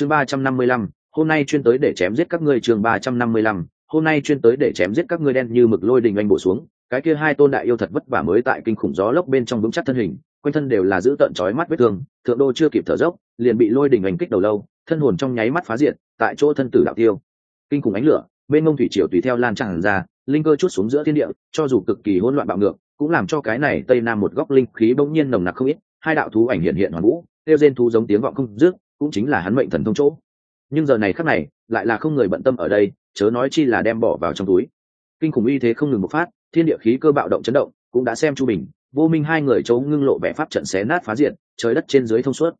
chương ba trăm năm mươi lăm, hôm nay chuyên tới để chém giết các ngươi chương ba trăm năm mươi lăm, hôm nay chuyên tới để chém giết các ngươi đen như mực lôi đình anh bổ xuống, cái kia hai tôn đại yêu thật vất vả mới tại kinh khủng gió lốc bên trong vững chắc thân hình, quanh thân đều là giữ tận chói mắt vết thương, thượng đô chưa kịp thở dốc, liền bị lôi đình anh kích đầu lâu, thân hồn trong nháy mắt phá diệt, tại chỗ thân tử đạo tiêu. Kinh khủng ánh lửa, bên ngông thủy triều tùy theo lan tràn ra, linh cơ chút xuống giữa thiên địa, cho dù cực kỳ hỗn loạn bạo ngược, cũng làm cho cái này tây nam một góc linh khí bỗng nhiên nồng nặc không ít, hai đạo thú ảnh hiện hiện hoàn vũ tiêu rên thú giống tiếng vọng không dứt cũng chính là hắn mệnh thần thông chỗ. Nhưng giờ này khắc này, lại là không người bận tâm ở đây, chớ nói chi là đem bỏ vào trong túi. Kinh khủng uy thế không ngừng một phát, thiên địa khí cơ bạo động chấn động, cũng đã xem chu bình, vô minh hai người chấu ngưng lộ vẻ pháp trận xé nát phá diện trời đất trên dưới thông suốt.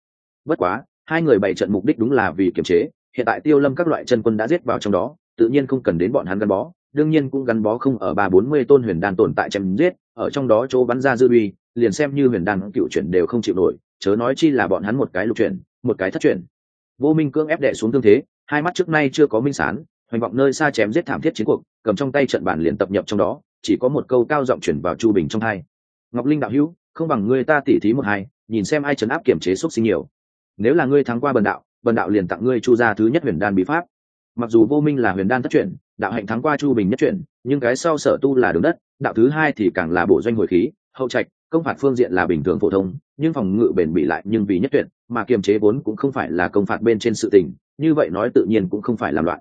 Bất quá, hai người bày trận mục đích đúng là vì kiềm chế, hiện tại tiêu lâm các loại chân quân đã giết vào trong đó, tự nhiên không cần đến bọn hắn gắn bó, đương nhiên cũng gắn bó không ở ba bốn mươi tôn huyền đan tồn tại chém giết, ở trong đó chỗ bắn ra dư uy, liền xem như huyền đan cựu chuyển đều không chịu nổi, chớ nói chi là bọn hắn một cái lục chuyển một cái thất truyền, vô minh cưỡng ép đệ xuống tương thế hai mắt trước nay chưa có minh sán hoành vọng nơi xa chém giết thảm thiết chiến cuộc cầm trong tay trận bản liền tập nhập trong đó chỉ có một câu cao giọng chuyển vào chu bình trong hai. Ngọc linh đạo hữu không bằng người ta tỉ thí một hai nhìn xem ai trấn áp kiểm chế xúc sinh nhiều. Nếu là ngươi thắng qua bần đạo bần đạo liền tặng ngươi chu gia thứ nhất huyền đan bí pháp. Mặc dù vô minh là huyền đan thất truyền, đạo hạnh thắng qua chu bình nhất truyền, nhưng cái sau sở tu là đường đất đạo thứ hai thì càng là bổ doanh hồi khí hậu trạch công phạt phương diện là bình thường phổ thông, nhưng phòng ngự bền bị lại nhưng vì nhất tuyệt, mà kiềm chế vốn cũng không phải là công phạt bên trên sự tình, như vậy nói tự nhiên cũng không phải làm loạn.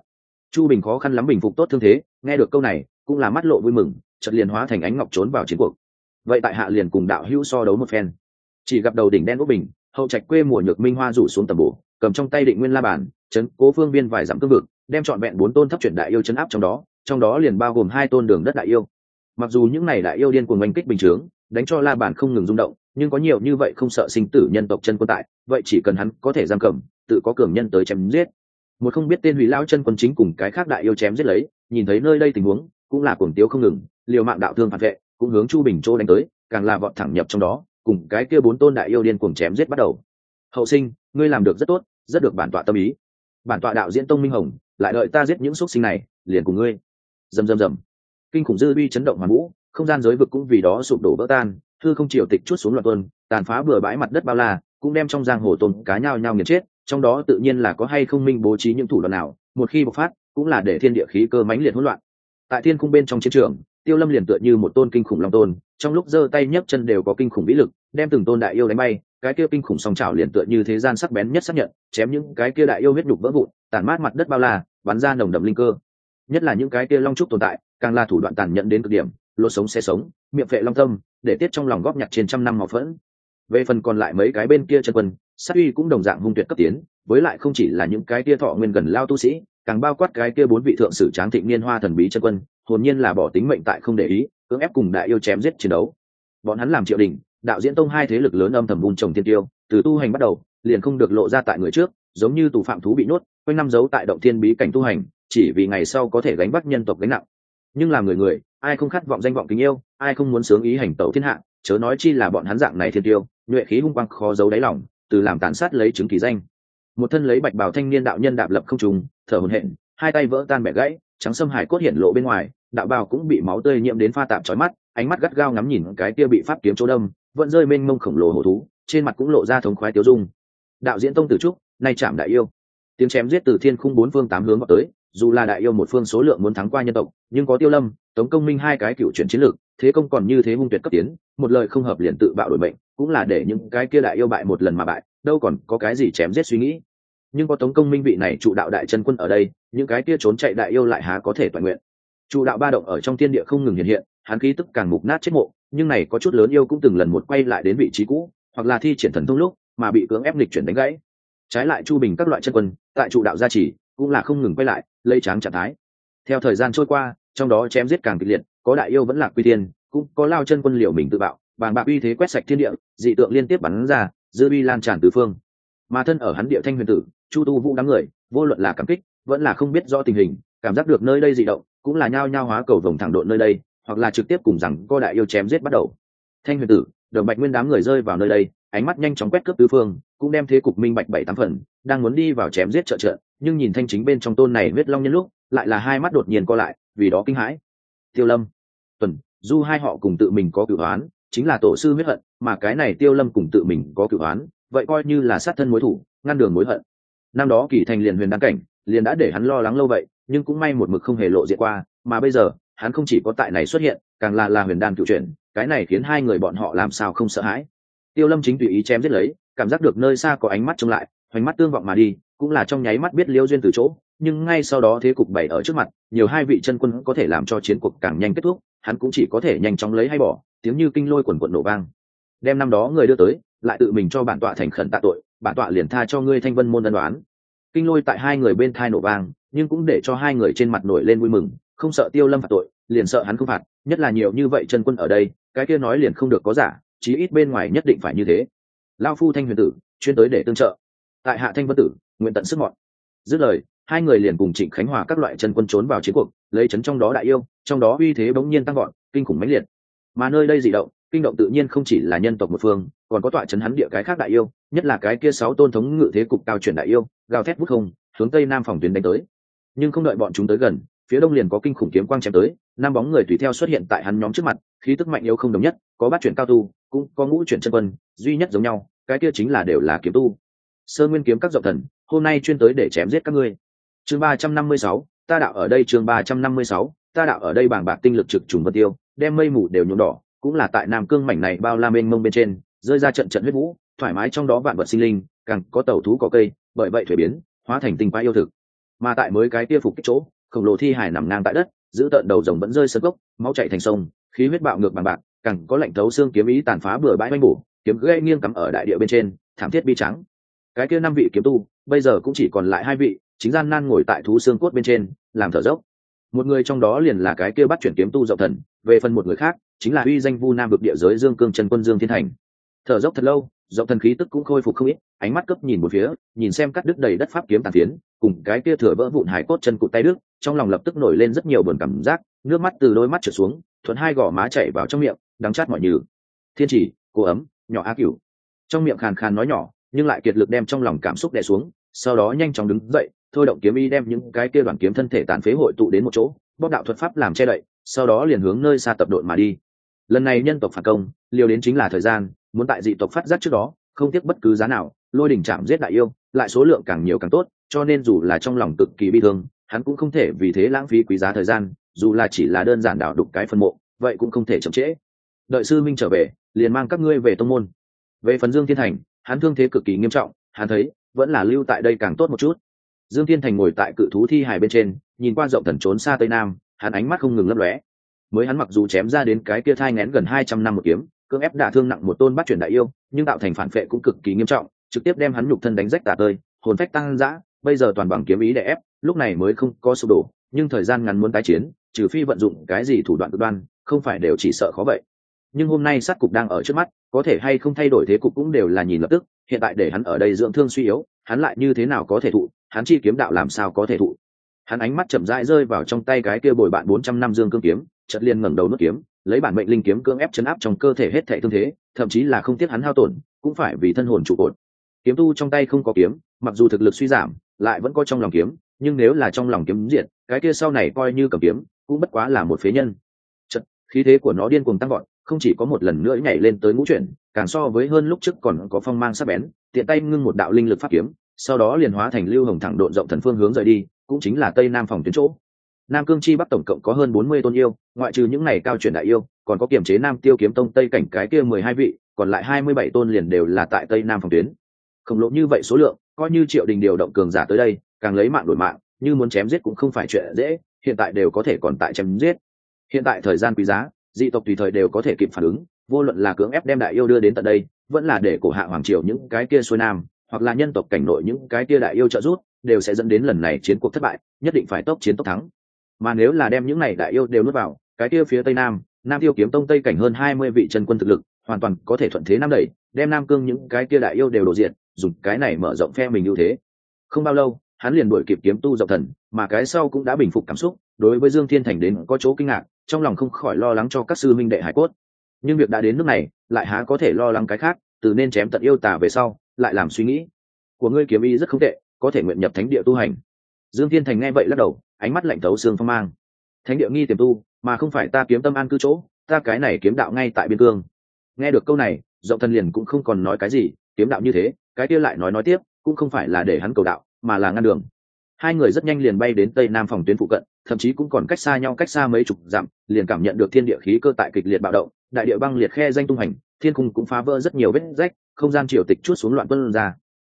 Chu bình khó khăn lắm bình phục tốt thương thế, nghe được câu này, cũng là mắt lộ vui mừng, chợt liền hóa thành ánh ngọc trốn vào chiến cuộc. Vậy tại hạ liền cùng đạo hữu so đấu một phen. Chỉ gặp đầu đỉnh đen ốc bình, hậu trạch quê mùa nhược minh hoa rủ xuống tầm bổ, cầm trong tay định nguyên la bàn, chấn cố phương viên vài dặm cương vực, đem trọn vẹn bốn tôn thấp chuyển đại yêu chấn áp trong đó trong đó liền bao gồm hai tôn đường đất đại yêu. Mặc dù những này đại yêu điên cuồng oanh kích bình chướng đánh cho la bàn không ngừng rung động, nhưng có nhiều như vậy không sợ sinh tử nhân tộc chân quân tại, vậy chỉ cần hắn có thể giam cầm, tự có cường nhân tới chém giết. Một không biết tên hủy lao chân quân chính cùng cái khác đại yêu chém giết lấy, nhìn thấy nơi đây tình huống, cũng là cuồng tiếu không ngừng, liều mạng đạo thương phản vệ, cũng hướng chu bình châu đánh tới, càng là vọt thẳng nhập trong đó, cùng cái kia bốn tôn đại yêu điên cuồng chém giết bắt đầu. Hậu sinh, ngươi làm được rất tốt, rất được bản tọa tâm ý. Bản tọa đạo diễn tông minh hồng, lại đợi ta giết những x sinh này, liền cùng ngươi. Rầm rầm rầm. Kinh khủng dư uy chấn động hoàn vũ không gian giới vực cũng vì đó sụp đổ vỡ tan thư không triều tịch chút xuống loạn tuần tàn phá bừa bãi mặt đất bao la, cũng đem trong giang hồ tôm cá nhau nhau nghiền chết, trong đó tự nhiên là có hay không minh bố trí những thủ đoạn nào, một khi bộc phát, cũng là để thiên địa khí cơ mãnh liệt hỗn loạn. Tại thiên cung bên trong chiến trường, tiêu lâm liền tựa như một tôn kinh khủng long tôn, trong lúc giơ tay nhấc chân đều có kinh khủng vĩ lực, đem từng tôn đại yêu đánh bay, cái kia kinh khủng song trào liền tựa như thế gian sắc bén nhất xác nhận, chém những cái kia đại yêu huyết nhục vỡ vụn tàn mát mặt đất bao la, bắn ra nồng đậm linh cơ. Nhất là những cái kia long trúc tồn tại, càng là thủ đoạn tàn nhẫn đến cực điểm lột sống xe sống, miệng vệ long tâm để tiết trong lòng góp nhặt trên trăm năm mọc phẫn. Về phần còn lại mấy cái bên kia chân quân, sát uy cũng đồng dạng hung tuyệt cấp tiến, với lại không chỉ là những cái kia thọ nguyên gần lao tu sĩ, càng bao quát cái kia bốn vị thượng sử tráng thịnh niên hoa thần bí chân quân, hồn nhiên là bỏ tính mệnh tại không để ý, cưỡng ép cùng đại yêu chém giết chiến đấu. Bọn hắn làm triệu đình, đạo diễn tông hai thế lực lớn âm thầm vun trồng thiên tiêu, từ tu hành bắt đầu, liền không được lộ ra tại người trước, giống như tù phạm thú bị nuốt quanh năm giấu tại động thiên bí cảnh tu hành, chỉ vì ngày sau có thể gánh bắt nhân tộc gánh nặng nhưng làm người người, ai không khát vọng danh vọng kính yêu, ai không muốn sướng ý hành tẩu thiên hạ, chớ nói chi là bọn hắn dạng này thiên tiêu, nhuệ khí hung quang khó giấu đáy lòng, từ làm tàn sát lấy chứng kỳ danh. Một thân lấy bạch bào thanh niên đạo nhân đạp lập không trùng thở hồn hện hai tay vỡ tan bẻ gãy, trắng sâm hải cốt hiện lộ bên ngoài, đạo bào cũng bị máu tươi nhiễm đến pha tạm trói mắt, ánh mắt gắt gao ngắm nhìn cái kia bị pháp kiếm chỗ đâm, vẫn rơi mênh mông khổng lồ hổ thú, trên mặt cũng lộ ra thống khoái tiêu dung. Đạo diễn tông tử trúc, nay chạm đại yêu. Tiếng chém giết từ thiên khung bốn phương tám hướng vào tới dù là đại yêu một phương số lượng muốn thắng qua nhân tộc, nhưng có tiêu lâm, tống công minh hai cái cựu chuyển chiến lược, thế công còn như thế hung tuyệt cấp tiến, một lời không hợp liền tự bạo đổi mệnh, cũng là để những cái kia đại yêu bại một lần mà bại, đâu còn có cái gì chém giết suy nghĩ. Nhưng có tống công minh vị này trụ đạo đại chân quân ở đây, những cái kia trốn chạy đại yêu lại há có thể toàn nguyện. Trụ đạo ba động ở trong thiên địa không ngừng hiện hiện, hắn khí tức càng mục nát chết mộ, nhưng này có chút lớn yêu cũng từng lần một quay lại đến vị trí cũ, hoặc là thi triển thần thông lúc, mà bị cưỡng ép lịch chuyển đánh gãy. Trái lại chu bình các loại chân quân, tại trụ đạo gia trì cũng là không ngừng quay lại lây tráng trạng thái. Theo thời gian trôi qua, trong đó chém giết càng kịch liệt, có đại yêu vẫn là quy tiên, cũng có lao chân quân liệu mình tự bạo, bàng bạc uy thế quét sạch thiên địa, dị tượng liên tiếp bắn ra, dư bi lan tràn từ phương. Mà thân ở hắn địa thanh huyền tử, chu tu vũ đám người, vô luận là cảm kích, vẫn là không biết rõ tình hình, cảm giác được nơi đây dị động, cũng là nhao nhao hóa cầu vồng thẳng độn nơi đây, hoặc là trực tiếp cùng rằng co đại yêu chém giết bắt đầu. Thanh huyền tử, đồng bạch nguyên đám người rơi vào nơi đây, ánh mắt nhanh chóng quét cướp tứ phương cũng đem thế cục minh bạch bảy tám phần, đang muốn đi vào chém giết trợ trợ, nhưng nhìn thanh chính bên trong tôn này huyết long nhân lúc, lại là hai mắt đột nhiên co lại, vì đó kinh hãi. Tiêu lâm, tuần, du hai họ cùng tự mình có cửu oán, chính là tổ sư huyết hận, mà cái này tiêu lâm cùng tự mình có cửu oán, vậy coi như là sát thân mối thủ, ngăn đường mối hận. Năm đó kỳ thành liền huyền đăng cảnh, liền đã để hắn lo lắng lâu vậy, nhưng cũng may một mực không hề lộ diện qua, mà bây giờ, hắn không chỉ có tại này xuất hiện, càng là là huyền đan cựu chuyển, cái này khiến hai người bọn họ làm sao không sợ hãi tiêu lâm chính tùy ý chém giết lấy, cảm giác được nơi xa có ánh mắt trông lại, hoành mắt tương vọng mà đi, cũng là trong nháy mắt biết liêu duyên từ chỗ, nhưng ngay sau đó thế cục bày ở trước mặt, nhiều hai vị chân quân có thể làm cho chiến cuộc càng nhanh kết thúc, hắn cũng chỉ có thể nhanh chóng lấy hay bỏ, tiếng như kinh lôi quần quận nổ vang. Đem năm đó người đưa tới, lại tự mình cho bản tọa thành khẩn tạ tội, bản tọa liền tha cho ngươi thanh vân môn đơn đoán kinh lôi tại hai người bên thai nổ vang, nhưng cũng để cho hai người trên mặt nổi lên vui mừng, không sợ tiêu lâm phạt tội, liền sợ hắn không phạt, nhất là nhiều như vậy chân quân ở đây, cái kia nói liền không được có giả chí ít bên ngoài nhất định phải như thế. Lao phu thanh huyền tử, chuyên tới để tương trợ. Tại hạ thanh vân tử, nguyện tận sức mọn dứt lời, hai người liền cùng trịnh khánh hòa các loại chân quân trốn vào chiến cuộc, lấy chấn trong đó đại yêu, trong đó uy thế bỗng nhiên tăng gọn kinh khủng mãnh liệt. Mà nơi đây dị động, kinh động tự nhiên không chỉ là nhân tộc một phương, còn có tọa chấn hắn địa cái khác đại yêu, nhất là cái kia sáu tôn thống ngự thế cục cao chuyển đại yêu, gào thét vút không, hướng tây nam phòng tuyến đánh tới. Nhưng không đợi bọn chúng tới gần, phía đông liền có kinh khủng kiếm quang chém tới năm bóng người tùy theo xuất hiện tại hắn nhóm trước mặt, khí tức mạnh yếu không đồng nhất, có bát chuyển cao tu, cũng có ngũ chuyển chân quân, duy nhất giống nhau, cái kia chính là đều là kiếm tu. Sơ nguyên kiếm các dọc thần, hôm nay chuyên tới để chém giết các ngươi. Chương ba trăm năm mươi sáu, ta đạo ở đây chương ba trăm năm mươi sáu, ta đạo ở đây bảng bạc tinh lực trực trùng vật tiêu, đem mây mù đều nhuộm đỏ, cũng là tại nam cương mảnh này bao la mênh mông bên trên, rơi ra trận trận huyết vũ, thoải mái trong đó vạn vật sinh linh, càng có tàu thú có cây, bởi vậy thuế biến, hóa thành tinh quái yêu thực. Mà tại mới cái tia phục kích chỗ, khổng lồ thi hải nằm ngang tại đất giữ tận đầu rồng vẫn rơi sân gốc máu chạy thành sông, khí huyết bạo ngược bằng bạc cẳng có lạnh thấu xương kiếm ý tàn phá bừa bãi manh bủ kiếm gây nghiêng cắm ở đại địa bên trên, thảm thiết bi trắng cái kia năm vị kiếm tu, bây giờ cũng chỉ còn lại hai vị, chính gian nan ngồi tại thú xương cốt bên trên, làm thở dốc. Một người trong đó liền là cái kia bắt chuyển kiếm tu dậu thần, về phần một người khác, chính là uy danh vu nam vực địa giới dương cương trần quân dương thiên thành. Thở dốc thật lâu Giọng thần khí tức cũng khôi phục không ít, ánh mắt cấp nhìn một phía, nhìn xem cắt đứt đầy đất pháp kiếm tàn phiến, cùng cái kia thừa vỡ vụn hải cốt chân cụt tay đức trong lòng lập tức nổi lên rất nhiều buồn cảm giác, nước mắt từ đôi mắt trở xuống, thuận hai gò má chảy vào trong miệng, đắng chát mọi như thiên chỉ, cô ấm, nhỏ A cửu. Trong miệng khàn khàn nói nhỏ, nhưng lại kiệt lực đem trong lòng cảm xúc đè xuống, sau đó nhanh chóng đứng dậy, thôi động kiếm y đem những cái kia đoàn kiếm thân thể tàn phế hội tụ đến một chỗ bóc đạo thuật pháp làm che đậy, sau đó liền hướng nơi xa tập đội mà đi. Lần này nhân tộc phản công, liều đến chính là thời gian muốn tại dị tộc phát giác trước đó, không tiếc bất cứ giá nào, lôi đỉnh chạm giết đại yêu, lại số lượng càng nhiều càng tốt, cho nên dù là trong lòng cực kỳ bi thương, hắn cũng không thể vì thế lãng phí quý giá thời gian, dù là chỉ là đơn giản đảo đục cái phân mộ, vậy cũng không thể chậm trễ. Đợi sư minh trở về, liền mang các ngươi về tông môn. Về phần dương thiên thành, hắn thương thế cực kỳ nghiêm trọng, hắn thấy, vẫn là lưu tại đây càng tốt một chút. Dương thiên thành ngồi tại cự thú thi hài bên trên, nhìn qua rộng thần trốn xa tây nam, hắn ánh mắt không ngừng lấp lóe. Mới hắn mặc dù chém ra đến cái kia thai ngén gần hai trăm năm một kiếm cưỡng ép đả thương nặng một tôn bắt chuyển đại yêu, nhưng tạo thành phản vệ cũng cực kỳ nghiêm trọng, trực tiếp đem hắn nhục thân đánh rách tả tơi, hồn phách tăng dã, bây giờ toàn bằng kiếm ý để ép, lúc này mới không có sụp đổ, nhưng thời gian ngắn muốn tái chiến, trừ phi vận dụng cái gì thủ đoạn cực đoan, không phải đều chỉ sợ khó vậy. Nhưng hôm nay sát cục đang ở trước mắt, có thể hay không thay đổi thế cục cũng đều là nhìn lập tức, hiện tại để hắn ở đây dưỡng thương suy yếu, hắn lại như thế nào có thể thụ, hắn chi kiếm đạo làm sao có thể thụ. Hắn ánh mắt chậm rãi rơi vào trong tay cái kia bồi bạn bốn trăm năm dương cương kiếm, chợt liền ngẩng đầu nuốt kiếm lấy bản mệnh linh kiếm cưỡng ép chấn áp trong cơ thể hết thệ thương thế thậm chí là không tiếc hắn hao tổn cũng phải vì thân hồn trụ cột. Kiếm tu trong tay không có kiếm mặc dù thực lực suy giảm lại vẫn có trong lòng kiếm nhưng nếu là trong lòng kiếm diệt cái kia sau này coi như cầm kiếm cũng bất quá là một phế nhân. Chật, khí thế của nó điên cuồng tăng gọn không chỉ có một lần nữa nhảy lên tới ngũ chuyển càng so với hơn lúc trước còn có phong mang sắc bén tiện tay ngưng một đạo linh lực pháp kiếm sau đó liền hóa thành lưu hồng thẳng độn rộng thần phương hướng rời đi cũng chính là tây nam phòng tuyến chỗ nam cương chi bắc tổng cộng có hơn bốn mươi tôn yêu, ngoại trừ những này cao chuyển đại yêu, còn có kiểm chế nam tiêu kiếm tông tây cảnh cái kia mười hai vị, còn lại hai mươi bảy tôn liền đều là tại tây nam phòng tuyến. Khổng lồ như vậy số lượng, coi như triệu đình điều động cường giả tới đây, càng lấy mạng đổi mạng, như muốn chém giết cũng không phải chuyện dễ, hiện tại đều có thể còn tại chém giết. Hiện tại thời gian quý giá, dị tộc tùy thời đều có thể kịp phản ứng, vô luận là cưỡng ép đem đại yêu đưa đến tận đây, vẫn là để cổ hạ hoàng triều những cái kia xuôi nam, hoặc là nhân tộc cảnh nội những cái kia đại yêu trợ rút đều sẽ dẫn đến lần này chiến cuộc thất bại, nhất định phải tốc chiến tốc thắng mà nếu là đem những này đại yêu đều nuốt vào, cái kia phía tây nam nam tiêu kiếm tông tây cảnh hơn hai mươi vị chân quân thực lực, hoàn toàn có thể thuận thế nam đẩy, đem nam cương những cái kia đại yêu đều đổ diện dùng cái này mở rộng phe mình ưu thế. Không bao lâu, hắn liền đuổi kịp kiếm tu dọc thần, mà cái sau cũng đã bình phục cảm xúc, đối với dương thiên thành đến có chỗ kinh ngạc, trong lòng không khỏi lo lắng cho các sư minh đệ hải cốt. Nhưng việc đã đến nước này, lại há có thể lo lắng cái khác, từ nên chém tận yêu tả về sau, lại làm suy nghĩ. Của ngươi kiếm y rất không tệ, có thể nguyện nhập thánh địa tu hành. Dương thiên thành nghe vậy lắc đầu ánh mắt lạnh thấu xương phong mang. Thánh địa nghi tiềm tu, mà không phải ta kiếm tâm an cư chỗ, ta cái này kiếm đạo ngay tại biên cương. Nghe được câu này, rộng thần liền cũng không còn nói cái gì, kiếm đạo như thế, cái kia lại nói nói tiếp, cũng không phải là để hắn cầu đạo, mà là ngăn đường. Hai người rất nhanh liền bay đến tây nam phòng tuyến phụ cận, thậm chí cũng còn cách xa nhau cách xa mấy chục dặm, liền cảm nhận được thiên địa khí cơ tại kịch liệt bạo động, đại địa băng liệt khe danh tung hành, thiên cung cũng phá vỡ rất nhiều vết rách, không gian triều tịch chút xuống loạn quân ra.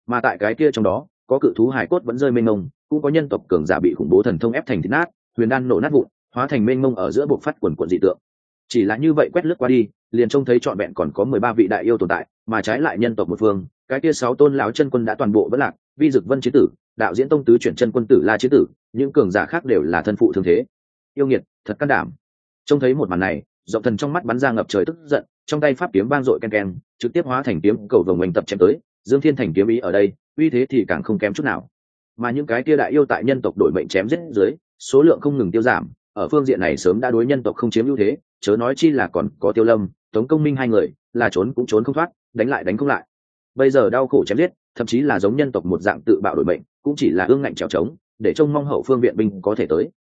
Mà tại cái kia trong đó, có cự thú hải cốt vẫn rơi mênh mông cũng có nhân tộc cường giả bị khủng bố thần thông ép thành thịt nát, huyền đan nổ nát vụn, hóa thành mênh mông ở giữa buộc phát quần quận dị tượng. Chỉ là như vậy quét lướt qua đi, liền trông thấy trọn vẹn còn có mười ba vị đại yêu tồn tại, mà trái lại nhân tộc một phương, cái kia sáu tôn lão chân quân đã toàn bộ vẫn lạc, vi dực vân chế tử, đạo diễn tông tứ chuyển chân quân tử la chế tử, những cường giả khác đều là thân phụ thương thế. Yêu nghiệt, thật can đảm. Trông thấy một màn này giọng thần trong mắt bắn ra ngập trời tức giận, trong tay pháp kiếm vang dội ken ken, trực tiếp hóa thành kiếm cầu vồng oanh tập chém tới, dương thiên thành kiếm ý ở đây, uy thế thì càng không kém chút nào mà những cái kia đại yêu tại nhân tộc đổi mệnh chém giết dưới, số lượng không ngừng tiêu giảm, ở phương diện này sớm đã đối nhân tộc không chiếm ưu thế, chớ nói chi là còn có tiêu lâm, tống công minh hai người, là trốn cũng trốn không thoát, đánh lại đánh không lại. Bây giờ đau khổ chém giết, thậm chí là giống nhân tộc một dạng tự bạo đổi mệnh, cũng chỉ là ương ngạnh trèo trống, để trông mong hậu phương viện binh có thể tới.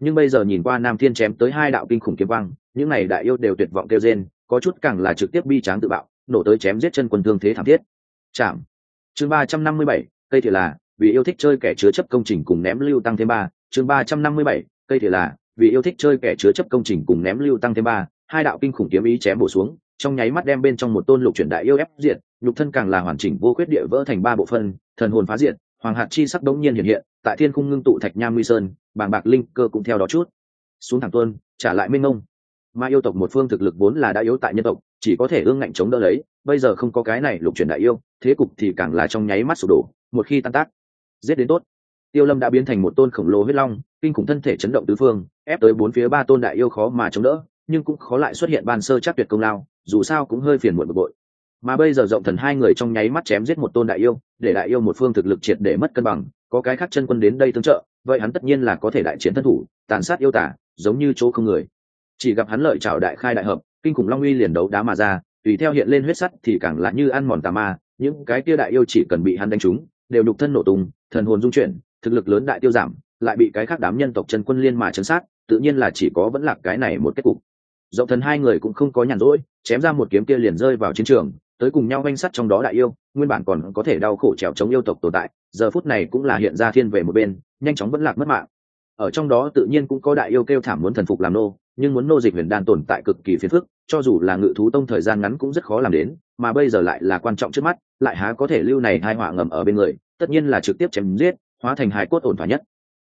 Nhưng bây giờ nhìn qua nam thiên chém tới hai đạo kinh khủng kiếm quang, những này đại yêu đều tuyệt vọng kêu rên, có chút càng là trực tiếp bi tráng tự bạo, nổ tới chém giết chân quân thương thế thảm thiết. Chạm. Chương ba trăm năm mươi bảy, cây thì là vì yêu thích chơi kẻ chứa chấp công trình cùng ném lưu tăng thêm ba, chương ba trăm năm mươi bảy, cây thì là, vì yêu thích chơi kẻ chứa chấp công trình cùng ném lưu tăng thêm ba, hai đạo kinh khủng kiếm ý chém bổ xuống, trong nháy mắt đem bên trong một tôn lục chuyển đại yêu ép diệt, nhục thân càng là hoàn chỉnh vô khuyết địa vỡ thành ba bộ phân, thần hồn phá diệt, hoàng hạt chi sắc đống nhiên hiện hiện, tại thiên khung ngưng tụ thạch nham nguy sơn, bàng bạc linh cơ cũng theo đó chút. Xuống thẳng tuân trả lại minh ngông mà yêu tộc một phương thực lực vốn là đã yếu tại nhân tộc, chỉ có thể ương ngạnh chống đỡ lấy, bây giờ không có cái này lục chuyển đại yêu, thế cục thì càng là trong nháy mắt sụp đổ, một khi tan tác giết đến tốt. Tiêu lâm đã biến thành một tôn khổng lồ huyết long, kinh khủng thân thể chấn động tứ phương, ép tới bốn phía ba tôn đại yêu khó mà chống đỡ, nhưng cũng khó lại xuất hiện ban sơ chắc tuyệt công lao, dù sao cũng hơi phiền muộn bực bội. Mà bây giờ rộng thần hai người trong nháy mắt chém giết một tôn đại yêu, để đại yêu một phương thực lực triệt để mất cân bằng, có cái khác chân quân đến đây tương trợ, vậy hắn tất nhiên là có thể đại chiến thân thủ, tàn sát yêu tả, giống như chỗ không người. Chỉ gặp hắn lợi trào đại khai đại hợp, kinh khủng long uy liền đấu đá mà ra, tùy theo hiện lên huyết sắt thì càng là như ăn mòn tà ma, những cái kia đại yêu chỉ cần bị hắn đánh trúng đều đục thân nổ tung, thần hồn dung chuyển, thực lực lớn đại tiêu giảm, lại bị cái khác đám nhân tộc chân quân liên mà chấn sát, tự nhiên là chỉ có vẫn là cái này một kết cục. Rộng thần hai người cũng không có nhàn rỗi, chém ra một kiếm kia liền rơi vào chiến trường, tới cùng nhau oanh sắt trong đó đại yêu, nguyên bản còn có thể đau khổ trèo chống yêu tộc tồn tại, giờ phút này cũng là hiện ra thiên về một bên, nhanh chóng vẫn lạc mất mạng. Ở trong đó tự nhiên cũng có đại yêu kêu thảm muốn thần phục làm nô, nhưng muốn nô dịch huyền đan tồn tại cực kỳ phiền phức, cho dù là ngự thú tông thời gian ngắn cũng rất khó làm đến, mà bây giờ lại là quan trọng trước mắt, lại há có thể lưu này hai họa ngầm ở bên người tất nhiên là trực tiếp chém giết, hóa thành hải cốt ổn thỏa nhất.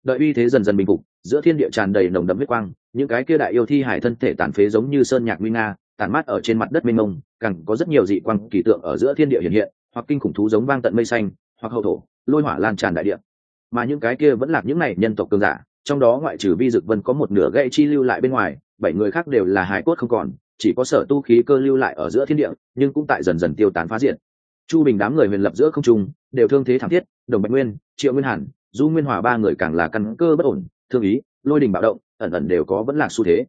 Đợi uy thế dần dần bình phục, giữa thiên địa tràn đầy nồng đậm huyết quang, những cái kia đại yêu thi hải thân thể tàn phế giống như sơn nhạc nguy nga tàn mát ở trên mặt đất mênh mông, càng có rất nhiều dị quang kỳ tượng ở giữa thiên địa hiện hiện, hoặc kinh khủng thú giống vang tận mây xanh, hoặc hậu thổ, lôi hỏa lan tràn đại địa. Mà những cái kia vẫn là những này nhân tộc cường giả, trong đó ngoại trừ vi dực vân có một nửa gãy chi lưu lại bên ngoài, bảy người khác đều là hải cốt không còn, chỉ có sở tu khí cơ lưu lại ở giữa thiên địa, nhưng cũng tại dần dần tiêu tán phá diện chu bình đám người huyền lập giữa không trung, đều thương thế thảm thiết, đồng bạch nguyên, triệu nguyên hàn, du nguyên hòa ba người càng là căn cơ bất ổn, thương ý, lôi đình bạo động, ẩn ẩn đều có vẫn là xu thế.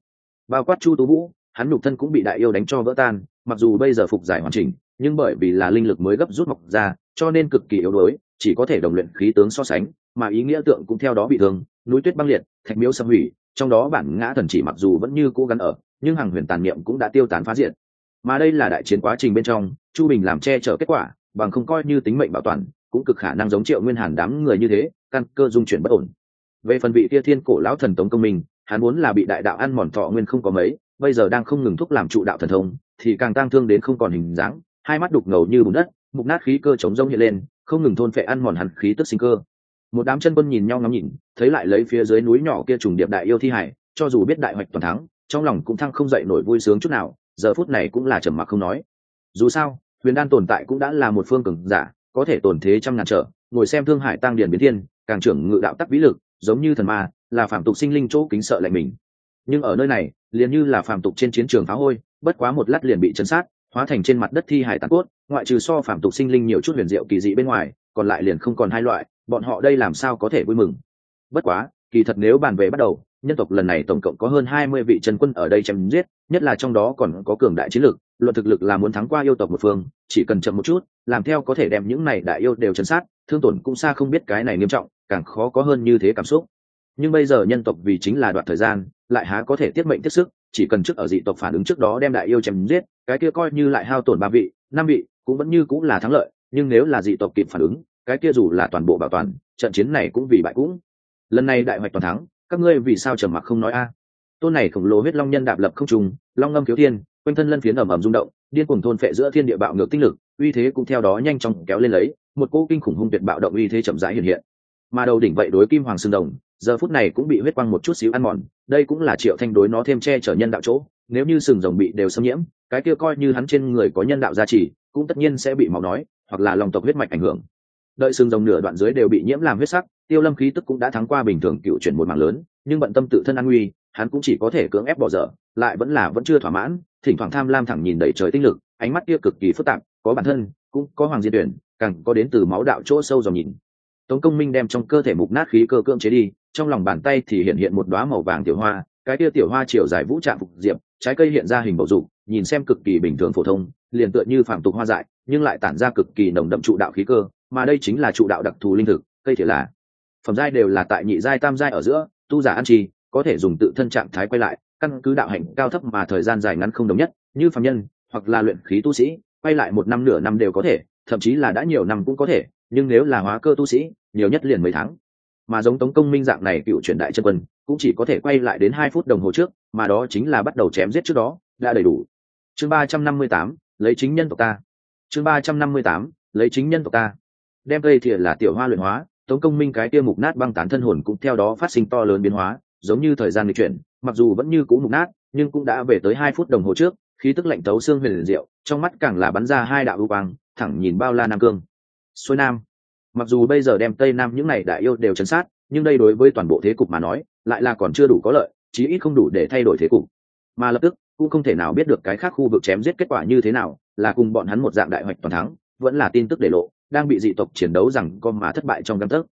Bao quát chu tú vũ, hắn nhục thân cũng bị đại yêu đánh cho vỡ tan, mặc dù bây giờ phục giải hoàn chỉnh, nhưng bởi vì là linh lực mới gấp rút mọc ra, cho nên cực kỳ yếu đuối, chỉ có thể đồng luyện khí tướng so sánh, mà ý nghĩa tượng cũng theo đó bị thương, núi tuyết băng liệt, thạch miếu xâm hủy, trong đó bản ngã thần chỉ mặc dù vẫn như cố gắng ở, nhưng hàng huyền tàn niệm cũng đã tiêu tán phá diện mà đây là đại chiến quá trình bên trong chu bình làm che chở kết quả, bằng không coi như tính mệnh bảo toàn, cũng cực khả năng giống triệu nguyên hàn đám người như thế, căn cơ dung chuyển bất ổn. Về phần vị kia thiên cổ lão thần tống công minh, hắn muốn là bị đại đạo ăn mòn thọ nguyên không có mấy, bây giờ đang không ngừng thúc làm trụ đạo thần thông, thì càng tăng thương đến không còn hình dáng, hai mắt đục ngầu như bùn đất, mục nát khí cơ chống rông hiện lên, không ngừng thôn phệ ăn mòn hắn khí tức sinh cơ. Một đám chân quân nhìn nhau ngắm nhìn, thấy lại lấy phía dưới núi nhỏ kia trùng điệp đại yêu thi hải, cho dù biết đại hoạch toàn thắng, trong lòng cũng thăng không dậy nổi vui sướng chút nào, giờ phút này cũng là trầm mặc không nói. Dù sao huyền đan tồn tại cũng đã là một phương cường giả, có thể tồn thế trăm ngàn trở, ngồi xem thương hải tăng điển biến thiên, càng trưởng ngự đạo tắc vĩ lực, giống như thần ma, là phạm tục sinh linh chỗ kính sợ lạnh mình. Nhưng ở nơi này, liền như là phạm tục trên chiến trường phá hôi, bất quá một lát liền bị chấn sát, hóa thành trên mặt đất thi hải tàn cốt, ngoại trừ so phạm tục sinh linh nhiều chút huyền diệu kỳ dị bên ngoài, còn lại liền không còn hai loại, bọn họ đây làm sao có thể vui mừng? Bất quá, kỳ thật nếu bàn về bắt đầu, nhân tộc lần này tổng cộng có hơn hai mươi vị chân quân ở đây chém giết, nhất là trong đó còn có cường đại chiến lực Luật thực lực là muốn thắng qua yêu tộc một phương, chỉ cần chậm một chút, làm theo có thể đem những này đại yêu đều chấn sát, thương tổn cũng xa không biết cái này nghiêm trọng, càng khó có hơn như thế cảm xúc. Nhưng bây giờ nhân tộc vì chính là đoạn thời gian, lại há có thể tiết mệnh tiết sức, chỉ cần trước ở dị tộc phản ứng trước đó đem đại yêu chém giết, cái kia coi như lại hao tổn ba vị, năm vị, cũng vẫn như cũng là thắng lợi, nhưng nếu là dị tộc kịp phản ứng, cái kia dù là toàn bộ bảo toàn, trận chiến này cũng vì bại cũng. Lần này đại hoạch toàn thắng, các ngươi vì sao trầm mặc không nói a? Tôn này khổng lồ huyết long nhân đạp lập không trùng long ngâm thiếu thiên quanh thân lân phiến ầm ầm rung động, điên cuồng thôn phệ giữa thiên địa bạo ngược tinh lực, uy thế cũng theo đó nhanh chóng kéo lên lấy, một cỗ kinh khủng hung tuyệt bạo động uy thế chậm rãi hiện hiện. Mà đầu đỉnh vậy đối kim hoàng xương đồng, giờ phút này cũng bị huyết quang một chút xíu ăn mòn, đây cũng là triệu thanh đối nó thêm che chở nhân đạo chỗ, nếu như sừng rồng bị đều xâm nhiễm, cái kia coi như hắn trên người có nhân đạo gia trì, cũng tất nhiên sẽ bị máu nói, hoặc là lòng tộc huyết mạch ảnh hưởng. Đợi sừng rồng nửa đoạn dưới đều bị nhiễm làm huyết sắc, tiêu lâm khí tức cũng đã thắng qua bình thường cựu chuyển một mảng lớn, nhưng bận tâm tự thân an nguy, hắn cũng chỉ có thể cưỡng ép bỏ dở, lại vẫn là vẫn chưa thỏa mãn thỉnh thoảng tham lam thẳng nhìn đầy trời tinh lực, ánh mắt kia cực kỳ phức tạp, có bản thân, cũng có hoàng diên tuyển, càng có đến từ máu đạo chỗ sâu dòng nhìn. Tống công minh đem trong cơ thể mục nát khí cơ cưỡng chế đi, trong lòng bàn tay thì hiện hiện một đoá màu vàng tiểu hoa, cái kia tiểu hoa chiều dài vũ trạng phục diệp, trái cây hiện ra hình bầu dục, nhìn xem cực kỳ bình thường phổ thông, liền tựa như phản tục hoa dại, nhưng lại tản ra cực kỳ nồng đậm trụ đạo khí cơ, mà đây chính là trụ đạo đặc thù linh thực, cây thể là. Phẩm giai đều là tại nhị giai tam giai ở giữa, tu giả ăn chi có thể dùng tự thân trạng thái quay lại căn cứ đạo hạnh cao thấp mà thời gian dài ngắn không đồng nhất, như phạm nhân, hoặc là luyện khí tu sĩ, quay lại một năm nửa năm đều có thể, thậm chí là đã nhiều năm cũng có thể, nhưng nếu là hóa cơ tu sĩ, nhiều nhất liền mấy tháng. Mà giống tống công minh dạng này cựu truyền đại chân quân, cũng chỉ có thể quay lại đến hai phút đồng hồ trước, mà đó chính là bắt đầu chém giết trước đó, đã đầy đủ. Chương ba trăm năm mươi tám, lấy chính nhân tộc ta. Chương ba trăm năm mươi tám, lấy chính nhân tộc ta. Đem cây thìa là tiểu hoa luyện hóa, tống công minh cái kia mục nát băng tán thân hồn cũng theo đó phát sinh to lớn biến hóa, giống như thời gian di chuyển mặc dù vẫn như cũ mục nát, nhưng cũng đã về tới hai phút đồng hồ trước, khí tức lạnh tấu xương huyền liền diệu, trong mắt càng là bắn ra hai đạo ưu quang, thẳng nhìn bao la nam cương. Xuôi nam. Mặc dù bây giờ đem tây nam những này đại yêu đều chấn sát, nhưng đây đối với toàn bộ thế cục mà nói, lại là còn chưa đủ có lợi, chí ít không đủ để thay đổi thế cục. Mà lập tức, cũng không thể nào biết được cái khác khu vực chém giết kết quả như thế nào, là cùng bọn hắn một dạng đại hoạch toàn thắng, vẫn là tin tức để lộ, đang bị dị tộc chiến đấu rằng con mà thất bại trong căn tấc.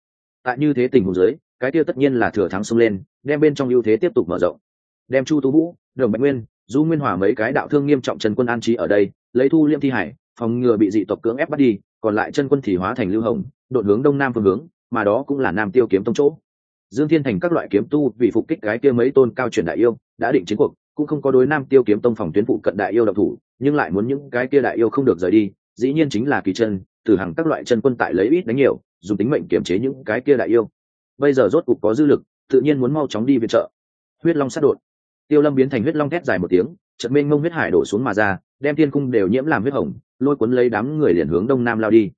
Tại như thế tình huống dưới, cái kia tất nhiên là thừa thắng xông lên, đem bên trong ưu thế tiếp tục mở rộng đem chu tú vũ đồng bạch nguyên, du nguyên hòa mấy cái đạo thương nghiêm trọng trần quân an trí ở đây, lấy thu liêm thi hải, phòng ngừa bị dị tộc cưỡng ép bắt đi, còn lại chân quân thì hóa thành lưu hồng đội hướng đông nam phương hướng, mà đó cũng là nam tiêu kiếm tông chỗ. Dương thiên thành các loại kiếm tu vì phục kích cái kia mấy tôn cao truyền đại yêu, đã định chiến cuộc, cũng không có đối nam tiêu kiếm tông phòng tuyến phụ cận đại yêu độc thủ, nhưng lại muốn những cái kia đại yêu không được rời đi, dĩ nhiên chính là kỳ chân, từ hàng các loại chân quân tại lấy ít đánh nhiều, dùng tính mệnh kiểm chế những cái kia đại yêu. Bây giờ rốt cục có dư lực, tự nhiên muốn mau chóng đi viện trợ. Huyết long sát đột tiêu lâm biến thành huyết long thét dài một tiếng, chợt mênh mông huyết hải đổ xuống mà ra, đem thiên cung đều nhiễm làm huyết hồng, lôi cuốn lấy đám người liền hướng đông nam lao đi.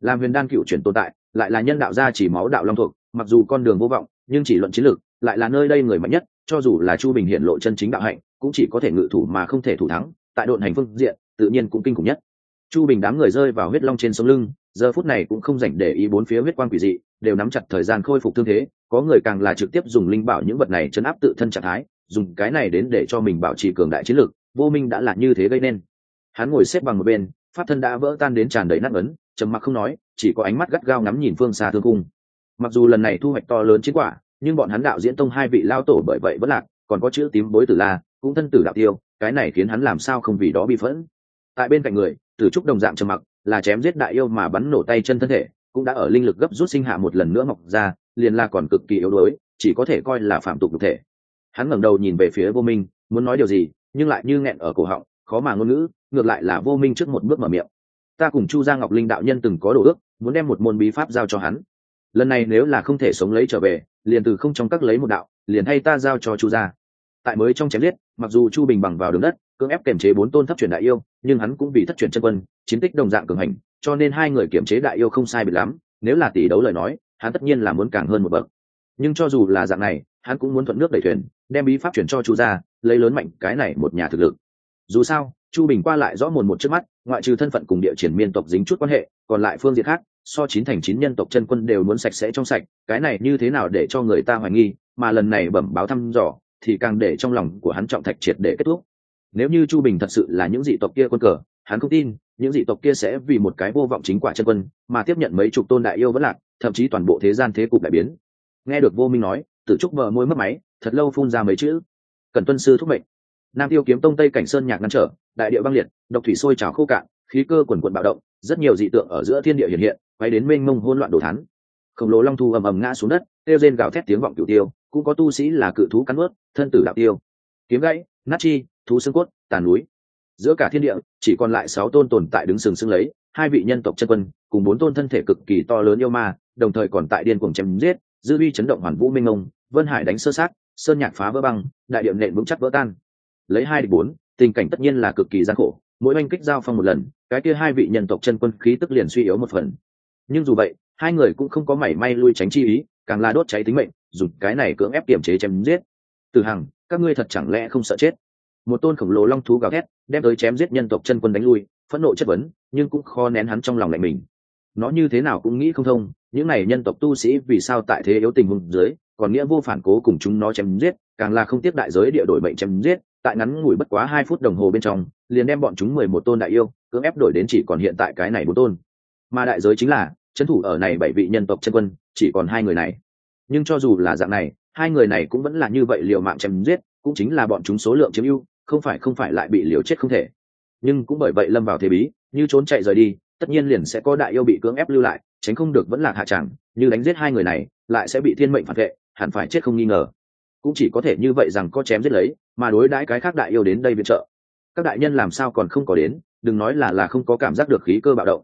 Làm huyền đan cựu chuyển tồn tại, lại là nhân đạo gia chỉ máu đạo long thuộc, mặc dù con đường vô vọng, nhưng chỉ luận chiến lược, lại là nơi đây người mạnh nhất, cho dù là chu bình hiện lộ chân chính đạo hạnh, cũng chỉ có thể ngự thủ mà không thể thủ thắng, tại độn hành phương diện, tự nhiên cũng kinh khủng nhất. Chu bình đám người rơi vào huyết long trên sống lưng, giờ phút này cũng không dành để ý bốn phía huyết quang quỷ dị, đều nắm chặt thời gian khôi phục thương thế, có người càng là trực tiếp dùng linh bảo những vật này chấn áp tự thân trạng thái dùng cái này đến để cho mình bảo trì cường đại chiến lược, vô minh đã là như thế gây nên. Hắn ngồi xếp bằng một bên, pháp thân đã vỡ tan đến tràn đầy nát ấn, trầm mặc không nói, chỉ có ánh mắt gắt gao ngắm nhìn phương xa thương cung. Mặc dù lần này thu hoạch to lớn chiến quả, nhưng bọn hắn đạo diễn tông hai vị lao tổ bởi vậy vẫn lạc, còn có chữ tím bối tử la, cũng thân tử đạo tiêu, cái này khiến hắn làm sao không vì đó bị phẫn. Tại bên cạnh người, tử trúc đồng dạng trầm mặc, là chém giết đại yêu mà bắn nổ tay chân thân thể, cũng đã ở linh lực gấp rút sinh hạ một lần nữa mọc ra, liền là còn cực kỳ yếu đuối, chỉ có thể coi là phạm tục thể hắn ngẩng đầu nhìn về phía vô minh, muốn nói điều gì, nhưng lại như nghẹn ở cổ họng, khó mà ngôn ngữ, ngược lại là vô minh trước một bước mở miệng. Ta cùng chu gia ngọc linh đạo nhân từng có đồ ước, muốn đem một môn bí pháp giao cho hắn. Lần này nếu là không thể sống lấy trở về, liền từ không trong các lấy một đạo, liền hay ta giao cho chu gia. Tại mới trong chém liết, mặc dù chu bình bằng vào đường đất, cưỡng ép kiềm chế bốn tôn thất truyền đại yêu, nhưng hắn cũng bị thất truyền chân quân, chiến tích đồng dạng cường hành, cho nên hai người kiềm chế đại yêu không sai bị lắm, nếu là tỷ đấu lời nói, hắn tất nhiên là muốn càng hơn một bậc. Nhưng cho dù là dạng này hắn cũng muốn thuận nước đẩy thuyền, đem bí pháp chuyển cho chu gia, lấy lớn mạnh cái này một nhà thực lực. Dù sao, chu bình qua lại rõ mồn một trước mắt, ngoại trừ thân phận cùng địa triển miên tộc dính chút quan hệ, còn lại phương diện khác, so chín thành chín nhân tộc chân quân đều muốn sạch sẽ trong sạch, cái này như thế nào để cho người ta hoài nghi, mà lần này bẩm báo thăm dò, thì càng để trong lòng của hắn trọng thạch triệt để kết thúc. Nếu như chu bình thật sự là những dị tộc kia quân cờ, hắn không tin, những dị tộc kia sẽ vì một cái vô vọng chính quả chân quân, mà tiếp nhận mấy chục tôn đại yêu vẫn lạc, thậm chí toàn bộ thế gian thế cục đại biến. Nghe được vô minh nói tự trúc bờ môi mất máy, thật lâu phun ra mấy chữ. Cần tuân sư thúc mệnh. Nam tiêu kiếm tông tây cảnh sơn nhạc ngăn trở, đại địa băng liệt, độc thủy sôi trào khô cạn, khí cơ quần quận bạo động, rất nhiều dị tượng ở giữa thiên địa hiện hiện, quay đến mênh mông hôn loạn đồ thắn khổng lồ long thu ầm ầm ngã xuống đất tiêu rên gào thét tiếng vọng cửu tiêu, cũng có tu sĩ là cự thú cắn ướt thân tử đạo tiêu. Kiếm gãy, nát chi, thú xương cốt, tàn núi. Giữa cả thiên địa, chỉ còn lại sáu tôn tồn tại đứng sừng sững lấy, hai vị nhân tộc chân quân, cùng bốn tôn thân thể cực kỳ to lớn yêu ma, đồng thời còn tại điên cuồng chém giết dư Vi chấn động hoàn vũ minh ông, vân hải đánh sơ sát, sơn nhạc phá vỡ băng, đại điệu nện vững chắc vỡ tan. Lấy hai địch bốn, tình cảnh tất nhiên là cực kỳ gian khổ, mỗi oanh kích giao phong một lần, cái kia hai vị nhân tộc chân quân khí tức liền suy yếu một phần. Nhưng dù vậy, hai người cũng không có mảy may lui tránh chi ý, càng là đốt cháy tính mệnh, dùng cái này cưỡng ép kiềm chế chém giết. Từ hằng, các ngươi thật chẳng lẽ không sợ chết? Một tôn khổng lồ long thú gào thét, đem tới chém giết nhân tộc chân quân đánh lui, phẫn nộ chất vấn, nhưng cũng khó nén hắn trong lòng lạnh mình nó như thế nào cũng nghĩ không thông, những này nhân tộc tu sĩ vì sao tại thế yếu tình huống dưới, còn nghĩa vô phản cố cùng chúng nó chém giết, càng là không tiếp đại giới địa đổi mệnh chém giết, tại ngắn ngủi bất quá hai phút đồng hồ bên trong, liền đem bọn chúng mười một tôn đại yêu, cưỡng ép đổi đến chỉ còn hiện tại cái này bốn tôn. Mà đại giới chính là, trấn thủ ở này bảy vị nhân tộc chân quân, chỉ còn hai người này. Nhưng cho dù là dạng này, hai người này cũng vẫn là như vậy liều mạng chém giết, cũng chính là bọn chúng số lượng chiếm ưu, không phải không phải lại bị liều chết không thể. Nhưng cũng bởi vậy lâm vào thế bí, như trốn chạy rời đi tất nhiên liền sẽ có đại yêu bị cưỡng ép lưu lại, tránh không được vẫn là hạ tràng như đánh giết hai người này, lại sẽ bị thiên mệnh phản vệ, hẳn phải chết không nghi ngờ. Cũng chỉ có thể như vậy rằng có chém giết lấy, mà đối đãi cái khác đại yêu đến đây viện trợ. Các đại nhân làm sao còn không có đến, đừng nói là là không có cảm giác được khí cơ bạo động.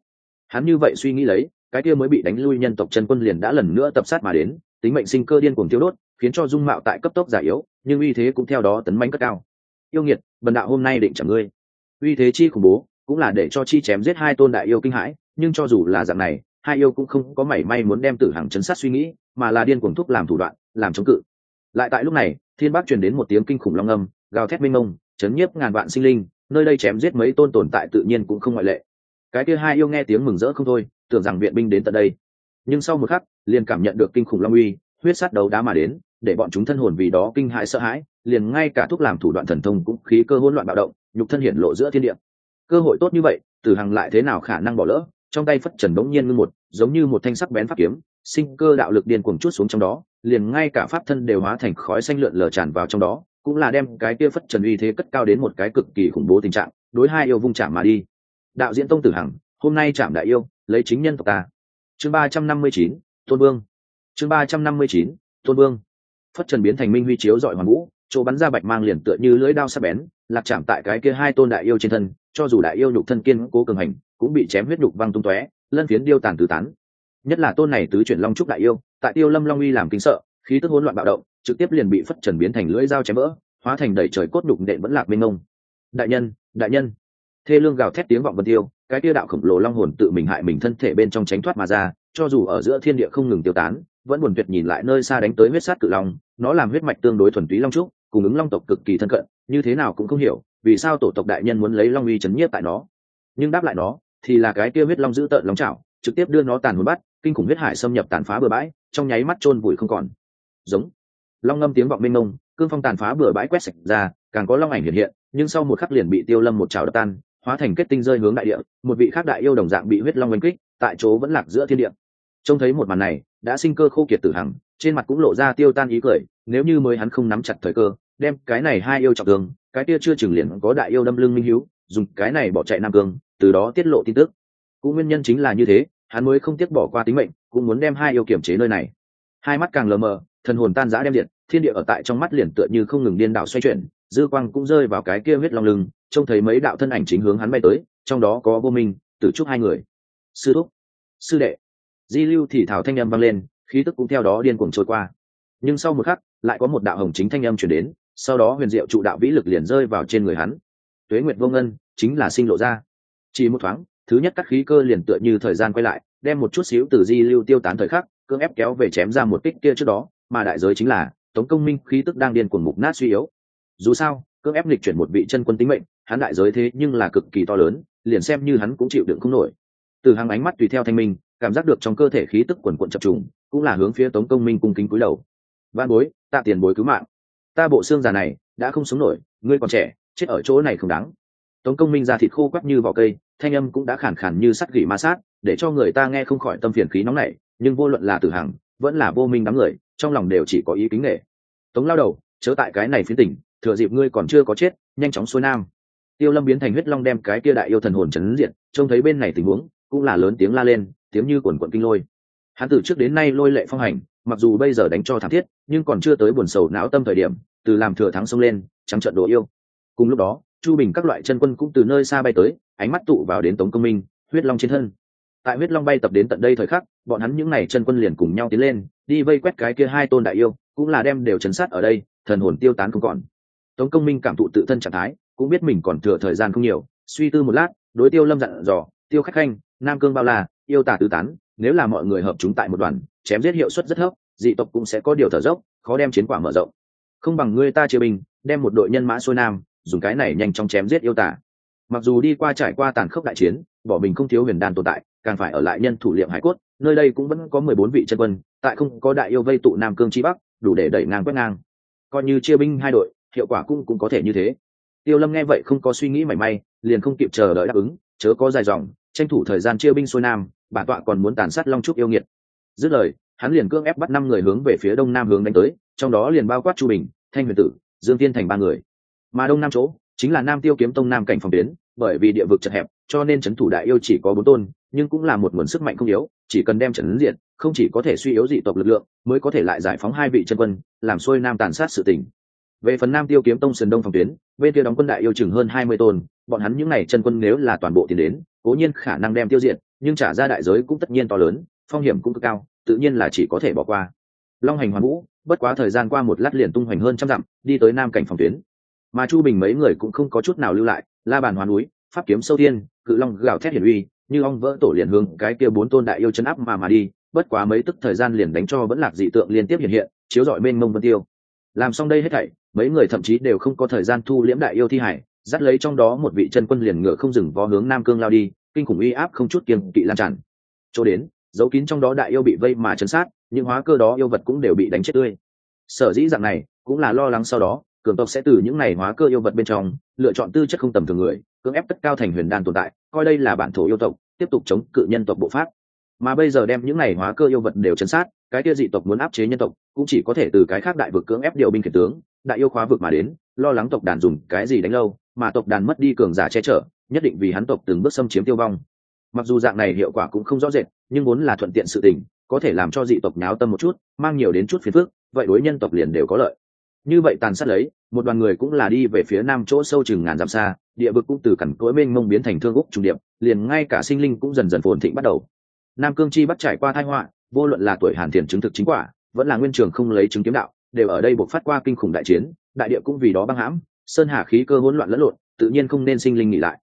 Hắn như vậy suy nghĩ lấy, cái kia mới bị đánh lui nhân tộc chân quân liền đã lần nữa tập sát mà đến, tính mệnh sinh cơ điên cuồng tiêu đốt, khiến cho dung mạo tại cấp tốc giả yếu, nhưng uy thế cũng theo đó tấn manh cất cao. Yêu nghiệt, bần đạo hôm nay định chẳng ngươi. Uy thế chi khủng bố cũng là để cho chi chém giết hai tôn đại yêu kinh hãi, nhưng cho dù là dạng này, hai yêu cũng không có mảy may muốn đem tử hằng chấn sát suy nghĩ, mà là điên cuồng thúc làm thủ đoạn, làm chống cự. Lại tại lúc này, thiên bác truyền đến một tiếng kinh khủng long âm, gào thét minh mông, chấn nhiếp ngàn vạn sinh linh, nơi đây chém giết mấy tôn tồn tại tự nhiên cũng không ngoại lệ. Cái kia hai yêu nghe tiếng mừng rỡ không thôi, tưởng rằng viện binh đến tận đây. Nhưng sau một khắc, liền cảm nhận được kinh khủng long uy, huyết sát đấu đá mà đến, để bọn chúng thân hồn vì đó kinh hãi sợ hãi, liền ngay cả thuốc làm thủ đoạn thần thông cũng khí cơ hỗn loạn bạo động, nhục thân hiển lộ giữa thiên địa cơ hội tốt như vậy, tử hằng lại thế nào khả năng bỏ lỡ? Trong tay phất trần đống nhiên ngưng một, giống như một thanh sắc bén pháp kiếm, sinh cơ đạo lực điên cuồng chút xuống trong đó, liền ngay cả pháp thân đều hóa thành khói xanh lượn lờ tràn vào trong đó, cũng là đem cái kia phất trần uy thế cất cao đến một cái cực kỳ khủng bố tình trạng, đối hai yêu vung chạm mà đi. Đạo diễn tông tử hằng, hôm nay chạm đại yêu, lấy chính nhân tộc ta. Chương ba trăm năm mươi chín, tôn vương. Chương ba trăm năm mươi chín, tôn vương. Phất trần biến thành minh huy chiếu dọi hoàn vũ, chỗ bắn ra bạch mang liền tựa như lưỡi đao sắc bén lạc chạm tại cái kia hai tôn đại yêu trên thân, cho dù đại yêu nhục thân kiên cố cường hành, cũng bị chém huyết nhục văng tung tóe, lân phiến điêu tàn tứ tán. Nhất là tôn này tứ chuyển long trúc đại yêu, tại tiêu lâm long uy làm kinh sợ, khí tức hỗn loạn bạo động, trực tiếp liền bị phất trần biến thành lưỡi dao chém vỡ, hóa thành đầy trời cốt đục nện vẫn lạc mênh mông. Đại nhân đại nhân. Thê lương gào thét tiếng vọng vân tiêu, cái tiêu đạo khổng lồ long hồn tự mình hại mình thân thể bên trong tránh thoát mà ra, cho dù ở giữa thiên địa không ngừng tiêu tán, vẫn buồn tuyệt nhìn lại nơi xa đánh tới huyết sát cự long, nó làm huyết mạch tương đối thuần túy long trúc, cùng ứng long tộc cực kỳ thân cận như thế nào cũng không hiểu, vì sao tổ tộc đại nhân muốn lấy long uy chấn nhiếp tại nó. Nhưng đáp lại nó, thì là cái kia huyết long giữ tợn long chảo, trực tiếp đưa nó tàn hồn bắt, kinh khủng huyết hải xâm nhập tàn phá bừa bãi, trong nháy mắt chôn vùi không còn. Giống. Long ngâm tiếng vọng mênh mông, cương phong tàn phá bừa bãi quét sạch ra, càng có long ảnh hiện hiện, nhưng sau một khắc liền bị tiêu lâm một trào đập tan, hóa thành kết tinh rơi hướng đại địa, một vị khác đại yêu đồng dạng bị huyết long oanh kích, tại chỗ vẫn lạc giữa thiên địa. Trông thấy một màn này, đã sinh cơ khô kiệt tử hằng, trên mặt cũng lộ ra tiêu tan ý cười, nếu như mới hắn không nắm chặt thời cơ đem cái này hai yêu trọng thương cái kia chưa chừng liền có đại yêu đâm lưng minh hiếu, dùng cái này bỏ chạy nam cương từ đó tiết lộ tin tức. Cũng nguyên nhân chính là như thế, hắn mới không tiếc bỏ qua tính mệnh, cũng muốn đem hai yêu kiểm chế nơi này. Hai mắt càng lờ mờ, thần hồn tan rã đem điện, thiên địa ở tại trong mắt liền tựa như không ngừng điên đảo xoay chuyển, dư quang cũng rơi vào cái kia huyết long lưng, trông thấy mấy đạo thân ảnh chính hướng hắn bay tới, trong đó có vô minh, tử trúc hai người. Sư thúc, sư đệ. Di lưu thì thảo thanh âm vang lên, khí tức cũng theo đó điên cuồng trôi qua. Nhưng sau một khắc, lại có một đạo hồng chính thanh âm chuyển đến sau đó huyền diệu trụ đạo vĩ lực liền rơi vào trên người hắn. Tuế nguyệt vô ngân chính là sinh lộ ra. Chỉ một thoáng, thứ nhất các khí cơ liền tựa như thời gian quay lại, đem một chút xíu từ di lưu tiêu tán thời khắc, cưỡng ép kéo về chém ra một kích kia trước đó, mà đại giới chính là tống công minh khí tức đang điên cuồng mục nát suy yếu. Dù sao, cưỡng ép lịch chuyển một vị chân quân tính mệnh, hắn đại giới thế nhưng là cực kỳ to lớn, liền xem như hắn cũng chịu đựng không nổi. Từ hàng ánh mắt tùy theo thanh minh, cảm giác được trong cơ thể khí tức quần quận chập trùng, cũng là hướng phía tống công minh cung kính cúi đầu. Văn bối, tạ tiền bối cứu mạng ta bộ xương già này đã không sống nổi, ngươi còn trẻ, chết ở chỗ này không đáng. Tống công minh ra thịt khô quắp như vỏ cây, thanh âm cũng đã khản khản như sắt gỉ ma sát, để cho người ta nghe không khỏi tâm phiền khí nóng nảy, nhưng vô luận là tử hằng, vẫn là vô minh đám người, trong lòng đều chỉ có ý kính nghệ tống lao đầu, chớ tại cái này phía tỉnh, thừa dịp ngươi còn chưa có chết, nhanh chóng xuôi nam. Tiêu lâm biến thành huyết long đem cái kia đại yêu thần hồn chấn diện trông thấy bên này tình huống, cũng là lớn tiếng la lên, tiếng như quần quận kinh lôi. Hắn từ trước đến nay lôi lệ phong hành mặc dù bây giờ đánh cho thảm thiết, nhưng còn chưa tới buồn sầu não tâm thời điểm, từ làm thừa thắng xông lên, trắng trận đồ yêu. Cùng lúc đó, chu bình các loại chân quân cũng từ nơi xa bay tới, ánh mắt tụ vào đến tống công minh, huyết long trên thân. Tại huyết long bay tập đến tận đây thời khắc, bọn hắn những n à y chân quân liền cùng nhau tiến lên, đi vây quét cái kia hai tôn đại yêu, cũng là đem đều chấn sát ở đây, thần hồn tiêu tán không còn. Tống công minh cảm thụ tự thân trạng thái, cũng biết mình còn thừa thời gian không nhiều, suy tư một lát, đối tiêu lâm dặn dò, tiêu khách khanh, nam cương bao la, yêu tả tứ tán nếu là mọi người hợp chúng tại một đoàn, chém giết hiệu suất rất thấp, dị tộc cũng sẽ có điều thở dốc, khó đem chiến quả mở rộng. Không bằng ngươi ta chia binh, đem một đội nhân mã xuôi nam, dùng cái này nhanh chóng chém giết yêu tả mặc dù đi qua trải qua tàn khốc đại chiến, bỏ mình không thiếu huyền đan tồn tại, càng phải ở lại nhân thủ liệm hải cốt, nơi đây cũng vẫn có mười bốn vị chân quân, tại không có đại yêu vây tụ nam cương chi bắc, đủ để đẩy ngang quét ngang. Coi như chia binh hai đội, hiệu quả cũng cũng có thể như thế. Tiêu lâm nghe vậy không có suy nghĩ mảy may, liền không kịp chờ đợi đáp ứng, chớ có dài dòng, tranh thủ thời gian chia binh xuôi nam bản tọa còn muốn tàn sát long trúc yêu nghiệt. Dứt lời, hắn liền cưỡng ép bắt năm người hướng về phía đông nam hướng đánh tới, trong đó liền bao quát chu bình, thanh huyền tử, dương tiên thành ba người. Mà đông nam chỗ, chính là nam tiêu kiếm tông nam cảnh phòng tuyến, bởi vì địa vực chật hẹp, cho nên c thủ đại yêu chỉ có bốn tôn, nhưng cũng là một nguồn sức mạnh không yếu, chỉ cần đem trấn diện không chỉ có thể suy yếu dị tộc lực lượng, mới có thể lại giải phóng hai vị chân quân, làm xuôi nam tàn sát sự tình. Về phần nam tiêu kiếm tông sườn đông phòng tuyến, bên kia đóng quân đại yêu chừng hơn hai mươi tôn, bọn hắn những n à y chân quân nếu là toàn bộ tiền đến, cố nhiên khả năng đem tiêu diệt nhưng trả ra đại giới cũng tất nhiên to lớn, phong hiểm cũng cực cao, tự nhiên là chỉ có thể bỏ qua. Long hành hoàn vũ, bất quá thời gian qua một lát liền tung hoành hơn trăm dặm, đi tới nam cảnh phòng tuyến. Mà chu bình mấy người cũng không có chút nào lưu lại, la bàn hoàn núi, pháp kiếm sâu tiên cự long gào thét hiển uy, như ong vỡ tổ liền hướng cái kia bốn tôn đại yêu chân áp mà mà đi, bất quá mấy tức thời gian liền đánh cho vẫn lạc dị tượng liên tiếp hiện hiện, chiếu rọi mênh mông vân tiêu. Làm xong đây hết thảy, mấy người thậm chí đều không có thời gian thu liễm đại yêu thi hải, dắt lấy trong đó một vị chân quân liền ngựa không dừng vó hướng nam cương lao đi kinh khủng uy áp không chút kiêng kỵ lan tràn. Chỗ đến, dấu kín trong đó đại yêu bị vây mà chấn sát, những hóa cơ đó yêu vật cũng đều bị đánh chết tươi. Sở dĩ dạng này, cũng là lo lắng sau đó, cường tộc sẽ từ những này hóa cơ yêu vật bên trong, lựa chọn tư chất không tầm thường người, cưỡng ép tất cao thành huyền đan tồn tại, coi đây là bản thổ yêu tộc, tiếp tục chống cự nhân tộc bộ pháp. Mà bây giờ đem những này hóa cơ yêu vật đều chấn sát, cái kia dị tộc muốn áp chế nhân tộc, cũng chỉ có thể từ cái khác đại vực cưỡng ép điều binh khiển tướng, đại yêu khóa vực mà đến, lo lắng tộc đàn dùng cái gì đánh lâu, mà tộc đàn mất đi cường giả che chở nhất định vì hắn tộc từng bước xâm chiếm tiêu vong. Mặc dù dạng này hiệu quả cũng không rõ rệt, nhưng vốn là thuận tiện sự tình, có thể làm cho dị tộc nháo tâm một chút, mang nhiều đến chút phiền phức, vậy đối nhân tộc liền đều có lợi. Như vậy tàn sát lấy, một đoàn người cũng là đi về phía nam chỗ sâu chừng ngàn dặm xa, địa vực cũng từ cẩn cỗi mênh mông biến thành thương úc trung điệp, liền ngay cả sinh linh cũng dần dần phồn thịnh bắt đầu. Nam cương chi bắt trải qua thái họa, vô luận là tuổi hàn thiền chứng thực chính quả, vẫn là nguyên trường không lấy chứng kiếm đạo, đều ở đây buộc phát qua kinh khủng đại chiến, đại địa cũng vì đó băng hãm, sơn hà khí cơ hỗn loạn lẫn lộn, tự nhiên không nên sinh linh nghỉ lại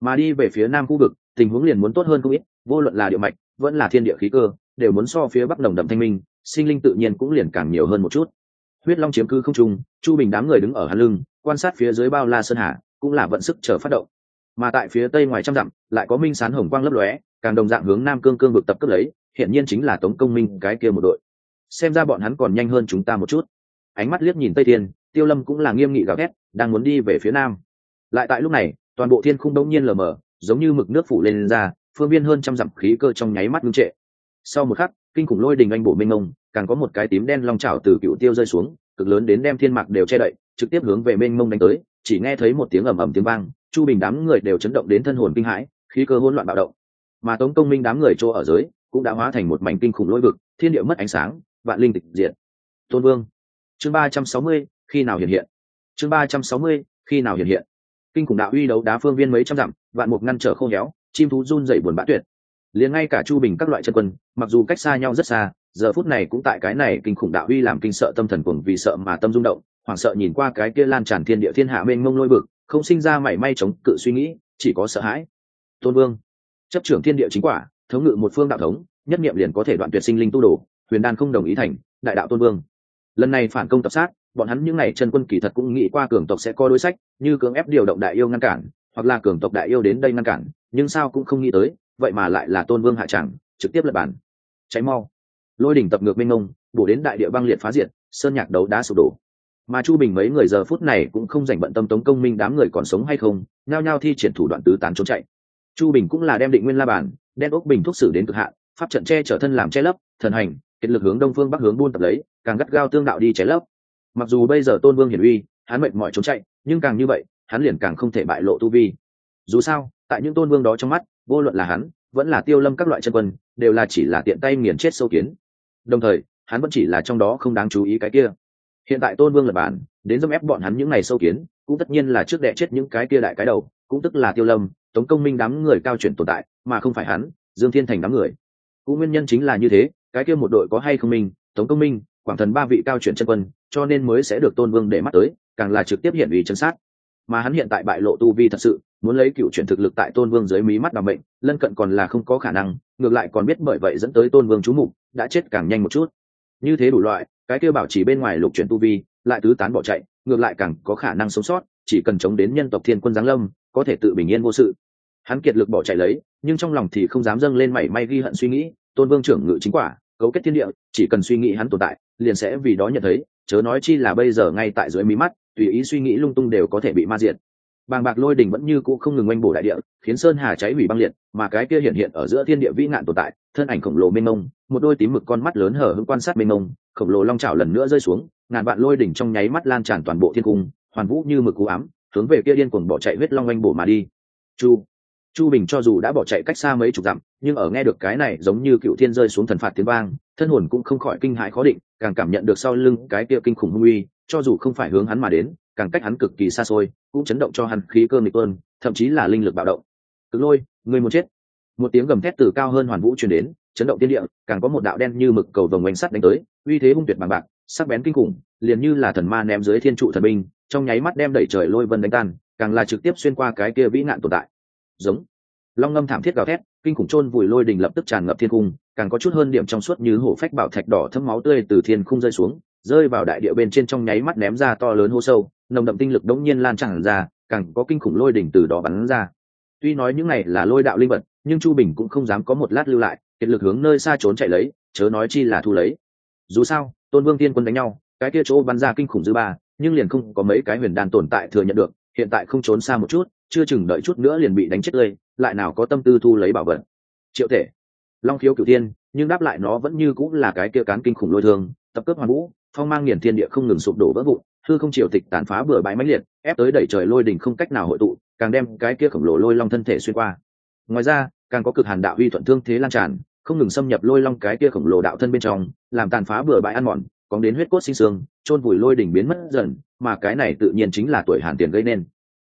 mà đi về phía nam khu vực, tình huống liền muốn tốt hơn không ít, vô luận là địa mạch, vẫn là thiên địa khí cơ, đều muốn so phía bắc nồng đậm thanh minh, sinh linh tự nhiên cũng liền càng nhiều hơn một chút. Huyết long chiếm cư không trung, chu bình đám người đứng ở hàn lưng, quan sát phía dưới bao la sơn hà, cũng là vận sức chờ phát động. Mà tại phía tây ngoài trăm dặm, lại có minh sán hồng quang lấp lóe, càng đồng dạng hướng nam cương cương vực tập cấp lấy hiện nhiên chính là tống công minh cái kia một đội. Xem ra bọn hắn còn nhanh hơn chúng ta một chút. Ánh mắt liếc nhìn tây thiên, tiêu lâm cũng là nghiêm nghị gào thét, đang muốn đi về phía nam. Lại tại lúc này toàn bộ thiên khung đống nhiên lờ mờ giống như mực nước phủ lên, lên ra phương viên hơn trăm dặm khí cơ trong nháy mắt ngưng trệ. Sau một khắc kinh khủng lôi đình anh bổ minh mông càng có một cái tím đen long trào từ cựu tiêu rơi xuống cực lớn đến đem thiên mạc đều che đậy trực tiếp hướng về mênh mông đánh tới chỉ nghe thấy một tiếng ầm ầm tiếng vang chu bình đám người đều chấn động đến thân hồn kinh hãi khí cơ hỗn loạn bạo động. Mà tống công minh đám người chỗ ở dưới cũng đã hóa thành một mảnh kinh khủng lôi vực thiên địa mất ánh sáng vạn linh tịch diệt. Tôn vương chương ba trăm sáu mươi khi nào hiện hiện? Chương ba trăm sáu mươi khi nào hiện hiện? Kinh khủng đạo uy đấu đá phương viên mấy trăm dặm, vạn mục ngăn trở khô héo, chim thú run dậy buồn bã tuyệt. Liền ngay cả chu bình các loại chân quân, mặc dù cách xa nhau rất xa, giờ phút này cũng tại cái này kinh khủng đạo uy làm kinh sợ tâm thần cuồng vì sợ mà tâm rung động, hoảng sợ nhìn qua cái kia lan tràn thiên địa thiên hạ mênh mông lôi vực, không sinh ra mảy may chống cự suy nghĩ, chỉ có sợ hãi. Tôn vương, chấp trưởng thiên địa chính quả, thống ngự một phương đạo thống, nhất nghiệm liền có thể đoạn tuyệt sinh linh tu đồ, huyền đan không đồng ý thành, đại đạo tôn vương. Lần này phản công tập sát bọn hắn những n à y chân quân kỳ thật cũng nghĩ qua cường tộc sẽ có đối sách, như cưỡng ép điều động đại yêu ngăn cản, hoặc là cường tộc đại yêu đến đây ngăn cản, nhưng sao cũng không nghĩ tới, vậy mà lại là tôn vương hạ tràng trực tiếp lập bản. Cháy mau. Lôi đỉnh tập ngược minh ngông bổ đến đại địa băng liệt phá diệt, sơn nhạc đấu đá sụp đổ. Mà chu bình mấy người giờ phút này cũng không dành bận tâm tống công minh đám người còn sống hay không, nhao nhao thi triển thủ đoạn tứ tán trốn chạy. Chu bình cũng là đem định nguyên la bản đen ốc bình thuốc xử đến cực hạn, pháp trận che chở thân làm che lấp, thần hành, kết lực hướng đông phương bắc hướng buôn tập lấy, càng gắt gao tương đạo đi che lấp mặc dù bây giờ tôn vương hiển uy, hắn mệt mỏi trốn chạy, nhưng càng như vậy, hắn liền càng không thể bại lộ tu vi. Dù sao, tại những tôn vương đó trong mắt, vô luận là hắn, vẫn là tiêu lâm các loại chân quân, đều là chỉ là tiện tay nghiền chết sâu kiến. Đồng thời, hắn vẫn chỉ là trong đó không đáng chú ý cái kia. Hiện tại tôn vương lập bản, đến dâm ép bọn hắn những ngày sâu kiến, cũng tất nhiên là trước đệ chết những cái kia đại cái đầu, cũng tức là tiêu lâm, tống công minh đám người cao chuyển tồn tại, mà không phải hắn, dương thiên thành đám người. Cũng nguyên nhân chính là như thế, cái kia một đội có hay không minh, tống công minh quảng thần ba vị cao chuyển chân quân, cho nên mới sẽ được tôn vương để mắt tới, càng là trực tiếp hiện ủy chân sát. Mà hắn hiện tại bại lộ tu vi thật sự, muốn lấy cựu chuyển thực lực tại tôn vương dưới mí mắt đặc mệnh, lân cận còn là không có khả năng, ngược lại còn biết bởi vậy dẫn tới tôn vương chú mục, đã chết càng nhanh một chút. Như thế đủ loại, cái kia bảo chỉ bên ngoài lục chuyển tu vi, lại tứ tán bỏ chạy, ngược lại càng có khả năng sống sót, chỉ cần chống đến nhân tộc thiên quân giáng lâm, có thể tự bình yên vô sự. Hắn kiệt lực bỏ chạy lấy, nhưng trong lòng thì không dám dâng lên mảy may ghi hận suy nghĩ, tôn vương trưởng ngự chính quả cấu kết thiên địa, chỉ cần suy nghĩ hắn tồn tại, liền sẽ vì đó nhận thấy, chớ nói chi là bây giờ ngay tại dưới mí mắt, tùy ý suy nghĩ lung tung đều có thể bị ma diệt. Bàng bạc lôi đình vẫn như cũ không ngừng oanh bổ đại địa, khiến sơn hà cháy hủy băng liệt, mà cái kia hiện hiện ở giữa thiên địa vĩ ngạn tồn tại, thân ảnh khổng lồ mênh mông, một đôi tím mực con mắt lớn hở hững quan sát mênh mông, khổng lồ long trào lần nữa rơi xuống, ngàn vạn lôi đỉnh trong nháy mắt lan tràn toàn bộ thiên cung, hoàn vũ như mực cú ám, hướng về kia điên cuồng bỏ chạy huyết long oanh bổ mà đi. Chu chu bình cho dù đã bỏ chạy cách xa mấy chục dặm, nhưng ở nghe được cái này giống như cựu thiên rơi xuống thần phạt tiếng vang, thân hồn cũng không khỏi kinh hãi khó định, càng cảm nhận được sau lưng cái kia kinh khủng hung uy, cho dù không phải hướng hắn mà đến, càng cách hắn cực kỳ xa xôi, cũng chấn động cho hắn khí cơ nghịch ơn thậm chí là linh lực bạo động. Cực lôi người muốn chết? Một tiếng gầm thét từ cao hơn hoàn vũ truyền đến, chấn động tiên địa, càng có một đạo đen như mực cầu vồng oanh sắt đánh tới, uy thế hung tuyệt bằng bạc, sắc bén kinh khủng, liền như là thần ma ném dưới thiên trụ thần binh, trong nháy mắt đem đẩy trời lôi vân đánh tan, càng là trực tiếp xuyên qua cái kia vĩ nạn tồn tại giống. Long ngâm thảm thiết gào thét, kinh khủng chôn vùi lôi đình lập tức tràn ngập thiên cung càng có chút hơn điểm trong suốt như hổ phách bảo thạch đỏ thấm máu tươi từ thiên khung rơi xuống, rơi vào đại địa bên trên trong nháy mắt ném ra to lớn hô sâu, nồng đậm tinh lực đống nhiên lan tràn ra, càng có kinh khủng lôi đỉnh từ đó bắn ra. Tuy nói những này là lôi đạo linh vật, nhưng chu bình cũng không dám có một lát lưu lại, kiệt lực hướng nơi xa trốn chạy lấy, chớ nói chi là thu lấy. Dù sao, tôn vương tiên quân đánh nhau, cái kia chỗ bắn ra kinh khủng dư ba, nhưng liền không có mấy cái huyền đan tồn tại thừa nhận được, hiện tại không trốn xa một chút chưa chừng đợi chút nữa liền bị đánh chết tươi, lại nào có tâm tư thu lấy bảo vật. Triệu thể, long khiếu cửu thiên, nhưng đáp lại nó vẫn như cũng là cái kia cán kinh khủng lôi thương, tập cướp hoàn vũ, phong mang nghiền thiên địa không ngừng sụp đổ vỡ vụn, hư không triều tịch tàn phá bừa bãi mãnh liệt, ép tới đẩy trời lôi đình không cách nào hội tụ, càng đem cái kia khổng lồ lôi long thân thể xuyên qua. Ngoài ra, càng có cực hàn đạo uy thuận thương thế lan tràn, không ngừng xâm nhập lôi long cái kia khổng lồ đạo thân bên trong, làm tàn phá bừa bãi ăn mòn còn đến huyết cốt sinh xương chôn vùi lôi đỉnh biến mất dần, mà cái này tự nhiên chính là tuổi hàn tiền gây nên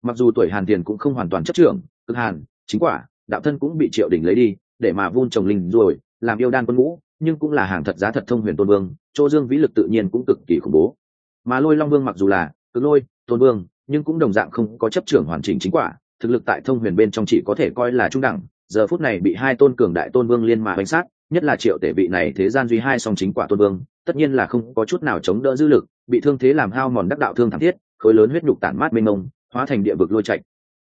mặc dù tuổi hàn tiền cũng không hoàn toàn chất trưởng, cực hàn, chính quả, đạo thân cũng bị triệu đỉnh lấy đi, để mà vun trồng linh rồi, làm yêu đan quân ngũ, nhưng cũng là hàng thật giá thật thông huyền tôn vương, chỗ dương vĩ lực tự nhiên cũng cực kỳ khủng bố. Mà lôi long vương mặc dù là cực lôi tôn vương, nhưng cũng đồng dạng không có chấp trưởng hoàn chỉnh chính quả, thực lực tại thông huyền bên trong chỉ có thể coi là trung đẳng, giờ phút này bị hai tôn cường đại tôn vương liên mà bánh sát, nhất là triệu tể vị này thế gian duy hai song chính quả tôn vương, tất nhiên là không có chút nào chống đỡ dư lực, bị thương thế làm hao mòn đắc đạo thương thảm thiết, khối lớn huyết nhục tản mát mênh mông hóa thành địa vực lôi trạch,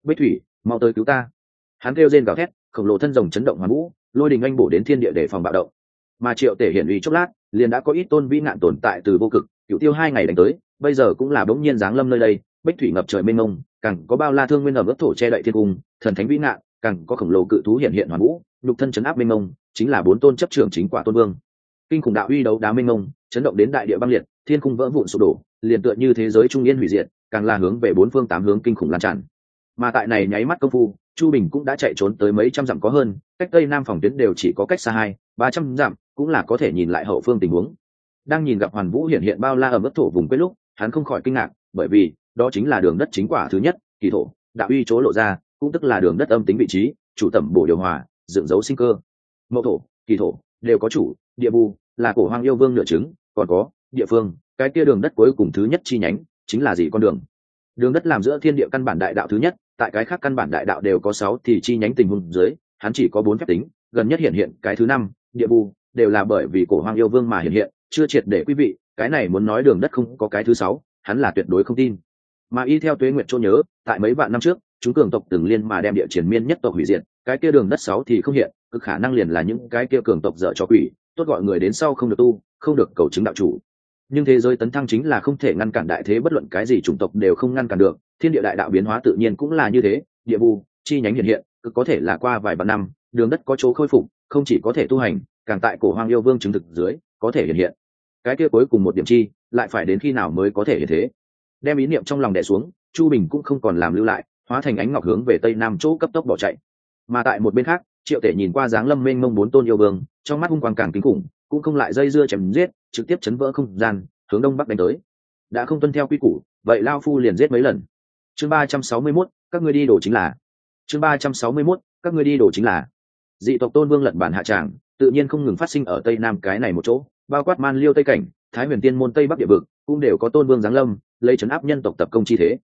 bích thủy mau tới cứu ta. Hắn kêu rên gào thét khổng lồ thân rồng chấn động hoàn vũ lôi đình anh bổ đến thiên địa để phòng bạo động. Mà triệu tể hiển uy chốc lát liền đã có ít tôn vĩ nạn tồn tại từ vô cực cựu tiêu hai ngày đánh tới bây giờ cũng là bỗng nhiên giáng lâm nơi đây bích thủy ngập trời mênh mông càng có bao la thương nguyên ở ướt thổ che đậy thiên cung thần thánh vĩ nạn càng có khổng lồ cự thú hiện hiện hoàn vũ nhục thân chấn áp mênh mông chính là bốn tôn chấp trưởng chính quả tôn vương. Kinh khủng đạo uy đấu đá mênh mông chấn động đến đại địa băng liệt thiên cung vỡ vụn sụp đổ liền tựa như thế giới trung yên hủy diệt càng là hướng về bốn phương tám hướng kinh khủng lan tràn. Mà tại này nháy mắt công phu, chu bình cũng đã chạy trốn tới mấy trăm dặm có hơn, cách tây nam phòng tuyến đều chỉ có cách xa hai, ba trăm dặm, cũng là có thể nhìn lại hậu phương tình huống. Đang nhìn gặp hoàn vũ hiện hiện bao la ở mức thổ vùng quê lúc, hắn không khỏi kinh ngạc, bởi vì, đó chính là đường đất chính quả thứ nhất, kỳ thổ, đạo uy chỗ lộ ra, cũng tức là đường đất âm tính vị trí, chủ tẩm bổ điều hòa, dựng dấu sinh cơ. Mậu thổ, kỳ thổ, đều có chủ, địa bù, là cổ hoang yêu vương nửa trứng còn có, địa phương, cái kia đường đất cuối cùng thứ nhất chi nhánh chính là gì con đường? Đường đất làm giữa thiên địa căn bản đại đạo thứ nhất, tại cái khác căn bản đại đạo đều có sáu thì chi nhánh tình huống dưới, hắn chỉ có bốn phép tính, gần nhất hiện hiện cái thứ năm, địa bù đều là bởi vì cổ hoang yêu vương mà hiện hiện, chưa triệt để quý vị, cái này muốn nói đường đất không có cái thứ sáu, hắn là tuyệt đối không tin. Mà y theo tuế nguyệt chỗ nhớ, tại mấy vạn năm trước, chúng cường tộc từng liên mà đem địa triển miên nhất tộc hủy diệt, cái kia đường đất sáu thì không hiện, cực khả năng liền là những cái kia cường tộc dở cho quỷ, tốt gọi người đến sau không được tu, không được cầu chứng đạo chủ nhưng thế giới tấn thăng chính là không thể ngăn cản đại thế, bất luận cái gì chủng tộc đều không ngăn cản được. Thiên địa đại đạo biến hóa tự nhiên cũng là như thế, địa vu chi nhánh hiện hiện cực có thể là qua vài vạn năm, đường đất có chỗ khôi phục, không chỉ có thể tu hành, càng tại cổ hoang yêu vương chứng thực dưới, có thể hiện hiện. Cái kia cuối cùng một điểm chi, lại phải đến khi nào mới có thể hiện thế? Đem ý niệm trong lòng đẻ xuống, chu bình cũng không còn làm lưu lại, hóa thành ánh ngọc hướng về tây nam chỗ cấp tốc bỏ chạy. Mà tại một bên khác, triệu tể nhìn qua dáng lâm mênh mông bốn tôn yêu vương, trong mắt hung quang càng kinh khủng cũng không lại dây dưa chém giết, trực tiếp chấn vỡ không gian, hướng đông bắc đánh tới. Đã không tuân theo quy củ, vậy lao phu liền giết mấy lần? Chương ba trăm sáu mươi mốt, các ngươi đi đổ chính là. Chương ba trăm sáu mươi mốt, các ngươi đi đồ chính là. Dị tộc tôn vương lật bản hạ tràng, tự nhiên không ngừng phát sinh ở tây nam cái này một chỗ, bao quát man liêu tây cảnh, thái huyền tiên môn tây bắc địa vực, cũng đều có tôn vương giáng lâm, lấy chấn áp nhân tộc tập công chi thế.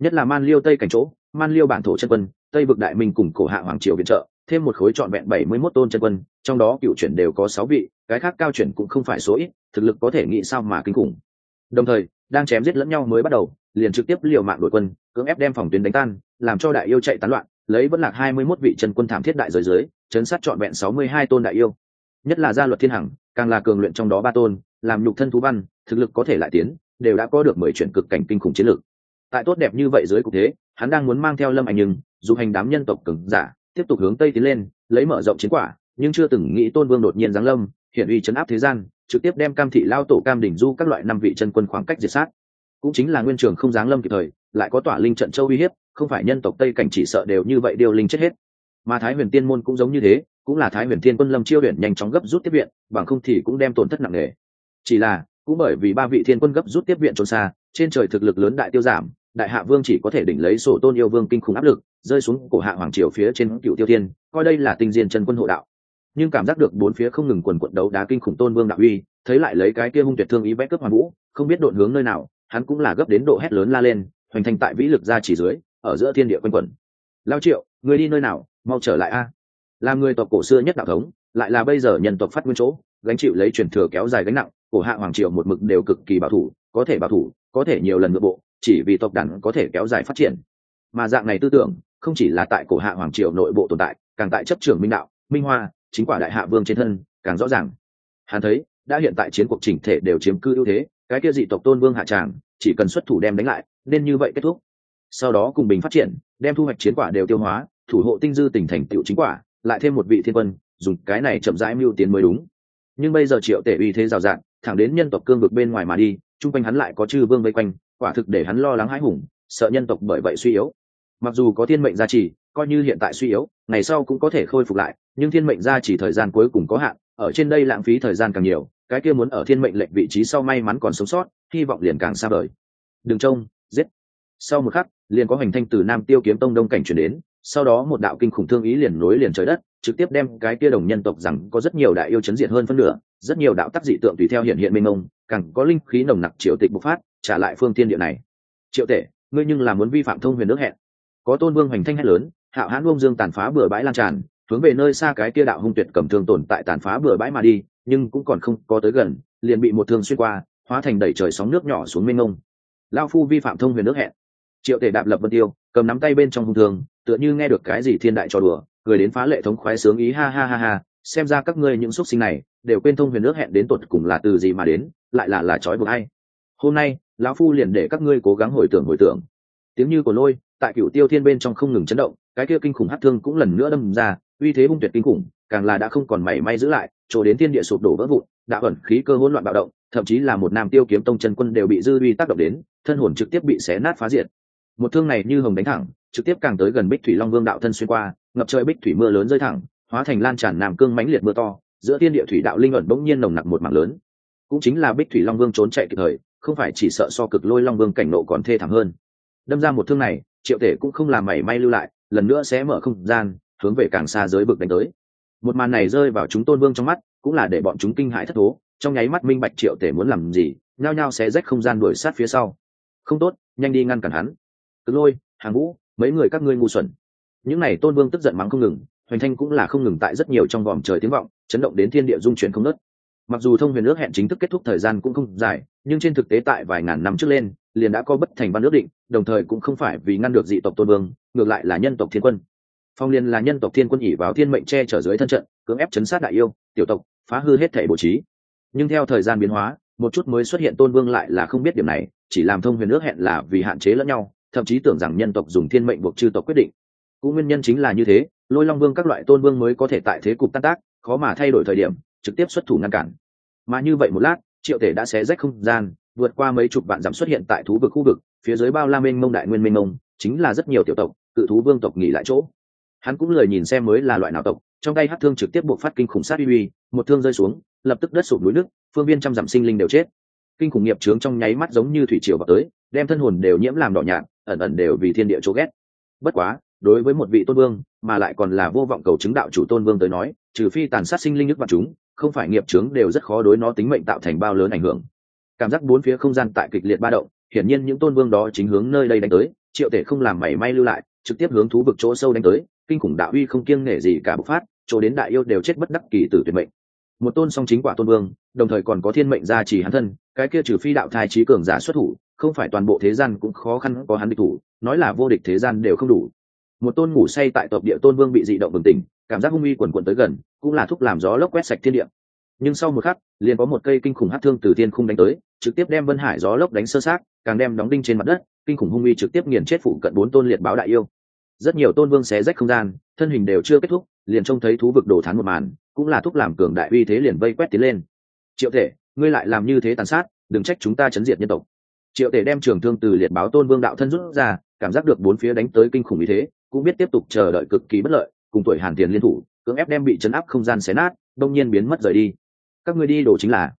Nhất là man liêu tây cảnh chỗ, man liêu bản thổ chân quân, tây vực đại minh cùng cổ hạ hoàng triều viện trợ thêm một khối trọn vẹn bảy mươi 71 tôn chân quân, trong đó cựu chuyển đều có sáu vị, cái khác cao chuyển cũng không phải số ít, thực lực có thể nghĩ sao mà kinh khủng. Đồng thời, đang chém giết lẫn nhau mới bắt đầu, liền trực tiếp liều mạng đội quân, cưỡng ép đem phòng tuyến đánh tan, làm cho đại yêu chạy tán loạn, lấy vẫn lạc hai mươi 21 vị chân quân thảm thiết đại giới dưới, chấn sát trọn vẹn sáu mươi hai tôn đại yêu. Nhất là gia luật thiên hằng, càng là cường luyện trong đó ba tôn, làm nhục thân thú văn, thực lực có thể lại tiến, đều đã có được mười chuyển cực cảnh kinh khủng chiến lược. Tại tốt đẹp như vậy dưới cục thế, hắn đang muốn mang theo lâm ảnh nhưng dù hành đám nhân tộc cứng giả tiếp tục hướng tây tiến lên, lấy mở rộng chiến quả, nhưng chưa từng nghĩ tôn vương đột nhiên giáng lâm hiện uy chấn áp thế gian, trực tiếp đem cam thị lao tổ cam đỉnh du các loại năm vị chân quân khoảng cách diệt sát. Cũng chính là nguyên trường không giáng lâm kịp thời, lại có tỏa linh trận châu uy hiếp, không phải nhân tộc tây cảnh chỉ sợ đều như vậy điều linh chết hết. Mà thái huyền tiên môn cũng giống như thế, cũng là thái huyền thiên quân lâm chiêu luyện nhanh chóng gấp rút tiếp viện, bằng không thì cũng đem tổn thất nặng nề. Chỉ là, cũng bởi vì ba vị thiên quân gấp rút tiếp viện trốn xa, trên trời thực lực lớn đại tiêu giảm đại hạ vương chỉ có thể đỉnh lấy sổ tôn yêu vương kinh khủng áp lực, rơi xuống cổ hạ hoàng triều phía trên cựu tiêu thiên, coi đây là tinh diên chân quân hộ đạo. Nhưng cảm giác được bốn phía không ngừng quần quận đấu đá kinh khủng tôn vương đạo uy, thấy lại lấy cái kia hung tuyệt thương ý vẽ cướp hoàng vũ, không biết độn hướng nơi nào, hắn cũng là gấp đến độ hét lớn la lên, hoành thành tại vĩ lực ra chỉ dưới, ở giữa thiên địa quanh quẩn. Lao triệu, người đi nơi nào, mau trở lại a. Làm người tộc cổ xưa nhất đạo thống, lại là bây giờ nhân tộc phát nguyên chỗ, gánh chịu lấy truyền thừa kéo dài gánh nặng, cổ hạ hoàng triều một mực đều cực kỳ bảo thủ, có thể bảo thủ, có thể nhiều lần ngựa bộ chỉ vì tộc đẳng có thể kéo dài phát triển. Mà dạng này tư tưởng không chỉ là tại cổ hạ hoàng triều nội bộ tồn tại càng tại chấp trường minh đạo minh hoa chính quả đại hạ vương trên thân càng rõ ràng. Hắn thấy đã hiện tại chiến cuộc chỉnh thể đều chiếm cư ưu thế cái kia dị tộc tôn vương hạ tràng chỉ cần xuất thủ đem đánh lại nên như vậy kết thúc. Sau đó cùng bình phát triển đem thu hoạch chiến quả đều tiêu hóa thủ hộ tinh dư tỉnh thành tựu chính quả lại thêm một vị thiên quân dùng cái này chậm rãi mưu tiến mới đúng. Nhưng bây giờ triệu tể uy thế rào dạng, thẳng đến nhân tộc cương vực bên ngoài mà đi chung quanh hắn lại có chư vương vây quanh, quả thực để hắn lo lắng hãi hùng, sợ nhân tộc bởi vậy suy yếu. Mặc dù có thiên mệnh gia trì, coi như hiện tại suy yếu, ngày sau cũng có thể khôi phục lại, nhưng thiên mệnh gia trì thời gian cuối cùng có hạn, ở trên đây lãng phí thời gian càng nhiều, cái kia muốn ở thiên mệnh lệnh vị trí sau may mắn còn sống sót, hy vọng liền càng xa vời. Đừng trông, giết. Sau một khắc, liền có hành thanh từ nam tiêu kiếm tông đông cảnh chuyển đến sau đó một đạo kinh khủng thương ý liền nối liền trời đất, trực tiếp đem cái kia đồng nhân tộc rằng có rất nhiều đại yêu chấn diện hơn phân nửa, rất nhiều đạo tác dị tượng tùy theo hiện hiện minh ông càng có linh khí nồng nặc triệu tịch bộc phát, trả lại phương tiên địa này. Triệu tể, ngươi nhưng là muốn vi phạm thông huyền nước hẹn. Có tôn vương hoành thanh hét lớn, hạo hãn ông dương tàn phá bừa bãi lan tràn, hướng về nơi xa cái kia đạo hung tuyệt cầm thương tồn tại tàn phá bừa bãi mà đi, nhưng cũng còn không có tới gần, liền bị một thương xuyên qua, hóa thành đẩy trời sóng nước nhỏ xuống mênh mông. Lao phu vi phạm thông huyền nước hẹn. Triệu tể đạp lập vân tiêu, cầm nắm tay bên trong hung thương tựa như nghe được cái gì thiên đại cho đùa, cười đến phá lệ thống khoái sướng ý, ha ha ha ha, xem ra các ngươi những xuất sinh này đều quên thông huyền nước hẹn đến tột cùng là từ gì mà đến, lại là là trói buộc hay hôm nay, lão phu liền để các ngươi cố gắng hồi tưởng hồi tưởng. Tiếng như của lôi, tại cựu tiêu thiên bên trong không ngừng chấn động, cái kia kinh khủng hát thương cũng lần nữa đâm ra, uy thế hung tuyệt kinh khủng, càng là đã không còn mảy may giữ lại, chỗ đến thiên địa sụp đổ vỡ vụn đã ẩn khí cơ hỗn loạn bạo động, thậm chí là một nam tiêu kiếm tông chân quân đều bị dư uy tác động đến, thân hồn trực tiếp bị xé nát phá diệt. Một thương này như hồng đánh thẳng trực tiếp càng tới gần bích thủy long vương đạo thân xuyên qua, ngập trời bích thủy mưa lớn rơi thẳng, hóa thành lan tràn nam cương mãnh liệt mưa to, giữa thiên địa thủy đạo linh ẩn bỗng nhiên nồng nặc một mảng lớn. Cũng chính là bích thủy long vương trốn chạy kịp thời, không phải chỉ sợ so cực lôi long vương cảnh nộ còn thê thảm hơn. Đâm ra một thương này, triệu thể cũng không làm mảy may lưu lại, lần nữa sẽ mở không gian, hướng về càng xa giới vực đánh tới. Một màn này rơi vào chúng tôn vương trong mắt, cũng là để bọn chúng kinh hãi thất thố, trong nháy mắt minh bạch triệu tể muốn làm gì, nhao nhao sẽ rách không gian đuổi sát phía sau. Không tốt, nhanh đi ngăn cản hắn. Cực lôi, hàng vũ mấy người các ngươi ngu xuẩn. Những n à y tôn vương tức giận mắng không ngừng, hoành thanh cũng là không ngừng tại rất nhiều trong vòm trời tiếng vọng, chấn động đến thiên địa dung chuyển không nớt mặc dù thông huyền ước hẹn chính thức kết thúc thời gian cũng không dài, nhưng trên thực tế tại vài ngàn năm trước lên, liền đã có bất thành văn ước định, đồng thời cũng không phải vì ngăn được dị tộc tôn vương, ngược lại là nhân tộc thiên quân. Phong liên là nhân tộc thiên quân ỉ vào thiên mệnh che trở dưới thân trận, cưỡng ép chấn sát đại yêu, tiểu tộc, phá hư hết thể bố trí. Nhưng theo thời gian biến hóa, một chút mới xuất hiện tôn vương lại là không biết điểm này, chỉ làm thông huyền ước hẹn là vì hạn chế lẫn nhau thậm chí tưởng rằng nhân tộc dùng thiên mệnh buộc chư tộc quyết định. Cũng nguyên nhân chính là như thế, lôi long vương các loại tôn vương mới có thể tại thế cục tan tác, khó mà thay đổi thời điểm, trực tiếp xuất thủ ngăn cản. Mà như vậy một lát, triệu thể đã xé rách không gian, vượt qua mấy chục vạn dặm xuất hiện tại thú vực khu vực, phía dưới bao la mênh mông đại nguyên mênh mông, chính là rất nhiều tiểu tộc, cự thú vương tộc nghỉ lại chỗ. Hắn cũng lời nhìn xem mới là loại nào tộc, trong tay hát thương trực tiếp buộc phát kinh khủng sát uy uy, một thương rơi xuống, lập tức đất sụp núi nước phương viên trăm dặm sinh linh đều chết. Kinh khủng nghiệp trướng trong nháy mắt giống như thủy triều vào tới, đem thân hồn đều nhiễm làm đỏ nhạt ẩn ẩn đều vì thiên địa chỗ ghét. Bất quá, đối với một vị tôn vương, mà lại còn là vô vọng cầu chứng đạo chủ tôn vương tới nói, trừ phi tàn sát sinh linh nhất bọn chúng, không phải nghiệp chướng đều rất khó đối nó tính mệnh tạo thành bao lớn ảnh hưởng. Cảm giác bốn phía không gian tại kịch liệt ba động, hiển nhiên những tôn vương đó chính hướng nơi đây đánh tới, triệu tể không làm mảy may lưu lại, trực tiếp hướng thú vực chỗ sâu đánh tới, kinh khủng đạo uy không kiêng nể gì cả bộc phát, chỗ đến đại yêu đều chết bất đắc kỳ tử tuyệt mệnh. Một tôn song chính quả tôn vương, đồng thời còn có thiên mệnh gia trì hắn thân, cái kia trừ phi đạo thai trí cường giả xuất thủ không phải toàn bộ thế gian cũng khó khăn có hắn địch thủ, nói là vô địch thế gian đều không đủ. Một tôn ngủ say tại tộc địa tôn vương bị dị động bừng tỉnh, cảm giác hung uy quần quần tới gần, cũng là thúc làm gió lốc quét sạch thiên địa. Nhưng sau một khắc, liền có một cây kinh khủng hát thương từ thiên khung đánh tới, trực tiếp đem vân hải gió lốc đánh sơ sát càng đem đóng đinh trên mặt đất, kinh khủng hung uy trực tiếp nghiền chết phụ cận bốn tôn liệt báo đại yêu. Rất nhiều tôn vương xé rách không gian, thân hình đều chưa kết thúc, liền trông thấy thú vực đổ thán một màn, cũng là thúc làm cường đại uy thế liền vây quét tiến lên. Triệu thể, ngươi lại làm như thế tàn sát, đừng trách chúng ta chấn diệt nhân tộc triệu tể đem trường thương từ liệt báo tôn vương đạo thân rút ra, cảm giác được bốn phía đánh tới kinh khủng như thế, cũng biết tiếp tục chờ đợi cực kỳ bất lợi, cùng tuổi hàn tiền liên thủ, cưỡng ép đem bị chấn áp không gian xé nát, đông nhiên biến mất rời đi. Các ngươi đi đổ chính là.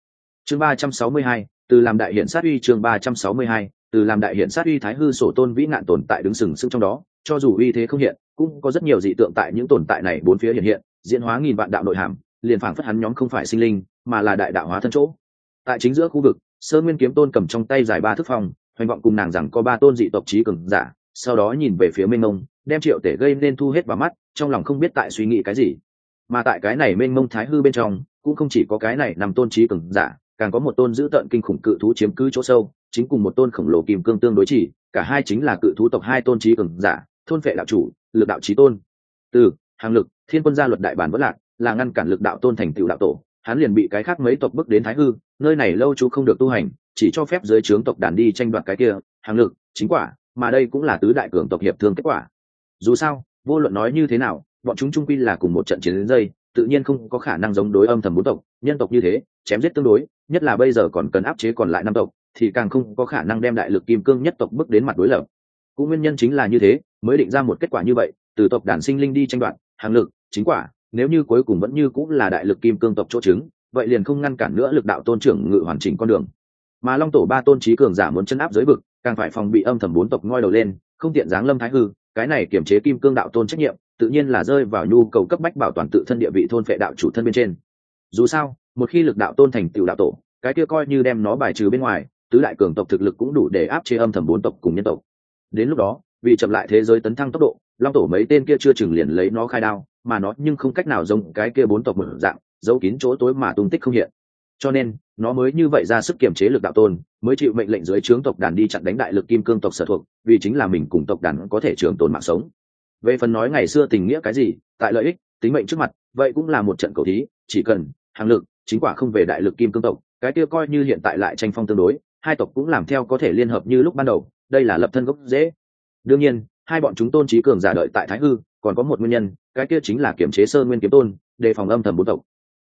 Chương ba trăm sáu mươi hai, từ làm đại hiện sát uy, chương ba trăm sáu mươi hai, từ làm đại hiện sát uy, thái hư sổ tôn vĩ nạn tồn tại đứng sừng sững trong đó, cho dù uy thế không hiện, cũng có rất nhiều dị tượng tại những tồn tại này bốn phía hiện hiện, diễn hóa nghìn vạn đạo nội hàm, liền phảng phất hắn nhóm không phải sinh linh, mà là đại đạo hóa thân chỗ. Tại chính giữa khu vực sơ nguyên kiếm tôn cầm trong tay dài ba thức phòng hoành vọng cùng nàng rằng có ba tôn dị tộc trí cường giả, sau đó nhìn về phía mênh mông, đem triệu tể gây nên thu hết vào mắt, trong lòng không biết tại suy nghĩ cái gì. Mà tại cái này mênh mông thái hư bên trong, cũng không chỉ có cái này nằm tôn trí cường giả, càng có một tôn giữ tận kinh khủng cự thú chiếm cứ chỗ sâu, chính cùng một tôn khổng lồ kìm cương tương đối chỉ, cả hai chính là cự thú tộc hai tôn trí cường giả, thôn phệ đạo chủ, lực đạo trí tôn. Từ, hàng lực, thiên quân gia luật đại bản vất lạc, là ngăn cản lực đạo tôn thành tựu đạo tổ hắn liền bị cái khác mấy tộc bước đến thái hư, nơi này lâu chú không được tu hành, chỉ cho phép dưới trướng tộc đàn đi tranh đoạt cái kia, hàng lực, chính quả, mà đây cũng là tứ đại cường tộc hiệp thương kết quả. Dù sao, vô luận nói như thế nào, bọn chúng trung quy là cùng một trận chiến đến dây, tự nhiên không có khả năng giống đối âm thầm bốn tộc, nhân tộc như thế, chém giết tương đối, nhất là bây giờ còn cần áp chế còn lại năm tộc, thì càng không có khả năng đem đại lực kim cương nhất tộc bước đến mặt đối lập. Cũng nguyên nhân chính là như thế, mới định ra một kết quả như vậy, từ tộc đàn sinh linh đi tranh đoạt, hàng lực, chính quả nếu như cuối cùng vẫn như cũng là đại lực kim cương tộc chỗ trứng, vậy liền không ngăn cản nữa lực đạo tôn trưởng ngự hoàn chỉnh con đường. Mà long tổ ba tôn trí cường giả muốn chân áp giới vực, càng phải phòng bị âm thầm bốn tộc ngoi đầu lên, không tiện giáng lâm thái hư, cái này kiểm chế kim cương đạo tôn trách nhiệm, tự nhiên là rơi vào nhu cầu cấp bách bảo toàn tự thân địa vị thôn phệ đạo chủ thân bên trên. Dù sao, một khi lực đạo tôn thành tựu đạo tổ, cái kia coi như đem nó bài trừ bên ngoài, tứ đại cường tộc thực lực cũng đủ để áp chế âm thầm bốn tộc cùng nhân tộc. Đến lúc đó, vì chậm lại thế giới tấn thăng tốc độ, long tổ mấy tên kia chưa chừng liền lấy nó khai đao mà nó nhưng không cách nào giống cái kia bốn tộc mở dạng, giấu kín chỗ tối mà tung tích không hiện. Cho nên, nó mới như vậy ra sức kiềm chế lực đạo tôn, mới chịu mệnh lệnh dưới trướng tộc đàn đi chặn đánh đại lực kim cương tộc sở thuộc, vì chính là mình cùng tộc đàn có thể trường tồn mạng sống. Về phần nói ngày xưa tình nghĩa cái gì, tại lợi ích, tính mệnh trước mặt, vậy cũng là một trận cầu thí, chỉ cần hàng lực, chính quả không về đại lực kim cương tộc, cái kia coi như hiện tại lại tranh phong tương đối, hai tộc cũng làm theo có thể liên hợp như lúc ban đầu, đây là lập thân gốc dễ. Đương nhiên, hai bọn chúng tôn trí cường giả đợi tại thái hư còn có một nguyên nhân, cái kia chính là kiểm chế sơ nguyên kiếm tôn, đề phòng âm thầm bốn tộc.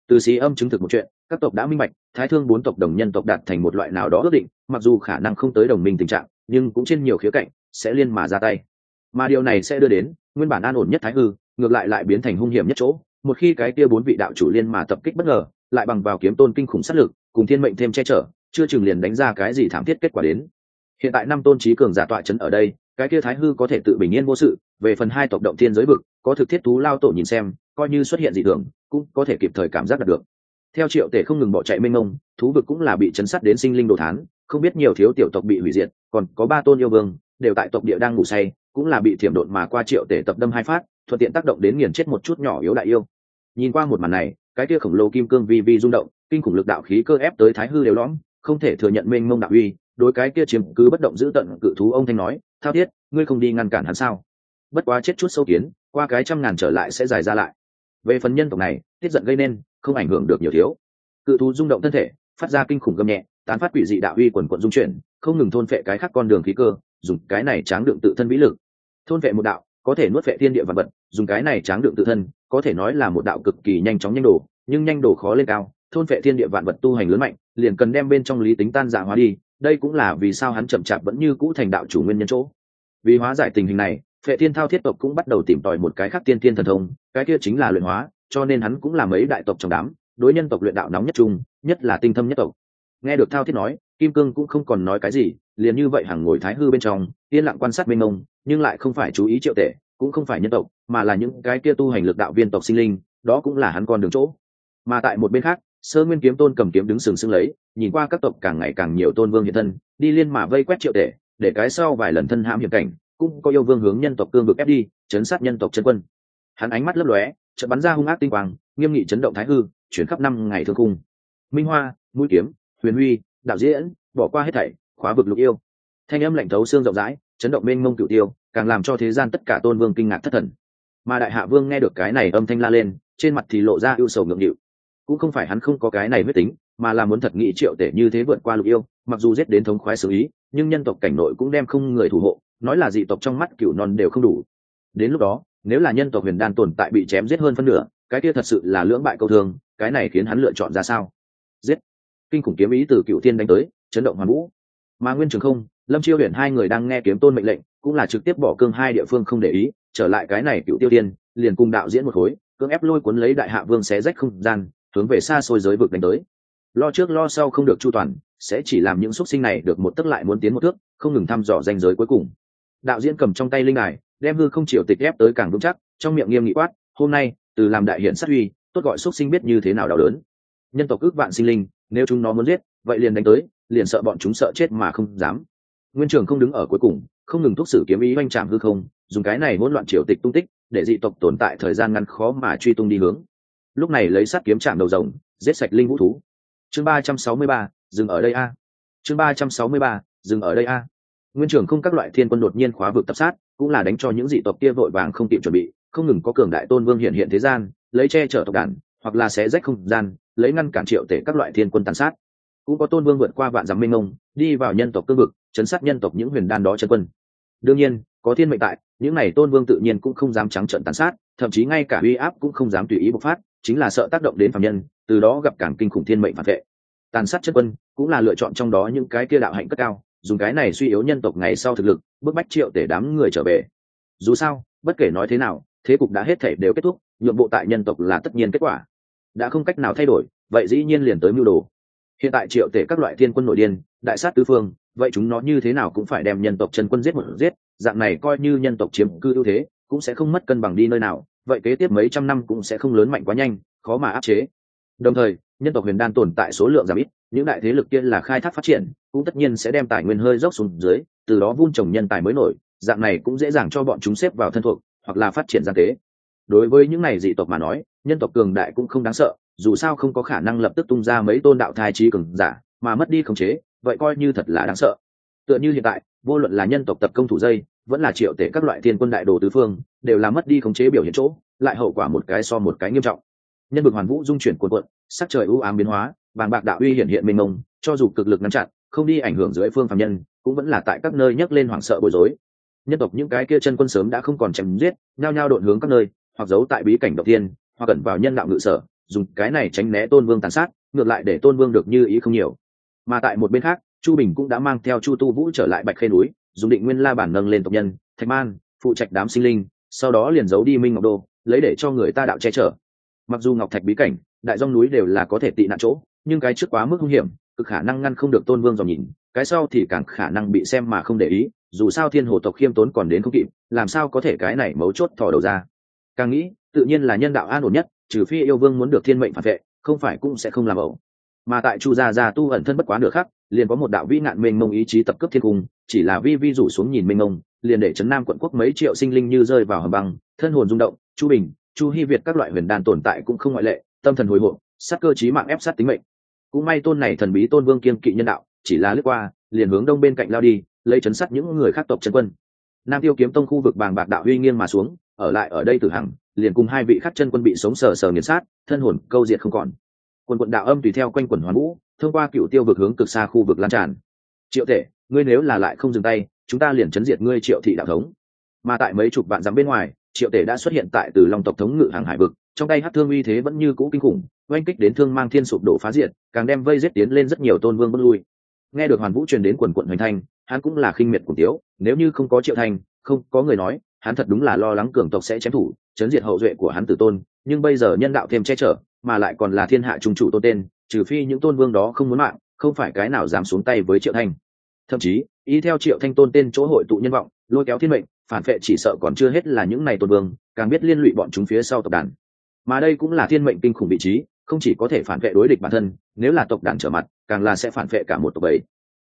Từ sĩ âm chứng thực một chuyện, các tộc đã minh bạch, thái thương bốn tộc đồng nhân tộc đạt thành một loại nào đó ước định, mặc dù khả năng không tới đồng minh tình trạng, nhưng cũng trên nhiều khía cạnh sẽ liên mà ra tay. Mà điều này sẽ đưa đến, nguyên bản an ổn nhất thái hư, ngược lại lại biến thành hung hiểm nhất chỗ, một khi cái kia bốn vị đạo chủ liên mà tập kích bất ngờ, lại bằng vào kiếm tôn kinh khủng sát lực, cùng thiên mệnh thêm che chở, chưa chừng liền đánh ra cái gì thảm thiết kết quả đến. Hiện tại năm tôn trí cường giả tọa chấn ở đây, cái kia thái hư có thể tự bình yên vô sự về phần hai tộc động thiên giới vực, có thực thiết thú lao tổ nhìn xem, coi như xuất hiện dị thường, cũng có thể kịp thời cảm giác đạt được. Theo triệu tể không ngừng bỏ chạy mênh mông, thú vực cũng là bị chấn sát đến sinh linh đồ thán, không biết nhiều thiếu tiểu tộc bị hủy diệt, còn có ba tôn yêu vương, đều tại tộc địa đang ngủ say, cũng là bị thiểm đột mà qua triệu tể tập đâm hai phát, thuận tiện tác động đến nghiền chết một chút nhỏ yếu đại yêu. Nhìn qua một màn này, cái kia khổng lồ kim cương vi vi rung động, kinh khủng lực đạo khí cơ ép tới thái hư đều lõm, không thể thừa nhận mênh mông đạo uy, đối cái kia chiếm cứ bất động giữ tận cự thú ông thanh nói, thao thiết, ngươi không đi ngăn cản hắn sao? Bất quá chết chút sâu kiến, qua cái trăm ngàn trở lại sẽ dài ra lại. Về phần nhân tộc này, tiết giận gây nên, không ảnh hưởng được nhiều thiếu. Cự thú rung động thân thể, phát ra kinh khủng gầm nhẹ, tán phát quỷ dị đạo uy quần quận dung chuyển, không ngừng thôn phệ cái khác con đường khí cơ, dùng cái này tráng đựng tự thân vĩ lực. Thôn phệ một đạo, có thể nuốt phệ thiên địa vật vật, dùng cái này tráng đựng tự thân, có thể nói là một đạo cực kỳ nhanh chóng nhanh đồ, nhưng nhanh đồ khó lên cao, thôn phệ thiên địa vạn vật tu hành lớn mạnh, liền cần đem bên trong lý tính tan dạng hóa đi, đây cũng là vì sao hắn chậm chạp vẫn như cũ thành đạo chủ nguyên nhân chỗ. Vì hóa giải tình hình này phệ thiên thao thiết tộc cũng bắt đầu tìm tòi một cái khác tiên tiên thần thông cái kia chính là luyện hóa cho nên hắn cũng là mấy đại tộc trong đám đối nhân tộc luyện đạo nóng nhất chung nhất là tinh thâm nhất tộc. Nghe được thao thiết nói kim cương cũng không còn nói cái gì liền như vậy hàng ngồi thái hư bên trong yên lặng quan sát bên ông nhưng lại không phải chú ý triệu tệ, cũng không phải nhân tộc mà là những cái kia tu hành lực đạo viên tộc sinh linh đó cũng là hắn con đường chỗ. Mà tại một bên khác sơ nguyên kiếm tôn cầm kiếm đứng sừng sững lấy nhìn qua các tộc càng ngày càng nhiều tôn vương hiện thân đi liên mà vây quét triệu tệ, để cái sau vài lần thân hãm hiểm cảnh cũng có yêu vương hướng nhân tộc cương vực ép đi, chấn sát nhân tộc chân quân. Hắn ánh mắt lấp lóe, chợt bắn ra hung ác tinh quang, nghiêm nghị chấn động thái hư, chuyển khắp năm ngày thương cung. Minh hoa, mũi kiếm, huyền huy, đạo diễn, bỏ qua hết thảy, khóa vực lục yêu. Thanh âm lạnh thấu xương rộng rãi, chấn động mênh mông cửu tiêu, càng làm cho thế gian tất cả tôn vương kinh ngạc thất thần. Mà đại hạ vương nghe được cái này âm thanh la lên, trên mặt thì lộ ra ưu sầu ngượng nghịu. Cũng không phải hắn không có cái này huyết tính, mà là muốn thật nghĩ triệu tể như thế vượt qua lục yêu, mặc dù giết đến thống khoái xử ý, nhưng nhân tộc cảnh nội cũng đem không người thủ hộ nói là dị tộc trong mắt cựu non đều không đủ. Đến lúc đó, nếu là nhân tộc huyền đan tồn tại bị chém giết hơn phân nửa, cái kia thật sự là lưỡng bại câu thương, cái này khiến hắn lựa chọn ra sao? Giết. Kinh khủng kiếm ý từ cựu tiên đánh tới, chấn động hoàn vũ. Mà nguyên trường không, lâm chiêu huyền hai người đang nghe kiếm tôn mệnh lệnh, cũng là trực tiếp bỏ cương hai địa phương không để ý, trở lại cái này cựu tiêu tiên liền cùng đạo diễn một khối, cưỡng ép lôi cuốn lấy đại hạ vương xé rách không gian, hướng về xa xôi giới vực đánh tới. Lo trước lo sau không được chu toàn, sẽ chỉ làm những xuất sinh này được một tức lại muốn tiến một thước, không ngừng thăm dò danh giới cuối cùng đạo diễn cầm trong tay linh đài đem hư không chịu tịch ép tới càng vững chắc trong miệng nghiêm nghị quát hôm nay từ làm đại hiện sát huy, tốt gọi xuất sinh biết như thế nào đau đớn. Nhân tộc ước vạn sinh linh nếu chúng nó muốn giết vậy liền đánh tới liền sợ bọn chúng sợ chết mà không dám. Nguyên trường không đứng ở cuối cùng không ngừng thúc sử kiếm ý oanh trạm hư không dùng cái này hỗn loạn triều tịch tung tích để dị tộc tồn tại thời gian ngắn khó mà truy tung đi hướng. Lúc này lấy sát kiếm chạm đầu rồng giết sạch linh vũ thú. Chương ba trăm sáu mươi ba dừng ở đây a. Chương ba trăm sáu mươi ba dừng ở đây a nguyên trưởng không các loại thiên quân đột nhiên khóa vực tập sát, cũng là đánh cho những dị tộc kia vội vàng không kịp chuẩn bị, không ngừng có cường đại tôn vương hiện hiện thế gian, lấy che chở tộc đàn, hoặc là xé rách không gian, lấy ngăn cản triệu tể các loại thiên quân tàn sát. Cũng có tôn vương vượt qua vạn dặm minh ông đi vào nhân tộc cương vực, chấn sát nhân tộc những huyền đan đó chân quân. Đương nhiên, có thiên mệnh tại, những này tôn vương tự nhiên cũng không dám trắng trợn tàn sát, thậm chí ngay cả uy áp cũng không dám tùy ý bộc phát, chính là sợ tác động đến phạm nhân, từ đó gặp càng kinh khủng thiên mệnh phản vệ. Tàn sát chân quân cũng là lựa chọn trong đó những cái kia đạo hạnh cất cao dùng cái này suy yếu nhân tộc ngày sau thực lực, bức bách triệu để đám người trở về. Dù sao, bất kể nói thế nào, thế cục đã hết thể đều kết thúc, nhượng bộ tại nhân tộc là tất nhiên kết quả. Đã không cách nào thay đổi, vậy dĩ nhiên liền tới mưu đồ. Hiện tại triệu tể các loại thiên quân nội điên, đại sát tứ phương, vậy chúng nó như thế nào cũng phải đem nhân tộc chân quân giết một giết, dạng này coi như nhân tộc chiếm cư ưu thế, cũng sẽ không mất cân bằng đi nơi nào, vậy kế tiếp mấy trăm năm cũng sẽ không lớn mạnh quá nhanh, khó mà áp chế. Đồng thời, nhân tộc huyền đan tồn tại số lượng giảm ít những đại thế lực kia là khai thác phát triển, cũng tất nhiên sẽ đem tài nguyên hơi dốc xuống dưới, từ đó vun trồng nhân tài mới nổi, dạng này cũng dễ dàng cho bọn chúng xếp vào thân thuộc, hoặc là phát triển gian tế. Đối với những này dị tộc mà nói, nhân tộc cường đại cũng không đáng sợ, dù sao không có khả năng lập tức tung ra mấy tôn đạo thai trí cường giả, mà mất đi khống chế, vậy coi như thật là đáng sợ. Tựa như hiện tại, vô luận là nhân tộc tập công thủ dây, vẫn là triệu tể các loại thiên quân đại đồ tứ phương, đều là mất đi khống chế biểu hiện chỗ, lại hậu quả một cái so một cái nghiêm trọng. Nhân vực hoàn vũ dung chuyển cuộn cuộn, sắc trời ưu ám biến hóa vàng bạc đạo uy hiện hiện mênh mông, cho dù cực lực ngăn chặn, không đi ảnh hưởng dưới phương phạm nhân, cũng vẫn là tại các nơi nhấc lên hoảng sợ bối rối. Nhân tộc những cái kia chân quân sớm đã không còn chém giết, nhao nhao đội hướng các nơi, hoặc giấu tại bí cảnh đầu tiên, hoặc cẩn vào nhân đạo ngự sở, dùng cái này tránh né tôn vương tàn sát, ngược lại để tôn vương được như ý không nhiều. Mà tại một bên khác, chu bình cũng đã mang theo chu tu vũ trở lại bạch khê núi, dùng định nguyên la bản nâng lên tộc nhân, thạch man, phụ trạch đám sinh linh, sau đó liền giấu đi minh ngọc đô, lấy để cho người ta đạo che chở. Mặc dù ngọc thạch bí cảnh, đại dông núi đều là có thể tị nạn chỗ nhưng cái trước quá mức nguy hiểm, cực khả năng ngăn không được tôn vương dò nhìn, cái sau thì càng khả năng bị xem mà không để ý, dù sao thiên hồ tộc khiêm tốn còn đến không kịp, làm sao có thể cái này mấu chốt thò đầu ra. Càng nghĩ, tự nhiên là nhân đạo an ổn nhất, trừ phi yêu vương muốn được thiên mệnh phản vệ, không phải cũng sẽ không làm ẩu. Mà tại chu gia gia tu ẩn thân bất quá nửa khắc, liền có một đạo vĩ ngạn mênh mông ý chí tập cấp thiên cung, chỉ là vi vi rủ xuống nhìn mênh mông, liền để trấn nam quận quốc mấy triệu sinh linh như rơi vào hầm băng, thân hồn rung động, chu bình, chu hy việt các loại huyền đan tồn tại cũng không ngoại lệ, tâm thần hồi hộp, sát cơ chí mạng ép sát tính mệnh cũng may tôn này thần bí tôn vương kiên kỵ nhân đạo, chỉ là lướt qua, liền hướng đông bên cạnh lao đi, lấy chấn sát những người khác tộc chân quân. Nam tiêu kiếm tông khu vực bàng bạc đạo uy nghiêng mà xuống, ở lại ở đây tử hằng, liền cùng hai vị khắc chân quân bị sống sờ sờ nghiền sát, thân hồn câu diệt không còn. Quần quận đạo âm tùy theo quanh quần hoàn vũ, thông qua cựu tiêu vực hướng cực xa khu vực lan tràn. Triệu tể, ngươi nếu là lại không dừng tay, chúng ta liền chấn diệt ngươi triệu thị đạo thống. Mà tại mấy chục vạn dặm bên ngoài, triệu tể đã xuất hiện tại từ long tộc thống ngự hàng hải vực trong tay hát thương uy thế vẫn như cũ kinh khủng, oanh kích đến thương mang thiên sụp đổ phá diệt, càng đem vây giết tiến lên rất nhiều tôn vương bất lui. Nghe được hoàn vũ truyền đến quần quận hoành thanh, hắn cũng là khinh miệt cùng tiếu, nếu như không có triệu thanh không có người nói, hắn thật đúng là lo lắng cường tộc sẽ chém thủ, chấn diệt hậu duệ của hắn tử tôn, nhưng bây giờ nhân đạo thêm che chở, mà lại còn là thiên hạ trung chủ tôn tên, trừ phi những tôn vương đó không muốn mạng, không phải cái nào dám xuống tay với triệu thanh thậm chí ý theo triệu thanh tôn tên chỗ hội tụ nhân vọng, lôi kéo thiên mệnh, phản vệ chỉ sợ còn chưa hết là những này tôn vương, càng biết liên lụy bọn chúng phía sau tộc đàn mà đây cũng là thiên mệnh kinh khủng vị trí, không chỉ có thể phản vệ đối địch bản thân, nếu là tộc đàn trở mặt, càng là sẽ phản vệ cả một tộc ấy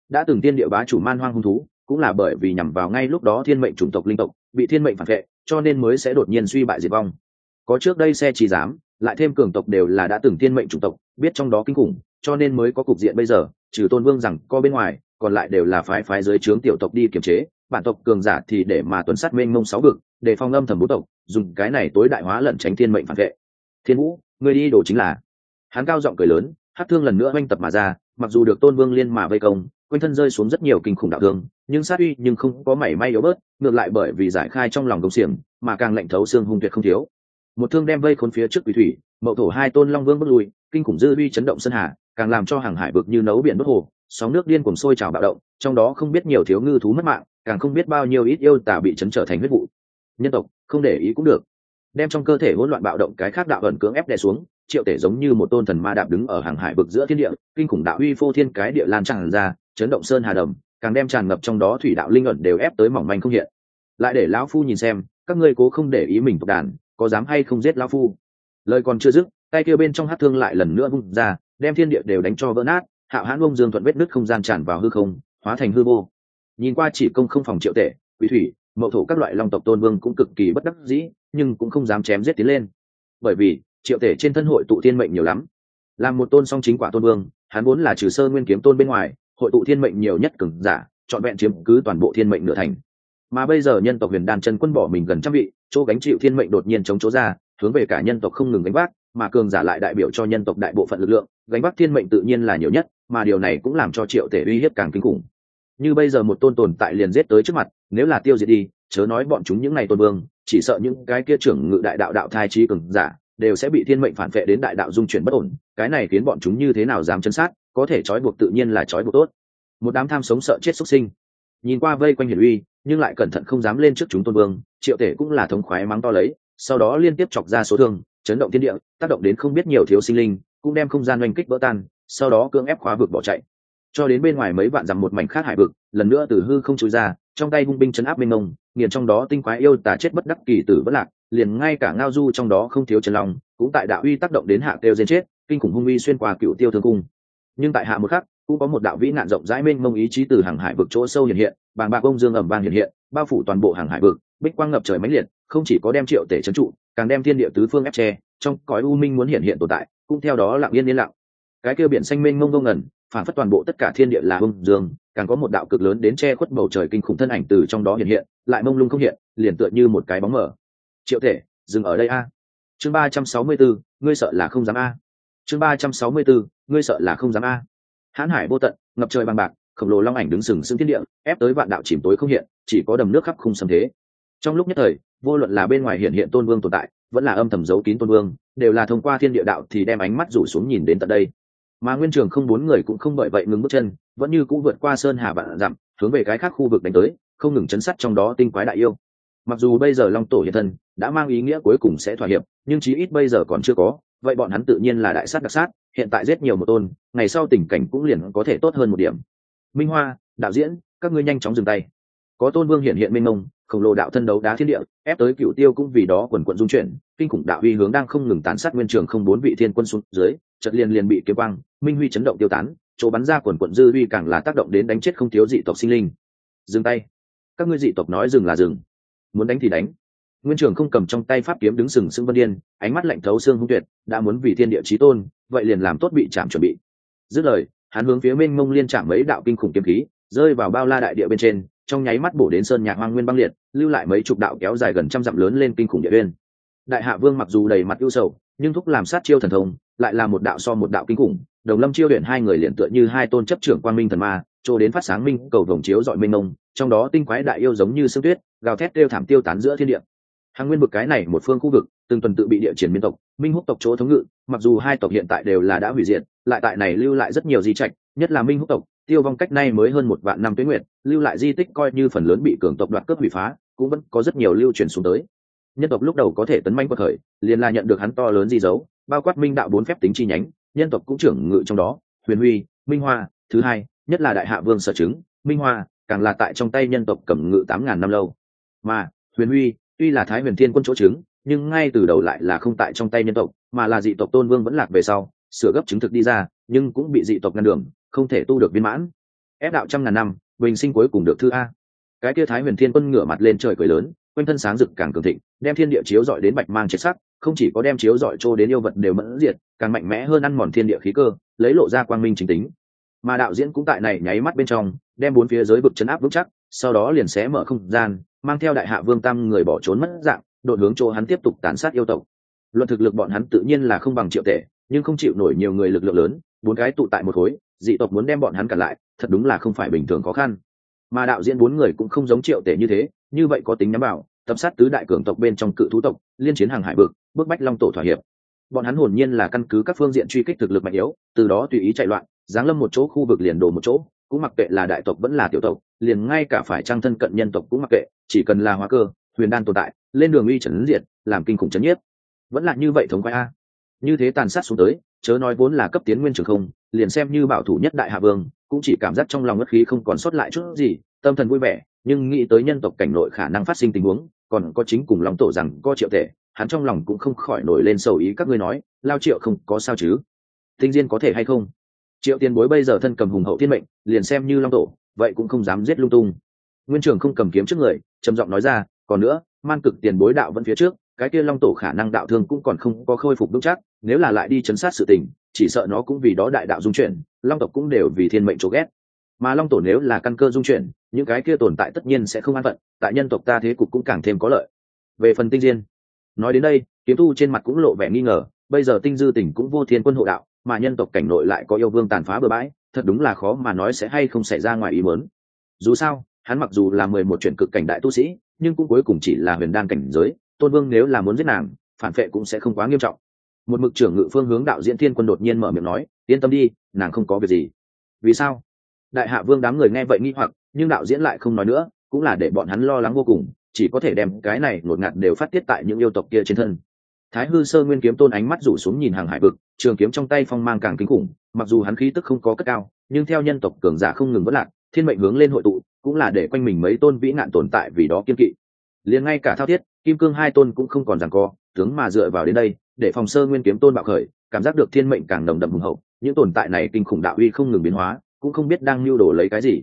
đã từng tiên địa bá chủ man hoang hung thú, cũng là bởi vì nhằm vào ngay lúc đó thiên mệnh chủng tộc linh tộc, bị thiên mệnh phản vệ, cho nên mới sẽ đột nhiên suy bại diệt vong. Có trước đây xe chỉ dám, lại thêm cường tộc đều là đã từng thiên mệnh chủng tộc, biết trong đó kinh khủng, cho nên mới có cục diện bây giờ, trừ tôn vương rằng co bên ngoài, còn lại đều là phái phái dưới trướng tiểu tộc đi kiềm chế, bản tộc cường giả thì để mà tuần sát mênh mông sáu vực để phong âm thầm bố tộc, dùng cái này tối đại hóa lẩn tránh thiên mệnh phản vệ thiên vũ người đi đồ chính là. Hắn cao giọng cười lớn, hát thương lần nữa oanh tập mà ra, mặc dù được tôn vương liên mà vây công, quanh thân rơi xuống rất nhiều kinh khủng đạo thương, nhưng sát uy nhưng không có mảy may yếu bớt, ngược lại bởi vì giải khai trong lòng công xiềng, mà càng lạnh thấu xương hung tuyệt không thiếu. Một thương đem vây khốn phía trước quỷ thủy, mậu thổ hai tôn long vương bước lui, kinh khủng dư uy chấn động sân hà, càng làm cho hàng hải vực như nấu biển bất hồ, sóng nước điên cuồng sôi trào bạo động, trong đó không biết nhiều thiếu ngư thú mất mạng, càng không biết bao nhiêu ít yêu tả bị chấn trở thành huyết vụ. Nhân tộc, không để ý cũng được đem trong cơ thể hỗn loạn bạo động cái khác đạo ẩn cưỡng ép đè xuống, triệu tể giống như một tôn thần ma đạp đứng ở hàng hải vực giữa thiên địa, kinh khủng đạo uy phô thiên cái địa lan tràn ra, chấn động sơn hà đầm, càng đem tràn ngập trong đó thủy đạo linh ẩn đều ép tới mỏng manh không hiện. Lại để lão phu nhìn xem, các ngươi cố không để ý mình tộc đàn, có dám hay không giết lão phu? Lời còn chưa dứt, tay kia bên trong hát thương lại lần nữa vung ra, đem thiên địa đều đánh cho vỡ nát hạo hãn bông dương thuận vết nứt không gian tràn vào hư không, hóa thành hư vô. Nhìn qua chỉ công không phòng triệu tể, quỷ thủy, mậu thổ các loại long tộc tôn vương cũng cực kỳ bất đắc dĩ nhưng cũng không dám chém giết tiến lên. Bởi vì, triệu tể trên thân hội tụ thiên mệnh nhiều lắm. Làm một tôn song chính quả tôn vương, hắn vốn là trừ sơ nguyên kiếm tôn bên ngoài, hội tụ thiên mệnh nhiều nhất cường giả, trọn vẹn chiếm cứ toàn bộ thiên mệnh nửa thành. Mà bây giờ nhân tộc huyền đan chân quân bỏ mình gần trăm vị, chỗ gánh chịu thiên mệnh đột nhiên chống chỗ ra, hướng về cả nhân tộc không ngừng gánh vác, mà cường giả lại đại biểu cho nhân tộc đại bộ phận lực lượng, gánh vác thiên mệnh tự nhiên là nhiều nhất, mà điều này cũng làm cho triệu tể uy hiếp càng kinh khủng. Như bây giờ một tôn tồn tại liền giết tới trước mặt, nếu là tiêu diệt đi chớ nói bọn chúng những ngày tôn vương, chỉ sợ những cái kia trưởng ngự đại đạo đạo thai trí cường giả, đều sẽ bị thiên mệnh phản vệ đến đại đạo dung chuyển bất ổn, cái này khiến bọn chúng như thế nào dám chân sát, có thể trói buộc tự nhiên là trói buộc tốt. Một đám tham sống sợ chết xuất sinh. Nhìn qua vây quanh hiển uy, nhưng lại cẩn thận không dám lên trước chúng tôn vương, triệu tể cũng là thống khoái mắng to lấy, sau đó liên tiếp chọc ra số thương, chấn động thiên địa, tác động đến không biết nhiều thiếu sinh linh, cũng đem không gian oanh kích vỡ tan, sau đó cưỡng ép khóa vực bỏ chạy. Cho đến bên ngoài mấy vạn dặm một mảnh khác hải vực, lần nữa từ hư không trôi ra trong tay hung binh chấn áp mênh mông nghiền trong đó tinh quái yêu tà chết bất đắc kỳ tử bất lạc, liền ngay cả ngao du trong đó không thiếu chân lòng cũng tại đạo uy tác động đến hạ tiêu diên chết, kinh khủng hung uy xuyên qua cựu tiêu thương cung. Nhưng tại hạ một khắc, cũng có một đạo vĩ nạn rộng rãi mênh mông ý chí từ hàng hải vực chỗ sâu hiện hiện, bàng bạc bông dương ẩm vang hiện hiện, bao phủ toàn bộ hàng hải vực, bích quang ngập trời mãnh liệt, không chỉ có đem triệu tể trấn trụ, càng đem thiên địa tứ phương ép tre trong cõi u minh muốn hiện hiện tồn tại, cũng theo đó lặng yên yên lặng. Cái kia biển xanh mênh mông ngông ngẩn phản phất toàn bộ tất cả thiên địa là bông dương càng có một đạo cực lớn đến che khuất bầu trời kinh khủng thân ảnh từ trong đó hiện hiện lại mông lung không hiện liền tựa như một cái bóng mở triệu Thể, dừng ở đây a. Chương ba trăm sáu mươi bốn ngươi sợ là không dám a. Chương ba trăm sáu mươi bốn ngươi sợ là không dám a. Hãn hải vô tận ngập trời bằng bạc khổng lồ long ảnh đứng sừng sững thiên địa ép tới vạn đạo chìm tối không hiện chỉ có đầm nước khắp khung xâm thế. Trong lúc nhất thời vô luận là bên ngoài hiện hiện tôn vương tồn tại vẫn là âm thầm giấu kín tôn vương đều là thông qua thiên địa đạo thì đem ánh mắt rủ xuống nhìn đến tận đây mà nguyên trường không bốn người cũng không bởi vậy ngừng bước chân, vẫn như cũng vượt qua sơn hà vạn dặm, hướng về cái khác khu vực đánh tới, không ngừng chấn sát trong đó tinh quái đại yêu. Mặc dù bây giờ long tổ hiện thân, đã mang ý nghĩa cuối cùng sẽ thỏa hiệp, nhưng chí ít bây giờ còn chưa có, vậy bọn hắn tự nhiên là đại sát đặc sát, hiện tại giết nhiều một tôn, ngày sau tình cảnh cũng liền có thể tốt hơn một điểm. Minh hoa, đạo diễn, các ngươi nhanh chóng dừng tay. Có tôn vương hiện hiện minh mông khổng lồ đạo thân đấu đá thiên địa, ép tới cựu tiêu cũng vì đó quần quận dung chuyển, kinh khủng đạo uy hướng đang không ngừng tán sát nguyên trường không bốn vị thiên quân xuống dưới chật liền liền bị kiếm quang, minh huy chấn động tiêu tán, chỗ bắn ra quần quận dư uy càng là tác động đến đánh chết không thiếu dị tộc sinh linh. Dừng tay. Các ngươi dị tộc nói dừng là dừng. Muốn đánh thì đánh. Nguyên trường không cầm trong tay pháp kiếm đứng sừng sững vân điên ánh mắt lạnh thấu xương hung tuyệt, đã muốn vì thiên địa trí tôn, vậy liền làm tốt bị chạm chuẩn bị. Dứt lời, hắn hướng phía mênh mông liên chạm mấy đạo kinh khủng kiếm khí, rơi vào bao la đại địa bên trên trong nháy mắt bổ đến sơn nhạc hoang nguyên băng liệt, lưu lại mấy chục đạo kéo dài gần trăm dặm lớn lên kinh khủng địa uyên. Đại hạ vương mặc dù đầy mặt ưu sầu, nhưng thúc làm sát chiêu thần thông, lại là một đạo so một đạo kinh khủng, đồng lâm chiêu luyện hai người liền tựa như hai tôn chấp trưởng quan minh thần ma, chỗ đến phát sáng minh, cầu vồng chiếu dọi minh ông, trong đó tinh quái đại yêu giống như sương tuyết, gào thét kêu thảm tiêu tán giữa thiên địa. Hàng nguyên vực cái này một phương khu vực, từng tuần tự bị địa triển miên tộc, minh húc tộc chỗ thống ngự, mặc dù hai tộc hiện tại đều là đã hủy diệt, lại tại này lưu lại rất nhiều di trạch, nhất là minh húc tộc tiêu vong cách nay mới hơn một vạn năm tuyến nguyệt, lưu lại di tích coi như phần lớn bị cường tộc đoạt cướp hủy phá, cũng vẫn có rất nhiều lưu truyền xuống tới. Nhân tộc lúc đầu có thể tấn manh quật khởi, liền là nhận được hắn to lớn di dấu, bao quát minh đạo bốn phép tính chi nhánh, nhân tộc cũng trưởng ngự trong đó, huyền huy, minh hoa, thứ hai, nhất là đại hạ vương sở chứng, minh hoa, càng là tại trong tay nhân tộc cầm ngự tám ngàn năm lâu. Mà, huyền huy, tuy là thái huyền thiên quân chỗ chứng, nhưng ngay từ đầu lại là không tại trong tay nhân tộc, mà là dị tộc tôn vương vẫn lạc về sau, sửa gấp chứng thực đi ra, nhưng cũng bị dị tộc ngăn đường không thể tu được viên mãn. Ép đạo trăm ngàn năm bình sinh cuối cùng được thư a. Cái kia thái huyền thiên quân ngửa mặt lên trời cười lớn quanh thân sáng rực càng cường thịnh đem thiên địa chiếu dọi đến bạch mang chết sắc không chỉ có đem chiếu dọi trô đến yêu vật đều mẫn diệt càng mạnh mẽ hơn ăn mòn thiên địa khí cơ lấy lộ ra quang minh chính tính. Mà đạo diễn cũng tại này nháy mắt bên trong đem bốn phía giới vực chấn áp vững chắc sau đó liền xé mở không gian mang theo đại hạ vương tam người bỏ trốn mất dạng đội hướng chỗ hắn tiếp tục tàn sát yêu tộc. Luận thực lực bọn hắn tự nhiên là không bằng triệu tệ, nhưng không chịu nổi nhiều người lực lượng lớn bốn cái tụ tại một khối dị tộc muốn đem bọn hắn cản lại, thật đúng là không phải bình thường khó khăn. Mà đạo diễn bốn người cũng không giống triệu tể như thế, như vậy có tính nhắm bảo tập sát tứ đại cường tộc bên trong cự thú tộc, liên chiến hàng hải vực bức bách long tổ thỏa hiệp. Bọn hắn hồn nhiên là căn cứ các phương diện truy kích thực lực mạnh yếu, từ đó tùy ý chạy loạn, giáng lâm một chỗ, khu vực liền đổ một chỗ, cũng mặc kệ là đại tộc vẫn là tiểu tộc, liền ngay cả phải trang thân cận nhân tộc cũng mặc kệ, chỉ cần là hóa cơ, huyền đan tồn tại, lên đường uy trấn diệt, làm kinh khủng chấn nhiếp. Vẫn là như vậy thống quay a. Như thế tàn sát xuống tới chớ nói vốn là cấp tiến nguyên trường không, liền xem như bảo thủ nhất đại hạ vương, cũng chỉ cảm giác trong lòng ngất khí không còn sót lại chút gì, tâm thần vui vẻ, nhưng nghĩ tới nhân tộc cảnh nội khả năng phát sinh tình huống, còn có chính cùng lòng tổ rằng có triệu tệ hắn trong lòng cũng không khỏi nổi lên sầu ý các ngươi nói, lao triệu không có sao chứ? Tinh diên có thể hay không? Triệu tiền bối bây giờ thân cầm hùng hậu thiên mệnh, liền xem như long tổ, vậy cũng không dám giết lung tung. Nguyên trường không cầm kiếm trước người, trầm giọng nói ra, còn nữa, man cực tiền bối đạo vẫn phía trước, cái kia long tổ khả năng đạo thương cũng còn không có khôi phục đúng chắc nếu là lại đi chấn sát sự tình, chỉ sợ nó cũng vì đó đại đạo dung chuyển, long tộc cũng đều vì thiên mệnh chỗ ghét. Mà long tổ nếu là căn cơ dung chuyển, những cái kia tồn tại tất nhiên sẽ không an phận, tại nhân tộc ta thế cục cũng càng thêm có lợi. Về phần tinh diên, nói đến đây, kiếm tu trên mặt cũng lộ vẻ nghi ngờ, bây giờ tinh dư tỉnh cũng vô thiên quân hộ đạo, mà nhân tộc cảnh nội lại có yêu vương tàn phá bừa bãi, thật đúng là khó mà nói sẽ hay không xảy ra ngoài ý muốn. Dù sao, hắn mặc dù là mười một chuyện cực cảnh đại tu sĩ, nhưng cũng cuối cùng chỉ là huyền đan cảnh giới, tôn vương nếu là muốn giết nàng, phản vệ cũng sẽ không quá nghiêm trọng một mực trưởng ngự phương hướng đạo diễn thiên quân đột nhiên mở miệng nói, yên tâm đi, nàng không có việc gì. Vì sao? Đại hạ vương đám người nghe vậy nghi hoặc, nhưng đạo diễn lại không nói nữa, cũng là để bọn hắn lo lắng vô cùng, chỉ có thể đem cái này ngột ngạt đều phát tiết tại những yêu tộc kia trên thân. Thái hư sơ nguyên kiếm tôn ánh mắt rủ xuống nhìn hàng hải vực, trường kiếm trong tay phong mang càng kinh khủng, mặc dù hắn khí tức không có cất cao, nhưng theo nhân tộc cường giả không ngừng vất lạc, thiên mệnh hướng lên hội tụ, cũng là để quanh mình mấy tôn vĩ nạn tồn tại vì đó kiên kỵ. Liền ngay cả thao thiết, kim cương hai tôn cũng không còn ràng co tướng mà dựa vào đến đây, để phòng sơ nguyên kiếm tôn bạo khởi, cảm giác được thiên mệnh càng nồng đậm hùng hậu, những tồn tại này kinh khủng đạo uy không ngừng biến hóa, cũng không biết đang lưu đồ lấy cái gì.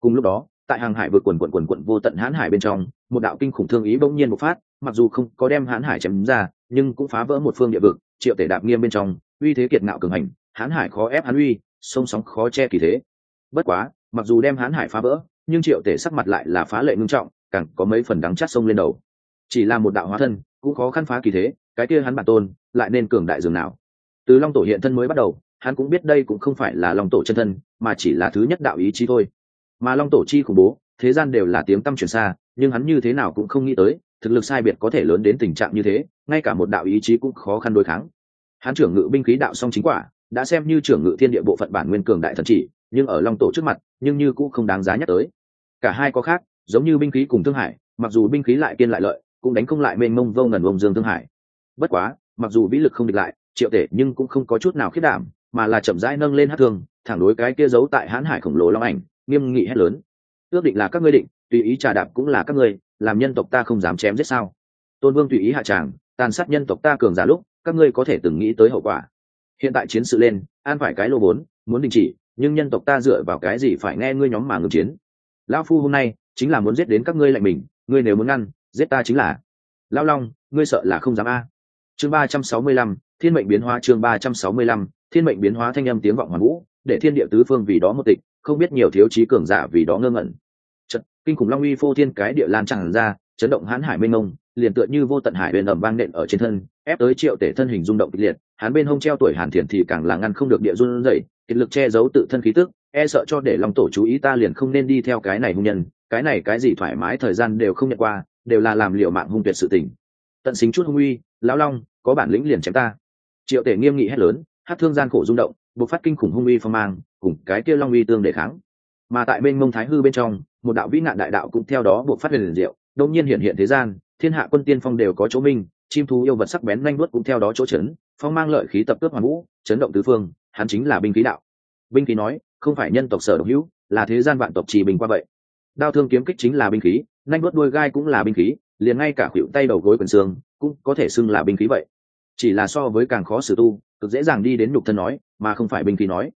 Cùng lúc đó, tại hàng hải vượt quần quần quần quần vô tận hãn hải bên trong, một đạo kinh khủng thương ý bỗng nhiên bộc phát, mặc dù không có đem hãn hải chém ra, nhưng cũng phá vỡ một phương địa vực, triệu tể đạp nghiêm bên trong, uy thế kiệt ngạo cường hành, hãn hải khó ép hắn uy sông sóng khó che kỳ thế. Bất quá, mặc dù đem hãn hải phá vỡ, nhưng triệu tể sắc mặt lại là phá lệ ngưng trọng, càng có mấy phần đắng chát sông lên đầu chỉ là một đạo hóa thân, cũng khó khăn phá kỳ thế, cái kia hắn bản tôn, lại nên cường đại dường nào. Từ long tổ hiện thân mới bắt đầu, hắn cũng biết đây cũng không phải là long tổ chân thân, mà chỉ là thứ nhất đạo ý chí thôi. Mà long tổ chi khủng bố, thế gian đều là tiếng tăm truyền xa, nhưng hắn như thế nào cũng không nghĩ tới, thực lực sai biệt có thể lớn đến tình trạng như thế, ngay cả một đạo ý chí cũng khó khăn đối kháng. Hắn trưởng ngự binh khí đạo song chính quả, đã xem như trưởng ngự thiên địa bộ phận bản nguyên cường đại thần chỉ, nhưng ở long tổ trước mặt, nhưng như cũng không đáng giá nhắc tới. Cả hai có khác, giống như binh khí cùng thương hải, mặc dù binh khí lại kiên lại lợi cũng đánh không lại mênh mông vô ngần ông dương thương hải. Bất quá, mặc dù vĩ lực không địch lại, triệu tể nhưng cũng không có chút nào khiết đảm, mà là chậm rãi nâng lên hát thương, thẳng đối cái kia giấu tại hãn hải khổng lồ long ảnh, nghiêm nghị hét lớn. Ước định là các ngươi định, tùy ý trà đạp cũng là các ngươi, làm nhân tộc ta không dám chém giết sao? Tôn vương tùy ý hạ tràng, tàn sát nhân tộc ta cường giả lúc, các ngươi có thể từng nghĩ tới hậu quả. Hiện tại chiến sự lên, an phải cái lô vốn, muốn đình chỉ, nhưng nhân tộc ta dựa vào cái gì phải nghe ngươi nhóm mà ngừng chiến? Lão phu hôm nay, chính là muốn giết đến các ngươi lạnh mình, ngươi nếu muốn ngăn giết ta chính là. Lão long ngươi sợ là không dám a. Chương ba trăm sáu mươi lăm thiên mệnh biến hóa chương ba trăm sáu mươi lăm thiên mệnh biến hóa thanh âm tiếng vọng hoàn vũ để thiên địa tứ phương vì đó một tịch không biết nhiều thiếu trí cường giả vì đó ngơ ngẩn. Chật, kinh khủng long uy phô thiên cái địa lan tràn ra chấn động hãn hải mênh mông liền tựa như vô tận hải bên ẩm vang nện ở trên thân ép tới triệu tể thân hình rung động kịch liệt hắn bên hông treo tuổi hàn thiền thì càng là ngăn không được địa run rẩy kiệt lực che giấu tự thân khí tức e sợ cho để long tổ chú ý ta liền không nên đi theo cái này hung nhân cái này cái gì thoải mái thời gian đều không nhận qua đều là làm liệu mạng hung tuyệt sự tình. Tận xính chút hung uy, lão long, có bản lĩnh liền chém ta. Triệu tể nghiêm nghị hét lớn, hát thương gian khổ rung động buộc phát kinh khủng hung uy phong mang, cùng cái kia long uy tương để kháng. Mà tại bên mông thái hư bên trong, một đạo vĩ nạn đại đạo cũng theo đó buộc phát liền diệu đông nhiên hiện hiện thế gian, thiên hạ quân tiên phong đều có chỗ minh, chim thú yêu vật sắc bén nhanh nuốt cũng theo đó chỗ chấn, phong mang lợi khí tập cướp hoàn vũ, chấn động tứ phương, hắn chính là binh khí đạo. Binh khí nói, không phải nhân tộc sở độc hữu, là thế gian vạn tộc trì bình qua vậy. Đao thương kiếm kích chính là binh khí nanh vớt đuôi gai cũng là binh khí, liền ngay cả khuỵu tay đầu gối quần xương cũng có thể xưng là binh khí vậy. Chỉ là so với càng khó xử tu, cực dễ dàng đi đến nhục thân nói, mà không phải binh khí nói.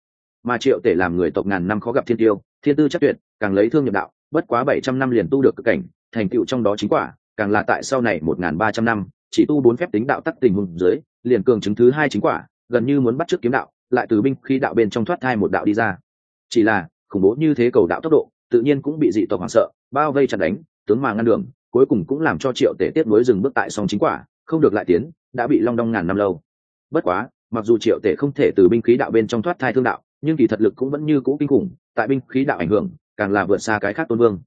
Mà triệu tể làm người tộc ngàn năm khó gặp thiên tiêu, thiên tư chắc tuyệt, càng lấy thương nhập đạo, bất quá bảy trăm năm liền tu được cực cảnh, thành tựu trong đó chính quả, càng là tại sau này một ngàn ba trăm năm, chỉ tu bốn phép tính đạo tắc tình hùng dưới, liền cường chứng thứ hai chính quả, gần như muốn bắt trước kiếm đạo, lại từ binh khi đạo bên trong thoát thai một đạo đi ra. Chỉ là, khủng bố như thế cầu đạo tốc độ, tự nhiên cũng bị dị tộc hoảng sợ, bao vây chặt đánh tướng mà ngăn đường, cuối cùng cũng làm cho triệu tể tiếp nối dừng bước tại song chính quả, không được lại tiến, đã bị long đong ngàn năm lâu. Bất quá, mặc dù triệu tể không thể từ binh khí đạo bên trong thoát thai thương đạo, nhưng kỳ thật lực cũng vẫn như cũ kinh khủng, tại binh khí đạo ảnh hưởng, càng là vượt xa cái khác tôn vương.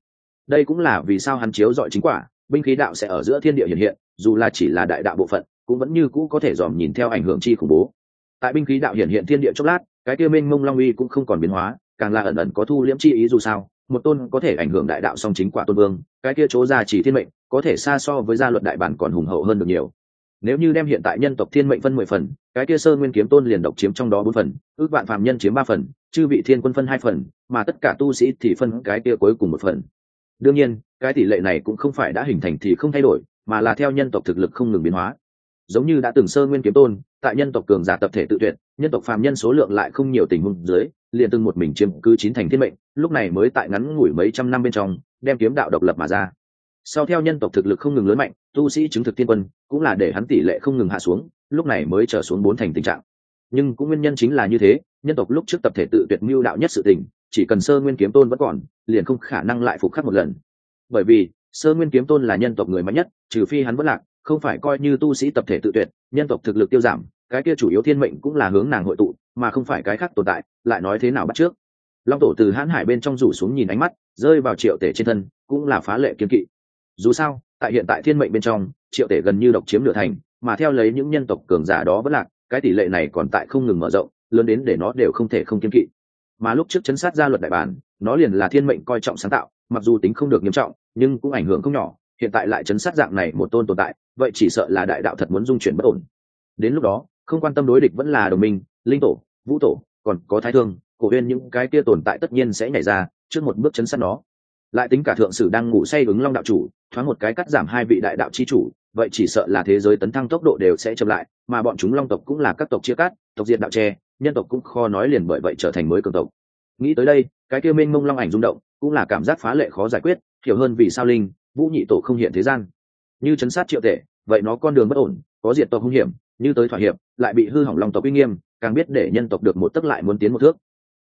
Đây cũng là vì sao hắn chiếu dọi chính quả, binh khí đạo sẽ ở giữa thiên địa hiện hiện, dù là chỉ là đại đạo bộ phận, cũng vẫn như cũ có thể dòm nhìn theo ảnh hưởng chi khủng bố. Tại binh khí đạo hiện hiện thiên địa chốc lát, cái kia minh mông long uy cũng không còn biến hóa, càng là ẩn ẩn có thu liễm chi ý dù sao một tôn có thể ảnh hưởng đại đạo song chính quả tôn vương, cái kia chỗ ra chỉ thiên mệnh, có thể xa so với gia luật đại bản còn hùng hậu hơn được nhiều. Nếu như đem hiện tại nhân tộc thiên mệnh phân mười phần, cái kia sơ nguyên kiếm tôn liền độc chiếm trong đó bốn phần, ước vạn phạm nhân chiếm ba phần, chư vị thiên quân phân hai phần, mà tất cả tu sĩ thì phân cái kia cuối cùng một phần. Đương nhiên, cái tỷ lệ này cũng không phải đã hình thành thì không thay đổi, mà là theo nhân tộc thực lực không ngừng biến hóa. Giống như đã từng sơ nguyên kiếm tôn, tại nhân tộc cường giả tập thể tự tuyệt, nhân tộc phạm nhân số lượng lại không nhiều tình huống dưới liền từng một mình chiếm cứ chín thành thiên mệnh, lúc này mới tại ngắn ngủi mấy trăm năm bên trong, đem kiếm đạo độc lập mà ra. Sau theo nhân tộc thực lực không ngừng lớn mạnh, tu sĩ chứng thực thiên quân, cũng là để hắn tỷ lệ không ngừng hạ xuống, lúc này mới trở xuống bốn thành tình trạng. Nhưng cũng nguyên nhân chính là như thế, nhân tộc lúc trước tập thể tự tuyệt mưu đạo nhất sự tình, chỉ cần sơ nguyên kiếm tôn vẫn còn, liền không khả năng lại phục khắc một lần. Bởi vì, sơ nguyên kiếm tôn là nhân tộc người mạnh nhất, trừ phi hắn vẫn lạc, không phải coi như tu sĩ tập thể tự tuyệt, nhân tộc thực lực tiêu giảm, cái kia chủ yếu thiên mệnh cũng là hướng nàng hội tụ mà không phải cái khác tồn tại, lại nói thế nào bắt trước? Long tổ từ hãn hải bên trong rủ xuống nhìn ánh mắt, rơi vào triệu tể trên thân, cũng là phá lệ kiên kỵ. Dù sao, tại hiện tại thiên mệnh bên trong, triệu tể gần như độc chiếm nửa thành, mà theo lấy những nhân tộc cường giả đó vẫn lạc, cái tỷ lệ này còn tại không ngừng mở rộng, lớn đến để nó đều không thể không kiên kỵ. Mà lúc trước chấn sát ra luật đại bản, nó liền là thiên mệnh coi trọng sáng tạo, mặc dù tính không được nghiêm trọng, nhưng cũng ảnh hưởng không nhỏ, hiện tại lại chấn sát dạng này một tôn tồn tại, vậy chỉ sợ là đại đạo thật muốn dung chuyển bất ổn. Đến lúc đó, không quan tâm đối địch vẫn là đồng minh linh tổ, vũ tổ, còn có thái thương, cổ huyên những cái kia tồn tại tất nhiên sẽ nhảy ra, trước một bước chấn sát nó. Lại tính cả thượng sử đang ngủ say ứng long đạo chủ, thoáng một cái cắt giảm hai vị đại đạo chi chủ, vậy chỉ sợ là thế giới tấn thăng tốc độ đều sẽ chậm lại, mà bọn chúng long tộc cũng là các tộc chia cắt, tộc diệt đạo tre nhân tộc cũng kho nói liền bởi vậy trở thành mới cường tộc. Nghĩ tới đây, cái kia mênh mông long ảnh rung động, cũng là cảm giác phá lệ khó giải quyết, hiểu hơn vì sao linh, vũ nhị tổ không hiện thế gian. Như chấn sát triệu tệ vậy nó con đường bất ổn, có diệt tộc hung hiểm, như tới thỏa hiệp, lại bị hư hỏng long tộc uy nghiêm càng biết để nhân tộc được một tấc lại muốn tiến một thước.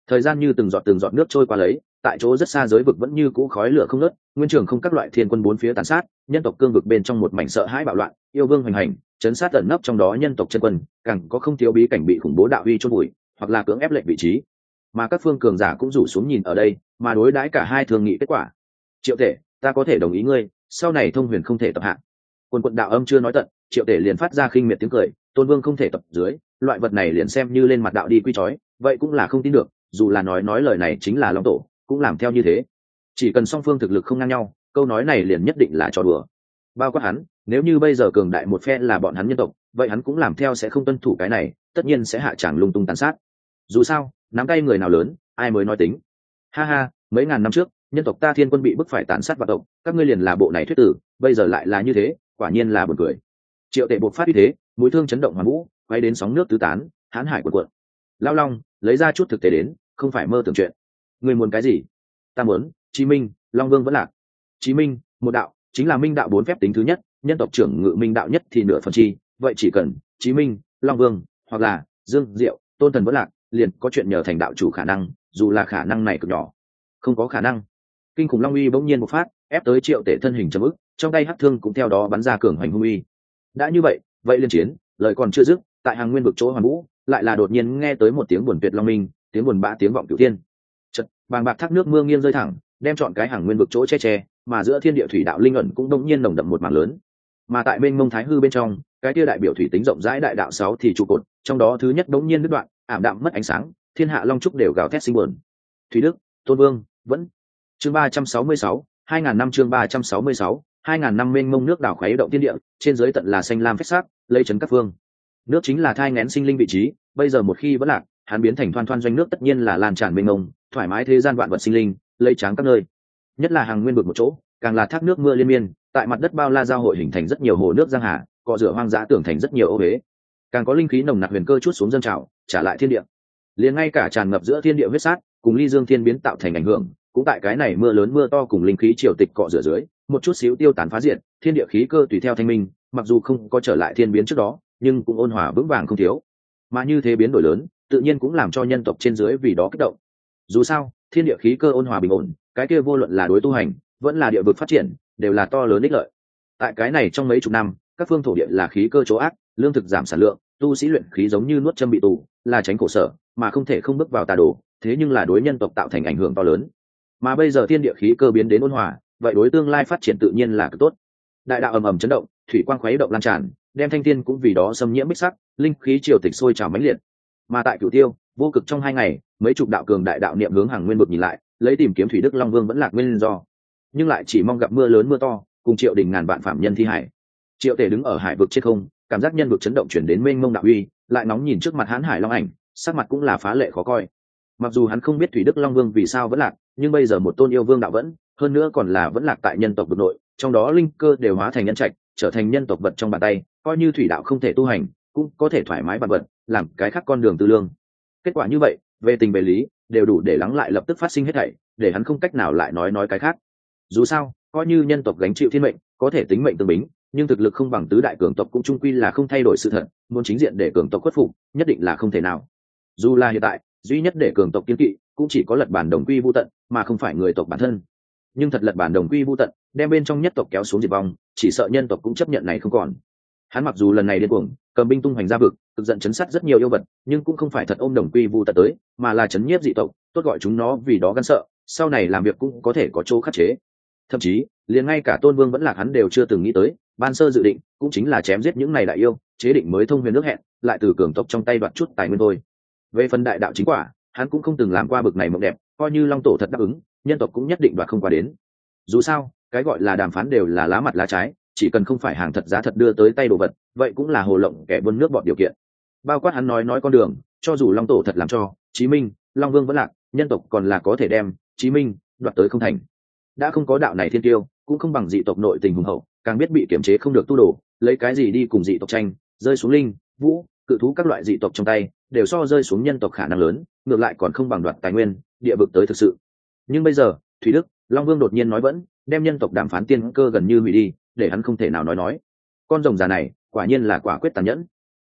Thời gian như từng giọt từng giọt nước trôi qua lấy, tại chỗ rất xa giới vực vẫn như cũ khói lửa không nớt nguyên trường không các loại thiên quân bốn phía tàn sát, nhân tộc cương vực bên trong một mảnh sợ hãi bạo loạn, yêu vương hoành hành, chấn sát tận nấp trong đó nhân tộc chân quân, càng có không thiếu bí cảnh bị khủng bố đạo uy chôn bụi hoặc là cưỡng ép lệnh vị trí. Mà các phương cường giả cũng rủ xuống nhìn ở đây, mà đối đãi cả hai thường nghị kết quả. Triệu thể ta có thể đồng ý ngươi, sau này thông huyền không thể tập hạng quân quận đạo âm chưa nói tận, triệu tể liền phát ra khinh miệt tiếng cười, tôn vương không thể tập dưới loại vật này liền xem như lên mặt đạo đi quy chói, vậy cũng là không tin được, dù là nói nói lời này chính là long tổ, cũng làm theo như thế. Chỉ cần song phương thực lực không ngang nhau, câu nói này liền nhất định là trò đùa. Bao quát hắn, nếu như bây giờ cường đại một phe là bọn hắn nhân tộc, vậy hắn cũng làm theo sẽ không tuân thủ cái này, tất nhiên sẽ hạ tràng lung tung tàn sát. Dù sao, nắm tay người nào lớn, ai mới nói tính. Ha ha, mấy ngàn năm trước, nhân tộc ta thiên quân bị bức phải tàn sát vào tộc, các ngươi liền là bộ này thuyết tử, bây giờ lại là như thế, quả nhiên là buồn cười. Triệu tệ buộc phát như thế, mũi thương chấn động hoàn vũ quay đến sóng nước tứ tán, hãn hải cuộn cuộn. Lao long, lấy ra chút thực tế đến, không phải mơ tưởng chuyện. Người muốn cái gì? Ta muốn, chí minh, long vương vẫn lạc. Chí minh, một đạo, chính là minh đạo bốn phép tính thứ nhất, nhân tộc trưởng ngự minh đạo nhất thì nửa phần chi, vậy chỉ cần chí minh, long vương, hoặc là dương diệu, tôn thần vẫn lạc, liền có chuyện nhờ thành đạo chủ khả năng, dù là khả năng này cực nhỏ. Không có khả năng. Kinh khủng long uy bỗng nhiên một phát, ép tới triệu tể thân hình chấm ức, trong tay hắc thương cũng theo đó bắn ra cường hoành hung uy. Đã như vậy vậy liên chiến, lời còn chưa dứt tại hàng nguyên vực chỗ hoàn vũ, lại là đột nhiên nghe tới một tiếng buồn tuyệt long minh, tiếng buồn bã, tiếng vọng cửu thiên. Chật bàng bạc thác nước mưa nghiêng rơi thẳng, đem chọn cái hàng nguyên vực chỗ che che, mà giữa thiên địa thủy đạo linh ẩn cũng đông nhiên nồng đậm một mảng lớn. Mà tại bên mông thái hư bên trong, cái tia đại biểu thủy tính rộng rãi đại đạo sáu thì trụ cột, trong đó thứ nhất đống nhiên đứt đoạn, ảm đạm mất ánh sáng, thiên hạ long trúc đều gào thét sinh buồn. Thủy đức, tôn vương, vẫn. Chương ba trăm sáu mươi sáu, hai ngàn năm chương ba trăm sáu mươi sáu, hai ngàn năm mênh mông nước đảo khuấy động thiên địa, trên dưới tận là xanh lam phép sắc lây chấn các phương nước chính là thai ngén sinh linh vị trí bây giờ một khi vẫn lạc hắn biến thành thoan thoan doanh nước tất nhiên là lan tràn mênh mông thoải mái thế gian vạn vật sinh linh lây tráng các nơi. Nhất là hàng nguyên vực một chỗ càng là thác nước mưa liên miên tại mặt đất bao la giao hội hình thành rất nhiều hồ nước giang hà cọ rửa hoang dã tưởng thành rất nhiều ô huế. Càng có linh khí nồng nặc huyền cơ chút xuống dân trào trả lại thiên địa. Liền ngay cả tràn ngập giữa thiên địa huyết sát cùng ly dương thiên biến tạo thành ảnh hưởng cũng tại cái này mưa lớn mưa to cùng linh khí triều tịch cọ rửa dưới một chút xíu tiêu tán phá diện, thiên địa khí cơ tùy theo thanh minh mặc dù không có trở lại thiên biến trước đó nhưng cũng ôn hòa vững vàng không thiếu. Mà như thế biến đổi lớn, tự nhiên cũng làm cho nhân tộc trên dưới vì đó kích động. Dù sao, thiên địa khí cơ ôn hòa bình ổn, cái kia vô luận là đối tu hành, vẫn là địa vực phát triển, đều là to lớn ích lợi. Tại cái này trong mấy chục năm, các phương thổ địa là khí cơ chỗ ác, lương thực giảm sản lượng, tu sĩ luyện khí giống như nuốt châm bị tù, là tránh khổ sở, mà không thể không bước vào tà đồ, thế nhưng là đối nhân tộc tạo thành ảnh hưởng to lớn. Mà bây giờ thiên địa khí cơ biến đến ôn hòa, vậy đối tương lai phát triển tự nhiên là cực tốt. Đại đạo ầm ầm chấn động, thủy quang khuấy động lan tràn đem thanh thiên cũng vì đó xâm nhiễm bích sắc, linh khí triều tịch sôi trào mãnh liệt. Mà tại cửu tiêu, vô cực trong hai ngày, mấy chục đạo cường đại đạo niệm hướng hàng nguyên bực nhìn lại, lấy tìm kiếm thủy đức long vương vẫn lạc nguyên do. Nhưng lại chỉ mong gặp mưa lớn mưa to, cùng triệu đình ngàn vạn phạm nhân thi hải. Triệu tể đứng ở hải vực trên không, cảm giác nhân vực chấn động chuyển đến mênh mông đạo uy, lại nóng nhìn trước mặt hán hải long ảnh, sắc mặt cũng là phá lệ khó coi. Mặc dù hắn không biết thủy đức long vương vì sao vẫn lạc, nhưng bây giờ một tôn yêu vương đạo vẫn, hơn nữa còn là vẫn lạc tại nhân tộc vực nội, trong đó linh cơ đều hóa thành nhân trạch, trở thành nhân tộc vật trong bàn tay coi như thủy đạo không thể tu hành, cũng có thể thoải mái vật bật làm cái khác con đường tư lương. Kết quả như vậy, về tình về lý, đều đủ để lắng lại lập tức phát sinh hết thảy, để hắn không cách nào lại nói nói cái khác. Dù sao, coi như nhân tộc gánh chịu thiên mệnh, có thể tính mệnh tương bính, nhưng thực lực không bằng tứ đại cường tộc cũng trung quy là không thay đổi sự thật, muốn chính diện để cường tộc khuất phục, nhất định là không thể nào. Dù là hiện tại, duy nhất để cường tộc kiên kỵ, cũng chỉ có lật bản đồng quy vô tận, mà không phải người tộc bản thân. Nhưng thật lật bản đồng quy vô tận, đem bên trong nhất tộc kéo xuống diệt vong, chỉ sợ nhân tộc cũng chấp nhận này không còn hắn mặc dù lần này điên cuồng, cầm binh tung hoành ra vực thực giận chấn sát rất nhiều yêu vật, nhưng cũng không phải thật ôm đồng quy vu tật tới, mà là chấn nhiếp dị tộc, tốt gọi chúng nó vì đó gắn sợ, sau này làm việc cũng có thể có chỗ khắc chế. Thậm chí, liền ngay cả tôn vương vẫn lạc hắn đều chưa từng nghĩ tới, ban sơ dự định cũng chính là chém giết những này đại yêu, chế định mới thông huyền nước hẹn, lại từ cường tộc trong tay đoạt chút tài nguyên thôi. Về phần đại đạo chính quả, hắn cũng không từng làm qua bực này mộng đẹp, coi như long tổ thật đáp ứng, nhân tộc cũng nhất định đoạt không qua đến. Dù sao, cái gọi là đàm phán đều là lá mặt lá trái chỉ cần không phải hàng thật giá thật đưa tới tay đồ vật, vậy cũng là hồ lộng kẻ buôn nước bọn điều kiện. Bao quát hắn nói nói con đường, cho dù long tổ thật làm cho, chí minh, long vương vẫn lạc, nhân tộc còn là có thể đem chí minh đoạt tới không thành. Đã không có đạo này thiên tiêu cũng không bằng dị tộc nội tình hùng hậu, càng biết bị kiểm chế không được tu đổ lấy cái gì đi cùng dị tộc tranh, rơi xuống linh, vũ, cự thú các loại dị tộc trong tay, đều so rơi xuống nhân tộc khả năng lớn, ngược lại còn không bằng đoạt tài nguyên, địa vực tới thực sự. Nhưng bây giờ, thủy đức, long vương đột nhiên nói vẫn đem nhân tộc đàm phán tiên cơ gần như hủy đi, để hắn không thể nào nói nói. Con rồng già này, quả nhiên là quả quyết tàn nhẫn.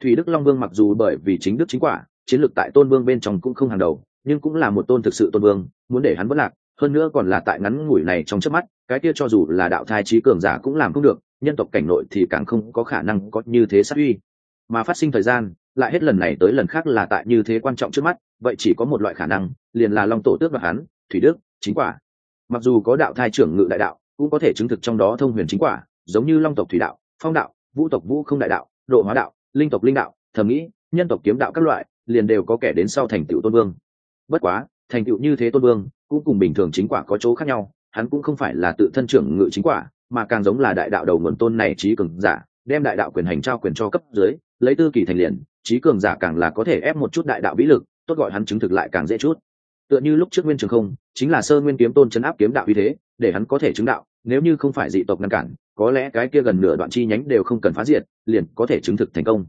Thủy đức long vương mặc dù bởi vì chính đức chính quả, chiến lược tại tôn vương bên trong cũng không hàng đầu, nhưng cũng là một tôn thực sự tôn vương, muốn để hắn vất lạc, hơn nữa còn là tại ngắn ngủi này trong trước mắt, cái kia cho dù là đạo thai trí cường giả cũng làm không được, nhân tộc cảnh nội thì càng không có khả năng có như thế sát uy. Mà phát sinh thời gian, lại hết lần này tới lần khác là tại như thế quan trọng trước mắt, vậy chỉ có một loại khả năng, liền là long tổ tước và hắn, thủy đức, chính quả mặc dù có đạo thai trưởng ngự đại đạo, cũng có thể chứng thực trong đó thông huyền chính quả, giống như long tộc thủy đạo, phong đạo, vũ tộc vũ không đại đạo, độ hóa đạo, linh tộc linh đạo thầm nghĩ, nhân tộc kiếm đạo các loại, liền đều có kẻ đến sau thành tựu tôn vương. Bất quá, thành tựu như thế tôn vương, cũng cùng bình thường chính quả có chỗ khác nhau, hắn cũng không phải là tự thân trưởng ngự chính quả, mà càng giống là đại đạo đầu nguồn tôn này trí cường giả, đem đại đạo quyền hành trao quyền cho cấp dưới, lấy tư kỳ thành liền, trí cường giả càng là có thể ép một chút đại đạo vĩ lực, tốt gọi hắn chứng thực lại càng dễ chút. Tựa như lúc trước nguyên trường không chính là sơ nguyên kiếm tôn chấn áp kiếm đạo uy thế, để hắn có thể chứng đạo, nếu như không phải dị tộc ngăn cản, có lẽ cái kia gần nửa đoạn chi nhánh đều không cần phá diệt, liền có thể chứng thực thành công.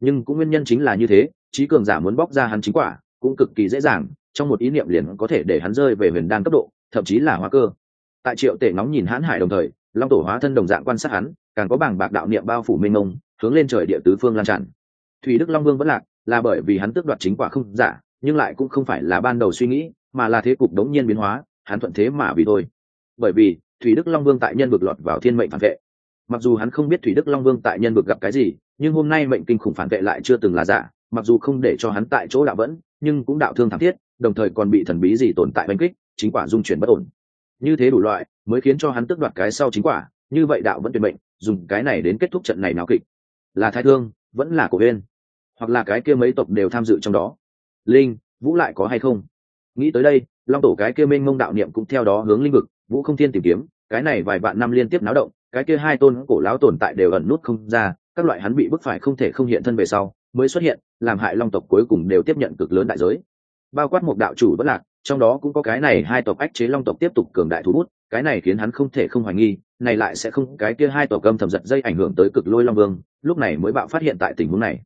Nhưng cũng nguyên nhân chính là như thế, trí cường giả muốn bóc ra hắn chính quả, cũng cực kỳ dễ dàng, trong một ý niệm liền có thể để hắn rơi về huyền đan cấp độ, thậm chí là hóa cơ. Tại triệu tể nóng nhìn hãn hải đồng thời, long tổ hóa thân đồng dạng quan sát hắn, càng có bảng bạc đạo niệm bao phủ mênh mông, hướng lên trời địa tứ phương lan tràn. Thủy đức long vương vẫn lạc, là bởi vì hắn tước đoạt chính quả không giả, nhưng lại cũng không phải là ban đầu suy nghĩ mà là thế cục đống nhiên biến hóa, hắn thuận thế mà vì thôi. Bởi vì, thủy đức long vương tại nhân vực lọt vào thiên mệnh phản vệ. Mặc dù hắn không biết thủy đức long vương tại nhân vực gặp cái gì, nhưng hôm nay mệnh kinh khủng phản vệ lại chưa từng là giả, mặc dù không để cho hắn tại chỗ đạo vẫn, nhưng cũng đạo thương thảm thiết, đồng thời còn bị thần bí gì tồn tại đánh kích, chính quả dung chuyển bất ổn. Như thế đủ loại, mới khiến cho hắn tước đoạt cái sau chính quả, như vậy đạo vẫn tuyệt mệnh, dùng cái này đến kết thúc trận này náo kịch. Là thái thương, vẫn là cổ huyên, hoặc là cái kia mấy tộc đều tham dự trong đó. Linh, vũ lại có hay không? Nghĩ tới đây long tổ cái kia mênh mông đạo niệm cũng theo đó hướng linh vực vũ không thiên tìm kiếm cái này vài vạn năm liên tiếp náo động cái kia hai tôn cổ lão tồn tại đều ẩn nút không ra các loại hắn bị bức phải không thể không hiện thân về sau mới xuất hiện làm hại long tộc cuối cùng đều tiếp nhận cực lớn đại giới. Bao quát một đạo chủ bất lạc trong đó cũng có cái này hai tộc ách chế long tộc tiếp tục cường đại thu hút, cái này khiến hắn không thể không hoài nghi này lại sẽ không cái kia hai tộc âm thầm giật dây ảnh hưởng tới cực lôi long vương lúc này mới bạo phát hiện tại tình huống này.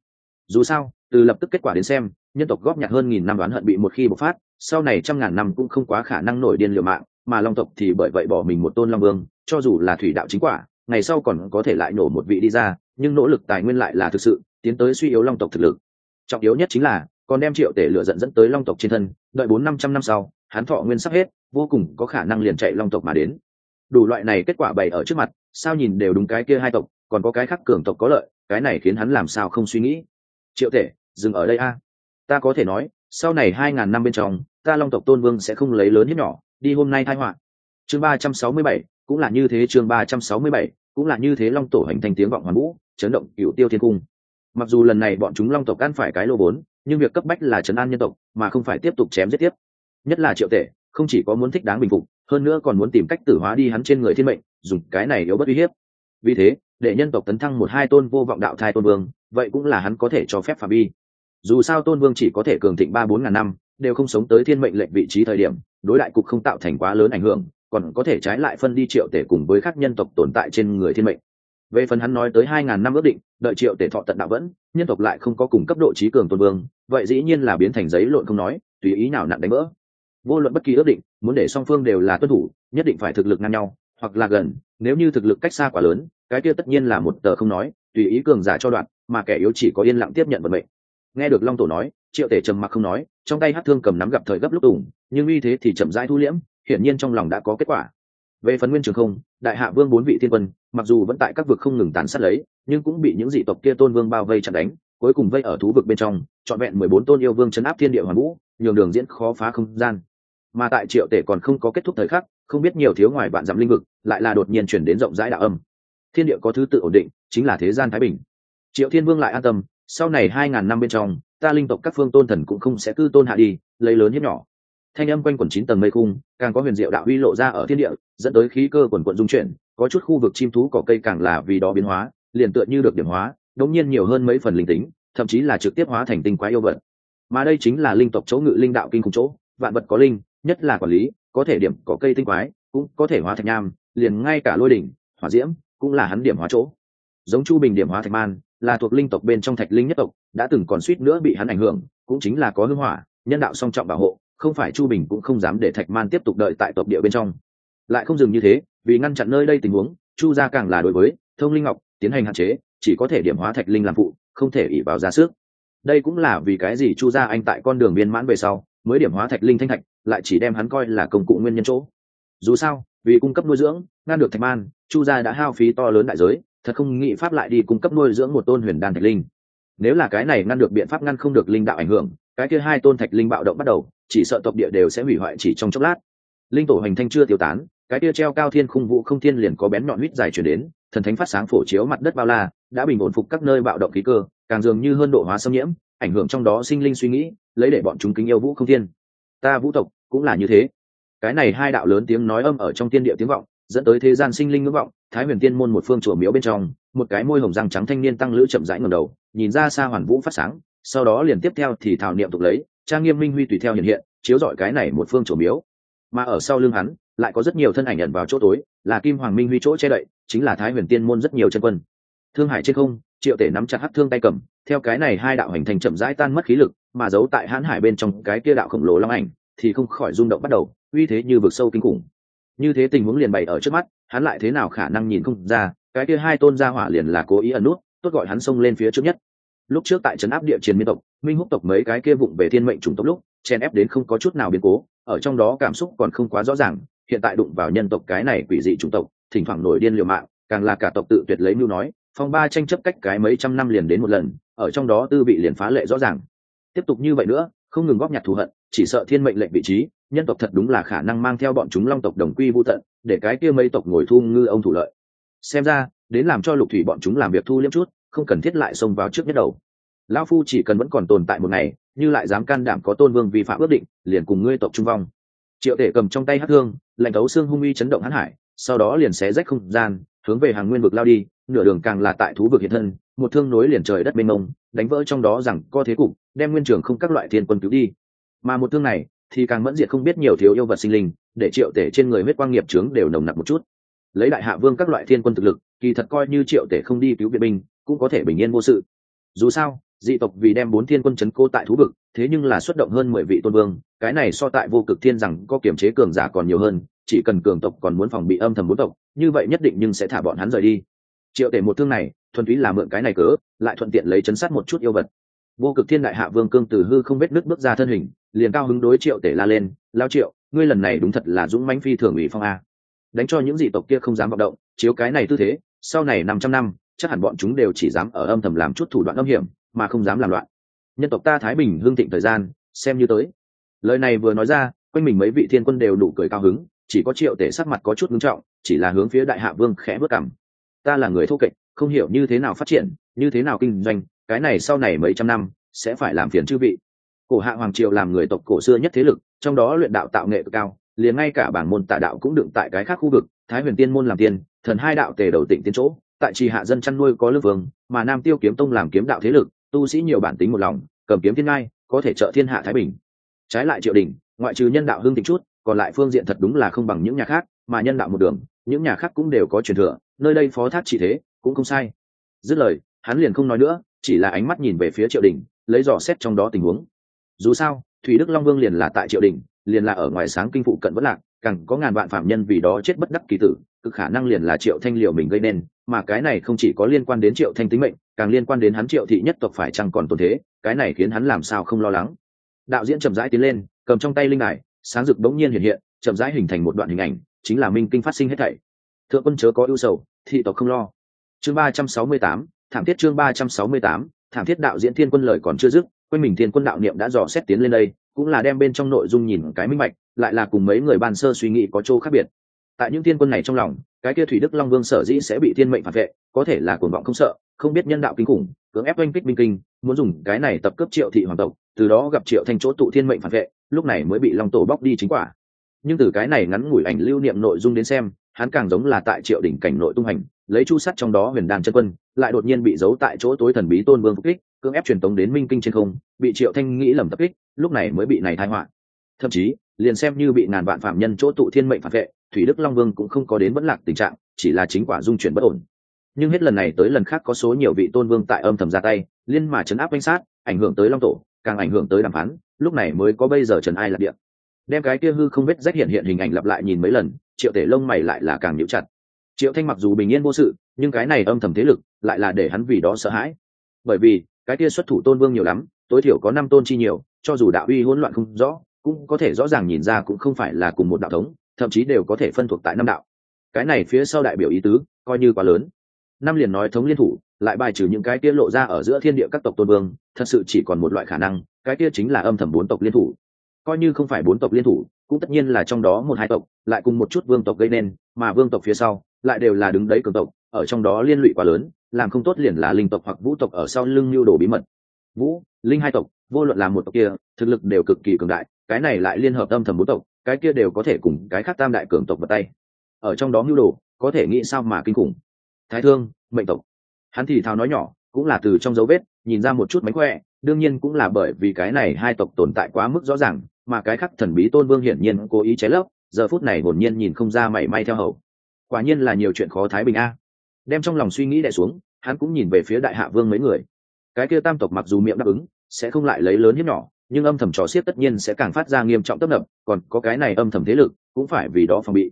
Dù sao từ lập tức kết quả đến xem nhân tộc góp nhặt hơn nghìn năm đoán hận bị một khi bộc phát sau này trăm ngàn năm cũng không quá khả năng nổi điên liều mạng, mà long tộc thì bởi vậy bỏ mình một tôn long vương, cho dù là thủy đạo chính quả, ngày sau còn có thể lại nổ một vị đi ra, nhưng nỗ lực tài nguyên lại là thực sự, tiến tới suy yếu long tộc thực lực. Trọng yếu nhất chính là, còn đem triệu tể lựa dẫn dẫn tới long tộc trên thân, đợi bốn năm trăm năm sau, hắn thọ nguyên sắp hết, vô cùng có khả năng liền chạy long tộc mà đến. Đủ loại này kết quả bày ở trước mặt, sao nhìn đều đúng cái kia hai tộc, còn có cái khác cường tộc có lợi, cái này khiến hắn làm sao không suy nghĩ. Triệu tể, dừng ở đây a. Ta có thể nói, sau này hai ngàn năm bên trong ta long tộc tôn vương sẽ không lấy lớn hiếp nhỏ, đi hôm nay thai họa. Chương ba trăm sáu mươi bảy, cũng là như thế chương ba trăm sáu mươi bảy, cũng là như thế long tổ hành thành tiếng vọng hoàn vũ, chấn động cựu tiêu thiên cung. Mặc dù lần này bọn chúng long tộc ăn phải cái lô vốn nhưng việc cấp bách là chấn an nhân tộc, mà không phải tiếp tục chém giết tiếp. Nhất là triệu tể, không chỉ có muốn thích đáng bình phục, hơn nữa còn muốn tìm cách tử hóa đi hắn trên người thiên mệnh, dùng cái này yếu bất uy hiếp. Vì thế, để nhân tộc tấn thăng một hai tôn vô vọng đạo thai tôn vương, vậy cũng là hắn có thể cho phép phạm vi. Dù sao tôn vương chỉ có thể cường thịnh ba bốn ngàn năm đều không sống tới thiên mệnh lệnh vị trí thời điểm, đối đại cục không tạo thành quá lớn ảnh hưởng, còn có thể trái lại phân đi triệu tể cùng với các nhân tộc tồn tại trên người thiên mệnh. Về phần hắn nói tới hai ngàn năm ước định, đợi triệu tể thọ tận đạo vẫn, nhân tộc lại không có cùng cấp độ trí cường tôn vương, vậy dĩ nhiên là biến thành giấy lộn không nói, tùy ý nào nặng đánh vỡ. Vô luận bất kỳ ước định, muốn để song phương đều là tuân thủ, nhất định phải thực lực ngang nhau, hoặc là gần, nếu như thực lực cách xa quá lớn, cái kia tất nhiên là một tờ không nói, tùy ý cường giả cho đoạn, mà kẻ yếu chỉ có yên lặng tiếp nhận vận mệnh. Nghe được long tổ nói triệu tể trầm mặc không nói trong tay hát thương cầm nắm gặp thời gấp lúc ủng, nhưng uy thế thì chậm rãi thu liễm hiển nhiên trong lòng đã có kết quả. Về phần nguyên trường không đại hạ vương bốn vị thiên quân mặc dù vẫn tại các vực không ngừng tàn sát lấy nhưng cũng bị những dị tộc kia tôn vương bao vây chặn đánh cuối cùng vây ở thú vực bên trong trọn vẹn mười bốn tôn yêu vương chấn áp thiên địa hoàn vũ nhường đường diễn khó phá không gian. Mà tại triệu tể còn không có kết thúc thời khắc không biết nhiều thiếu ngoài bạn dặm linh vực lại là đột nhiên chuyển đến rộng rãi đạo âm. Thiên địa có thứ tự ổn định chính là thế gian thái bình. Triệu thiên vương lại an tâm sau này hai ngàn năm bên trong ta linh tộc các phương tôn thần cũng không sẽ cư tôn hạ đi, lấy lớn hiếp nhỏ. Thanh âm quanh quẩn chín tầng mây khung, càng có huyền diệu đạo huy lộ ra ở thiên địa, dẫn tới khí cơ quần quận dung chuyển, có chút khu vực chim thú cỏ cây càng là vì đó biến hóa, liền tựa như được điểm hóa đống nhiên nhiều hơn mấy phần linh tính, thậm chí là trực tiếp hóa thành tinh quái yêu vật. Mà đây chính là linh tộc chỗ ngự linh đạo kinh khủng chỗ, vạn vật có linh, nhất là quản lý, có thể điểm có cây tinh quái, cũng có thể hóa thạch nham, liền ngay cả lôi đỉnh, hỏa diễm, cũng là hắn điểm hóa chỗ. Giống chu bình điểm hóa thạch man là thuộc linh tộc bên trong thạch linh nhất tộc, đã từng còn suýt nữa bị hắn ảnh hưởng, cũng chính là có hưng hỏa, nhân đạo song trọng bảo hộ, không phải chu bình cũng không dám để thạch man tiếp tục đợi tại tộc địa bên trong. Lại không dừng như thế, vì ngăn chặn nơi đây tình huống, chu gia càng là đối với thông linh ngọc tiến hành hạn chế, chỉ có thể điểm hóa thạch linh làm phụ, không thể ỉ vào ra sức. Đây cũng là vì cái gì chu gia anh tại con đường viên mãn về sau, mới điểm hóa thạch linh thanh thạch, lại chỉ đem hắn coi là công cụ nguyên nhân chỗ. Dù sao, vì cung cấp nuôi dưỡng, ngăn được thạch man, chu gia đã hao phí to lớn đại giới thật không nghĩ pháp lại đi cung cấp nuôi dưỡng một tôn huyền đan thạch linh. Nếu là cái này ngăn được biện pháp ngăn không được linh đạo ảnh hưởng, cái kia hai tôn thạch linh bạo động bắt đầu, chỉ sợ tộc địa đều sẽ hủy hoại chỉ trong chốc lát. Linh tổ hành thanh chưa tiêu tán, cái kia treo cao thiên khung vũ không thiên liền có bén nhọn huýt dài chuyển đến, thần thánh phát sáng phổ chiếu mặt đất bao la, đã bình ổn phục các nơi bạo động khí cơ, càng dường như hơn độ hóa xâm nhiễm, ảnh hưởng trong đó sinh linh suy nghĩ, lấy để bọn chúng kính yêu vũ không thiên. Ta vũ tộc cũng là như thế. Cái này hai đạo lớn tiếng nói âm ở trong tiên địa tiếng vọng, dẫn tới thế gian sinh linh ngưỡng vọng thái huyền tiên môn một phương chùa miếu bên trong, một cái môi hồng răng trắng thanh niên tăng lữ chậm rãi ngầm đầu, nhìn ra xa hoàn vũ phát sáng, sau đó liền tiếp theo thì thảo niệm tục lấy, trang nghiêm minh huy tùy theo hiện hiện, chiếu dọi cái này một phương chùa miếu. Mà ở sau lưng hắn, lại có rất nhiều thân ảnh nhận vào chỗ tối, là kim hoàng minh huy chỗ che đậy, chính là thái huyền tiên môn rất nhiều chân quân. Thương hải trên không, triệu tể nắm chặt hắc thương tay cầm, theo cái này hai đạo hành thành chậm rãi tan mất khí lực, mà giấu tại hãn hải bên trong cái kia đạo khổng lồ long ảnh, thì không khỏi rung động bắt đầu, uy thế như vực sâu kinh khủng. Như thế tình huống liền bày ở trước mắt hắn lại thế nào khả năng nhìn không ra, cái kia hai tôn gia hỏa liền là cố ý ẩn nút, tốt gọi hắn xông lên phía trước nhất. Lúc trước tại trấn áp địa chiến miên tộc, minh húc tộc mấy cái kia vụng về thiên mệnh chủng tộc lúc chen ép đến không có chút nào biến cố, ở trong đó cảm xúc còn không quá rõ ràng, hiện tại đụng vào nhân tộc cái này quỷ dị chủng tộc, thỉnh thoảng nổi điên liều mạng, càng là cả tộc tự tuyệt lấy mưu nói, phong ba tranh chấp cách cái mấy trăm năm liền đến một lần, ở trong đó tư vị liền phá lệ rõ ràng. Tiếp tục như vậy nữa, không ngừng góp nhặt thù hận chỉ sợ thiên mệnh lệnh vị trí, nhân tộc thật đúng là khả năng mang theo bọn chúng long tộc đồng quy vô tận, để cái kia mấy tộc ngồi thu ngư ông thủ lợi. Xem ra, đến làm cho lục thủy bọn chúng làm việc thu liếm chút, không cần thiết lại xông vào trước nhất đầu. Lão phu chỉ cần vẫn còn tồn tại một ngày, như lại dám can đảm có tôn vương vi phạm ước định, liền cùng ngươi tộc trung vong. Triệu tể cầm trong tay hát thương, lạnh thấu xương hung uy chấn động hãn hải, sau đó liền xé rách không gian, hướng về hàng nguyên vực lao đi, nửa đường càng là tại thú vực hiện thân, một thương nối liền trời đất mênh mông, đánh vỡ trong đó rằng co thế cục, đem nguyên trường không các loại thiên quân cứu đi mà một thương này thì càng mẫn diệt không biết nhiều thiếu yêu vật sinh linh, để triệu tể trên người huyết quang nghiệp trướng đều nồng nặc một chút. Lấy đại hạ vương các loại thiên quân thực lực, kỳ thật coi như triệu tể không đi cứu viện binh, cũng có thể bình yên vô sự. Dù sao, dị tộc vì đem bốn thiên quân chấn cô tại thú vực, thế nhưng là xuất động hơn mười vị tôn vương, cái này so tại vô cực thiên rằng có kiểm chế cường giả còn nhiều hơn, chỉ cần cường tộc còn muốn phòng bị âm thầm bốn tộc, như vậy nhất định nhưng sẽ thả bọn hắn rời đi. Triệu tể một thương này, thuần túy là mượn cái này cớ, lại thuận tiện lấy chấn sát một chút yêu vật. Vô cực thiên đại hạ vương cương từ hư không biết nước bước ra thân hình liền cao hứng đối triệu tể la lên, lao triệu, ngươi lần này đúng thật là dũng mãnh phi thường ủy phong a. Đánh cho những dị tộc kia không dám vọng động, chiếu cái này tư thế, sau này năm trăm năm, chắc hẳn bọn chúng đều chỉ dám ở âm thầm làm chút thủ đoạn âm hiểm, mà không dám làm loạn. Nhân tộc ta thái bình hương thịnh thời gian, xem như tới. Lời này vừa nói ra, quanh mình mấy vị thiên quân đều đủ cười cao hứng, chỉ có triệu tể sắc mặt có chút ngưng trọng, chỉ là hướng phía đại hạ vương khẽ bước cảm ta là người thô kệch, không hiểu như thế nào phát triển, như thế nào kinh doanh, cái này sau này mấy trăm năm, sẽ phải làm phiền chư vị cổ hạ hoàng triều làm người tộc cổ xưa nhất thế lực, trong đó luyện đạo tạo nghệ cực cao, liền ngay cả bảng môn tả đạo cũng đựng tại cái khác khu vực, thái huyền tiên môn làm tiên, thần hai đạo tề đầu tỉnh tiến chỗ, tại trì hạ dân chăn nuôi có lương vương, mà nam tiêu kiếm tông làm kiếm đạo thế lực, tu sĩ nhiều bản tính một lòng, cầm kiếm thiên ngai, có thể trợ thiên hạ thái bình. Trái lại triệu đình, ngoại trừ nhân đạo hương tịnh chút, còn lại phương diện thật đúng là không bằng những nhà khác, mà nhân đạo một đường, những nhà khác cũng đều có truyền thừa, nơi đây phó thác chỉ thế, cũng không sai. Dứt lời, hắn liền không nói nữa, chỉ là ánh mắt nhìn về phía triệu đình, lấy dò xét trong đó tình huống dù sao, thủy đức long vương liền là tại triệu đình, liền là ở ngoài sáng kinh phụ cận vẫn lạc, càng có ngàn vạn phạm nhân vì đó chết bất đắc kỳ tử, cực khả năng liền là triệu thanh liều mình gây nên, mà cái này không chỉ có liên quan đến triệu thanh tính mệnh, càng liên quan đến hắn triệu thị nhất tộc phải chăng còn tồn thế, cái này khiến hắn làm sao không lo lắng. Đạo diễn chậm rãi tiến lên, cầm trong tay linh đài, sáng rực bỗng nhiên hiện hiện, chậm rãi hình thành một đoạn hình ảnh, chính là minh kinh phát sinh hết thảy. Thượng quân chớ có ưu sầu, thị tộc không lo. Chương ba trăm sáu mươi tám, thảm thiết chương ba trăm sáu mươi tám, thảm thiết đạo diễn thiên quân lời còn chưa dứt quanh mình thiên quân đạo niệm đã dò xét tiến lên đây, cũng là đem bên trong nội dung nhìn cái minh bạch, lại là cùng mấy người ban sơ suy nghĩ có chỗ khác biệt. Tại những thiên quân này trong lòng, cái kia thủy đức long vương sở dĩ sẽ bị thiên mệnh phản vệ, có thể là cuồng vọng không sợ, không biết nhân đạo kinh khủng, cưỡng ép oanh kích binh kinh, muốn dùng cái này tập cấp triệu thị hoàng tộc, từ đó gặp triệu thành chỗ tụ thiên mệnh phản vệ, lúc này mới bị long tổ bóc đi chính quả. Nhưng từ cái này ngắn ngủi ảnh lưu niệm nội dung đến xem, hắn càng giống là tại triệu đỉnh cảnh nội tung hành, lấy chu sắt trong đó huyền đàn chân quân, lại đột nhiên bị giấu tại chỗ tối thần bí tôn vương phục kích cưỡng ép truyền tống đến minh kinh trên không, bị triệu thanh nghĩ lầm tập kích, lúc này mới bị này thai họa. Thậm chí, liền xem như bị ngàn vạn phạm nhân chỗ tụ thiên mệnh phản vệ, thủy đức long vương cũng không có đến vẫn lạc tình trạng, chỉ là chính quả dung chuyển bất ổn. Nhưng hết lần này tới lần khác có số nhiều vị tôn vương tại âm thầm ra tay, liên mà chấn áp danh sát, ảnh hưởng tới long tổ, càng ảnh hưởng tới đàm phán, lúc này mới có bây giờ trần ai lạc điện đem cái kia hư không biết rách hiện hiện hình ảnh lặp lại nhìn mấy lần, triệu tể lông mày lại là càng nhiễu chặt. Triệu thanh mặc dù bình yên vô sự, nhưng cái này âm thầm thế lực lại là để hắn vì đó sợ hãi. Bởi vì cái kia xuất thủ tôn vương nhiều lắm, tối thiểu có năm tôn chi nhiều, cho dù đạo uy hỗn loạn không rõ, cũng có thể rõ ràng nhìn ra cũng không phải là cùng một đạo thống, thậm chí đều có thể phân thuộc tại năm đạo. Cái này phía sau đại biểu ý tứ, coi như quá lớn. Năm liền nói thống liên thủ, lại bài trừ những cái kia lộ ra ở giữa thiên địa các tộc tôn vương, thật sự chỉ còn một loại khả năng, cái kia chính là âm thầm bốn tộc liên thủ. Coi như không phải bốn tộc liên thủ, cũng tất nhiên là trong đó một hai tộc, lại cùng một chút vương tộc gây nên, mà vương tộc phía sau, lại đều là đứng đấy cường tộc, ở trong đó liên lụy quá lớn làm không tốt liền là linh tộc hoặc vũ tộc ở sau lưng lưu đồ bí mật. Vũ, linh hai tộc, vô luận là một tộc kia, thực lực đều cực kỳ cường đại, cái này lại liên hợp âm thầm bốn tộc, cái kia đều có thể cùng cái khác tam đại cường tộc vào tay. Ở trong đó mưu đồ, có thể nghĩ sao mà kinh khủng. Thái thương, mệnh tộc. Hắn thì thào nói nhỏ, cũng là từ trong dấu vết, nhìn ra một chút mánh khỏe, đương nhiên cũng là bởi vì cái này hai tộc tồn tại quá mức rõ ràng, mà cái khác thần bí tôn vương hiển nhiên cố ý cháy lấp, giờ phút này hồn nhiên nhìn không ra mảy may theo hầu. Quả nhiên là nhiều chuyện khó thái bình a đem trong lòng suy nghĩ đẻ xuống, hắn cũng nhìn về phía đại hạ vương mấy người. Cái kia tam tộc mặc dù miệng đáp ứng, sẽ không lại lấy lớn hiếp nhỏ, nhưng âm thầm trò xiết tất nhiên sẽ càng phát ra nghiêm trọng tấp nập, còn có cái này âm thầm thế lực, cũng phải vì đó phòng bị.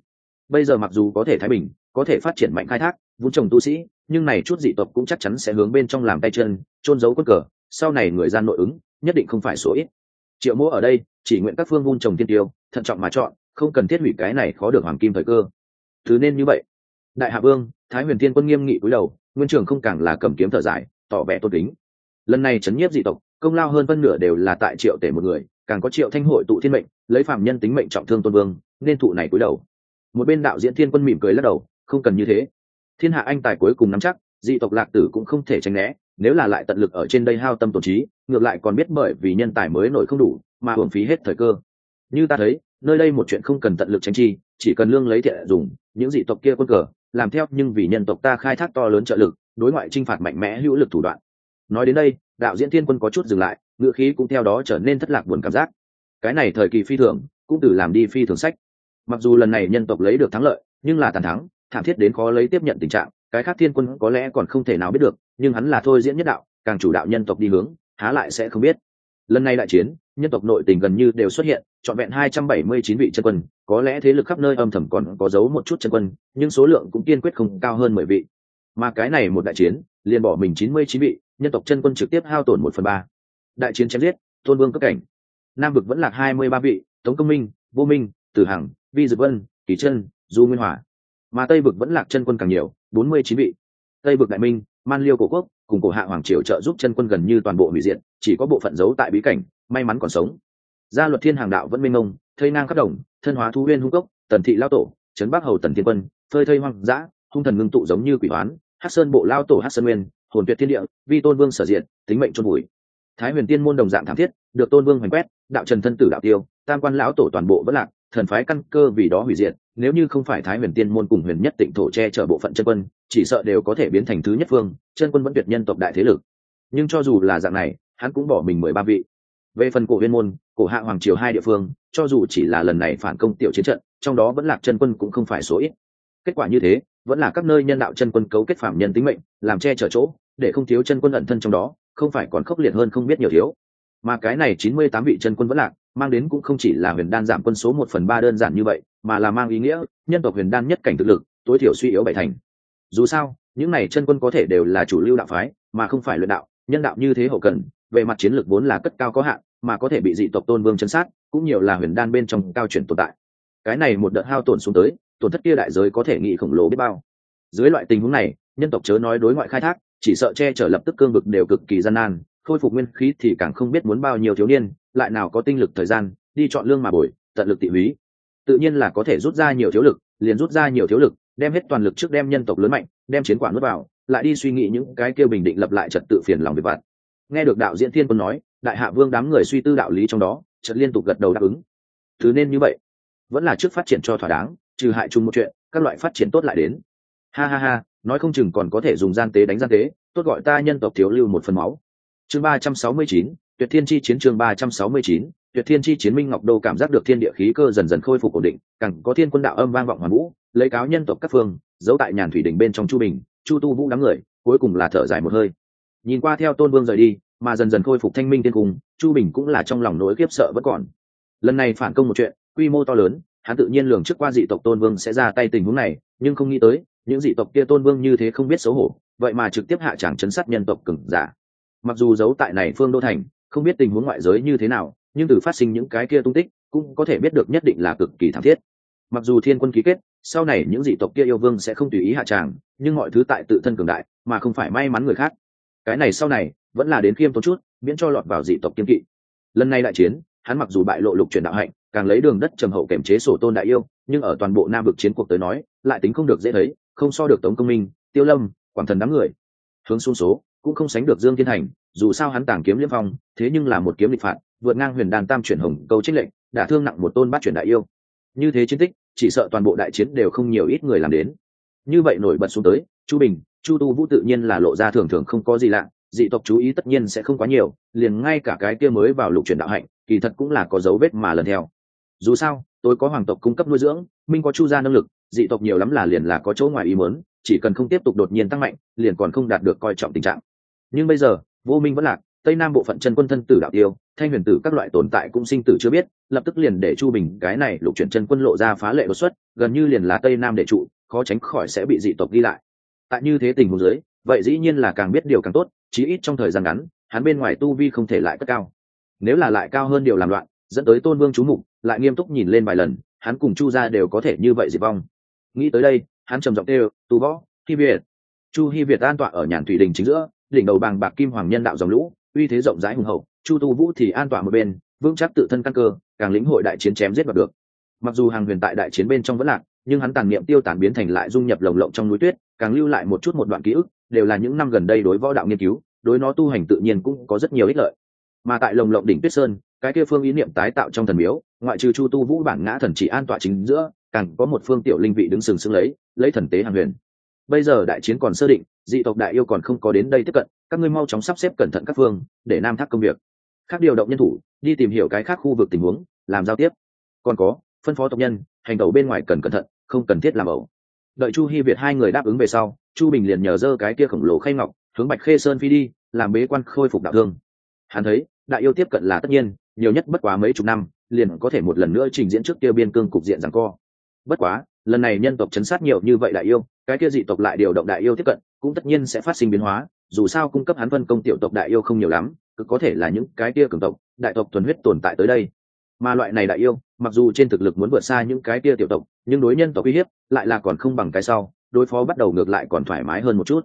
Bây giờ mặc dù có thể thái bình, có thể phát triển mạnh khai thác, vun trồng tu sĩ, nhưng này chút dị tộc cũng chắc chắn sẽ hướng bên trong làm tay chân trôn giấu quân cờ, sau này người gian nội ứng, nhất định không phải số ít. Triệu mỗ ở đây, chỉ nguyện các phương vun trồng tiên tiêu, thận trọng mà chọn, không cần thiết hủy cái này khó được hoàng kim thời cơ. Thứ nên như vậy đại hạ vương, thái huyền thiên quân nghiêm nghị cúi đầu, nguyên trường không càng là cầm kiếm thở dài, tỏ vẻ tôn kính. Lần này chấn nhiếp dị tộc, công lao hơn phân nửa đều là tại triệu tể một người, càng có triệu thanh hội tụ thiên mệnh, lấy phạm nhân tính mệnh trọng thương tôn vương, nên thụ này cúi đầu. Một bên đạo diễn thiên quân mỉm cười lắc đầu, không cần như thế. Thiên hạ anh tài cuối cùng nắm chắc, dị tộc lạc tử cũng không thể tránh né, nếu là lại tận lực ở trên đây hao tâm tổn trí, ngược lại còn biết bởi vì nhân tài mới nổi không đủ, mà hưởng phí hết thời cơ. Như ta thấy, nơi đây một chuyện không cần tận lực tránh chi, chỉ cần lương lấy thiện dùng, những dị tộc kia quân cờ làm theo, nhưng vì nhân tộc ta khai thác to lớn trợ lực, đối ngoại chinh phạt mạnh mẽ hữu lực thủ đoạn. Nói đến đây, đạo diễn thiên quân có chút dừng lại ngựa khí cũng theo đó trở nên thất lạc buồn cảm giác. Cái này thời kỳ phi thường, cũng từ làm đi phi thường sách. Mặc dù lần này nhân tộc lấy được thắng lợi, nhưng là tàn thắng, thảm thiết đến khó lấy tiếp nhận tình trạng, cái khác thiên quân có lẽ còn không thể nào biết được, nhưng hắn là thôi diễn nhất đạo, càng chủ đạo nhân tộc đi hướng, há lại sẽ không biết. Lần này đại chiến nhân tộc nội tình gần như đều xuất hiện, trọn vẹn hai trăm bảy mươi chín vị chân quân, có lẽ thế lực khắp nơi âm thầm còn có giấu một chút chân quân, nhưng số lượng cũng kiên quyết không cao hơn mười vị. Mà cái này một đại chiến, liền bỏ mình chín mươi chín vị, nhân tộc chân quân trực tiếp hao tổn một phần ba. Đại chiến chém giết, tôn vương cấp cảnh. Nam vực vẫn là hai mươi ba vị, tống công minh, vô minh, tử hằng, vi dực vân, kỳ chân, du nguyên hỏa. Mà tây vực vẫn lạc chân quân càng nhiều, bốn mươi chín vị. Tây vực đại minh man liêu cổ quốc, cùng cổ hạ hoàng triều trợ giúp chân quân gần như toàn bộ hủy diện chỉ có bộ phận giấu tại bí cảnh, may mắn còn sống. Gia luật thiên hàng đạo vẫn minh ông thây nang khắp đồng, thân hóa thu huyên hung cốc, tần thị lao tổ, trấn bắc hầu tần thiên quân, phơi thây hoang dã, hung thần ngưng tụ giống như quỷ hoán hát sơn bộ lao tổ hát sơn nguyên, hồn tuyệt thiên địa, vi tôn vương sở diện tính mệnh chôn bụi thái huyền tiên môn đồng dạng thảm thiết, được tôn vương hoành quét, đạo trần thân tử đạo tiêu, tam quan lão tổ toàn bộ vẫn lạc, thần phái căn cơ vì đó hủy diệt, nếu như không phải thái huyền tiên môn cùng huyền nhất tịnh thổ che chở bộ phận chân quân chỉ sợ đều có thể biến thành thứ nhất phương chân quân vẫn tuyệt nhân tộc đại thế lực. Nhưng cho dù là dạng này, hắn cũng bỏ mình mười ba vị. Về phần cổ huyên môn, cổ hạ hoàng triều hai địa phương, cho dù chỉ là lần này phản công tiểu chiến trận, trong đó vẫn lạc chân quân cũng không phải số ít. Kết quả như thế, vẫn là các nơi nhân đạo chân quân cấu kết phạm nhân tính mệnh, làm che chở chỗ, để không thiếu chân quân ẩn thân trong đó, không phải còn khốc liệt hơn không biết nhiều thiếu. Mà cái này chín mươi tám vị chân quân vẫn lạc, mang đến cũng không chỉ là huyền đan giảm quân số một phần ba đơn giản như vậy, mà là mang ý nghĩa, nhân tộc huyền đan nhất cảnh thực lực, tối thiểu suy yếu bảy thành dù sao, những này chân quân có thể đều là chủ lưu đạo phái, mà không phải luyện đạo, nhân đạo như thế hậu cần, về mặt chiến lược vốn là cất cao có hạn, mà có thể bị dị tộc tôn vương chân sát, cũng nhiều là huyền đan bên trong cao chuyển tồn tại. Cái này một đợt hao tổn xuống tới, tổn thất kia đại giới có thể nghĩ khổng lồ biết bao. Dưới loại tình huống này, nhân tộc chớ nói đối ngoại khai thác, chỉ sợ che chở lập tức cương vực đều cực kỳ gian nan, khôi phục nguyên khí thì càng không biết muốn bao nhiêu thiếu niên, lại nào có tinh lực thời gian, đi chọn lương mà bồi, tận lực tị húy. Tự nhiên là có thể rút ra nhiều thiếu lực, liền rút ra nhiều thiếu lực đem hết toàn lực trước đem nhân tộc lớn mạnh, đem chiến quả nuốt vào, lại đi suy nghĩ những cái kêu bình định lập lại trật tự phiền lòng về vặt. Nghe được đạo diễn thiên quân nói, đại hạ vương đám người suy tư đạo lý trong đó, chợt liên tục gật đầu đáp ứng. Thứ nên như vậy, vẫn là trước phát triển cho thỏa đáng, trừ hại chung một chuyện, các loại phát triển tốt lại đến. Ha ha ha, nói không chừng còn có thể dùng gian tế đánh gian tế, tốt gọi ta nhân tộc thiếu lưu một phần máu. Chương ba trăm sáu mươi chín, tuyệt thiên chi chiến chương ba trăm sáu mươi chín, tuyệt thiên chi chiến minh ngọc đô cảm giác được thiên địa khí cơ dần dần khôi phục ổn định, càng có thiên quân đạo âm vang vọng hoàn vũ lấy cáo nhân tộc các phương, giấu tại nhàn thủy đỉnh bên trong chu bình, chu tu vũ đám người, cuối cùng là thở dài một hơi. Nhìn qua theo tôn vương rời đi, mà dần dần khôi phục thanh minh tiên cung chu bình cũng là trong lòng nỗi khiếp sợ vẫn còn. Lần này phản công một chuyện, quy mô to lớn, hắn tự nhiên lường trước qua dị tộc tôn vương sẽ ra tay tình huống này, nhưng không nghĩ tới, những dị tộc kia tôn vương như thế không biết xấu hổ, vậy mà trực tiếp hạ tràng chấn sát nhân tộc cừng giả. Mặc dù giấu tại này phương đô thành, không biết tình huống ngoại giới như thế nào, nhưng từ phát sinh những cái kia tung tích, cũng có thể biết được nhất định là cực kỳ thảm thiết. Mặc dù thiên quân ký kết sau này những dị tộc kia yêu vương sẽ không tùy ý hạ tràng, nhưng mọi thứ tại tự thân cường đại, mà không phải may mắn người khác. Cái này sau này, vẫn là đến khiêm tốn chút, miễn cho lọt vào dị tộc kiên kỵ. Lần này đại chiến, hắn mặc dù bại lộ lục truyền đạo hạnh, càng lấy đường đất trầm hậu kiểm chế sổ tôn đại yêu, nhưng ở toàn bộ nam vực chiến cuộc tới nói, lại tính không được dễ thấy, không so được tống công minh, tiêu lâm, quảng thần đám người. Hướng xuống số, cũng không sánh được dương thiên hành. dù sao hắn tàng kiếm liêm phong, thế nhưng là một kiếm địch phạt, vượt ngang huyền đàn tam chuyển hồng câu trích lệnh đã thương nặng một tôn bát chuyển đại yêu. Như thế chiến tích chỉ sợ toàn bộ đại chiến đều không nhiều ít người làm đến. Như vậy nổi bật xuống tới, chu bình, chu tu vũ tự nhiên là lộ ra thường thường không có gì lạ, dị tộc chú ý tất nhiên sẽ không quá nhiều, liền ngay cả cái kia mới vào lục truyền đạo hạnh, kỳ thật cũng là có dấu vết mà lần theo. Dù sao, tôi có hoàng tộc cung cấp nuôi dưỡng, minh có chu gia năng lực, dị tộc nhiều lắm là liền là có chỗ ngoài ý mớn chỉ cần không tiếp tục đột nhiên tăng mạnh, liền còn không đạt được coi trọng tình trạng. Nhưng bây giờ, vô minh vẫn lạc, tây nam bộ phận chân quân thân tử đạo tiêu thanh huyền tử các loại tồn tại cũng sinh tử chưa biết, lập tức liền để chu bình cái này lục chuyển chân quân lộ ra phá lệ đột xuất, gần như liền là tây nam để trụ, khó tránh khỏi sẽ bị dị tộc ghi lại. Tại như thế tình huống dưới, vậy dĩ nhiên là càng biết điều càng tốt, chí ít trong thời gian ngắn, hắn bên ngoài tu vi không thể lại cất cao. Nếu là lại cao hơn điều làm loạn, dẫn tới tôn vương chú mục, lại nghiêm túc nhìn lên vài lần, hắn cùng chu gia đều có thể như vậy diệt vong. Nghĩ tới đây, hắn trầm giọng tê tu võ, hi việt. Chu hi việt an tọa ở nhàn thủy đình chính giữa, đỉnh đầu bàng bạc kim hoàng nhân đạo dòng lũ, uy thế rộng rãi hùng hậu chu tu vũ thì an tọa một bên, vững chắc tự thân căn cơ, càng lĩnh hội đại chiến chém giết vào được. Mặc dù hàng huyền tại đại chiến bên trong vẫn lạc, nhưng hắn tàn niệm tiêu tản biến thành lại dung nhập lồng lộng trong núi tuyết, càng lưu lại một chút một đoạn ký ức, đều là những năm gần đây đối võ đạo nghiên cứu, đối nó tu hành tự nhiên cũng có rất nhiều ích lợi. Mà tại lồng lộng đỉnh tuyết sơn, cái kia phương ý niệm tái tạo trong thần miếu, ngoại trừ chu tu vũ bản ngã thần chỉ an tọa chính giữa, càng có một phương tiểu linh vị đứng sừng sững lấy lấy thần tế hàng huyền. Bây giờ đại chiến còn sơ định, dị tộc đại yêu còn không có đến đây tiếp cận, các ngươi mau chóng sắp xếp cẩn thận các phương, để nam thác công việc khác điều động nhân thủ, đi tìm hiểu cái khác khu vực tình huống, làm giao tiếp. Còn có, phân phó tộc nhân, hành tẩu bên ngoài cần cẩn thận, không cần thiết làm ẩu. Đợi chu hy việt hai người đáp ứng về sau, chu bình liền nhờ dơ cái kia khổng lồ khay ngọc, hướng bạch khê sơn phi đi, làm bế quan khôi phục đạo thương. Hắn thấy, đại yêu tiếp cận là tất nhiên, nhiều nhất bất quá mấy chục năm, liền có thể một lần nữa trình diễn trước kia biên cương cục diện rằng co. Bất quá, lần này nhân tộc chấn sát nhiều như vậy đại yêu, cái kia dị tộc lại điều động đại yêu tiếp cận, cũng tất nhiên sẽ phát sinh biến hóa dù sao cung cấp hắn phân công tiểu tộc đại yêu không nhiều lắm cực có thể là những cái kia cường tộc, đại tộc thuần huyết tồn tại tới đây. Mà loại này đại yêu, mặc dù trên thực lực muốn vượt xa những cái kia tiểu tộc, nhưng đối nhân tộc uy hiếp lại là còn không bằng cái sau, đối phó bắt đầu ngược lại còn thoải mái hơn một chút.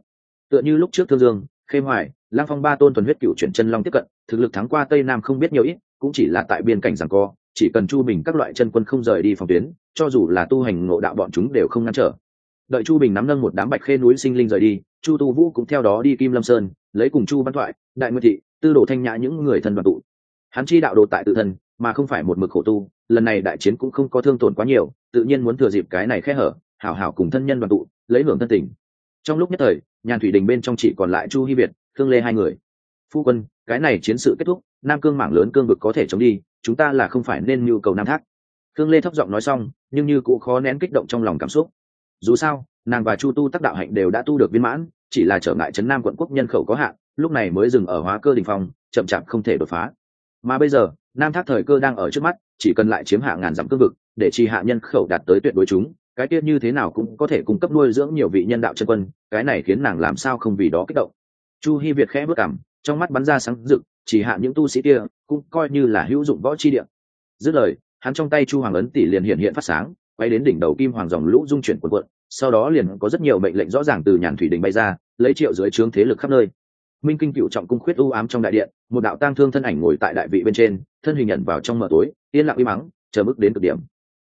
Tựa như lúc trước thương dương, khê hoài lang phong ba tôn thuần huyết cựu chuyển chân long tiếp cận, thực lực thắng qua tây nam không biết nhiều ít, cũng chỉ là tại biên cảnh rằng co, chỉ cần chu bình các loại chân quân không rời đi phòng tuyến, cho dù là tu hành ngộ đạo bọn chúng đều không ngăn trở. Đợi chu bình nắm nâng một đám bạch khê núi sinh linh rời đi chu tu vũ cũng theo đó đi kim lâm sơn, lấy cùng chu văn thoại, đại nguyên thị, tư đồ thanh nhã những người thân đoàn tụ. Hắn chi đạo đồ tại tự thân, mà không phải một mực khổ tu, lần này đại chiến cũng không có thương tổn quá nhiều, tự nhiên muốn thừa dịp cái này khe hở, hảo hảo cùng thân nhân đoàn tụ, lấy hưởng thân tình. Trong lúc nhất thời, nhàn thủy đình bên trong chỉ còn lại chu hy việt thương lê hai người. Phu quân, cái này chiến sự kết thúc, nam cương mảng lớn cương vực có thể chống đi, chúng ta là không phải nên nhu cầu nam thác. Thương lê thấp giọng nói xong, nhưng như cũng khó nén kích động trong lòng cảm xúc. Dù sao, nàng và chu tu tác đạo hạnh đều đã tu được viên mãn chỉ là trở ngại trấn nam quận quốc nhân khẩu có hạn, lúc này mới dừng ở hóa cơ đình phong, chậm chạp không thể đột phá. Mà bây giờ, nam thác thời cơ đang ở trước mắt, chỉ cần lại chiếm hạ ngàn dặm cương vực, để trì hạ nhân khẩu đạt tới tuyệt đối chúng, cái tiết như thế nào cũng có thể cung cấp nuôi dưỡng nhiều vị nhân đạo chân quân, cái này khiến nàng làm sao không vì đó kích động. Chu hy việt khẽ bước cảm, trong mắt bắn ra sáng rực, chỉ hạ những tu sĩ kia, cũng coi như là hữu dụng võ chi địa. Dứt lời, hắn trong tay chu hoàng ấn tỷ liền hiện hiện phát sáng bay đến đỉnh đầu kim hoàng dòng lũ dung chuyển quần quận sau đó liền có rất nhiều mệnh lệnh rõ ràng từ nhàn thủy đình bay ra, lấy triệu dưới trướng thế lực khắp nơi. Minh kinh cựu trọng cung khuyết u ám trong đại điện, một đạo tang thương thân ảnh ngồi tại đại vị bên trên, thân hình nhận vào trong mờ tối, yên lặng im mắng chờ mức đến cực điểm.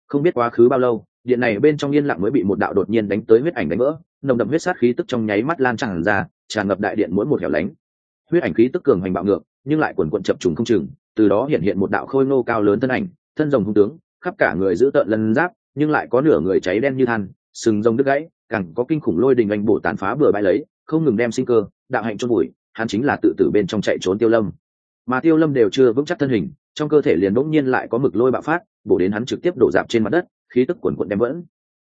Không biết quá khứ bao lâu, điện này bên trong yên lặng mới bị một đạo đột nhiên đánh tới huyết ảnh đánh vỡ, nồng đậm huyết sát khí tức trong nháy mắt lan tràn ra, tràn ngập đại điện mỗi một hẻo lánh. Huyết ảnh khí tức cường hành bạo ngược, nhưng lại quần quận chập trùng không chừng, từ đó hiện hiện một đạo khôi ngô cao lớn thân ảnh, thân rồng hung tướng, khắp cả người giữ tợn lân giáp, nhưng lại có nửa người cháy đen như than sừng rồng đứt gãy, càng có kinh khủng lôi đình anh bổ tàn phá bừa bãi lấy, không ngừng đem sinh cơ, đạo hạnh chôn bụi hắn chính là tự tử bên trong chạy trốn tiêu lâm. Mà tiêu lâm đều chưa vững chắc thân hình, trong cơ thể liền đỗng nhiên lại có mực lôi bạo phát, bổ đến hắn trực tiếp đổ dạp trên mặt đất, khí tức quần quận đem vẫn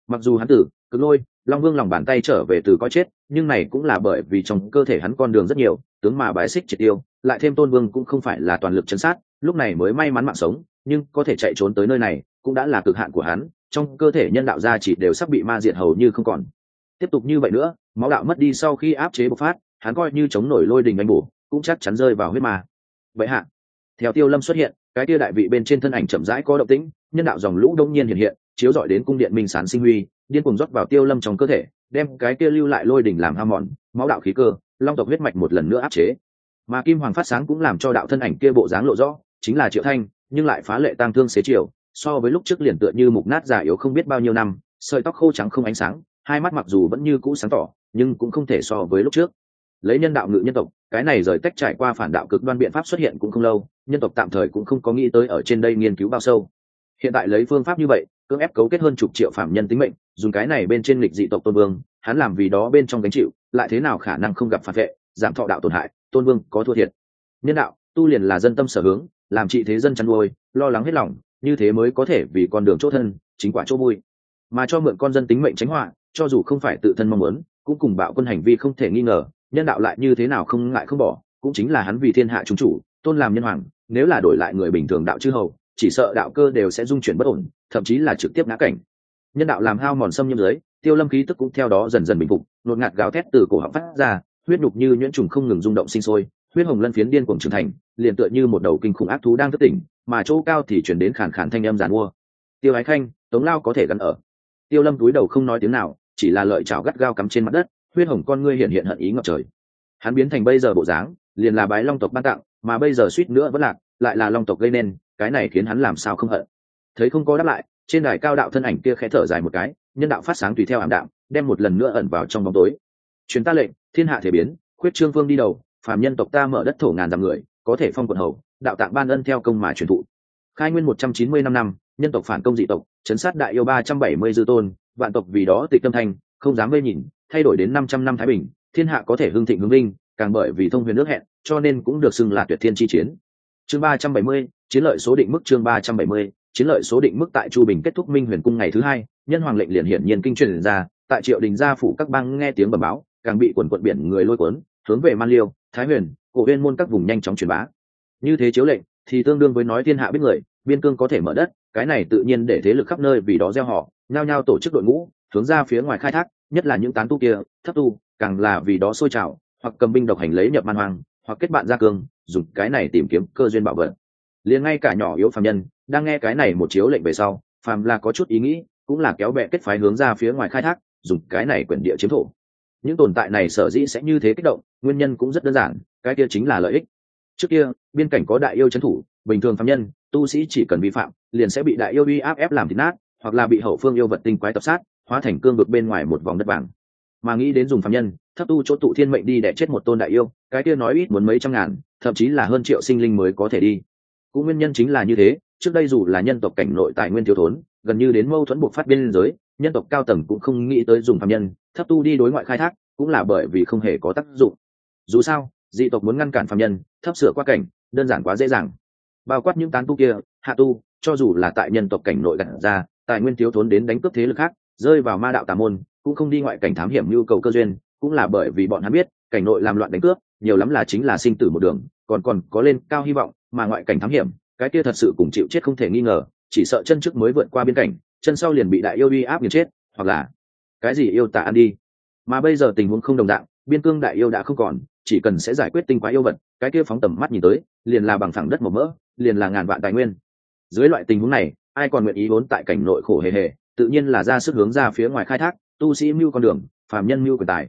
mặc dù hắn tử, cực lôi, long vương lòng bàn tay trở về từ có chết, nhưng này cũng là bởi vì trong cơ thể hắn con đường rất nhiều, tướng mà bái xích triệt tiêu, lại thêm tôn vương cũng không phải là toàn lực chấn sát, lúc này mới may mắn mạng sống, nhưng có thể chạy trốn tới nơi này cũng đã là cực hạn của hắn, trong cơ thể nhân đạo gia chỉ đều sắp bị ma diệt hầu như không còn. Tiếp tục như vậy nữa, máu đạo mất đi sau khi áp chế bộc phát, hắn coi như chống nổi lôi đình đánh bổ, cũng chắc chắn rơi vào huyết ma. Vậy hạ, theo tiêu lâm xuất hiện, cái tia đại vị bên trên thân ảnh chậm rãi có động tĩnh, nhân đạo dòng lũ đông nhiên hiện hiện, chiếu rọi đến cung điện minh sán sinh huy, điên cuồng rót vào tiêu lâm trong cơ thể, đem cái kia lưu lại lôi đỉnh làm ham mòn, máu đạo khí cơ, long tộc huyết mạch một lần nữa áp chế. Mà kim hoàng phát sáng cũng làm cho đạo thân ảnh kia bộ dáng lộ rõ, chính là triệu thanh, nhưng lại phá lệ tang thương xế chiều so với lúc trước liền tựa như mục nát già yếu không biết bao nhiêu năm, sợi tóc khô trắng không ánh sáng, hai mắt mặc dù vẫn như cũ sáng tỏ, nhưng cũng không thể so với lúc trước. Lấy nhân đạo ngự nhân tộc, cái này rời tách trải qua phản đạo cực đoan biện pháp xuất hiện cũng không lâu, nhân tộc tạm thời cũng không có nghĩ tới ở trên đây nghiên cứu bao sâu. Hiện tại lấy phương pháp như vậy, cưỡng ép cấu kết hơn chục triệu phạm nhân tính mệnh, dùng cái này bên trên lịch dị tộc tôn vương, hắn làm vì đó bên trong gánh chịu, lại thế nào khả năng không gặp phản vệ, giảm thọ đạo tổn hại, tôn vương có thua thiệt. Nhân đạo, tu liền là dân tâm sở hướng, làm trị thế dân chăn nuôi, lo lắng hết lòng như thế mới có thể vì con đường chỗ thân, chính quả chỗ vui. Mà cho mượn con dân tính mệnh tránh họa, cho dù không phải tự thân mong muốn, cũng cùng bạo quân hành vi không thể nghi ngờ, nhân đạo lại như thế nào không ngại không bỏ, cũng chính là hắn vì thiên hạ chúng chủ, tôn làm nhân hoàng, nếu là đổi lại người bình thường đạo chư hầu, chỉ sợ đạo cơ đều sẽ dung chuyển bất ổn, thậm chí là trực tiếp ngã cảnh. Nhân đạo làm hao mòn xâm nhiễm dưới tiêu lâm khí tức cũng theo đó dần dần bình phục, nột ngạt gào thét từ cổ họng phát ra, huyết nhục như nhuyễn trùng không ngừng rung động sinh sôi, huyết hồng lân phiến điên cuồng trưởng thành, liền tựa như một đầu kinh khủng ác thú đang thức tỉnh mà chỗ cao thì chuyển đến khản khản thanh âm giàn mua. Tiêu ái khanh, tống lao có thể gắn ở. Tiêu lâm túi đầu không nói tiếng nào, chỉ là lợi chảo gắt gao cắm trên mặt đất, huyết hồng con ngươi hiện hiện hận ý ngập trời. Hắn biến thành bây giờ bộ dáng, liền là bái long tộc ban tặng, mà bây giờ suýt nữa vẫn lạc, lại là long tộc gây nên, cái này khiến hắn làm sao không hận. Thấy không có đáp lại, trên đài cao đạo thân ảnh kia khẽ thở dài một cái, nhân đạo phát sáng tùy theo ảm đạm, đem một lần nữa ẩn vào trong bóng tối. Chuyến ta lệnh, thiên hạ thể biến, khuyết trương vương đi đầu, phàm nhân tộc ta mở đất thổ ngàn dặm người, có thể phong quận hầu đạo tạng ban ân theo công mà truyền thụ. Khai nguyên một trăm chín mươi năm năm, nhân tộc phản công dị tộc, chấn sát đại yêu ba trăm bảy mươi dư tôn, vạn tộc vì đó tịch tâm thanh, không dám vây nhìn, thay đổi đến năm trăm năm thái bình, thiên hạ có thể hưng thịnh hưng linh càng bởi vì thông huyền nước hẹn, cho nên cũng được xưng là tuyệt thiên chi chiến. Chương ba trăm bảy mươi, chiến lợi số định mức chương ba trăm bảy mươi, chiến lợi số định mức tại chu bình kết thúc minh huyền cung ngày thứ hai, nhân hoàng lệnh liền hiển nhiên kinh truyền ra, tại triệu đình gia phủ các bang nghe tiếng bẩm báo, càng bị quần quận biển người lôi cuốn, hướng về man liêu, thái huyền, cổ viên môn các vùng nhanh chóng truyền bá như thế chiếu lệnh, thì tương đương với nói thiên hạ biết người, biên cương có thể mở đất, cái này tự nhiên để thế lực khắp nơi vì đó gieo họ, nhao nhao tổ chức đội ngũ, hướng ra phía ngoài khai thác, nhất là những tán tu kia, thấp tu, càng là vì đó sôi trào, hoặc cầm binh độc hành lấy nhập man hoang, hoặc kết bạn gia cương, dùng cái này tìm kiếm cơ duyên bảo vật. Liền ngay cả nhỏ yếu phàm nhân, đang nghe cái này một chiếu lệnh về sau, phàm là có chút ý nghĩ, cũng là kéo bè kết phái hướng ra phía ngoài khai thác, dùng cái này quyển địa chiếm thổ. Những tồn tại này sở dĩ sẽ như thế kích động, nguyên nhân cũng rất đơn giản, cái kia chính là lợi ích trước kia, biên cảnh có đại yêu trấn thủ, bình thường phạm nhân, tu sĩ chỉ cần vi phạm, liền sẽ bị đại yêu uy áp ép làm thịt nát, hoặc là bị hậu phương yêu vật tinh quái tập sát, hóa thành cương vực bên ngoài một vòng đất vàng. Mà nghĩ đến dùng phạm nhân, thấp tu chỗ tụ thiên mệnh đi để chết một tôn đại yêu, cái kia nói ít muốn mấy trăm ngàn, thậm chí là hơn triệu sinh linh mới có thể đi. Cũng nguyên nhân chính là như thế, trước đây dù là nhân tộc cảnh nội tài nguyên thiếu thốn, gần như đến mâu thuẫn buộc phát biên giới, nhân tộc cao tầng cũng không nghĩ tới dùng phạm nhân, thấp tu đi đối ngoại khai thác, cũng là bởi vì không hề có tác dụng. Dù sao dị tộc muốn ngăn cản phạm nhân thấp sửa qua cảnh, đơn giản quá dễ dàng. Bao quát những tán tu kia, hạ tu, cho dù là tại nhân tộc cảnh nội gặt ra, tài nguyên thiếu thốn đến đánh cướp thế lực khác, rơi vào ma đạo tà môn, cũng không đi ngoại cảnh thám hiểm nhu cầu cơ duyên, cũng là bởi vì bọn hắn biết, cảnh nội làm loạn đánh cướp, nhiều lắm là chính là sinh tử một đường, còn còn có lên cao hy vọng, mà ngoại cảnh thám hiểm, cái kia thật sự cùng chịu chết không thể nghi ngờ, chỉ sợ chân trước mới vượt qua biên cảnh, chân sau liền bị đại yêu uy áp nghiền chết, hoặc là, cái gì yêu tả ăn đi. Mà bây giờ tình huống không đồng dạng, biên cương đại yêu đã không còn chỉ cần sẽ giải quyết tinh quái yêu vật, cái kia phóng tầm mắt nhìn tới, liền là bằng phẳng đất màu mỡ, liền là ngàn vạn tài nguyên. Dưới loại tình huống này, ai còn nguyện ý vốn tại cảnh nội khổ hề hề, tự nhiên là ra sức hướng ra phía ngoài khai thác, tu sĩ mưu con đường, phàm nhân mưu quyền tài.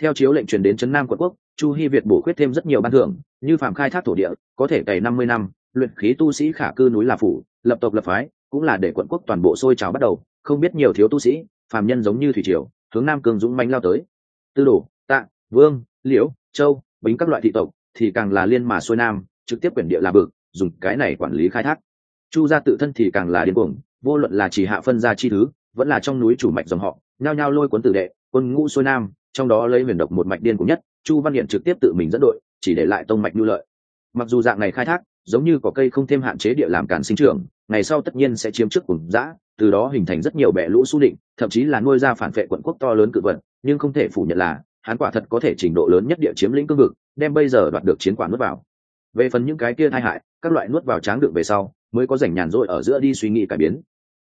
Theo chiếu lệnh truyền đến trấn nam quận quốc, chu hy việt bổ khuyết thêm rất nhiều ban thưởng, như phạm khai thác thổ địa, có thể cày năm mươi năm, luyện khí tu sĩ khả cư núi là phủ, lập tộc lập phái, cũng là để quận quốc toàn bộ sôi trào bắt đầu, không biết nhiều thiếu tu sĩ, phàm nhân giống như thủy triều, hướng nam cường dũng manh lao tới. Tư đồ, tạ, vương, liễu châu, bính các loại thị tộc, thì càng là liên mà xuôi nam, trực tiếp quyển địa là bực, dùng cái này quản lý khai thác. Chu gia tự thân thì càng là điên cuồng, vô luận là chỉ hạ phân gia chi thứ, vẫn là trong núi chủ mạch dòng họ, nhao nhao lôi cuốn tử đệ, quân ngũ xuôi nam, trong đó lấy huyền độc một mạch điên cùng nhất, chu văn hiện trực tiếp tự mình dẫn đội, chỉ để lại tông mạch nhu lợi. Mặc dù dạng này khai thác, giống như có cây không thêm hạn chế địa làm cản sinh trưởng, ngày sau tất nhiên sẽ chiếm trước cùng dã, từ đó hình thành rất nhiều bệ lũ su định, thậm chí là nuôi ra phản vệ quận quốc to lớn cự vật, nhưng không thể phủ nhận là hắn quả thật có thể trình độ lớn nhất địa chiếm lĩnh cương vực, đem bây giờ đoạt được chiến quả nuốt vào. Về phần những cái kia tai hại, các loại nuốt vào tráng đựng về sau, mới có rảnh nhàn rỗi ở giữa đi suy nghĩ cải biến.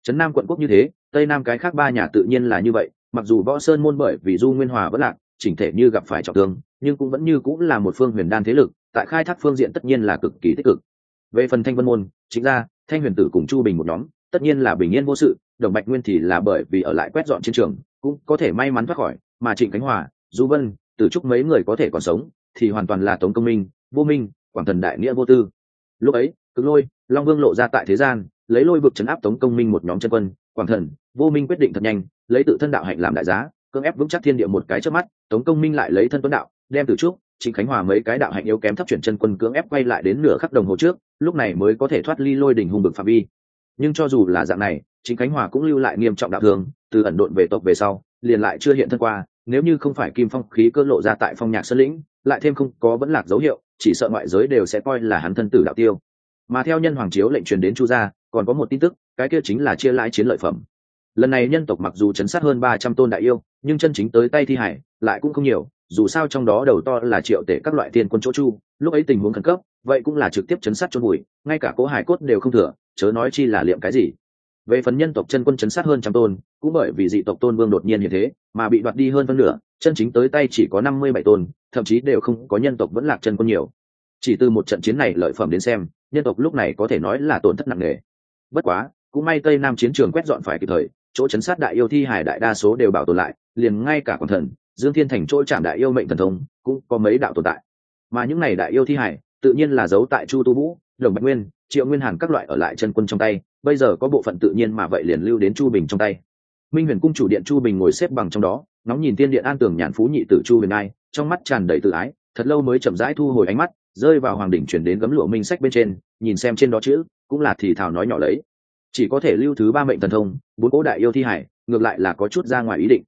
Trấn nam quận quốc như thế, tây nam cái khác ba nhà tự nhiên là như vậy, mặc dù võ sơn môn bởi vì du nguyên hòa vẫn lạc, chỉnh thể như gặp phải trọng thương, nhưng cũng vẫn như cũng là một phương huyền đan thế lực, tại khai thác phương diện tất nhiên là cực kỳ tích cực. Về phần thanh vân môn, chính ra, thanh huyền tử cùng chu bình một nhóm, tất nhiên là bình yên vô sự, đồng bạch nguyên thì là bởi vì ở lại quét dọn chiến trường, cũng có thể may mắn thoát khỏi, mà trịnh khánh hòa du vân, từ chúc mấy người có thể còn sống, thì hoàn toàn là tống công minh, vô minh, quảng thần đại nghĩa vô tư. Lúc ấy, cực lôi, long vương lộ ra tại thế gian, lấy lôi vực chấn áp tống công minh một nhóm chân quân, quảng thần, vô minh quyết định thật nhanh, lấy tự thân đạo hạnh làm đại giá, cưỡng ép vững chắc thiên địa một cái trước mắt, tống công minh lại lấy thân tuấn đạo, đem từ trúc trịnh khánh hòa mấy cái đạo hạnh yếu kém thấp chuyển chân quân cưỡng ép quay lại đến nửa khắc đồng hồ trước, lúc này mới có thể thoát ly lôi đỉnh hung bực phạm vi. Nhưng cho dù là dạng này, trịnh khánh hòa cũng lưu lại nghiêm trọng đạo thường từ ẩn độn về tộc về sau, liền lại chưa hiện thân qua nếu như không phải kim phong khí cơ lộ ra tại phong nhạc sơn lĩnh, lại thêm không có vẫn lạc dấu hiệu, chỉ sợ ngoại giới đều sẽ coi là hắn thân tử đạo tiêu. Mà theo nhân hoàng chiếu lệnh truyền đến chu gia, còn có một tin tức, cái kia chính là chia lãi chiến lợi phẩm. Lần này nhân tộc mặc dù chấn sát hơn ba trăm tôn đại yêu, nhưng chân chính tới tay thi hải, lại cũng không nhiều, dù sao trong đó đầu to là triệu tể các loại tiền quân chỗ chu, lúc ấy tình huống khẩn cấp, vậy cũng là trực tiếp chấn sát cho bụi, ngay cả cố hải cốt đều không thừa, chớ nói chi là liệm cái gì về phần nhân tộc chân quân chấn sát hơn trăm tôn, cũng bởi vì dị tộc tôn vương đột nhiên như thế, mà bị đoạt đi hơn phân nửa, chân chính tới tay chỉ có năm mươi bảy tôn, thậm chí đều không có nhân tộc vẫn lạc chân quân nhiều. Chỉ từ một trận chiến này lợi phẩm đến xem, nhân tộc lúc này có thể nói là tổn thất nặng nề. Bất quá, cũng may tây nam chiến trường quét dọn phải kịp thời, chỗ chấn sát đại yêu thi hải đại đa số đều bảo tồn lại, liền ngay cả quần thần, dương thiên thành chỗ chạm đại yêu mệnh thần thông, cũng có mấy đạo tồn tại. Mà những này đại yêu thi hải, tự nhiên là giấu tại chu tu vũ đồng bạch nguyên, triệu nguyên hàn các loại ở lại chân quân trong tay, bây giờ có bộ phận tự nhiên mà vậy liền lưu đến chu bình trong tay. Minh huyền cung chủ điện chu bình ngồi xếp bằng trong đó nóng nhìn tiên điện an tường nhàn phú nhị tử chu huyền ai, trong mắt tràn đầy tự ái, thật lâu mới chậm rãi thu hồi ánh mắt, rơi vào hoàng đỉnh chuyển đến gấm lụa minh sách bên trên, nhìn xem trên đó chữ, cũng là thì thào nói nhỏ lấy. Chỉ có thể lưu thứ ba mệnh thần thông, bốn cố đại yêu thi hải, ngược lại là có chút ra ngoài ý định.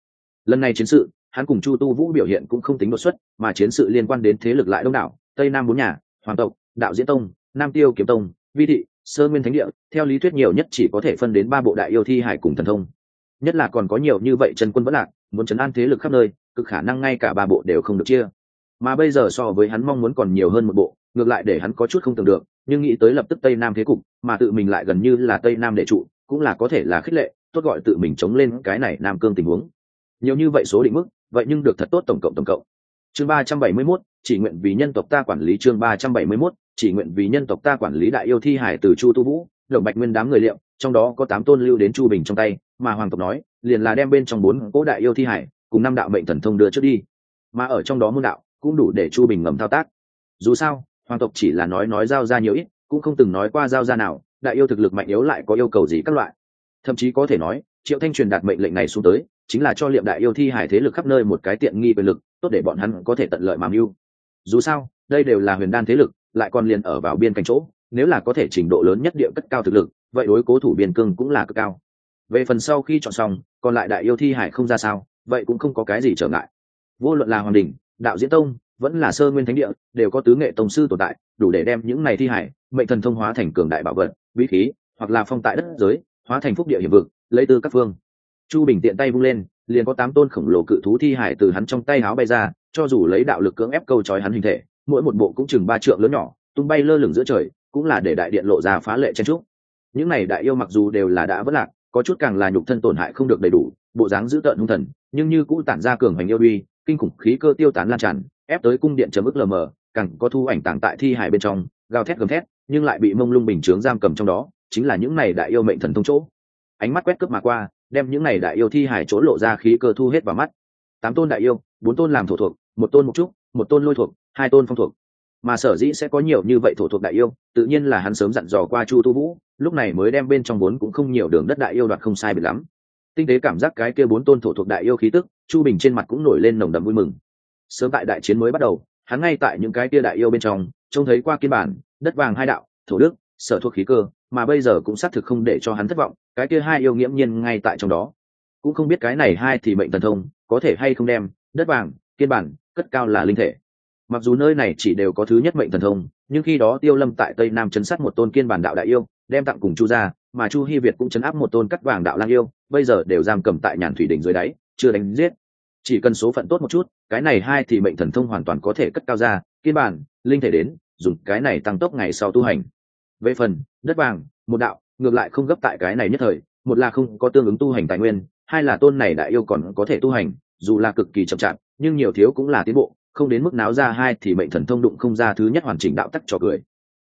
Lần này chiến sự, hắn cùng chu tu vũ biểu hiện cũng không tính đột xuất, mà chiến sự liên quan đến thế lực lại đông đảo, tây nam bốn nhà, hoàng tộc, đạo diễn tông nam tiêu kiếm tông, vi thị, sơ nguyên thánh địa, theo lý thuyết nhiều nhất chỉ có thể phân đến ba bộ đại yêu thi hải cùng thần thông. Nhất là còn có nhiều như vậy chân quân vẫn lạc, muốn chấn an thế lực khắp nơi, cực khả năng ngay cả ba bộ đều không được chia. Mà bây giờ so với hắn mong muốn còn nhiều hơn một bộ, ngược lại để hắn có chút không tưởng được, nhưng nghĩ tới lập tức tây nam thế cục, mà tự mình lại gần như là tây nam đệ trụ, cũng là có thể là khích lệ, tốt gọi tự mình chống lên cái này nam cương tình huống. Nhiều như vậy số định mức, vậy nhưng được thật tốt tổng cộng tổng cộng chương ba trăm bảy mươi 371, chỉ nguyện vì nhân tộc ta quản lý chương ba trăm bảy mươi 371, chỉ nguyện vì nhân tộc ta quản lý đại yêu thi hải từ chu tu vũ đồng bạch nguyên đám người liệu trong đó có tám tôn lưu đến chu bình trong tay mà hoàng tộc nói liền là đem bên trong bốn cỗ đại yêu thi hải cùng năm đạo mệnh thần thông đưa trước đi. Mà ở trong đó môn đạo cũng đủ để chu bình ngầm thao tác. Dù sao hoàng tộc chỉ là nói nói giao ra nhiều ít cũng không từng nói qua giao ra nào đại yêu thực lực mạnh yếu lại có yêu cầu gì các loại. Thậm chí có thể nói triệu thanh truyền đạt mệnh lệnh này xuống tới chính là cho liệm đại yêu thi hải thế lực khắp nơi một cái tiện nghi về lực tốt để bọn hắn có thể tận lợi mà mưu. Dù sao, đây đều là huyền đan thế lực, lại còn liền ở vào biên cảnh chỗ, nếu là có thể trình độ lớn nhất địa cất cao thực lực, vậy đối cố thủ biên cương cũng là cực cao. Về phần sau khi chọn xong, còn lại đại yêu thi hải không ra sao, vậy cũng không có cái gì trở ngại. Vô luận là hoàng đình đạo diễn tông, vẫn là sơ nguyên thánh địa, đều có tứ nghệ tông sư tồn tại, đủ để đem những này thi hải, mệnh thần thông hóa thành cường đại bảo vật, bí khí, hoặc là phong tại đất giới, hóa thành phúc địa hiểm vực, lấy tư các phương. Chu bình tiện tay vung lên liền có tám tôn khổng lồ cự thú thi hải từ hắn trong tay háo bay ra, cho dù lấy đạo lực cưỡng ép câu trói hắn hình thể, mỗi một bộ cũng chừng ba trượng lớn nhỏ, tung bay lơ lửng giữa trời, cũng là để đại điện lộ ra phá lệ chen trúc. Những này đại yêu mặc dù đều là đã vất lạc, có chút càng là nhục thân tổn hại không được đầy đủ, bộ dáng dữ tợn hung thần, nhưng như cũ tản ra cường hành yêu uy, kinh khủng khí cơ tiêu tán lan tràn, ép tới cung điện chấm ức lờ mờ, càng có thu ảnh tàng tại thi hải bên trong, gào thét gầm thét, nhưng lại bị mông lung bình chướng giam cầm trong đó, chính là những này đại yêu mệnh thần thông chỗ. Ánh mắt quét cướp mà qua đem những này đại yêu thi hải chỗ lộ ra khí cơ thu hết vào mắt. Tám tôn đại yêu, bốn tôn làm thổ thuộc, một tôn mục trúc, một tôn lôi thuộc, hai tôn phong thuộc. Mà sở dĩ sẽ có nhiều như vậy thổ thuộc đại yêu, tự nhiên là hắn sớm dặn dò qua chu tu vũ, lúc này mới đem bên trong bốn cũng không nhiều đường đất đại yêu đoạt không sai biệt lắm. Tinh tế cảm giác cái kia bốn tôn thổ thuộc đại yêu khí tức, chu bình trên mặt cũng nổi lên nồng đậm vui mừng. Sớm tại đại chiến mới bắt đầu, hắn ngay tại những cái kia đại yêu bên trong, trông thấy qua kiên bản, đất vàng hai đạo, thổ đức, sở thuộc khí cơ, mà bây giờ cũng xác thực không để cho hắn thất vọng cái kia hai yêu nghiễm nhiên ngay tại trong đó. Cũng không biết cái này hai thì mệnh thần thông, có thể hay không đem, đất vàng, kiên bản, cất cao là linh thể. Mặc dù nơi này chỉ đều có thứ nhất mệnh thần thông, nhưng khi đó tiêu lâm tại tây nam chấn sát một tôn kiên bản đạo đại yêu, đem tặng cùng chu ra, mà chu hy việt cũng chấn áp một tôn cắt vàng đạo lang yêu, bây giờ đều giam cầm tại nhàn thủy đỉnh dưới đáy, chưa đánh giết. Chỉ cần số phận tốt một chút, cái này hai thì mệnh thần thông hoàn toàn có thể cất cao ra, kiên bản, linh thể đến, dùng cái này tăng tốc ngày sau tu hành. Về phần, đất vàng, một đạo ngược lại không gấp tại cái này nhất thời, một là không có tương ứng tu hành tài nguyên, hai là tôn này đại yêu còn có thể tu hành, dù là cực kỳ chậm chạp, nhưng nhiều thiếu cũng là tiến bộ, không đến mức náo ra hai thì mệnh thần thông đụng không ra thứ nhất hoàn chỉnh đạo tắc cho cười.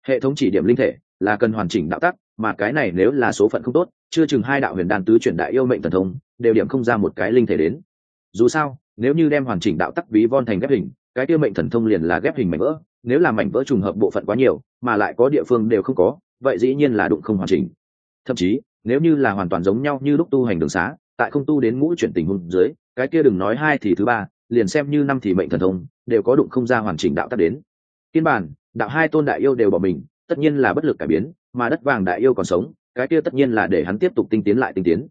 Hệ thống chỉ điểm linh thể là cần hoàn chỉnh đạo tắc, mà cái này nếu là số phận không tốt, chưa chừng hai đạo huyền đan tứ chuyển đại yêu mệnh thần thông, đều điểm không ra một cái linh thể đến. Dù sao, nếu như đem hoàn chỉnh đạo tắc ví von thành ghép hình, cái kia mệnh thần thông liền là ghép hình mảnh vỡ, nếu là mảnh vỡ trùng hợp bộ phận quá nhiều, mà lại có địa phương đều không có, vậy dĩ nhiên là đụng không hoàn chỉnh thậm chí, nếu như là hoàn toàn giống nhau như lúc tu hành đường xá, tại không tu đến ngũ chuyển tình huống dưới, cái kia đừng nói hai thì thứ ba, liền xem như năm thì mệnh thần thông, đều có đụng không ra hoàn chỉnh đạo tắc đến. Kiên bản, đạo hai tôn đại yêu đều bỏ mình, tất nhiên là bất lực cải biến, mà đất vàng đại yêu còn sống, cái kia tất nhiên là để hắn tiếp tục tinh tiến lại tinh tiến.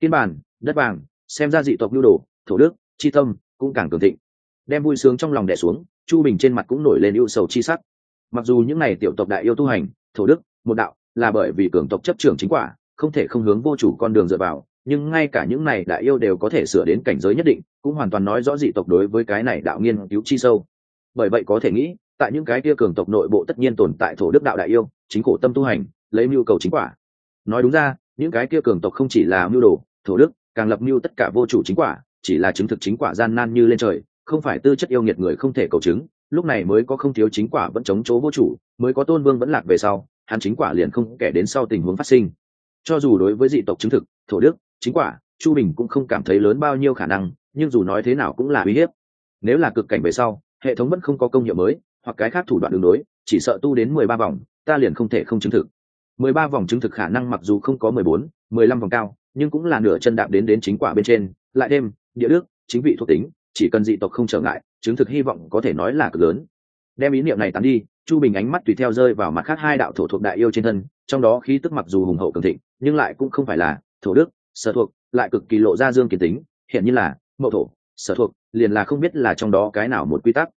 Kiên bản, đất vàng, xem ra dị tộc nhu đồ, thổ đức, chi tâm, cũng càng cường thịnh. Đem vui sướng trong lòng đẻ xuống, chu bình trên mặt cũng nổi lên ưu sầu chi sắc. Mặc dù những n à y tiểu tộc đại yêu tu hành, thổ đức, một đạo là bởi vì cường tộc chấp trưởng chính quả, không thể không hướng vô chủ con đường dựa vào, nhưng ngay cả những này đại yêu đều có thể sửa đến cảnh giới nhất định, cũng hoàn toàn nói rõ dị tộc đối với cái này đạo nghiên cứu chi sâu. Bởi vậy có thể nghĩ, tại những cái kia cường tộc nội bộ tất nhiên tồn tại thổ đức đạo đại yêu, chính khổ tâm tu hành, lấy mưu cầu chính quả. Nói đúng ra, những cái kia cường tộc không chỉ là mưu đồ, thổ đức, càng lập mưu tất cả vô chủ chính quả, chỉ là chứng thực chính quả gian nan như lên trời, không phải tư chất yêu nghiệt người không thể cầu chứng lúc này mới có không thiếu chính quả vẫn chống chỗ vô chủ, mới có tôn vương vẫn lạc về sau, hắn chính quả liền không kể đến sau tình huống phát sinh. Cho dù đối với dị tộc chứng thực, thổ đức, chính quả, chu bình cũng không cảm thấy lớn bao nhiêu khả năng, nhưng dù nói thế nào cũng là uy hiếp. Nếu là cực cảnh về sau, hệ thống vẫn không có công hiệu mới, hoặc cái khác thủ đoạn đường đối chỉ sợ tu đến mười ba vòng, ta liền không thể không chứng thực. Mười ba vòng chứng thực khả năng mặc dù không có mười bốn, mười lăm vòng cao, nhưng cũng là nửa chân đạp đến đến chính quả bên trên, lại thêm, địa đức, chính vị thuộc tính chỉ cần dị tộc không trở ngại, chứng thực hy vọng có thể nói là cực lớn. Đem ý niệm này tán đi, chu bình ánh mắt tùy theo rơi vào mặt khác hai đạo thổ thuộc đại yêu trên thân, trong đó khí tức mặc dù hùng hậu cường thịnh, nhưng lại cũng không phải là thổ đức, sở thuộc, lại cực kỳ lộ ra dương kiến tính, hiện như là mậu thổ, sở thuộc, liền là không biết là trong đó cái nào một quy tắc.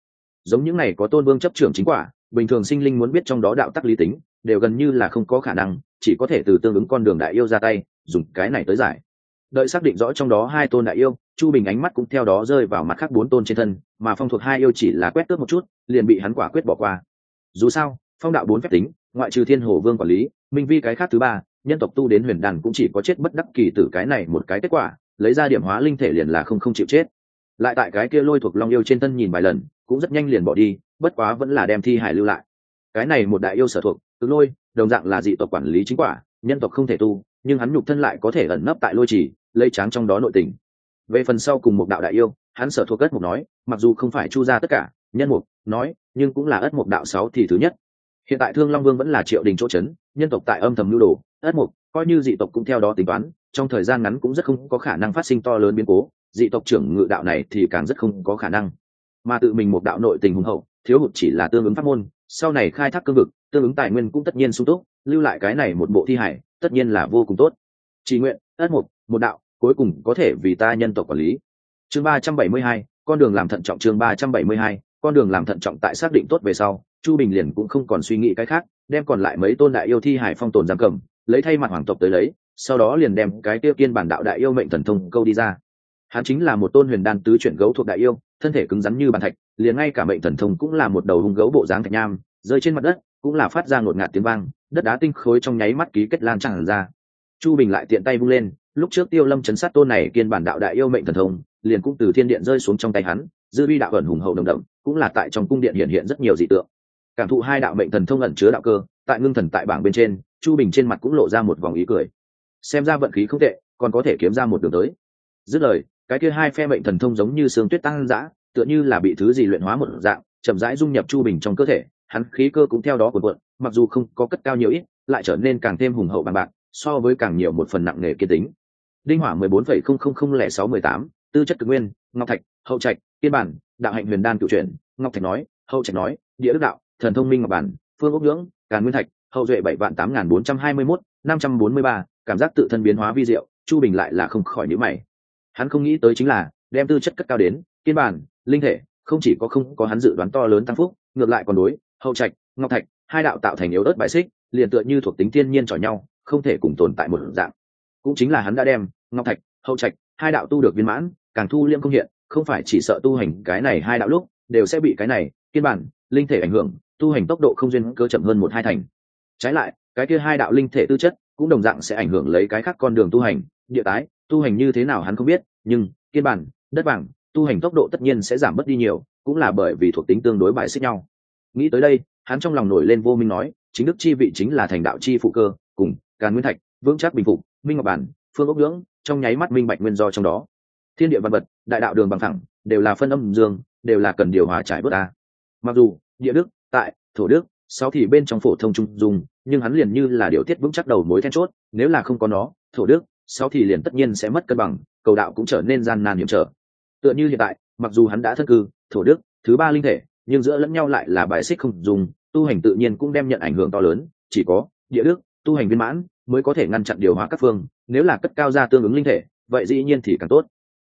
Giống những này có tôn vương chấp trưởng chính quả, bình thường sinh linh muốn biết trong đó đạo tắc lý tính, đều gần như là không có khả năng, chỉ có thể từ tương ứng con đường đại yêu ra tay, dùng cái này tới giải đợi xác định rõ trong đó hai tôn đại yêu, chu bình ánh mắt cũng theo đó rơi vào mặt khác bốn tôn trên thân, mà phong thuộc hai yêu chỉ là quét tước một chút, liền bị hắn quả quyết bỏ qua. Dù sao, phong đạo bốn phép tính, ngoại trừ thiên hồ vương quản lý, minh vi cái khác thứ ba, nhân tộc tu đến huyền đàn cũng chỉ có chết bất đắc kỳ tử cái này một cái kết quả, lấy ra điểm hóa linh thể liền là không không chịu chết. Lại tại cái kia lôi thuộc long yêu trên thân nhìn vài lần, cũng rất nhanh liền bỏ đi, bất quá vẫn là đem thi hải lưu lại. Cái này một đại yêu sở thuộc từ lôi, đồng dạng là dị tộc quản lý chính quả, nhân tộc không thể tu nhưng hắn nhục thân lại có thể ẩn nấp tại lôi trì, lây tráng trong đó nội tình. Về phần sau cùng một đạo đại yêu, hắn sở thuộc ất mục nói, mặc dù không phải chu ra tất cả, nhân mục, nói, nhưng cũng là ất mục đạo sáu thì thứ nhất. Hiện tại thương long vương vẫn là triệu đình chỗ c h ấ n nhân tộc tại âm thầm lưu đồ, ất mục, coi như dị tộc cũng theo đó tính toán, trong thời gian ngắn cũng rất không có khả năng phát sinh to lớn biến cố, dị tộc trưởng ngự đạo này thì càng rất không có khả năng. Mà tự mình một đạo nội tình hùng hậu, thiếu hụt chỉ là tương ứng pháp môn, sau này khai thác cương vực tương ứng tài nguyên cũng tất nhiên sung túc, lưu lại cái này một bộ thi hải tất nhiên là vô cùng tốt. Chỉ nguyện, ất mục, một đạo, cuối cùng có thể vì ta nhân tộc quản lý. Chương ba trăm bảy mươi hai, con đường làm thận trọng chương ba trăm bảy mươi hai, con đường làm thận trọng tại xác định tốt về sau, chu bình liền cũng không còn suy nghĩ cái khác, đem còn lại mấy tôn đại yêu thi hải phong tồn giam cầm, lấy thay mặt hoàng tộc tới lấy, sau đó liền đem cái tiêu kiên bản đạo đại yêu mệnh thần thông câu đi ra. Hắn chính là một tôn huyền đan tứ chuyển gấu thuộc đại yêu, thân thể cứng rắn như bàn thạch, liền ngay cả mệnh thần thông cũng là một đầu hung gấu bộ dáng thạch nham, rơi trên mặt đất cũng là phát ra ngột ngạt tiếng vang, đất đá tinh khối trong nháy mắt ký kết lan tràn ra. Chu bình lại tiện tay vung lên, lúc trước tiêu lâm chấn sát tôn này kiên bản đạo đại yêu mệnh thần thông, liền cũng từ thiên điện rơi xuống trong tay hắn dư vi đạo ẩn hùng hậu đồng đậm, cũng là tại trong cung điện hiện hiện rất nhiều dị tượng. Cảm thụ hai đạo mệnh thần thông ẩn chứa đạo cơ, tại ngưng thần tại bảng bên trên, chu bình trên mặt cũng lộ ra một vòng ý cười. Xem ra vận khí không tệ, còn có thể kiếm ra một đường tới. Dứt lời, cái kia hai phe mệnh thần thông giống như sương tuyết tăng dã, tựa như là bị thứ gì luyện hóa một dạng, chậm rãi dung nhập chu bình trong cơ thể hắn khí cơ cũng theo đó cuộn cuộn mặc dù không có cất cao nhiều ít lại trở nên càng thêm hùng hậu bằng bạc so với càng nhiều một phần nặng nề kiên tính. Đinh hỏa mười bốn phẩy không không không lẻ sáu mười tám tư chất cực nguyên ngọc thạch hậu trạch kiên bản đạo hạnh huyền đan cửu truyện, ngọc thạch nói hậu trạch nói địa đức đạo thần thông minh ngọc bản phương ốc nhưỡng càn nguyên thạch hậu duệ bảy vạn tám n bốn trăm hai mươi mốt năm trăm bốn mươi ba cảm giác tự thân biến hóa vi diệu chu bình lại là không khỏi nhíu mày. Hắn không nghĩ tới chính là đem tư chất cất cao đến kiên bản linh thể không chỉ có không có hắn dự đoán to lớn tăng phúc ngược lại còn đối hậu trạch, ngọc thạch, hai đạo tạo thành yếu ớt bại xích, liền tựa như thuộc tính thiên nhiên chọi nhau, không thể cùng tồn tại một dạng. Cũng chính là hắn đã đem ngọc thạch, hậu trạch, hai đạo tu được viên mãn, càng thu liêm công hiện, không phải chỉ sợ tu hành cái này hai đạo lúc, đều sẽ bị cái này, kiên bản, linh thể ảnh hưởng, tu hành tốc độ không duyên cơ chậm hơn một hai thành. Trái lại, cái kia hai đạo linh thể tư chất cũng đồng dạng sẽ ảnh hưởng lấy cái khác con đường tu hành, địa tái, tu hành như thế nào hắn không biết, nhưng kiên bản, đất vàng, tu hành tốc độ tất nhiên sẽ giảm bớt đi nhiều, cũng là bởi vì thuộc tính tương đối bài xích nhau nghĩ tới đây hắn trong lòng nổi lên vô minh nói chính đức chi vị chính là thành đạo chi phụ cơ cùng càn nguyên thạch vững chắc bình phục minh ngọc bản phương ốc ngưỡng trong nháy mắt minh bạch nguyên do trong đó. Thiên địa văn vật đại đạo đường bằng thẳng đều là phân âm dương đều là cần điều hòa trải bớt ta mặc dù địa đức tại thổ đức sáu thì bên trong phổ thông trung dùng, nhưng hắn liền như là điều tiết vững chắc đầu mối then chốt nếu là không có nó thổ đức sáu thì liền tất nhiên sẽ mất cân bằng cầu đạo cũng trở nên gian nan hiểm trở. Tựa như hiện tại mặc dù hắn đã thân cư thổ đức thứ ba linh thể nhưng giữa lẫn nhau lại là bài xích không dùng, tu hành tự nhiên cũng đem nhận ảnh hưởng to lớn, chỉ có địa đức, tu hành viên mãn mới có thể ngăn chặn điều hóa các phương, nếu là cất cao ra tương ứng linh thể, vậy dĩ nhiên thì càng tốt.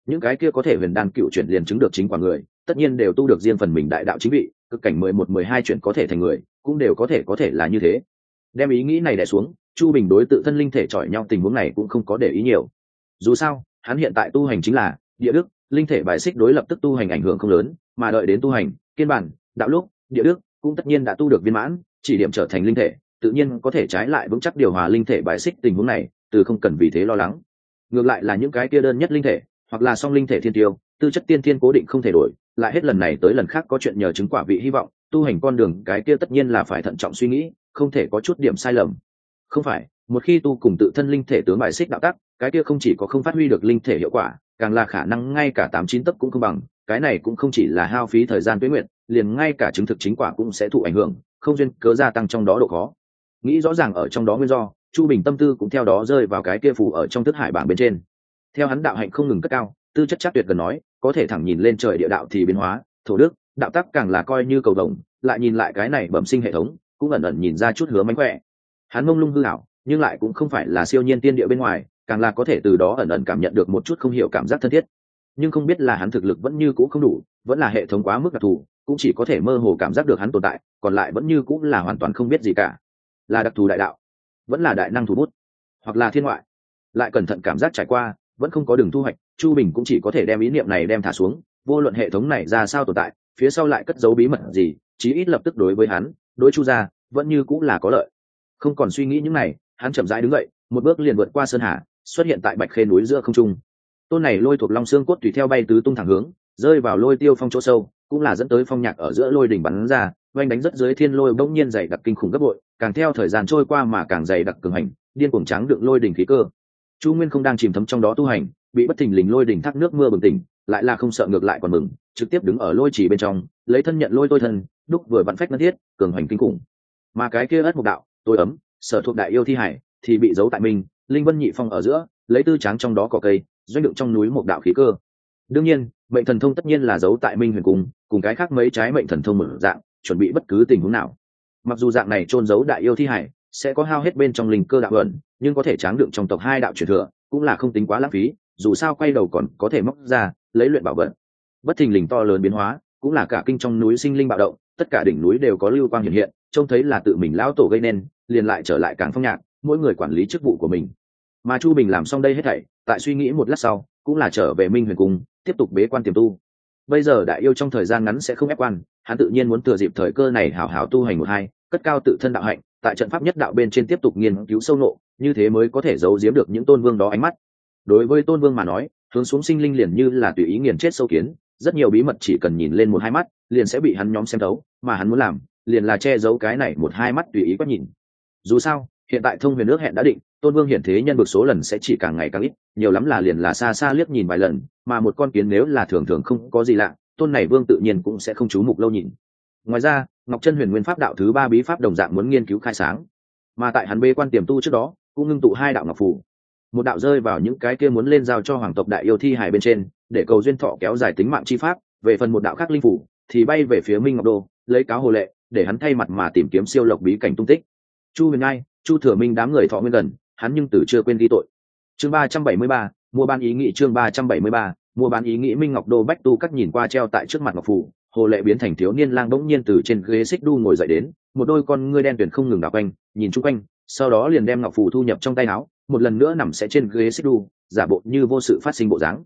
Những cái kia có thể huyền đan cựu chuyển liền chứng được chính quả người, tất nhiên đều tu được riêng phần mình đại đạo chính vị, cực cảnh mười một, mười hai chuyển có thể thành người, cũng đều có thể có thể là như thế. Đem ý nghĩ này đẻ xuống, chu bình đối tự thân linh thể chọi nhau tình huống này cũng không có để ý nhiều. Dù sao, hắn hiện tại tu hành chính là địa đức, linh thể bài xích đối lập tức tu hành ảnh hưởng không lớn, mà đợi đến tu hành kiên bản, đạo lúc, địa đức cũng tất nhiên đã tu được viên mãn, chỉ điểm trở thành linh thể, tự nhiên có thể trái lại vững chắc điều hòa linh thể bài xích tình huống này, từ không cần vì thế lo lắng. Ngược lại là những cái kia đơn nhất linh thể, hoặc là song linh thể thiên tiêu, tư chất tiên thiên cố định không thể đổi, lại hết lần này tới lần khác có chuyện nhờ chứng quả vị hy vọng, tu hành con đường cái kia tất nhiên là phải thận trọng suy nghĩ, không thể có chút điểm sai lầm. Không phải, một khi tu cùng tự thân linh thể tướng bài xích đạo tắc, cái kia không chỉ có không phát huy được linh thể hiệu quả, càng là khả năng ngay cả tám chín tấc cũng không bằng cái này cũng không chỉ là hao phí thời gian tuế nguyện liền ngay cả chứng thực chính quả cũng sẽ thụ ảnh hưởng, không duyên cớ gia tăng trong đó độ khó. Nghĩ rõ ràng ở trong đó nguyên do, chu bình tâm tư cũng theo đó rơi vào cái kia phủ ở trong thức hải bảng bên trên. Theo hắn đạo hạnh không ngừng cất cao, tư chất chắc tuyệt gần nói, có thể thẳng nhìn lên trời địa đạo thì biến hóa, thổ đức, đạo tắc càng là coi như cầu đồng lại nhìn lại cái này bẩm sinh hệ thống, cũng ẩn ẩn nhìn ra chút hứa mánh khỏe. Hắn mông lung hư hảo nhưng lại cũng không phải là siêu nhiên tiên địa bên ngoài, càng là có thể từ đó ẩn ẩn cảm nhận được một chút không hiểu cảm giác thân thiết nhưng không biết là hắn thực lực vẫn như cũ không đủ, vẫn là hệ thống quá mức đặc thù, cũng chỉ có thể mơ hồ cảm giác được hắn tồn tại, còn lại vẫn như cũng là hoàn toàn không biết gì cả. Là đặc thù đại đạo, vẫn là đại năng thủ bút, hoặc là thiên ngoại. Lại cẩn thận cảm giác trải qua, vẫn không có đường thu hoạch, chu bình cũng chỉ có thể đem ý niệm này đem thả xuống, vô luận hệ thống này ra sao tồn tại, phía sau lại cất giấu bí mật gì, chí ít lập tức đối với hắn, đối chu gia, vẫn như cũng là có lợi. Không còn suy nghĩ những này, hắn chậm rãi đứng dậy, một bước liền vượt qua sơn hà, xuất hiện tại bạch khê núi giữa không trung tôn này lôi thuộc long xương cốt tùy theo bay tứ tung thẳng hướng, rơi vào lôi tiêu phong chỗ sâu, cũng là dẫn tới phong nhạc ở giữa lôi đỉnh bắn ra oanh đánh rất dưới thiên lôi bỗng nhiên dày đặc kinh khủng gấp bội, càng theo thời gian trôi qua mà càng dày đặc cường hành, điên cuồng trắng đựng lôi đỉnh khí cơ. Chu nguyên không đang chìm thấm trong đó tu hành, bị bất thình lình lôi đỉnh thác nước mưa bừng tỉnh, lại là không sợ ngược lại còn mừng, trực tiếp đứng ở lôi chỉ bên trong, lấy thân nhận lôi tôi thân, đúc vừa vặn phách ngân thiết, cường hành kinh khủng. Mà cái kia ất mục đạo, tôi ấm, sở thuộc đại yêu thi hải, thì bị giấu tại mình, linh vân nhị phong ở giữa, lấy tư tráng trong đó có cây doanh đựng trong núi một đạo khí cơ. Đương nhiên, mệnh thần thông tất nhiên là giấu tại minh huyền cung, cùng cái khác mấy trái mệnh thần thông mở dạng, chuẩn bị bất cứ tình huống nào. Mặc dù dạng này trôn giấu đại yêu thi hải, sẽ có hao hết bên trong linh cơ đạo ẩn, nhưng có thể tráng đựng trong tộc hai đạo truyền thừa, cũng là không tính quá lãng phí, dù sao quay đầu còn có thể móc ra, lấy luyện bảo vật. Bất thình lình to lớn biến hóa, cũng là cả kinh trong núi sinh linh bạo động, tất cả đỉnh núi đều có lưu quang hiện hiện, trông thấy là tự mình lão tổ gây nên, liền lại trở lại càng phong nhạc, mỗi người quản lý chức vụ của mình. Mà chu bình làm xong đây hết thảy tại suy nghĩ một lát sau, cũng là trở về minh huyền cung, tiếp tục bế quan tiềm tu. Bây giờ đại yêu trong thời gian ngắn sẽ không ép quan, hắn tự nhiên muốn thừa dịp thời cơ này hảo hảo tu hành một hai, cất cao tự thân đạo hạnh, tại trận pháp nhất đạo bên trên tiếp tục nghiên cứu sâu nộ, như thế mới có thể giấu giếm được những tôn vương đó ánh mắt. Đối với tôn vương mà nói, hướng xuống sinh linh liền như là tùy ý nghiền chết sâu kiến, rất nhiều bí mật chỉ cần nhìn lên một hai mắt, liền sẽ bị hắn nhóm xem thấu, mà hắn muốn làm, liền là che giấu cái này một hai mắt tùy ý quét nhìn. Dù sao, hiện tại thông huyền nước hẹn đã định tôn vương hiện thế nhân vực số lần sẽ chỉ càng ngày càng ít, nhiều lắm là liền là xa xa liếc nhìn vài lần, mà một con kiến nếu là thường thường không có gì lạ, tôn này vương tự nhiên cũng sẽ không chú mục lâu nhìn. Ngoài ra, ngọc chân huyền nguyên pháp đạo thứ ba bí pháp đồng dạng muốn nghiên cứu khai sáng. Mà tại hắn bê quan tiềm tu trước đó, cũng ngưng tụ hai đạo ngọc phủ một đạo rơi vào những cái kia muốn lên giao cho hoàng tộc đại yêu thi hài bên trên, để cầu duyên thọ kéo dài tính mạng chi pháp, về phần một đạo khác linh phủ thì bay về phía minh ngọc đô, lấy cáo hồ lệ, để hắn thay mặt mà tìm kiếm siêu lộc bí cảnh tung tích. Chu huyền ngai, chu thừa minh đám người thọ nguyên gần hắn nhưng từ chưa quên ghi tội. Chương ba trăm bảy mươi ba, mua bán ý nghĩ chương ba trăm bảy mươi ba, mua bán ý nghĩ minh ngọc đô bách tu các nhìn qua treo tại trước mặt ngọc phủ, hồ lệ biến thành thiếu niên lang bỗng nhiên từ trên ghế xích đu ngồi dậy đến, một đôi con ngươi đen tuyển không ngừng đảo quanh, nhìn chung quanh, sau đó liền đem ngọc phủ thu nhập trong tay áo, một lần nữa nằm sẽ trên ghế xích đu, giả bộ như vô sự phát sinh bộ dáng.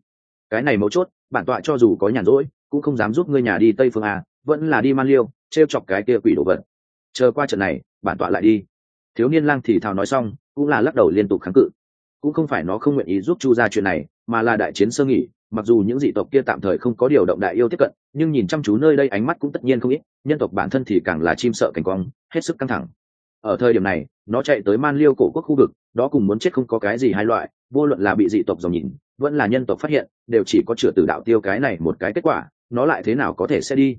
Cái này mấu chốt, bản tọa cho dù có nhàn rỗi, cũng không dám giúp ngươi nhà đi tây phương à vẫn là đi man liêu t chọc cái kia quỷ đồ vật. Chờ qua trận này, bản tọa lại đi thiếu niên lang thì thào nói xong, cũng là lắc đầu liên tục kháng cự. Cũng không phải nó không nguyện ý giúp chu ra chuyện này, mà là đại chiến sơ nghỉ, mặc dù những dị tộc kia tạm thời không có điều động đại yêu tiếp cận, nhưng nhìn chăm chú nơi đây ánh mắt cũng tất nhiên không ít, nhân tộc bản thân thì càng là chim sợ cảnh quang, hết sức căng thẳng. Ở thời điểm này, nó chạy tới man liêu cổ quốc khu vực, đó cùng muốn chết không có cái gì hai loại, vô luận là bị dị tộc dòng nhìn, vẫn là nhân tộc phát hiện, đều chỉ có chữa từ đạo tiêu cái này một cái kết quả, nó lại thế nào có thể sẽ đi?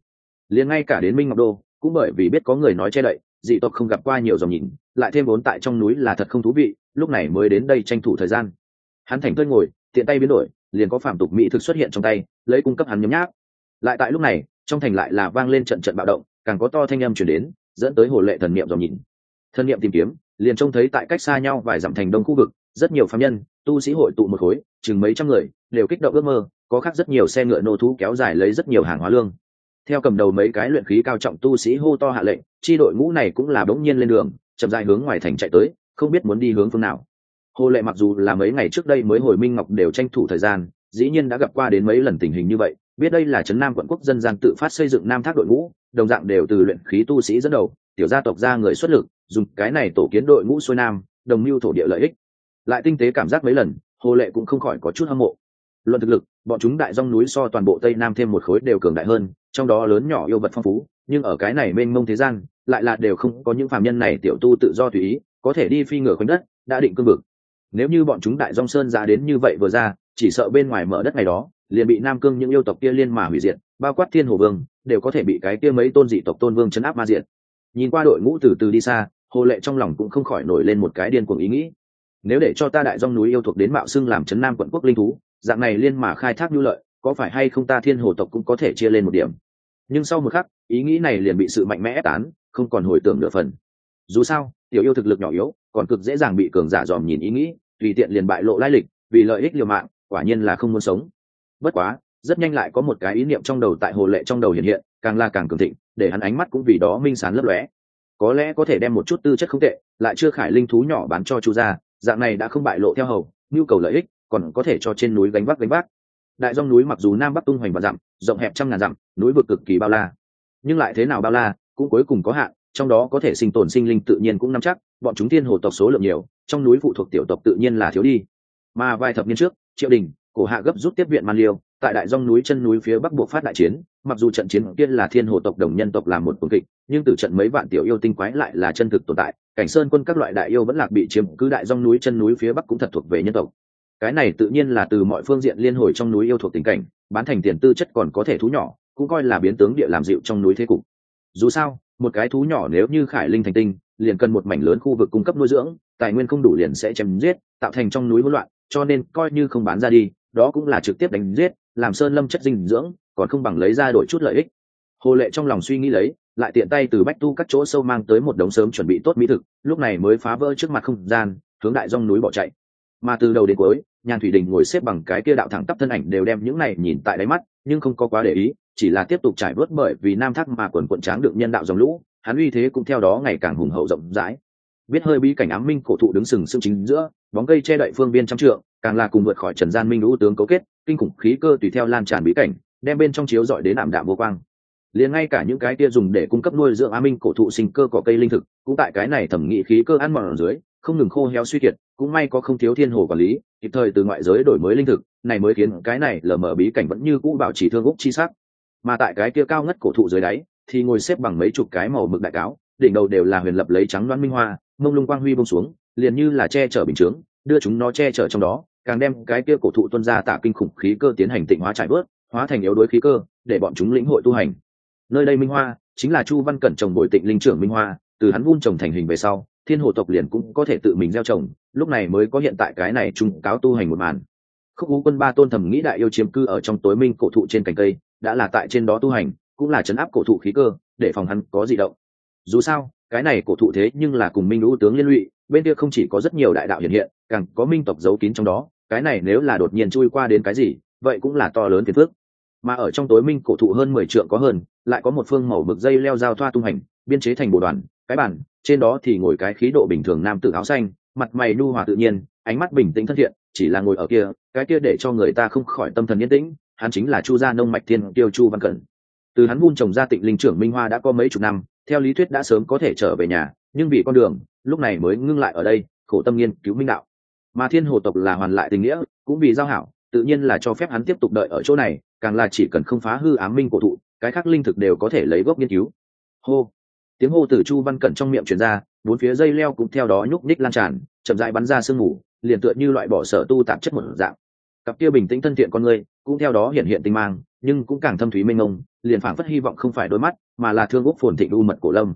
Liền ngay cả đến minh ngọc đô, cũng bởi vì biết có người nói che đậy dị tộc không gặp qua nhiều dòng nhìn, lại thêm vốn tại trong núi là thật không thú vị, lúc này mới đến đây tranh thủ thời gian. Hắn thành thơi ngồi, tiện tay biến đổi, liền có phạm tục mỹ thực xuất hiện trong tay, lấy cung cấp hắn nhấm nháp. Lại tại lúc này, trong thành lại là vang lên trận trận bạo động, càng có to thanh âm chuyển đến, dẫn tới hồ lệ thần niệm dòng nhìn. Thần niệm tìm kiếm, liền trông thấy tại cách xa nhau vài dặm thành đông khu vực, rất nhiều phạm nhân, tu sĩ hội tụ một khối, chừng mấy trăm người, đều kích động ước mơ, có khác rất nhiều xe ngựa nô thú kéo dài lấy rất nhiều hàng hóa lương theo cầm đầu mấy cái luyện khí cao trọng tu sĩ hô to hạ lệnh, chi đội ngũ này cũng là bỗng nhiên lên đường, chậm dài hướng ngoài thành chạy tới, không biết muốn đi hướng phương nào. Hồ lệ mặc dù là mấy ngày trước đây mới hồi minh ngọc đều tranh thủ thời gian, dĩ nhiên đã gặp qua đến mấy lần tình hình như vậy, biết đây là trấn nam quận quốc dân gian tự phát xây dựng nam thác đội ngũ, đồng dạng đều từ luyện khí tu sĩ dẫn đầu, tiểu gia tộc ra người xuất lực, dùng cái này tổ kiến đội ngũ xuôi nam, đồng mưu thổ địa lợi ích. Lại tinh tế cảm giác mấy lần, hồ lệ cũng không khỏi có chút hâm mộ. Luận thực lực, bọn chúng đại dong núi so toàn bộ tây nam thêm một khối đều cường đại hơn trong đó lớn nhỏ yêu vật phong phú, nhưng ở cái này mênh mông thế gian, lại là đều không có những phàm nhân này tiểu tu tự do tùy ý, có thể đi phi ngửa khoảnh đất, đã định cương vực. Nếu như bọn chúng đại dong sơn ra đến như vậy vừa ra, chỉ sợ bên ngoài mở đất này đó, liền bị nam cương những yêu tộc kia liên mà hủy diệt, bao quát thiên hồ vương, đều có thể bị cái kia mấy tôn dị tộc tôn vương chấn áp ma diệt. Nhìn qua đội ngũ từ từ đi xa, hồ lệ trong lòng cũng không khỏi nổi lên một cái điên cuồng ý nghĩ. Nếu để cho ta đại dong núi yêu thuộc đến mạo xưng làm chấn nam quận quốc linh thú, dạng này liên mà khai thác nhu lợi, có phải hay không ta thiên hồ tộc cũng có thể chia lên một điểm? Nhưng sau một khắc, ý nghĩ này liền bị sự mạnh mẽ ép tán, không còn hồi tưởng nửa phần. Dù sao, tiểu yêu thực lực nhỏ yếu, còn cực dễ dàng bị cường giả dòm nhìn ý nghĩ, tùy tiện liền bại lộ lai lịch, vì lợi ích liều mạng, quả nhiên là không muốn sống. Bất quá, rất nhanh lại có một cái ý niệm trong đầu tại hồ lệ trong đầu hiện hiện, càng là càng cường thịnh, để hắn ánh mắt cũng vì đó minh sán lấp lóe. Có lẽ có thể đem một chút tư chất không tệ, lại chưa khải linh thú nhỏ bán cho chu gia, dạng này đã không bại lộ theo hầu, nhu cầu lợi ích, còn có thể cho trên núi gánh vác gánh vác đại dòng núi mặc dù nam bắc tung hoành và dặm, rộng hẹp trăm ngàn dặm, núi vực cực kỳ bao la. Nhưng lại thế nào bao la, cũng cuối cùng có hạn, trong đó có thể sinh tồn sinh linh tự nhiên cũng nắm chắc, bọn chúng thiên hồ tộc số lượng nhiều, trong núi phụ thuộc tiểu tộc tự nhiên là thiếu đi. Mà vài thập niên trước, triệu đình, cổ hạ gấp rút tiếp viện man liêu, tại đại dòng núi chân núi phía bắc buộc phát đại chiến, mặc dù trận chiến kia là thiên hồ tộc đồng nhân tộc làm một tuần kịch, nhưng từ trận mấy vạn tiểu yêu tinh quái lại là chân thực tồn tại, cảnh sơn quân các loại đại yêu vẫn lạc bị chiếm cứ đại dòng núi chân núi phía bắc cũng thật thuộc về nhân tộc cái này tự nhiên là từ mọi phương diện liên hồi trong núi yêu thuộc tình cảnh, bán thành tiền tư chất còn có thể thú nhỏ, cũng coi là biến tướng địa làm dịu trong núi thế cục. Dù sao, một cái thú nhỏ nếu như khải linh thành tinh, liền cần một mảnh lớn khu vực cung cấp nuôi dưỡng, tài nguyên không đủ liền sẽ chém giết, tạo thành trong núi hỗn loạn, cho nên coi như không bán ra đi, đó cũng là trực tiếp đánh giết, làm sơn lâm chất dinh dưỡng, còn không bằng lấy ra đổi chút lợi ích. Hồ lệ trong lòng suy nghĩ lấy, lại tiện tay từ bách tu các chỗ sâu mang tới một đống sớm chuẩn bị tốt mỹ thực, lúc này mới phá vỡ trước mặt không gian, hướng đại dòng núi bỏ chạy. Mà từ đầu đến cuối nhàn thủy đình ngồi xếp bằng cái kia đạo thẳng tắp thân ảnh đều đem những này nhìn tại đáy mắt, nhưng không có quá để ý, chỉ là tiếp tục trải vớt bởi vì nam thác mà quần quận tráng được nhân đạo dòng lũ, hắn uy thế cũng theo đó ngày càng hùng hậu rộng rãi. Biết hơi bí cảnh ám minh cổ thụ đứng sừng sững chính giữa, bóng cây che đậy phương biên trăm trượng, càng là cùng vượt khỏi trần gian minh lũ tướng cấu kết, kinh khủng khí cơ tùy theo lan tràn bí cảnh, đem bên trong chiếu dọi đến ảm đạm vô quang. Liền ngay cả những cái kia dùng để cung cấp nuôi dưỡng á minh cổ thụ sinh cơ cỏ cây linh thực, cũng tại cái này thẩm nghị khí cơ ăn mòn ở dưới không ngừng khô héo suy kiệt, cũng may có không thiếu thiên hồ quản lý, kịp thời từ ngoại giới đổi mới linh thực, này mới khiến cái này lờ mờ bí cảnh vẫn như cũ bảo trì thương úc chi sắc. Mà tại cái kia cao ngất cổ thụ dưới đáy, thì ngồi xếp bằng mấy chục cái màu mực đại cáo, đỉnh đầu đều là huyền lập lấy trắng loan minh hoa, mông lung quang huy bông xuống, liền như là che chở bình chướng, đưa chúng nó che chở trong đó, càng đem cái kia cổ thụ tuân ra tạ kinh khủng khí cơ tiến hành tịnh hóa trải bớt hóa thành yếu đuối khí cơ, để bọn chúng lĩnh hội tu hành. Nơi đây minh hoa, chính là chu văn cẩn trồng bồi tịnh linh trưởng minh hoa, từ hắn vun trồng thành hình về sau thiên hồ tộc liền cũng có thể tự mình gieo trồng, lúc này mới có hiện tại cái này trung cáo tu hành một màn. Khúc ú quân ba tôn thầm nghĩ đại yêu chiếm cư ở trong tối minh cổ thụ trên cành cây, đã là tại trên đó tu hành, cũng là chấn áp cổ thụ khí cơ, để phòng hắn có di động. Dù sao, cái này cổ thụ thế nhưng là cùng minh lũ tướng liên lụy, bên kia không chỉ có rất nhiều đại đạo hiện hiện, càng có minh tộc giấu kín trong đó, cái này nếu là đột nhiên chui qua đến cái gì, vậy cũng là to lớn phiền phước mà ở trong tối minh cổ thụ hơn mười trượng có hơn, lại có một phương màu mực dây leo dao thoa tung hành, biên chế thành bộ đoàn, cái bản trên đó thì ngồi cái khí độ bình thường nam tử áo xanh, mặt mày nu hòa tự nhiên, ánh mắt bình tĩnh thân thiện, chỉ là ngồi ở kia, cái kia để cho người ta không khỏi tâm thần yên tĩnh, hắn chính là chu gia nông mạch thiên tiêu chu văn cẩn. Từ hắn vun trồng ra tịnh linh trưởng minh hoa đã có mấy chục năm, theo lý thuyết đã sớm có thể trở về nhà, nhưng vì con đường, lúc này mới ngưng lại ở đây, khổ tâm nghiên cứu minh đạo. Mà thiên hồ tộc là hoàn lại tình nghĩa, cũng vì giao hảo, tự nhiên là cho phép hắn tiếp tục đợi ở chỗ này, càng là chỉ cần không phá hư ám minh cổ thụ, cái khác linh thực đều có thể lấy gốc nghiên cứu. Hô! Tiếng hô từ chu văn cẩn trong miệng truyền ra bốn phía dây leo cũng theo đó nhúc ních lan tràn chậm dại bắn ra sương mù liền tựa như loại bỏ sở tu tạp chất một dạng. Cặp kia bình tĩnh thân thiện con người cũng theo đó hiện hiện tinh mang nhưng cũng càng thâm thúy mênh mông liền phảng phất hy vọng không phải đôi mắt mà là thương úc phồn thịnh u mật cổ lâm.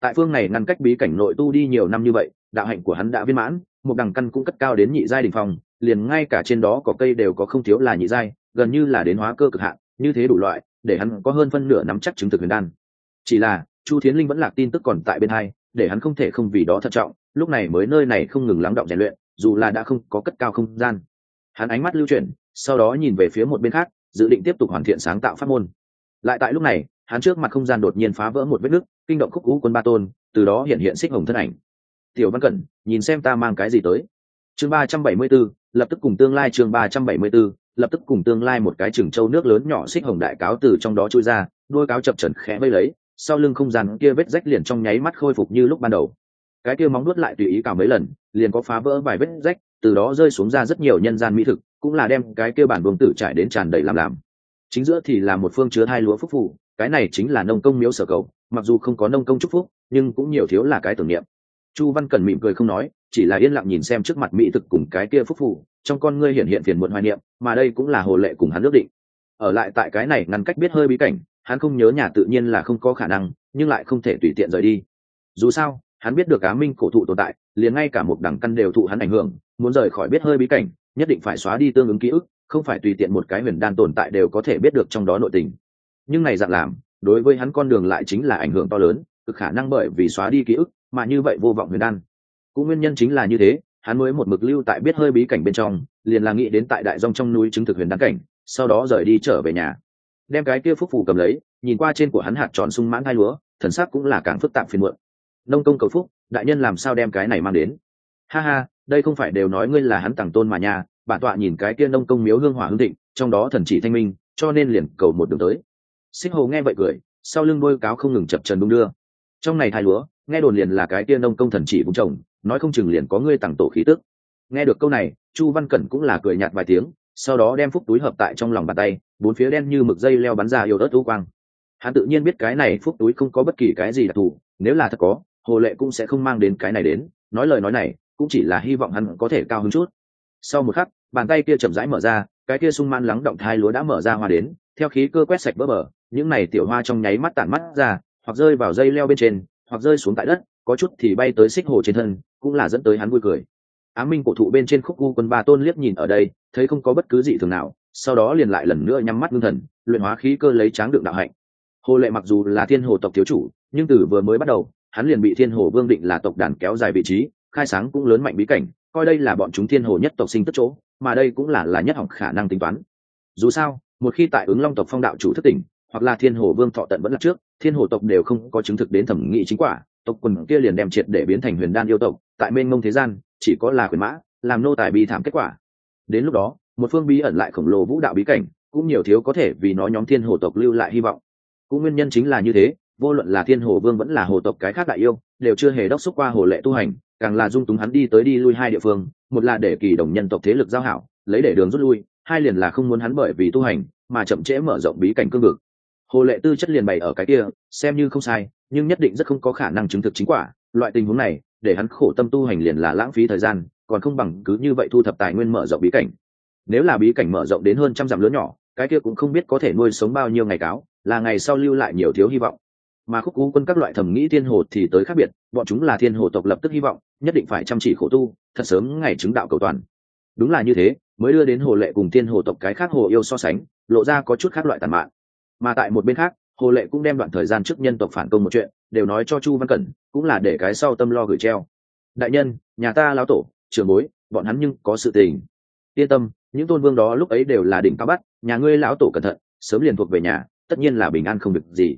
Tại phương này ngăn cách bí cảnh nội tu đi nhiều năm như vậy đạo hạnh của hắn đã viên mãn một đằng căn cũng cất cao đến nhị giai đình phòng, liền ngay cả trên đó có cây đều có không thiếu là nhị giai gần như là đến hóa cơ cực hạn như thế đủ loại để hắn có hơn phân nửa nắm chắc chứng thực huyền đan. Chỉ là chu thiến linh vẫn lạc tin tức còn tại bên hai để hắn không thể không vì đó thận trọng lúc này mới nơi này không ngừng lắng động rèn luyện dù là đã không có cất cao không gian. Hắn ánh mắt lưu chuyển sau đó nhìn về phía một bên khác dự định tiếp tục hoàn thiện sáng tạo pháp môn. Lại tại lúc này hắn trước mặt không gian đột nhiên phá vỡ một vết nứt kinh động khúc cũ quân ba tôn từ đó hiện hiện xích hồng thân ảnh. Tiểu văn cẩn nhìn xem ta mang cái gì tới. Chương ba trăm bảy mươi 374, lập tức cùng tương lai chương ba trăm bảy mươi 374, lập tức cùng tương lai một cái trừng châu nước lớn nhỏ xích hồng đại cáo từ trong đó trôi ra đôi cáo chập trần khẽ vây lấy sau lưng không gian kia vết rách liền trong nháy mắt khôi phục như lúc ban đầu. Cái kia móng nuốt lại tùy ý cả mấy lần, liền có phá vỡ vài vết rách, từ đó rơi xuống ra rất nhiều nhân gian mỹ thực, cũng là đem cái kia bản buông tử trải đến tràn đầy làm làm. Chính giữa thì là một phương chứa hai lúa phúc phủ cái này chính là nông công miếu sở cầu, mặc dù không có nông công chúc phúc, nhưng cũng nhiều thiếu là cái tưởng niệm. Chu văn cần mỉm cười không nói, chỉ là yên lặng nhìn xem trước mặt mỹ thực cùng cái kia phúc phủ trong con ngươi hiện hiện phiền muộn hoài niệm, mà đây cũng là hồ lệ cùng hắn ước định. Ở lại tại cái này ngăn cách biết hơi bí cảnh hắn không nhớ nhà tự nhiên là không có khả năng, nhưng lại không thể tùy tiện rời đi. Dù sao, hắn biết được cá minh cổ thụ tồn tại, liền ngay cả một đẳng căn đều thụ hắn ảnh hưởng, muốn rời khỏi biết hơi bí cảnh, nhất định phải xóa đi tương ứng ký ức, không phải tùy tiện một cái huyền đan tồn tại đều có thể biết được trong đó nội tình. Nhưng này dạng làm, đối với hắn con đường lại chính là ảnh hưởng to lớn, cực khả năng bởi vì xóa đi ký ức mà như vậy vô vọng huyền đan. Cũng nguyên nhân chính là như thế, hắn mới một mực lưu tại biết hơi bí cảnh bên trong, liền là nghĩ đến tại đại dông trong núi chứng thực huyền đan cảnh, sau đó rời đi trở về nhà đem cái kia phúc phủ cầm lấy, nhìn qua trên của hắn hạt tròn sung mãn hai lúa, thần sắc cũng là càng phức tạp phiền muộn. Nông công cầu phúc, đại nhân làm sao đem cái này mang đến? Ha ha, đây không phải đều nói ngươi là hắn tàng tôn mà nhà bản tọa nhìn cái kia nông công miếu hương hỏa hương thịnh, trong đó thần chỉ thanh minh, cho nên liền cầu một đường tới. Xích hồ nghe vậy cười, sau lưng đôi cáo không ngừng chập trần đung đưa. Trong này thai lúa, nghe đồn liền là cái kia nông công thần chỉ vùng trồng, nói không chừng liền có ngươi tặng tổ khí tức. Nghe được câu này, chu văn cẩn cũng là cười nhạt vài tiếng sau đó đem phúc túi hợp tại trong lòng bàn tay, bốn phía đen như mực dây leo bắn ra yêu ớt thú quang. Hắn tự nhiên biết cái này phúc túi không có bất kỳ cái gì đặc thù, nếu là thật có, hồ lệ cũng sẽ không mang đến cái này đến, nói lời nói này, cũng chỉ là hy vọng hắn có thể cao hứng chút. Sau một khắc, bàn tay kia chậm rãi mở ra, cái kia sung man lắng động thai lúa đã mở ra hoa đến, theo khí cơ quét sạch bỡ bờ, những này tiểu hoa trong nháy mắt tản mắt ra, hoặc rơi vào dây leo bên trên, hoặc rơi xuống tại đất, có chút thì bay tới xích hồ trên thân, cũng là dẫn tới hắn vui cười á minh cổ thụ bên trên khúc u quân ba tôn liếc nhìn ở đây, thấy không có bất cứ gì thường nào, sau đó liền lại lần nữa nhắm mắt ngưng thần, luyện hóa khí cơ lấy tráng đựng đạo hạnh. Hồ lệ mặc dù là thiên hồ tộc thiếu chủ, nhưng từ vừa mới bắt đầu, hắn liền bị thiên hồ vương định là tộc đàn kéo dài vị trí, khai sáng cũng lớn mạnh bí cảnh, coi đây là bọn chúng thiên hồ nhất tộc sinh tất chỗ, mà đây cũng là là nhất hỏng khả năng tính toán. Dù sao, một khi tại ứng long tộc phong đạo chủ thất tỉnh, hoặc là thiên hồ vương thọ tận vẫn là trước, thiên hồ tộc đều không có chứng thực đến thẩm nghị chính quả, tộc quần kia liền đem triệt để biến thành huyền đan yêu tộc, tại mênh mông thế gian chỉ có là quyền mã, làm nô tài bi thảm kết quả. Đến lúc đó, một phương bí ẩn lại khổng lồ vũ đạo bí cảnh, cũng nhiều thiếu có thể vì nó nhóm thiên hồ tộc lưu lại hy vọng. Cũng nguyên nhân chính là như thế, vô luận là thiên hồ vương vẫn là hồ tộc cái khác đại yêu, đều chưa hề đốc xúc qua hồ lệ tu hành, càng là dung túng hắn đi tới đi lui hai địa phương, một là để kỳ đồng nhân tộc thế lực giao hảo, lấy để đường rút lui, hai liền là không muốn hắn bởi vì tu hành mà chậm trễ mở rộng bí cảnh cương vực. Hồ lệ tư chất liền bày ở cái kia, xem như không sai, nhưng nhất định rất không có khả năng chứng thực chính quả, loại tình huống này để hắn khổ tâm tu hành liền là lãng phí thời gian, còn không bằng cứ như vậy thu thập tài nguyên mở rộng bí cảnh. Nếu là bí cảnh mở rộng đến hơn trăm dặm lớn nhỏ, cái kia cũng không biết có thể nuôi sống bao nhiêu ngày cáo, là ngày sau lưu lại nhiều thiếu hy vọng. Mà khúc cú quân các loại thẩm nghĩ thiên hồ thì tới khác biệt, bọn chúng là thiên hồ tộc lập tức hy vọng, nhất định phải chăm chỉ khổ tu, thật sớm ngày chứng đạo cầu toàn. Đúng là như thế, mới đưa đến hồ lệ cùng thiên hồ tộc cái khác hồ yêu so sánh, lộ ra có chút khác loại tàn mạn. Mà tại một bên khác hồ lệ cũng đem đoạn thời gian trước nhân tộc phản công một chuyện, đều nói cho chu văn cẩn, cũng là để cái sau tâm lo gửi treo. Đại nhân, nhà ta lão tổ trường bối, bọn hắn nhưng có sự tình. Yên tâm, những tôn vương đó lúc ấy đều là đỉnh cao bắt, nhà ngươi lão tổ cẩn thận, sớm liền thuộc về nhà, tất nhiên là bình an không được gì.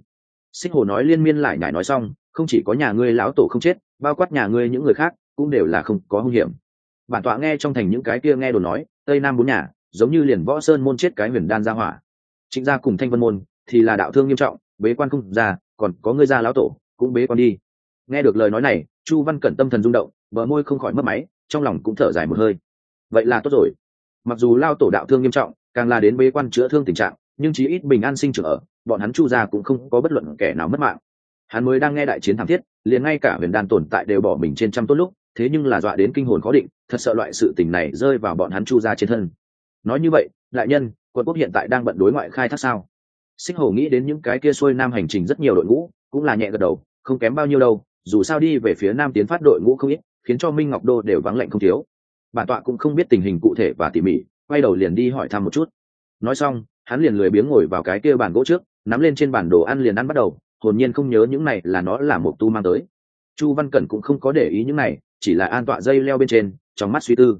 Xích hồ nói liên miên lại nhải nói xong, không chỉ có nhà ngươi lão tổ không chết, bao quát nhà ngươi những người khác, cũng đều là không có hung hiểm. Bản tọa nghe trong thành những cái kia nghe đồ nói, tây nam bốn nhà, giống như liền võ sơn môn chết cái huyền đan ra hỏa. Trịnh gia cùng thanh vân môn thì là đạo thương nghiêm trọng, bế quan không ra, còn có ngươi ra lão tổ, cũng bế quan đi. Nghe được lời nói này, chu văn cẩn tâm thần rung động vợ môi không khỏi mất máy, trong lòng cũng thở dài một hơi. Vậy là tốt rồi. Mặc dù lao tổ đạo thương nghiêm trọng, càng là đến bế quan chữa thương tình trạng, nhưng chí ít bình an sinh trưởng ở, bọn hắn chu gia cũng không có bất luận kẻ nào mất mạng. Hắn mới đang nghe đại chiến thảm thiết, liền ngay cả huyền đan tồn tại đều bỏ mình trên trăm tốt lúc, thế nhưng là dọa đến kinh hồn khó định, thật sợ loại sự tình này rơi vào bọn hắn chu gia trên thân. Nói như vậy, đại nhân, quận quốc hiện tại đang bận đối ngoại khai thác sao? Xích hồ nghĩ đến những cái kia xuôi nam hành trình rất nhiều đội ngũ, cũng là nhẹ gật đầu, không kém bao nhiêu đâu, dù sao đi về phía nam tiến phát đội ngũ không ít, khiến cho minh ngọc đô đều vắng lạnh không thiếu. Bản tọa cũng không biết tình hình cụ thể và tỉ mỉ, quay đầu liền đi hỏi thăm một chút. Nói xong, hắn liền lười biếng ngồi vào cái kia bàn gỗ trước, nắm lên trên bản đồ ăn liền ăn bắt đầu, hồn nhiên không nhớ những này là nó là một tu mang tới. Chu văn cẩn cũng không có để ý những này, chỉ là an tọa dây leo bên trên, trong mắt suy tư.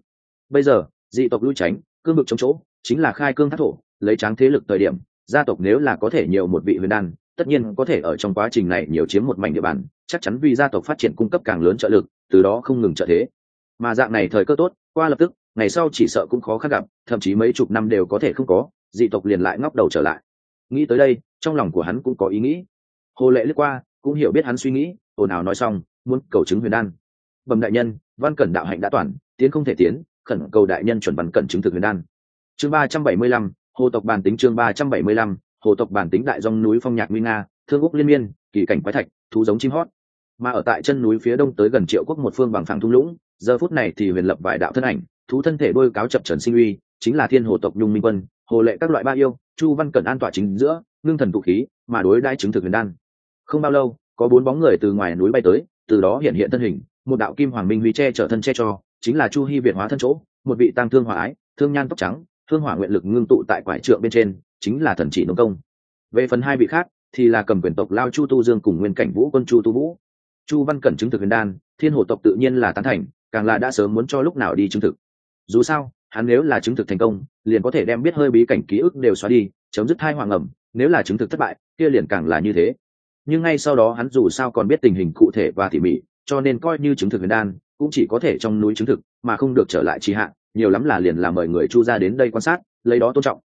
Bây giờ, dị tộc lui tránh, cương vực chống chỗ, chính là khai cương thác thổ, lấy tráng thế lực thời điểm gia tộc nếu là có thể nhiều một vị huyền đan, tất nhiên có thể ở trong quá trình này nhiều chiếm một mảnh địa bàn, chắc chắn vì gia tộc phát triển cung cấp càng lớn trợ lực, từ đó không ngừng trợ thế. Mà dạng này thời cơ tốt, qua lập tức, ngày sau chỉ sợ cũng khó khăn gặp, thậm chí mấy chục năm đều có thể không có, dị tộc liền lại ngóc đầu trở lại. Nghĩ tới đây, trong lòng của hắn cũng có ý nghĩ. Hồ lệ lướt qua, cũng hiểu biết hắn suy nghĩ, ồn ào nói xong, muốn cầu chứng huyền đan. Bẩm đại nhân, văn cẩn đạo hạnh đã toàn, tiến không thể tiến, khẩn cầu đại nhân chuẩn văn cẩn chứng thực huyền đan. Chương ba trăm bảy mươi lăm hồ tộc bản tính chương ba trăm bảy mươi lăm, hồ tộc bản tính đại dòng núi phong nhạc nguy nga, thương úc liên miên, kỳ cảnh quái thạch, thú giống chim hót. Mà ở tại chân núi phía đông tới gần triệu quốc một phương bằng phẳng thung lũng, giờ phút này thì huyền lập vài đạo thân ảnh, thú thân thể đôi cáo chập trần sinh uy, chính là thiên hồ tộc nhung minh quân, hồ lệ các loại ba yêu, chu văn cẩn an tỏa chính giữa, ngưng thần tụ khí, mà đối đai chứng thực huyền đan. Không bao lâu, có bốn bóng người từ ngoài núi bay tới, từ đó hiện hiện thân hình, một đạo kim hoàng minh huy che chở thân che cho, chính là chu hy việt hóa thân chỗ, một vị tăng thương hòa ái, thương nhan tóc trắng thương hỏa nguyện lực ngưng tụ tại quải trượng bên trên, chính là thần chỉ nông công. Về phần hai vị khác, thì là cầm quyền tộc lao chu tu dương cùng nguyên cảnh vũ quân chu tu vũ. Chu văn cẩn chứng thực huyền đan, thiên hồ tộc tự nhiên là tán thành, càng là đã sớm muốn cho lúc nào đi chứng thực. Dù sao, hắn nếu là chứng thực thành công, liền có thể đem biết hơi bí cảnh ký ức đều xóa đi, chấm dứt thai hoàng ẩm, nếu là chứng thực thất bại, kia liền càng là như thế. Nhưng ngay sau đó hắn dù sao còn biết tình hình cụ thể và tỉ mỉ, cho nên coi như chứng thực huyền đan, cũng chỉ có thể trong núi chứng thực, mà không được trở lại trì hạ nhiều lắm là liền là mời người chu ra đến đây quan sát, lấy đó tôn trọng.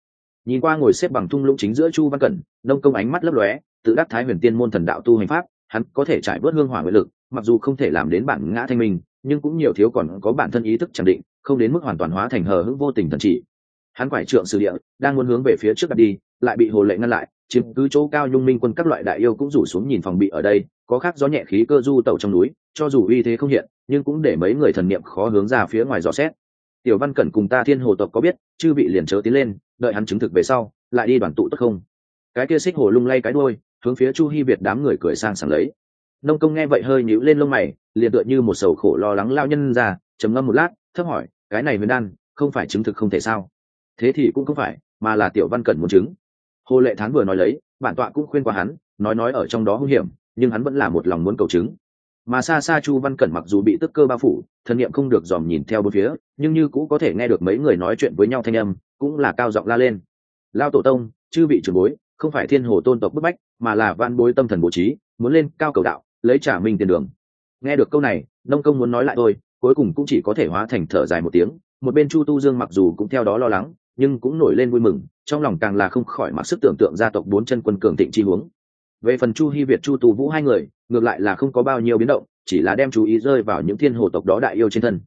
Nhìn qua ngồi xếp bằng thung lũng chính giữa chu văn cẩn, nông công ánh mắt lấp lóe, tự đắc thái huyền tiên môn thần đạo tu hành pháp, hắn có thể trải bớt hương hỏa nguyện lực, mặc dù không thể làm đến bản ngã thanh minh, nhưng cũng nhiều thiếu còn có bản thân ý thức chẳng định, không đến mức hoàn toàn hóa thành hờ hững vô tình thần trị hắn quải trượng sự địa, đang muốn hướng về phía trước đặt đi, lại bị hồ lệ ngăn lại, chiếm cứ chỗ cao nhung minh quân các loại đại yêu cũng rủ xuống nhìn phòng bị ở đây, có khác gió nhẹ khí cơ du tẩu trong núi, cho dù uy thế không hiện, nhưng cũng để mấy người thần niệm khó hướng ra phía ngoài dò xét tiểu văn cẩn cùng ta thiên hồ tộc có biết, chư bị liền chớ tiến lên, đợi hắn chứng thực về sau, lại đi đoàn tụ tốt không? Cái kia xích hồ lung lay cái đôi hướng phía chu hy việt đám người cười sang sảng lấy. Nông công nghe vậy hơi nhíu lên lông mày, liền tựa như một sầu khổ lo lắng lao nhân ra, trầm ngâm một lát, thấp hỏi, cái này huyền đan, không phải chứng thực không thể sao? Thế thì cũng không phải, mà là tiểu văn cẩn muốn chứng. Hồ lệ thán vừa nói lấy, bản tọa cũng khuyên qua hắn, nói nói ở trong đó hung hiểm, nhưng hắn vẫn là một lòng muốn cầu chứng mà xa xa chu văn cẩn mặc dù bị tức cơ bao phủ, thân nhiệm không được dòm nhìn theo bốn phía, nhưng như cũng có thể nghe được mấy người nói chuyện với nhau thanh âm, cũng là cao giọng la lên. Lao tổ tông, chư bị trường bối, không phải thiên hồ tôn tộc bức bách, mà là van bối tâm thần bố trí, muốn lên cao cầu đạo, lấy trả minh tiền đường. Nghe được câu này, nông công muốn nói lại thôi, cuối cùng cũng chỉ có thể hóa thành thở dài một tiếng, một bên chu tu dương mặc dù cũng theo đó lo lắng, nhưng cũng nổi lên vui mừng, trong lòng càng là không khỏi mặc sức tưởng tượng gia tộc bốn chân quân cường thịnh chi huống về phần chu hy việt, chu tù vũ hai người, ngược lại là không có bao nhiêu biến động, chỉ là đem chú ý rơi vào những thiên hồ tộc đó đại yêu trên thân.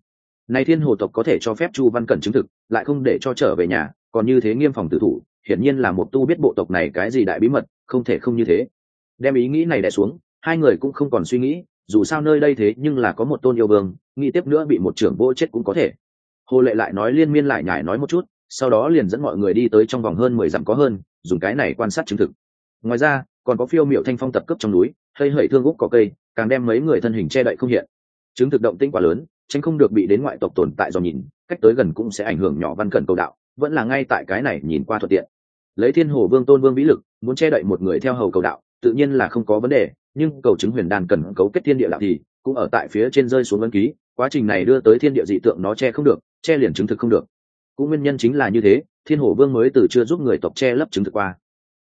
Này thiên hồ tộc có thể cho phép chu văn cẩn chứng thực, lại không để cho trở về nhà, còn như thế nghiêm phòng tử thủ, hiển nhiên là một tu biết bộ tộc này cái gì đại bí mật, không thể không như thế. Đem ý nghĩ này đẻ xuống, hai người cũng không còn suy nghĩ, dù sao nơi đây thế nhưng là có một tôn yêu vương, nghĩ tiếp nữa bị một trưởng vô chết cũng có thể. Hồ lệ lại nói liên miên lại nhải nói một chút, sau đó liền dẫn mọi người đi tới trong vòng hơn mười dặm có hơn, dùng cái này quan sát chứng thực ngoài ra, còn có phiêu miệu thanh phong tập cấp trong núi hơi hẩy thương úc có cây, càng đem mấy người thân hình che đậy không hiện. Chứng thực động tĩnh quá lớn, tránh không được bị đến ngoại tộc tồn tại do nhìn, cách tới gần cũng sẽ ảnh hưởng nhỏ văn cẩn cầu đạo, vẫn là ngay tại cái này nhìn qua thuận tiện. Lấy thiên hồ vương tôn vương vĩ lực, muốn che đậy một người theo hầu cầu đạo, tự nhiên là không có vấn đề, nhưng cầu chứng huyền đàn cần cấu kết thiên địa đạo thì, cũng ở tại phía trên rơi xuống ấn ký, quá trình này đưa tới thiên địa dị tượng nó che không được, che liền chứng thực không được. Cũng nguyên nhân chính là như thế, thiên hồ vương mới từ chưa giúp người tộc che lấp chứng thực qua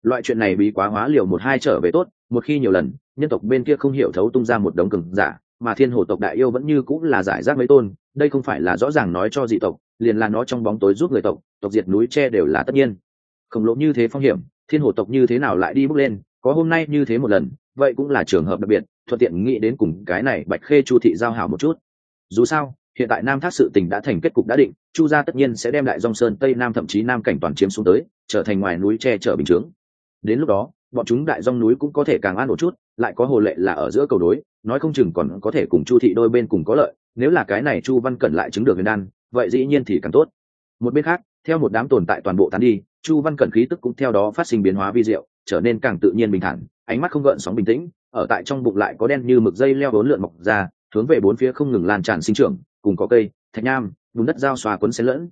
loại chuyện này bí quá hóa liều một hai trở về tốt, một khi nhiều lần, nhân tộc bên kia không hiểu thấu tung ra một đống cừng giả, mà thiên hồ tộc đại yêu vẫn như cũng là giải rác mấy tôn, đây không phải là rõ ràng nói cho dị tộc, liền là nó trong bóng tối giúp người tộc tộc diệt núi tre đều là tất nhiên. Khổng lồ như thế phong hiểm, thiên hồ tộc như thế nào lại đi bước lên, có hôm nay như thế một lần, vậy cũng là trường hợp đặc biệt, thuận tiện nghĩ đến cùng cái này bạch khê chu thị giao hảo một chút. Dù sao, hiện tại nam thác sự tình đã thành kết cục đã định, chu gia tất nhiên sẽ đem đại dòng sơn tây nam thậm chí nam cảnh toàn chiếm xuống tới, trở thành ngoài núi tre trở bình chướng đến lúc đó, bọn chúng đại dòng núi cũng có thể càng an một chút, lại có hồ lệ là ở giữa cầu đối, nói không chừng còn có thể cùng chu thị đôi bên cùng có lợi, nếu là cái này chu văn cẩn lại chứng được huyền đan, vậy dĩ nhiên thì càng tốt. Một bên khác, theo một đám tồn tại toàn bộ tán đi, chu văn cẩn khí tức cũng theo đó phát sinh biến hóa vi diệu, trở nên càng tự nhiên bình thản, ánh mắt không gợn sóng bình tĩnh, ở tại trong bụng lại có đen như mực dây leo bốn lượn mọc ra, hướng về bốn phía không ngừng lan tràn sinh trưởng, cùng có cây, thạch nham vùng đất giao xòa quấn xen lẫn.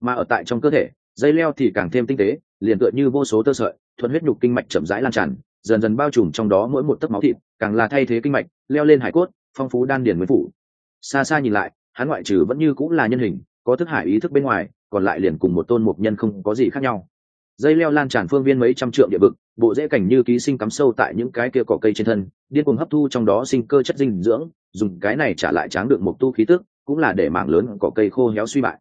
Mà ở tại trong cơ thể, dây leo thì càng thêm tinh tế liền tựa như vô số tơ sợi, thuận huyết nhục kinh mạch chậm rãi lan tràn, dần dần bao trùm trong đó mỗi một tấc máu thịt, càng là thay thế kinh mạch, leo lên hải cốt, phong phú đan điền nguyên phủ. Xa xa nhìn lại, hắn ngoại trừ vẫn như cũng là nhân hình, có thức hải ý thức bên ngoài, còn lại liền cùng một tôn mục nhân không có gì khác nhau. Dây leo lan tràn phương viên mấy trăm trượng địa vực, bộ dễ cảnh như ký sinh cắm sâu tại những cái kia cỏ cây trên thân, điên cuồng hấp thu trong đó sinh cơ chất dinh dưỡng, dùng cái này trả lại tráng được một tu khí tức, cũng là để mảng lớn cỏ cây khô héo suy bại.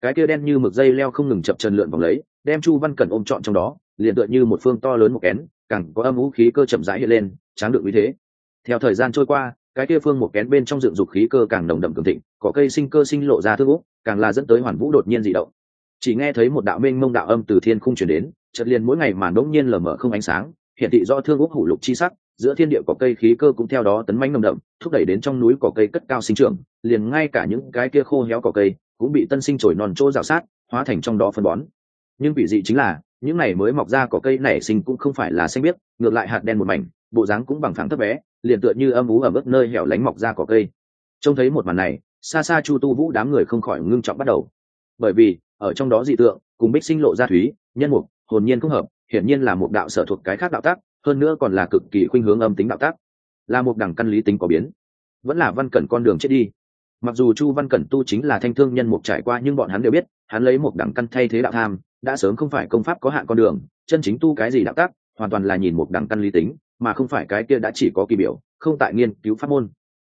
Cái kia đen như mực dây leo không ngừng chập chân lượn vòng lấy đem chu văn cẩn ôm trọn trong đó, liền tựa như một phương to lớn một kén, càng có âm vũ khí cơ chậm rãi hiện lên, tráng được như thế. Theo thời gian trôi qua, cái kia phương một kén bên trong dựng dục khí cơ càng nồng đậm cường thịnh cỏ cây sinh cơ sinh lộ ra thương úc, càng là dẫn tới hoàn vũ đột nhiên dị động. Chỉ nghe thấy một đạo minh mông đạo âm từ thiên khung chuyển đến, chợt liền mỗi ngày màn đống nhiên lờ mờ không ánh sáng, hiện thị do thương úc hủ lục chi sắc, giữa thiên địa có cây khí cơ cũng theo đó tấn manh nồng đậm, thúc đẩy đến trong núi cỏ cây cất cao sinh trưởng, liền ngay cả những cái kia khô héo cỏ cây cũng bị tân sinh trồi non chỗ rào sát, hóa thành trong đó phân bón nhưng vị dị chính là, những này mới mọc ra có cây nảy sinh cũng không phải là xanh biếc, ngược lại hạt đen một mảnh, bộ dáng cũng bằng phẳng thấp bé, liền tựa như âm ú ở mức nơi hẻo lánh mọc ra có cây. Trông thấy một màn này, xa xa chu tu vũ đám người không khỏi ngưng trọng bắt đầu. Bởi vì, ở trong đó dị tượng, cùng bích sinh lộ ra thúy, nhân mục, hồn nhiên không hợp, hiển nhiên là một đạo sở thuộc cái khác đạo tác, hơn nữa còn là cực kỳ khuynh hướng âm tính đạo tác. Là một đẳng căn lý tính có biến. Vẫn là văn cẩn con đường chết đi. Mặc dù chu văn cẩn tu chính là thanh thương nhân mục trải qua, nhưng bọn hắn đều biết, hắn lấy một đẳng căn thay thế đạo tham đã sớm không phải công pháp có hạn con đường, chân chính tu cái gì đạo tác hoàn toàn là nhìn một đẳng căn lý tính, mà không phải cái kia đã chỉ có kỳ biểu, không tại nghiên cứu pháp môn.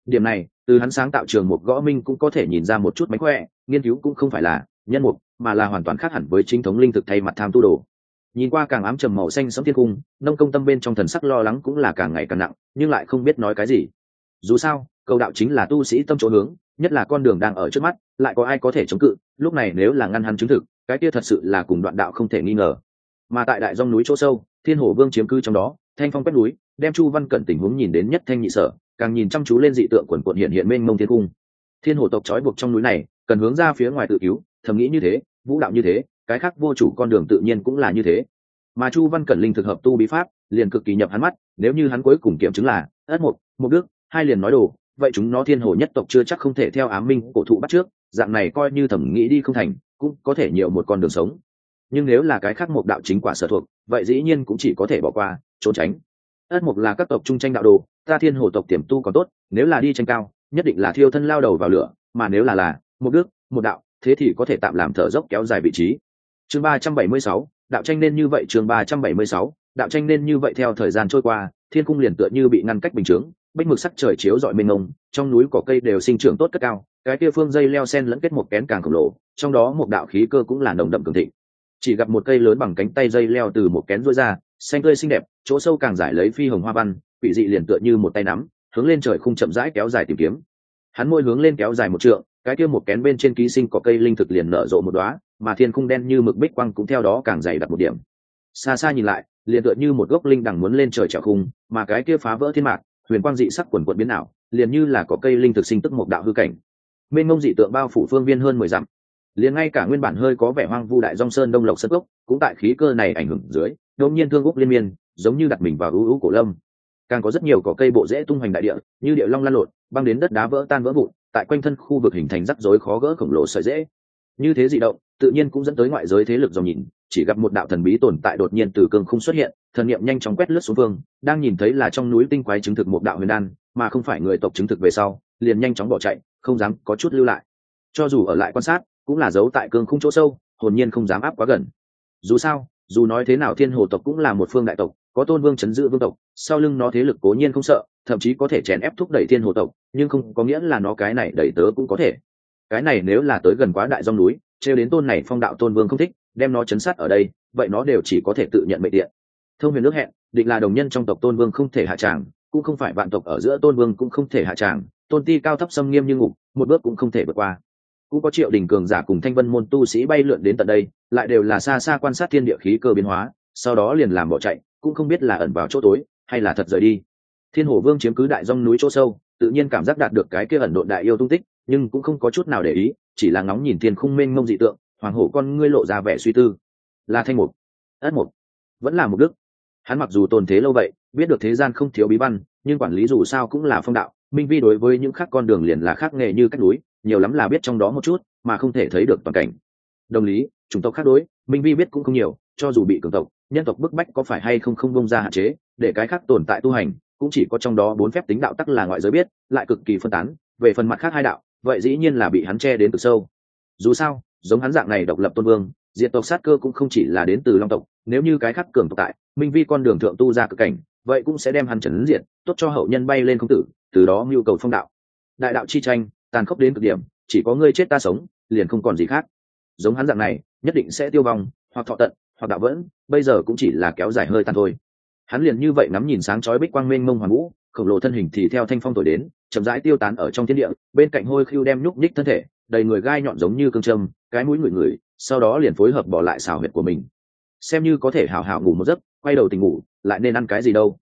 Điểm này, từ hắn sáng tạo trường một gõ minh cũng có thể nhìn ra một chút mánh khỏe, nghiên cứu cũng không phải là nhân mục, mà là hoàn toàn khác hẳn với chính thống linh thực thay mặt tham tu đồ. Nhìn qua càng ám trầm màu xanh sẫm thiên cung, nông công tâm bên trong thần sắc lo lắng cũng là càng ngày càng nặng, nhưng lại không biết nói cái gì. Dù sao, cầu đạo chính là tu sĩ tâm chỗ hướng, nhất là con đường đang ở trước mắt, lại có ai có thể chống cự, lúc này nếu là ngăn hắn chứng thực cái kia thật sự là cùng đoạn đạo không thể nghi ngờ. Mà tại đại dòng núi chỗ sâu, thiên hồ vương chiếm cư trong đó, thanh phong quét núi, đem chu văn cẩn tình huống nhìn đến nhất thanh nhị sở, càng nhìn chăm chú lên dị tượng quần quận hiện hiện mênh mông thiên cung. Thiên hồ tộc trói buộc trong núi này, cần hướng ra phía ngoài tự cứu, thầm nghĩ như thế, vũ đạo như thế, cái khác vô chủ con đường tự nhiên cũng là như thế. Mà chu văn cẩn linh thực hợp tu bí pháp, liền cực kỳ nhập hắn mắt, nếu như hắn cuối cùng kiểm chứng là, ất mục mục đức, hai liền nói đồ, vậy chúng nó thiên hồ nhất tộc chưa chắc không thể theo ám minh cổ thụ bắt trước, dạng này coi như thẩm nghĩ đi không thành cũng có thể nhiều một con đường sống. Nhưng nếu là cái khác một đạo chính quả sở thuộc, vậy dĩ nhiên cũng chỉ có thể bỏ qua, trốn tránh. Ất mục là các tộc trung tranh đạo đồ, ta thiên hồ tộc tiềm tu còn tốt, nếu là đi tranh cao, nhất định là thiêu thân lao đầu vào lửa, mà nếu là là một đức, một đạo, thế thì có thể tạm làm thở dốc kéo dài vị trí. Chương ba trăm bảy mươi sáu, đạo tranh nên như vậy, chương ba trăm bảy mươi sáu, đạo tranh nên như vậy theo thời gian trôi qua, thiên cung liền tựa như bị ngăn cách bình chướng, bích mực sắc trời chiếu dọi mênh mông, trong núi cỏ cây đều sinh trưởng tốt cất cao cái kia phương dây leo sen lẫn kết một kén càng khổng lồ, trong đó một đạo khí cơ cũng là nồng đậm cường thịnh. Chỉ gặp một cây lớn bằng cánh tay dây leo từ một kén rối ra, xanh tươi xinh đẹp, chỗ sâu càng giải lấy phi hồng hoa văn, quỷ dị liền tựa như một tay nắm, hướng lên trời không chậm rãi kéo dài tìm kiếm. Hắn môi hướng lên kéo dài một trượng, cái kia một kén bên trên ký sinh có cây linh thực liền nở rộ một đóa, mà thiên khung đen như mực bích quang cũng theo đó càng dày đặt một điểm. Xa xa nhìn lại, liền tựa như một gốc linh đằng muốn lên trời trèo khung, mà cái kia phá vỡ thiên mạc, huyền quang dị sắc quần quận biến ảo, liền như là có cây linh thực sinh tức một đạo hư cảnh mênh mông dị tượng bao phủ phương viên hơn mười dặm. Liền ngay cả nguyên bản hơi có vẻ hoang vu đại dong sơn đông lộc sân gốc cũng tại khí cơ này ảnh hưởng dưới, đột nhiên thương úc liên miên, giống như đặt mình vào ưu ưu cổ lâm. Càng có rất nhiều cỏ cây bộ rễ tung hoành đại địa, như điệu long lan lộn, băng đến đất đá vỡ tan vỡ vụn, tại quanh thân khu vực hình thành rắc rối khó gỡ khổng lồ sợi dễ như thế dị động, tự nhiên cũng dẫn tới ngoại giới thế lực dòng nhìn, chỉ gặp một đạo thần bí tồn tại đột nhiên từ cương không xuất hiện, thần niệm nhanh chóng quét lướt xuống vương, đang nhìn thấy là trong núi tinh quái chứng thực một đạo huyền đan, mà không phải người tộc chứng thực về sau liền nhanh chóng bỏ chạy, không dám có chút lưu lại. Cho dù ở lại quan sát, cũng là giấu tại cương không chỗ sâu, hồn nhiên không dám áp quá gần. Dù sao, dù nói thế nào thiên hồ tộc cũng là một phương đại tộc, có tôn vương chấn giữ vương tộc, sau lưng nó thế lực cố nhiên không sợ, thậm chí có thể chèn ép thúc đẩy thiên hồ tộc, nhưng không có nghĩa là nó cái này đẩy tớ cũng có thể. Cái này nếu là tới gần quá đại dòng núi, trêu đến tôn này phong đạo tôn vương không thích, đem nó chấn sát ở đây, vậy nó đều chỉ có thể tự nhận mệnh điện. Thông huyền nước hẹn, định là đồng nhân trong tộc tôn vương không thể hạ tràng cũng không phải vạn tộc ở giữa tôn vương cũng không thể hạ tràng, tôn ti cao thấp xâm nghiêm như ngục, một bước cũng không thể vượt qua. Cũng có triệu đình cường giả cùng thanh vân môn tu sĩ bay lượn đến tận đây, lại đều là xa xa quan sát thiên địa khí cơ biến hóa, sau đó liền làm bỏ chạy, cũng không biết là ẩn vào chỗ tối, hay là thật rời đi. Thiên hồ vương chiếm cứ đại dông núi chỗ sâu, tự nhiên cảm giác đạt được cái kia ẩn độn đại yêu tung tích, nhưng cũng không có chút nào để ý, chỉ là ngóng nhìn thiên khung mênh mông dị tượng, hoàng hổ con ngươi lộ ra vẻ suy tư. Là thanh mục, ất mục, vẫn là mục đức. Hắn mặc dù tồn thế lâu vậy biết được thế gian không thiếu bí văn, nhưng quản lý dù sao cũng là phong đạo, minh vi đối với những khác con đường liền là khác nghề như cách núi, nhiều lắm là biết trong đó một chút, mà không thể thấy được toàn cảnh. Đồng lý, chủng tộc khác đối, minh vi biết cũng không nhiều, cho dù bị cường tộc, nhân tộc bức bách có phải hay không không bông ra hạn chế, để cái khác tồn tại tu hành, cũng chỉ có trong đó bốn phép tính đạo tắc là ngoại giới biết, lại cực kỳ phân tán, về phần mặt khác hai đạo, vậy dĩ nhiên là bị hắn che đến từ sâu. Dù sao, giống hắn dạng này độc lập tôn vương, diệt tộc sát cơ cũng không chỉ là đến từ long tộc, nếu như cái khác cường tộc tại, minh vi con đường thượng tu ra cực cảnh vậy cũng sẽ đem hắn trấn diện tốt cho hậu nhân bay lên không tử, từ đó mưu cầu phong đạo. Đại đạo chi tranh, tàn khốc đến cực điểm, chỉ có ngươi chết ta sống, liền không còn gì khác. Giống hắn dạng này, nhất định sẽ tiêu vong, hoặc thọ tận, hoặc đạo vẫn, bây giờ cũng chỉ là kéo dài hơi tàn thôi. Hắn liền như vậy ngắm nhìn sáng chói bích quang mênh mông hoàng vũ, khổng lồ thân hình thì theo thanh phong thổi đến, chậm rãi tiêu tán ở trong thiên địa, bên cạnh hôi khiu đem nhúc nhích thân thể, đầy người gai nhọn giống như cương châm, cái mũi người người sau đó liền phối hợp bỏ lại xào huyệt của mình. Xem như có thể hào hào ngủ một giấc, quay đầu tình ngủ lại nên ăn cái gì đâu.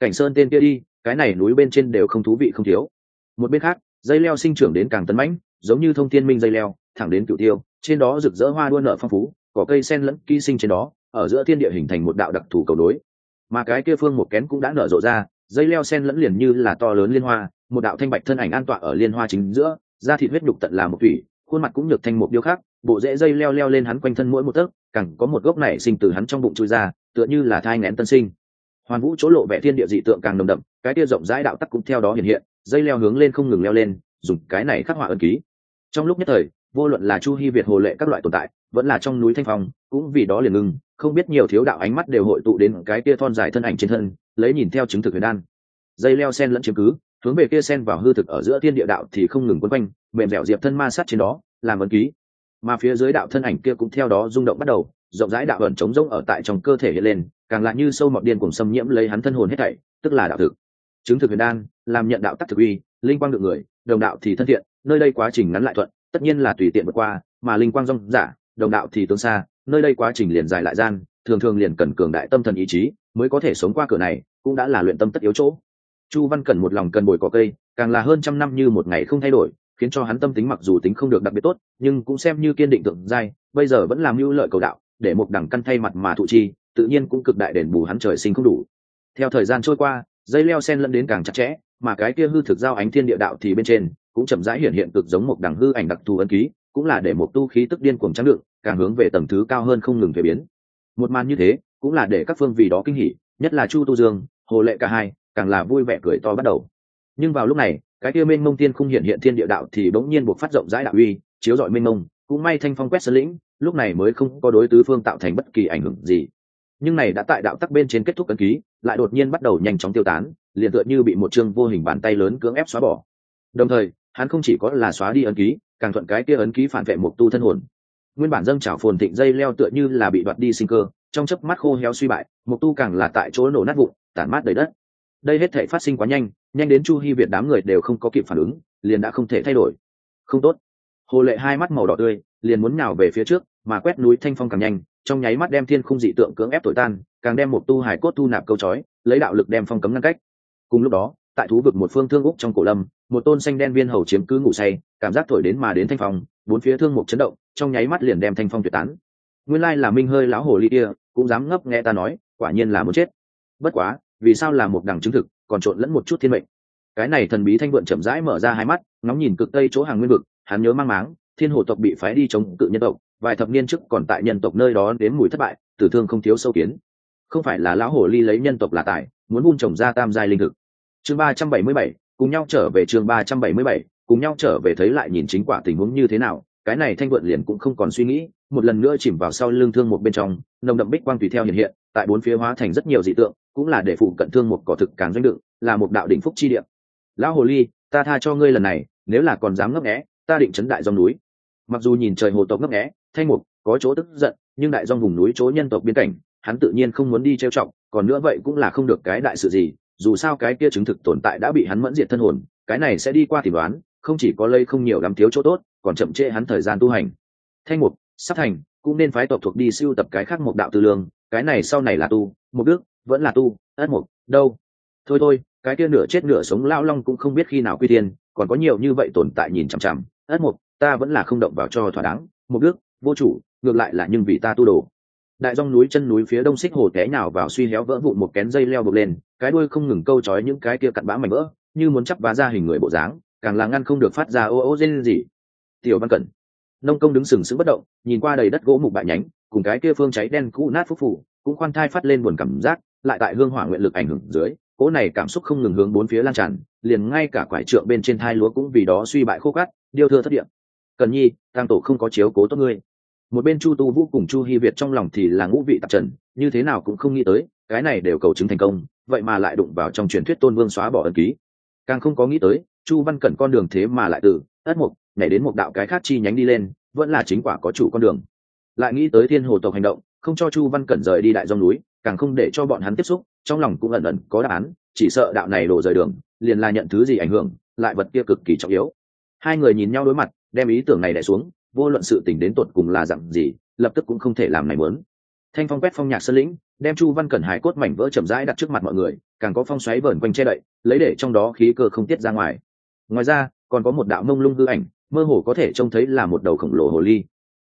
Cảnh sơn tên kia đi, cái này núi bên trên đều không thú vị không thiếu. Một bên khác, dây leo sinh trưởng đến càng tấn mãnh, giống như thông thiên minh dây leo, thẳng đến cửu tiêu, trên đó rực rỡ hoa đua nở phong phú có cây sen lẫn ký sinh trên đó, ở giữa thiên địa hình thành một đạo đặc thù cầu đối mà cái kia phương một kén cũng đã nở rộ ra, dây leo sen lẫn liền như là to lớn liên hoa, một đạo thanh bạch thân ảnh an tọa ở liên hoa chính giữa, da thịt huyết nhục tận là một thủy, khuôn mặt cũng nhược thành một điêu khác bộ rễ dây leo leo lên hắn quanh thân mỗi một tấc cẳng có một gốc này sinh từ hắn trong bụng chui ra, tựa như là thai ngén tân sinh hoàn vũ chỗ lộ vẻ thiên địa dị tượng càng nồng đậm, cái tia rộng rãi đạo tắc cũng theo đó hiện hiện, dây leo hướng lên không ngừng leo lên, dùng cái này khắc họa ân ký. Trong lúc nhất thời, vô luận là chu hy việt hồ lệ các loại tồn tại, vẫn là trong núi thanh phong, cũng vì đó liền ngưng không biết nhiều thiếu đạo ánh mắt đều hội tụ đến cái tia thon dài thân ảnh trên thân, lấy nhìn theo chứng thực huyền đan. Dây leo sen lẫn chứng cứ, hướng về kia sen vào hư thực ở giữa thiên địa đạo thì không ngừng quấn quanh, mềm dẻo diệp thân ma sát trên đó, làm ấn ký. Mà phía dưới đạo thân ảnh kia cũng theo đó rung động bắt đầu rộng rãi đạo ẩn trống rỗng ở tại trong cơ thể hiện lên, càng lại như sâu mọt điên cùng xâm nhiễm lấy hắn thân hồn hết thảy, tức là đạo thực. Chứng thực huyền đan, làm nhận đạo tắc thực uy, linh quang được người, đồng đạo thì thân thiện, nơi đây quá trình ngắn lại thuận, tất nhiên là tùy tiện vượt qua, mà linh quang rong giả đồng đạo thì tương xa, nơi đây quá trình liền dài lại gian, thường thường liền cần cường đại tâm thần ý chí, mới có thể sống qua cửa này, cũng đã là luyện tâm tất yếu chỗ. Chu văn cần một lòng cần bồi cỏ cây, càng là hơn trăm năm như một ngày không thay đổi, khiến cho hắn tâm tính mặc dù tính không được đặc biệt tốt, nhưng cũng xem như kiên định tượng giai, bây giờ vẫn làm mưu lợi cầu đạo để một đẳng căn thay mặt mà thụ chi, tự nhiên cũng cực đại đền bù hắn trời sinh không đủ. Theo thời gian trôi qua, dây leo sen lẫn đến càng chặt chẽ, mà cái kia hư thực giao ánh thiên địa đạo thì bên trên, cũng chậm rãi hiện hiện cực giống một đẳng hư ảnh đặc thù ấn ký, cũng là để một tu khí tức điên cuồng trắng đựng, càng hướng về tầng thứ cao hơn không ngừng thể biến. Một màn như thế, cũng là để các phương vì đó kinh hỉ, nhất là chu tu dương, hồ lệ cả hai, càng là vui vẻ cười to bắt đầu. Nhưng vào lúc này, cái kia mênh mông tiên không hiện hiện thiên địa đạo thì bỗng nhiên buộc phát rộng rãi đạo uy, chiếu rọi mênh mông cũng may thanh phong quét sơn lĩnh, lúc này mới không có đối tứ phương tạo thành bất kỳ ảnh hưởng gì. Nhưng này đã tại đạo tắc bên trên kết thúc ấn ký, lại đột nhiên bắt đầu nhanh chóng tiêu tán, liền tựa như bị một chương vô hình bàn tay lớn cưỡng ép xóa bỏ. Đồng thời, hắn không chỉ có là xóa đi ấn ký, càng thuận cái kia ấn ký phản vệ mục tu thân hồn. Nguyên bản dâng trào phồn thịnh dây leo tựa như là bị đoạt đi sinh cơ, trong chớp mắt khô héo suy bại mục tu càng là tại chỗ nổ nát vụn, tản mát đầy đất. Đây hết thể phát sinh quá nhanh nhanh đến chu hy việt đám người đều không có kịp phản ứng, liền đã không thể thay đổi. Không tốt hồ lệ hai mắt màu đỏ tươi, liền muốn nhào về phía trước, mà quét núi thanh phong càng nhanh, trong nháy mắt đem thiên khung dị tượng cưỡng ép tội tan, càng đem một tu hải cốt thu nạp câu chói, lấy đạo lực đem phong cấm ngăn cách. Cùng lúc đó, tại thú vực một phương thương úc trong cổ lâm, một tôn xanh đen viên hầu chiếm cứ ngủ say, cảm giác thổi đến mà đến thanh phong, bốn phía thương mục chấn động, trong nháy mắt liền đem thanh phong tuyệt tán. Nguyên lai là minh hơi lão hồ ly kia, cũng dám ngấp nghe ta nói, quả nhiên là muốn chết. Bất quá, vì sao là một đằng chứng thực, còn trộn lẫn một chút thiên mệnh? Cái này thần bí thanh vượn chậm rãi mở ra hai mắt ngóng nhìn cực tây chỗ hàng nguyên vực hắn nhớ mang máng, thiên hồ tộc bị phái đi chống cự nhân tộc, vài thập niên trước còn tại nhân tộc nơi đó đến mùi thất bại, tử thương không thiếu sâu kiến. Không phải là lão hồ ly lấy nhân tộc là tài, muốn vun trồng ra tam giai linh thực. Chương ba trăm bảy mươi bảy, cùng nhau trở về chương ba trăm bảy mươi bảy, cùng nhau trở về thấy lại nhìn chính quả tình huống như thế nào, cái này thanh vượn liền cũng không còn suy nghĩ, một lần nữa chìm vào sau lưng thương một bên trong, nồng đậm bích quang tùy theo hiện hiện, tại bốn phía hóa thành rất nhiều dị tượng, cũng là để phụ cận thương một cỏ thực càng doanh đựng là một đạo đỉnh phúc chi địa. Lão hồ ly, ta tha cho ngươi lần này, nếu là còn dám ngấp nghé ta định chấn đại dòng núi. Mặc dù nhìn trời hồ tộc ngấp nghé, thanh mục, có chỗ tức giận, nhưng đại dòng vùng núi chỗ nhân tộc biên cảnh, hắn tự nhiên không muốn đi trêu trọng còn nữa vậy cũng là không được cái đại sự gì, dù sao cái kia chứng thực tồn tại đã bị hắn mẫn diệt thân hồn, cái này sẽ đi qua tìm đoán, không chỉ có lây không nhiều lắm thiếu chỗ tốt, còn chậm trễ hắn thời gian tu hành. Thanh mục, sắp thành, cũng nên phái tộc thuộc đi siêu tập cái khác một đạo tư lương, cái này sau này là tu một đức, vẫn là tu, ất mục, đâu? Thôi thôi, cái kia nửa chết nửa sống lao long cũng không biết khi nào quy tiên còn có nhiều như vậy tồn tại nhìn chằm chằm ất mục, ta vẫn là không động vào cho thỏa đáng. Một đức, vô chủ, ngược lại là nhưng vì ta tu đồ. Đại dòng núi chân núi phía đông xích hồ té nào vào suy héo vỡ vụn một kén dây leo bực lên, cái đuôi không ngừng câu trói những cái kia cặn bã mảnh vỡ, như muốn chắp vá ra hình người bộ dáng, càng là ngăn không được phát ra ô ô dên gì tiểu văn cẩn, nông công đứng sừng sững bất động, nhìn qua đầy đất gỗ mục bại nhánh, cùng cái kia phương cháy đen cũ nát phúc phủ, cũng khoan thai phát lên buồn cảm giác, lại tại hương hỏa nguyện lực ảnh hưởng dưới, cỗ này cảm xúc không ngừng hướng bốn phía lan tràn, liền ngay cả quải trượng bên trên thai lúa cũng vì đó suy bại khô cát điêu thưa thất điện cần nhi tăng tổ không có chiếu cố tốt ngươi. Một bên chu tu vũ cùng chu hy việt trong lòng thì là ngũ vị tạp trần, như thế nào cũng không nghĩ tới, cái này đều cầu chứng thành công, vậy mà lại đụng vào trong truyền thuyết tôn vương xóa bỏ ân ký. Càng không có nghĩ tới, chu văn cẩn con đường thế mà lại từ ất mục, nhảy đến một đạo cái khác chi nhánh đi lên, vẫn là chính quả có chủ con đường. Lại nghĩ tới thiên hồ tộc hành động, không cho chu văn cẩn rời đi đại dòng núi, càng không để cho bọn hắn tiếp xúc, trong lòng cũng ẩn ẩn có đáp án, chỉ sợ đạo này đổ rời đường, liền là nhận thứ gì ảnh hưởng, lại vật kia cực kỳ trọng yếu hai người nhìn nhau đối mặt, đem ý tưởng này đẻ xuống, vô luận sự tình đến tột cùng là dặn gì, lập tức cũng không thể làm này muốn. Thanh phong quét phong nhạc sơn lĩnh, đem chu văn cẩn hải cốt mảnh vỡ chậm rãi đặt trước mặt mọi người, càng có phong xoáy vờn quanh che đậy, lấy để trong đó khí cơ không tiết ra ngoài. Ngoài ra, còn có một đạo mông lung hư ảnh, mơ hồ có thể trông thấy là một đầu khổng lồ hồ ly.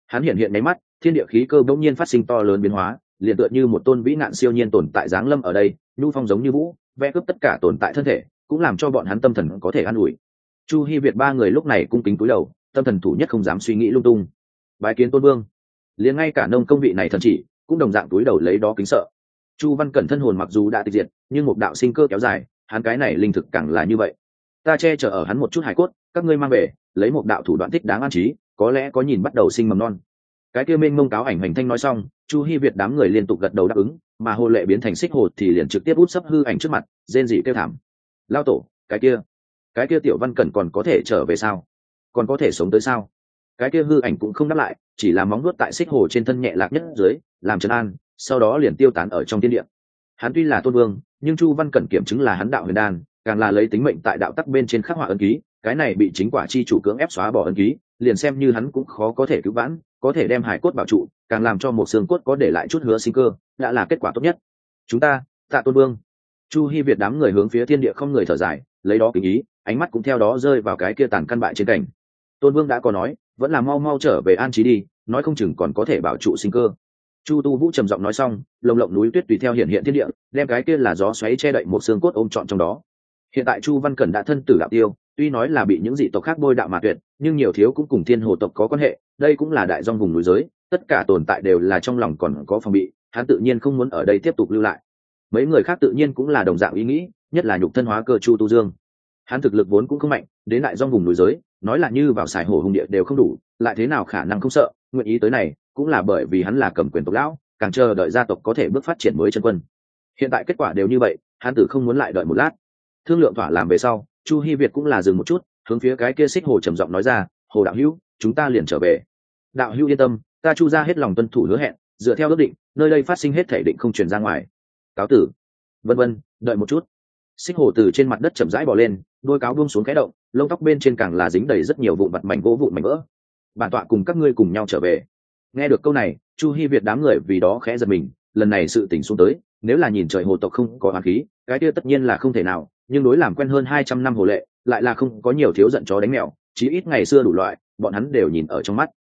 Hắn hiện hiện máy mắt, thiên địa khí cơ bỗng nhiên phát sinh to lớn biến hóa, liền tựa như một tôn vĩ nạn siêu nhiên tồn tại giáng lâm ở đây, nhu phong giống như vũ, vẽ cướp tất cả tồn tại thân thể, cũng làm cho bọn hắn tâm thần có thể an ủi chu hy việt ba người lúc này cung kính cúi đầu, tâm thần thủ nhất không dám suy nghĩ lung tung. Bái kiến tôn vương. Liền ngay cả nông công vị này thần chỉ, cũng đồng dạng túi đầu lấy đó kính sợ. Chu văn cẩn thân hồn mặc dù đã tịch diệt, nhưng một đạo sinh cơ kéo dài, hắn cái này linh thực càng là như vậy. Ta che chở ở hắn một chút hải cốt, các ngươi mang về, lấy một đạo thủ đoạn thích đáng an trí, có lẽ có nhìn bắt đầu sinh mầm non. Cái kia mênh mông cáo ảnh hành thanh nói xong, chu hy việt đám người liên tục gật đầu đáp ứng, mà hồ lệ biến thành xích hồ thì liền trực tiếp út sấp hư ảnh trước mặt, rên dị kêu thảm. Lao tổ, cái kia cái kia tiểu văn cẩn còn có thể trở về sao? Còn có thể sống tới sao? Cái kia hư ảnh cũng không đáp lại, chỉ là móng nuốt tại xích hồ trên thân nhẹ lạc nhất dưới, làm trấn an, sau đó liền tiêu tán ở trong tiên điện hắn tuy là tôn vương, nhưng chu văn cẩn kiểm chứng là hắn đạo huyền đan, càng là lấy tính mệnh tại đạo tắc bên trên khắc họa ân ký, cái này bị chính quả chi chủ cưỡng ép xóa bỏ ân ký, liền xem như hắn cũng khó có thể cứu vãn, có thể đem hải cốt bảo trụ, càng làm cho một xương cốt có để lại chút hứa sinh cơ, đã là kết quả tốt nhất. Chúng ta, tạ tôn vương. Chu hy việt đám người hướng phía thiên địa không người thở dài lấy đó kính ý, ánh mắt cũng theo đó rơi vào cái kia tàn căn bại trên cảnh tôn vương đã có nói, vẫn là mau mau trở về an trí đi, nói không chừng còn có thể bảo trụ sinh cơ. Chu tu vũ trầm giọng nói xong, lồng lộng núi tuyết tùy theo hiện hiện thiên địa, đem cái kia là gió xoáy che đậy một xương cốt ôm trọn trong đó. Hiện tại chu văn cẩn đã thân tử đạo tiêu, tuy nói là bị những dị tộc khác bôi đạo mà tuyệt, nhưng nhiều thiếu cũng cùng thiên hồ tộc có quan hệ, đây cũng là đại dòng vùng núi giới, tất cả tồn tại đều là trong lòng còn có phòng bị, hắn tự nhiên không muốn ở đây tiếp tục lưu lại. Mấy người khác tự nhiên cũng là đồng dạng ý nghĩ nhất là nhục thân hóa cơ chu tu dương. Hắn thực lực vốn cũng không mạnh, đến đại do vùng núi giới, nói là như vào xài hồ hùng địa đều không đủ, lại thế nào khả năng không sợ, nguyện ý tới này, cũng là bởi vì hắn là cầm quyền tộc lão, càng chờ đợi gia tộc có thể bước phát triển mới chân quân. Hiện tại kết quả đều như vậy, hắn tử không muốn lại đợi một lát. Thương lượng thỏa làm về sau, chu hy việt cũng là dừng một chút, hướng phía cái kia xích hồ trầm giọng nói ra, hồ đạo hữu, chúng ta liền trở về. Đạo hữu yên tâm, ta chu ra hết lòng tuân thủ hứa hẹn, dựa theo ước định, nơi đây phát sinh hết thể định không truyền ra ngoài. Cáo tử. Vân vân, đợi một chút xích hồ từ trên mặt đất chậm rãi bỏ lên, đôi cáo buông xuống cái động, lông tóc bên trên càng là dính đầy rất nhiều vụn vặt mảnh gỗ vụn mảnh vỡ. Bản tọa cùng các ngươi cùng nhau trở về. Nghe được câu này, chu hy việt đám người vì đó khẽ giật mình, lần này sự tỉnh xuống tới, nếu là nhìn trời hồ tộc không có hoàng khí, cái kia tất nhiên là không thể nào, nhưng đối làm quen hơn hai trăm năm hồ lệ, lại là không có nhiều thiếu giận chó đánh mèo, chí ít ngày xưa đủ loại, bọn hắn đều nhìn ở trong mắt.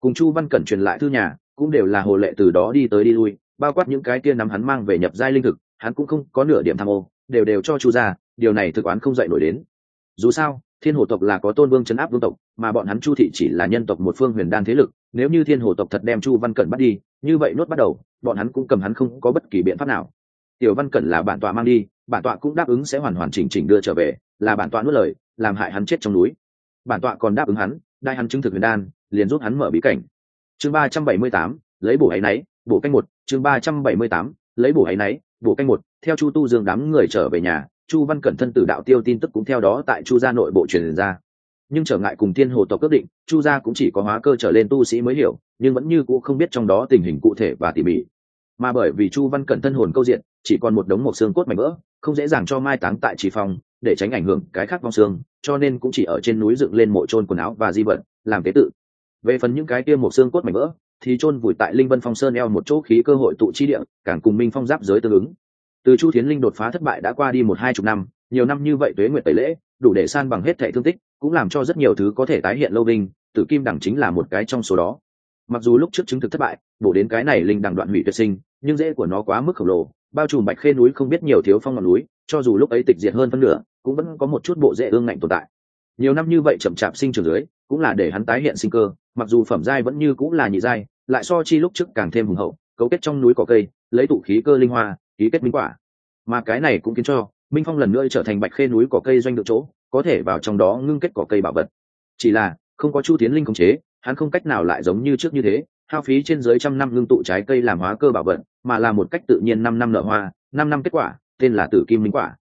Cùng chu văn cẩn truyền lại thư nhà, cũng đều là hồ lệ từ đó đi tới đi lui, bao quát những cái kia nắm hắn mang về nhập giai linh thực, hắn cũng không có nửa điểm tham ô đều đều cho chu ra điều này thực oán không dạy nổi đến. Dù sao, thiên hồ tộc là có tôn vương chấn áp vương tộc, mà bọn hắn chu thị chỉ là nhân tộc một phương huyền đan thế lực, nếu như thiên hồ tộc thật đem chu văn cẩn bắt đi, như vậy nốt bắt đầu, bọn hắn cũng cầm hắn không có bất kỳ biện pháp nào. Tiểu văn cẩn là bản tọa mang đi, bản tọa cũng đáp ứng sẽ hoàn hoàn chỉnh chỉnh đưa trở về, là bản tọa nuốt lời, làm hại hắn chết trong núi. Bản tọa còn đáp ứng hắn, đai hắn chứng thực huyền đan, liền giúp hắn mở bí cảnh. Chương ba trăm bảy mươi tám, lấy bổ ấy náy bổ canh một. Chương ba trăm bảy mươi tám, lấy bổ ấy náy bổ canh một theo chu tu dương đám người trở về nhà, chu văn cẩn thân tử đạo tiêu tin tức cũng theo đó tại chu gia nội bộ truyền ra. Nhưng trở ngại cùng tiên hồ tộc quyết định, chu gia cũng chỉ có hóa cơ trở lên tu sĩ mới hiểu, nhưng vẫn như c ũ không biết trong đó tình hình cụ thể và tỉ mỉ. Mà bởi vì chu văn cẩn thân hồn câu diện, chỉ còn một đống một xương cốt mảnh vỡ, không dễ dàng cho mai táng tại trì phòng, để tránh ảnh hưởng cái khác vong xương, cho nên cũng chỉ ở trên núi dựng lên mộ trôn quần áo và di vật, làm tế tự. Về phần những cái kia một xương cốt mảnh vỡ, thì trôn vùi tại linh vân phong sơn eo một chỗ khí cơ hội tụ chi địa, càng cùng minh phong giáp giới tương ứng từ chu thiến linh đột phá thất bại đã qua đi một hai chục năm, nhiều năm như vậy tuế Nguyệt tẩy lễ, đủ để san bằng hết thẻ thương tích, cũng làm cho rất nhiều thứ có thể tái hiện lâu binh tử kim đẳng chính là một cái trong số đó. Mặc dù lúc trước chứng thực thất bại, bổ đến cái này linh đẳng đoạn hủy tuyệt sinh, nhưng dễ của nó quá mức khổng lồ, bao trùm bạch khê núi không biết nhiều thiếu phong ngọn núi, cho dù lúc ấy tịch diệt hơn phân nửa, cũng vẫn có một chút bộ dễ ương ngạnh tồn tại. Nhiều năm như vậy chậm chạp sinh trường dưới, cũng là để hắn tái hiện sinh cơ, mặc dù phẩm giai vẫn như cũng là nhị giai, lại so chi lúc trước càng thêm hùng hậu, cấu kết trong núi cỏ cây, lấy tụ khí cơ linh hoa ký kết minh quả. Mà cái này cũng khiến cho minh phong lần nữa trở thành bạch khê núi cỏ cây doanh được chỗ, có thể vào trong đó ngưng kết cỏ cây bảo vật. Chỉ là, không có chu tiến linh khống chế, hắn không cách nào lại giống như trước như thế, hao phí trên dưới trăm năm ngưng tụ trái cây làm hóa cơ bảo vật, mà là một cách tự nhiên năm năm nở hoa, năm năm kết quả, tên là tử kim minh quả.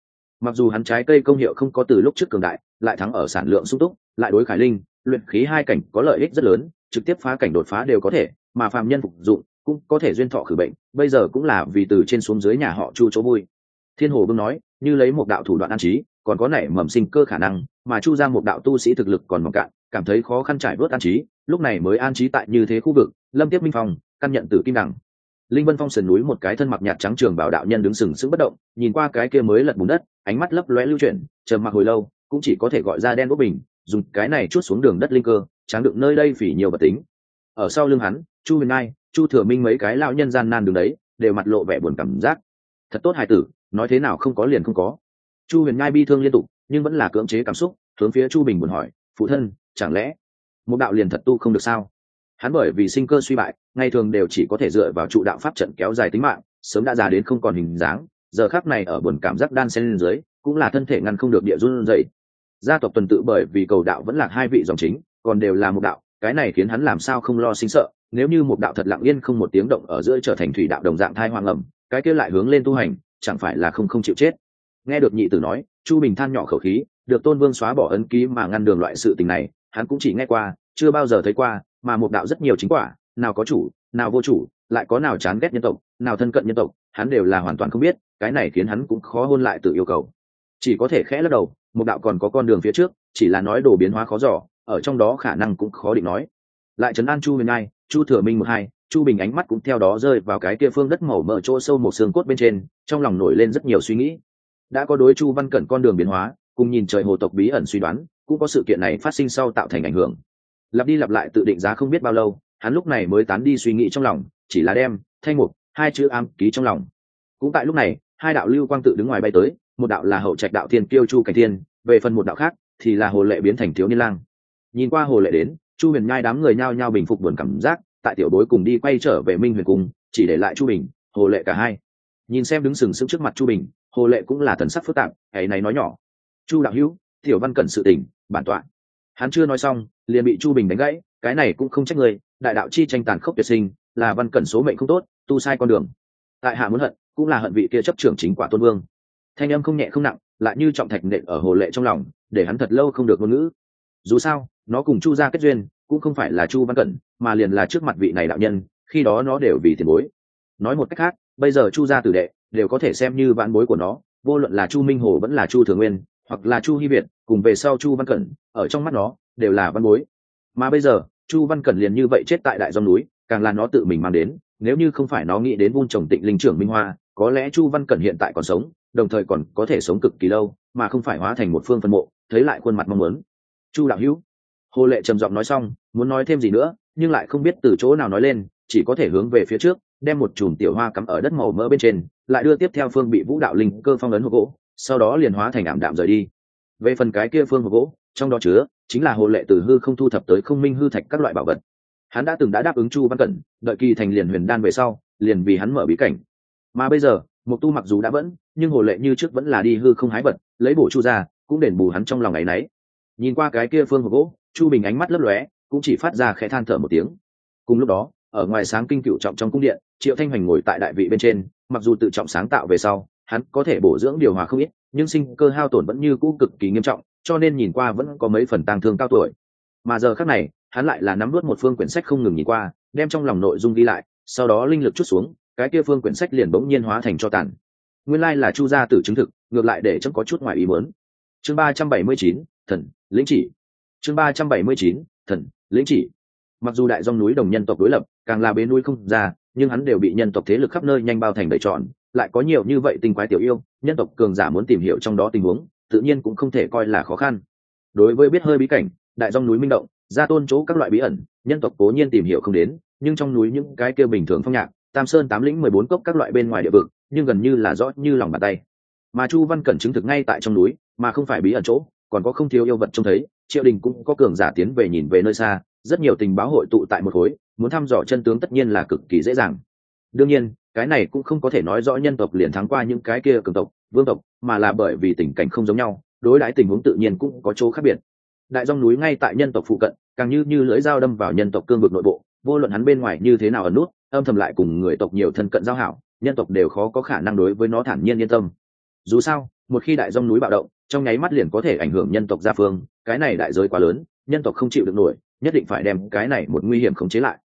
Mặc dù hắn trái cây công hiệu không có từ lúc trước cường đại, lại thắng ở sản lượng sung túc, lại đối khải linh, luyện khí hai cảnh có lợi ích rất lớn, trực tiếp phá cảnh đột phá đều có thể, mà phàm nhân phục dụng cũng có thể duyên thọ khử bệnh, bây giờ cũng là vì từ trên xuống dưới nhà họ chu chỗ vui. Thiên hồ vương nói, như lấy một đạo thủ đoạn an trí, còn có nảy mầm sinh cơ khả năng, mà chu ra một đạo tu sĩ thực lực còn mỏng cạn, cảm thấy khó khăn trải bớt an trí, lúc này mới an trí tại như thế khu vực, lâm tiếp minh phong, căn nhận từ kim đẳng. Linh vân phong sườn núi một cái thân mặc nhạt trắng trường bảo đạo nhân đứng sừng sững bất động, nhìn qua cái kia mới lật bùn đất, ánh mắt lấp lóe lưu chuyển chờ mặc hồi lâu, cũng chỉ có thể gọi ra đen bốc bình, dùng cái này chút xuống đường đất linh cơ, tráng đựng nơi đây phỉ nhiều vật tính. Ở sau lưng hắn, chu huyền nai chu thừa minh mấy cái lão nhân gian nan đứng đấy, đều mặt lộ vẻ buồn cảm giác. Thật tốt hài tử, nói thế nào không có liền không có. Chu huyền nhai bi thương liên tục, nhưng vẫn là cưỡng chế cảm xúc, hướng phía chu bình buồn hỏi, phụ thân, chẳng lẽ một đạo liền thật tu không được sao? Hắn bởi vì sinh cơ suy bại, ngày thường đều chỉ có thể dựa vào trụ đạo pháp trận kéo dài tính mạng, sớm đã già đến không còn hình dáng, giờ khác này ở buồn cảm giác đan xen lên dưới, cũng là thân thể ngăn không được địa run dậy gia tộc tuần tự bởi vì cầu đạo vẫn là hai vị dòng chính, còn đều là một đạo, cái này khiến hắn làm sao không lo sinh sợ nếu như một đạo thật lặng yên không một tiếng động ở giữa trở thành thủy đạo đồng dạng thai hoang ẩm, cái kia lại hướng lên tu hành, chẳng phải là không không chịu chết? Nghe được nhị tử nói, chu bình than nhỏ khẩu khí, được tôn vương xóa bỏ ấn ký mà ngăn đường loại sự tình này, hắn cũng chỉ nghe qua, chưa bao giờ thấy qua, mà một đạo rất nhiều chính quả, nào có chủ, nào vô chủ, lại có nào chán ghét nhân tộc, nào thân cận nhân tộc, hắn đều là hoàn toàn không biết, cái này khiến hắn cũng khó hôn lại tự yêu cầu. Chỉ có thể khẽ lắc đầu, một đạo còn có con đường phía trước, chỉ là nói đồ biến hóa khó giỏ ở trong đó khả năng cũng khó định nói lại trấn an chu huyền ngai chu thừa minh một hai, chu bình ánh mắt cũng theo đó rơi vào cái kia phương đất màu mỡ chỗ sâu một xương cốt bên trên, trong lòng nổi lên rất nhiều suy nghĩ. Đã có đối chu văn cẩn con đường biến hóa, cùng nhìn trời hồ tộc bí ẩn suy đoán, cũng có sự kiện này phát sinh sau tạo thành ảnh hưởng. Lặp đi lặp lại tự định giá không biết bao lâu, hắn lúc này mới tán đi suy nghĩ trong lòng, chỉ là đem thanh mục, hai chữ am ký trong lòng. Cũng tại lúc này, hai đạo lưu quang tự đứng ngoài bay tới, một đạo là hậu trạch đạo thiên kiêu chu cảnh thiên, về phần một đạo khác thì là hồ lệ biến thành thiếu niên lang. Nhìn qua hồ lệ đến chu huyền nhai đám người nhao nhao bình phục buồn cảm giác, tại tiểu bối cùng đi quay trở về minh huyền cung, chỉ để lại chu bình, hồ lệ cả hai. Nhìn xem đứng sừng sững trước mặt chu bình, hồ lệ cũng là thần sắc phức tạp ấy này nói nhỏ. Chu đạo hữu, tiểu văn cẩn sự tình, bản tọa. Hắn chưa nói xong, liền bị chu bình đánh gãy, cái này cũng không trách người, đại đạo chi tranh tàn khốc tuyệt sinh, là văn cẩn số mệnh không tốt, tu sai con đường. Tại hạ muốn hận, cũng là hận vị kia chấp trưởng chính quả tôn vương. Thanh âm không nhẹ không nặng, lại như trọng thạch nện ở hồ lệ trong lòng, để hắn thật lâu không được ngôn ngữ. Dù sao nó cùng chu gia kết duyên, cũng không phải là chu văn cẩn, mà liền là trước mặt vị này đạo nhân, khi đó nó đều vì tiền bối. Nói một cách khác, bây giờ chu gia tử đệ đều có thể xem như vãn bối của nó, vô luận là chu minh hồ vẫn là chu thường nguyên, hoặc là chu hy việt, cùng về sau chu văn cẩn, ở trong mắt nó, đều là văn bối. Mà bây giờ, chu văn cẩn liền như vậy chết tại đại dòng núi, càng là nó tự mình mang đến, nếu như không phải nó nghĩ đến vun trồng tịnh linh trưởng minh hoa, có lẽ chu văn cẩn hiện tại còn sống, đồng thời còn có thể sống cực kỳ lâu, mà không phải hóa thành một phương phân mộ, thấy lại khuôn mặt mong muốn. Chu đạo hữu hồ lệ trầm giọng nói xong, muốn nói thêm gì nữa, nhưng lại không biết từ chỗ nào nói lên, chỉ có thể hướng về phía trước, đem một chùm tiểu hoa cắm ở đất màu mỡ bên trên, lại đưa tiếp theo phương bị vũ đạo linh cơ phong ấn hộp gỗ, sau đó liền hóa thành ảm đạm rời đi. Về phần cái kia phương hộp gỗ, trong đó chứa, chính là hồ lệ từ hư không thu thập tới không minh hư thạch các loại bảo vật. Hắn đã từng đã đáp ứng chu văn cẩn, đợi kỳ thành liền huyền đan về sau, liền vì hắn mở bí cảnh. Mà bây giờ mục tu mặc dù đã vẫn, nhưng hồ lệ như trước vẫn là đi hư không hái vật, lấy bổ chu ra, cũng đền bù hắn trong lòng ngày nấy. Nhìn qua cái kia phương hộp gỗ chu bình ánh mắt lấp lóe, cũng chỉ phát ra khẽ than thở một tiếng. Cùng lúc đó, ở ngoài sáng kinh cựu trọng trong cung điện, triệu thanh hoành ngồi tại đại vị bên trên, mặc dù tự trọng sáng tạo về sau, hắn có thể bổ dưỡng điều hòa không ít, nhưng sinh cơ hao tổn vẫn như cũ cực kỳ nghiêm trọng, cho nên nhìn qua vẫn có mấy phần tang thương cao tuổi. Mà giờ khác này, hắn lại là nắm vớt một phương quyển sách không ngừng nhìn qua, đem trong lòng nội dung ghi lại, sau đó linh lực chút xuống, cái kia phương quyển sách liền bỗng nhiên hóa thành cho tàn. Nguyên lai là chu gia tử chứng thực, ngược lại để chấm có chút ngoài ý muốn. Chương ba trăm bảy mươi chín, thần, lĩnh chỉ chương ba trăm bảy mươi chín, thần, lĩnh chỉ. Mặc dù đại dòng núi đồng nhân tộc đối lập, càng là bến núi không ra, nhưng hắn đều bị nhân tộc thế lực khắp nơi nhanh bao thành đầy trọn lại có nhiều như vậy tinh quái tiểu yêu, nhân tộc cường giả muốn tìm hiểu trong đó tình huống, tự nhiên cũng không thể coi là khó khăn. Đối với biết hơi bí cảnh, đại dòng núi minh động, ra tôn chỗ các loại bí ẩn, nhân tộc cố nhiên tìm hiểu không đến, nhưng trong núi những cái kia bình thường phong nhạc, tam sơn tám lĩnh mười bốn cốc các loại bên ngoài địa vực, nhưng gần như là rõ như lòng bàn tay. Mà chu văn cẩn chứng thực ngay tại trong núi, mà không phải bí ẩn chỗ, còn có không thiếu yêu vật trông thấy triệu đình cũng có cường giả tiến về nhìn về nơi xa, rất nhiều tình báo hội tụ tại một khối, muốn thăm dò chân tướng tất nhiên là cực kỳ dễ dàng. Đương nhiên, cái này cũng không có thể nói rõ nhân tộc liền thắng qua những cái kia cường tộc, vương tộc, mà là bởi vì tình cảnh không giống nhau, đối đãi tình huống tự nhiên cũng có chỗ khác biệt. Đại dòng núi ngay tại nhân tộc phụ cận, càng như như lưỡi dao đâm vào nhân tộc cương vực nội bộ, vô luận hắn bên ngoài như thế nào ở nút, âm thầm lại cùng người tộc nhiều thân cận giao hảo, nhân tộc đều khó có khả năng đối với nó thản nhiên yên tâm dù sao, một khi đại dông núi bạo động, trong nháy mắt liền có thể ảnh hưởng nhân tộc gia phương, cái này đại giới quá lớn, nhân tộc không chịu được nổi, nhất định phải đem cái này một nguy hiểm khống chế lại.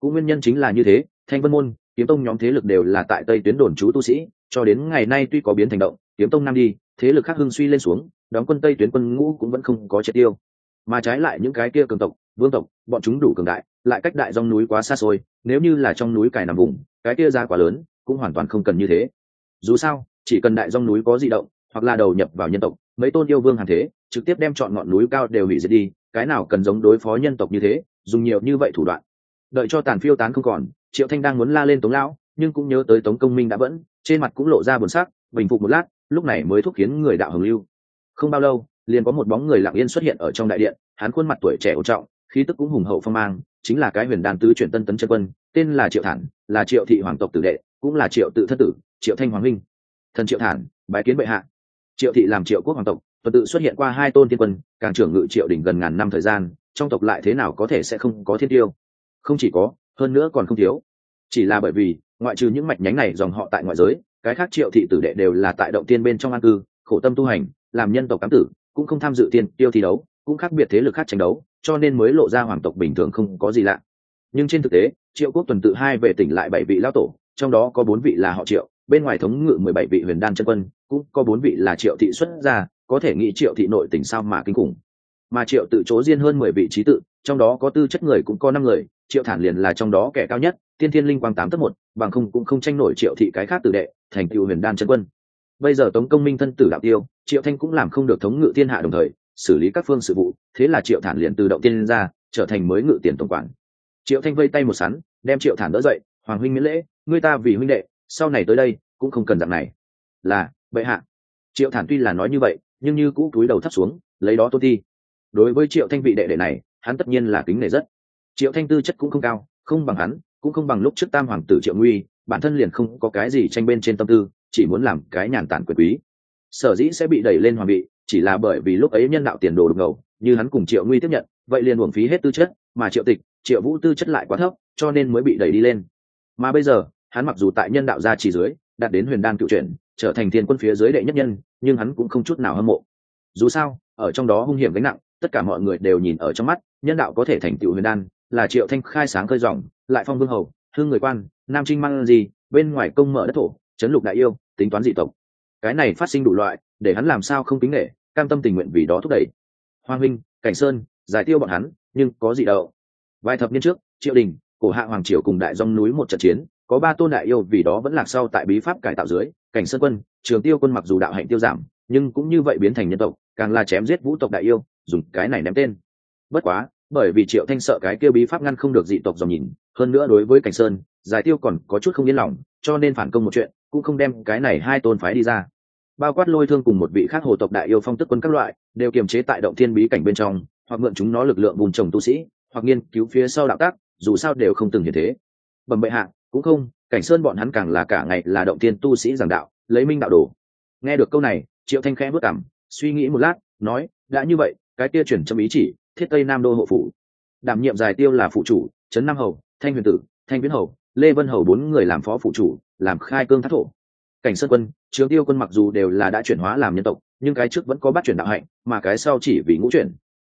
Cũng nguyên nhân chính là như thế, thanh vân môn, kiếm tông nhóm thế lực đều là tại tây tuyến đồn trú tu sĩ, cho đến ngày nay tuy có biến thành động, kiếm tông nam đi, thế lực khác hưng suy lên xuống, đóng quân tây tuyến quân ngũ cũng vẫn không có triệt tiêu. Mà trái lại những cái kia cường tộc, vương tộc, bọn chúng đủ cường đại, lại cách đại dòng núi quá xa xôi, nếu như là trong núi cài nằm vùng, cái kia ra quá lớn, cũng hoàn toàn không cần như thế. Dù sao chỉ cần đại dòng núi có di động, hoặc là đầu nhập vào nhân tộc, mấy tôn yêu vương hàng thế, trực tiếp đem chọn ngọn núi cao đều hủy diệt đi, cái nào cần giống đối phó nhân tộc như thế, dùng nhiều như vậy thủ đoạn. Đợi cho tàn phiêu tán không còn, triệu thanh đang muốn la lên tống lão, nhưng cũng nhớ tới tống công minh đã vẫn, trên mặt cũng lộ ra buồn sắc, bình phục một lát, lúc này mới thúc khiến người đạo hồng lưu. Không bao lâu, liền có một bóng người lặng yên xuất hiện ở trong đại điện, hắn khuôn mặt tuổi trẻ ổn trọng, khí tức cũng hùng hậu phong mang, chính là cái huyền đàn tứ chuyển tân tấn chân quân, tên là triệu thản, là triệu thị hoàng tộc tử đệ, cũng là triệu tự thất tử, triệu thanh hoàng minh thần triệu thản, bái kiến bệ hạ. Triệu thị làm triệu quốc hoàng tộc, tuần tự xuất hiện qua hai tôn thiên quân, càng trưởng ngự triệu đỉnh gần ngàn năm thời gian, trong tộc lại thế nào có thể sẽ không có thiên tiêu? Không chỉ có, hơn nữa còn không thiếu. Chỉ là bởi vì, ngoại trừ những mạch nhánh này dòng họ tại ngoại giới, cái khác triệu thị tử đệ đều là tại động tiên bên trong an cư, khổ tâm tu hành, làm nhân tộc cám tử, cũng không tham dự tiên tiêu thi đấu, cũng khác biệt thế lực khác tranh đấu, cho nên mới lộ ra hoàng tộc bình thường không có gì lạ. Nhưng trên thực tế, triệu quốc tuần tự hai về tỉnh lại bảy vị lao tổ, trong đó có bốn vị là họ triệu bên ngoài thống ngự mười bảy vị huyền đan chân quân, cũng có bốn vị là triệu thị xuất gia, có thể nghĩ triệu thị nội tỉnh sao mà kinh khủng. Mà triệu tự chỗ riêng hơn mười vị trí tự, trong đó có tư chất người cũng có năm người, triệu thản liền là trong đó kẻ cao nhất, tiên thiên linh quang tám tấc một, bằng không cũng không tranh nổi triệu thị cái khác tử đệ, thành cựu huyền đan chân quân. Bây giờ tống công minh thân tử đạo tiêu, triệu thanh cũng làm không được thống ngự thiên hạ đồng thời, xử lý các phương sự vụ, thế là triệu thản liền tự động tiên ra, trở thành mới ngự tiền tổng quản. Triệu thanh vây tay một sắn, đem triệu thản đỡ dậy, hoàng huynh miễn lễ, ngươi ta vì huynh đệ sau này tới đây cũng không cần dạng này. Là, bệ hạ. Triệu thản tuy là nói như vậy, nhưng như cũ túi đầu thắt xuống, lấy đó tôn thi. Đối với triệu thanh vị đệ đệ này, hắn tất nhiên là kính nể rất. Triệu thanh tư chất cũng không cao, không bằng hắn, cũng không bằng lúc trước tam hoàng tử triệu nguy, bản thân liền không có cái gì tranh bên trên tâm tư, chỉ muốn làm cái nhàn tản quyền quý. Sở dĩ sẽ bị đẩy lên hoàng vị, chỉ là bởi vì lúc ấy nhân đạo tiền đồ đục ngầu, như hắn cùng triệu nguy tiếp nhận, vậy liền uổng phí hết tư chất, mà triệu tịch, triệu vũ tư chất lại quá thấp, cho nên mới bị đẩy đi lên. Mà bây giờ hắn mặc dù tại nhân đạo gia chỉ dưới đạt đến huyền đan cựu chuyển trở thành thiên quân phía dưới đệ nhất nhân, nhưng hắn cũng không chút nào hâm mộ. Dù sao, ở trong đó hung hiểm gánh nặng, tất cả mọi người đều nhìn ở trong mắt, nhân đạo có thể thành tựu huyền đan, là triệu thanh khai sáng khơi dòng, lại phong vương hầu, hương người quan, nam trinh mang gì bên ngoài công mở đất thổ chấn lục đại yêu, tính toán dị tộc. Cái này phát sinh đủ loại, để hắn làm sao không tính nghệ cam tâm tình nguyện vì đó thúc đẩy. Hoàng huynh cảnh sơn, giải tiêu bọn hắn, nhưng có gì đâu. Vài thập niên trước, triệu đình, cổ hạ hoàng triều cùng đại dòng núi một trận chiến có ba tôn đại yêu vì đó vẫn lạc sau tại bí pháp cải tạo dưới, cảnh sơn quân, trường tiêu quân mặc dù đạo hạnh tiêu giảm, nhưng cũng như vậy biến thành nhân tộc, càng là chém giết vũ tộc đại yêu, dùng cái này ném tên. Bất quá, bởi vì triệu thanh sợ cái kia bí pháp ngăn không được dị tộc dòng nhìn, hơn nữa đối với cảnh sơn, giải tiêu còn có chút không yên lòng, cho nên phản công một chuyện, cũng không đem cái này hai tôn phái đi ra. Bao quát lôi thương cùng một vị khác hồ tộc đại yêu phong tức quân các loại, đều kiềm chế tại động thiên bí cảnh bên trong, hoặc mượn chúng nó lực lượng vùng trồng tu sĩ, hoặc nghiên cứu phía sau đạo tác, dù sao đều không từng như thế. Bẩm bệ hạ cũng không, cảnh sơn bọn hắn càng là cả ngày là động tiên tu sĩ giảng đạo, lấy minh đạo đồ. Nghe được câu này, triệu thanh khẽ bước cảm suy nghĩ một lát, nói, đã như vậy, cái kia chuyển trong ý chỉ, thiết tây nam đô hộ phủ. Đảm nhiệm giải tiêu là phụ chủ, trấn nam hầu, thanh huyền tử, thanh viễn hầu, lê vân hầu bốn người làm phó phụ chủ, làm khai cương thác thổ. Cảnh sơn quân trường tiêu quân mặc dù đều là đã chuyển hóa làm nhân tộc, nhưng cái trước vẫn có bắt chuyển đạo hạnh, mà cái sau chỉ vì ngũ chuyển.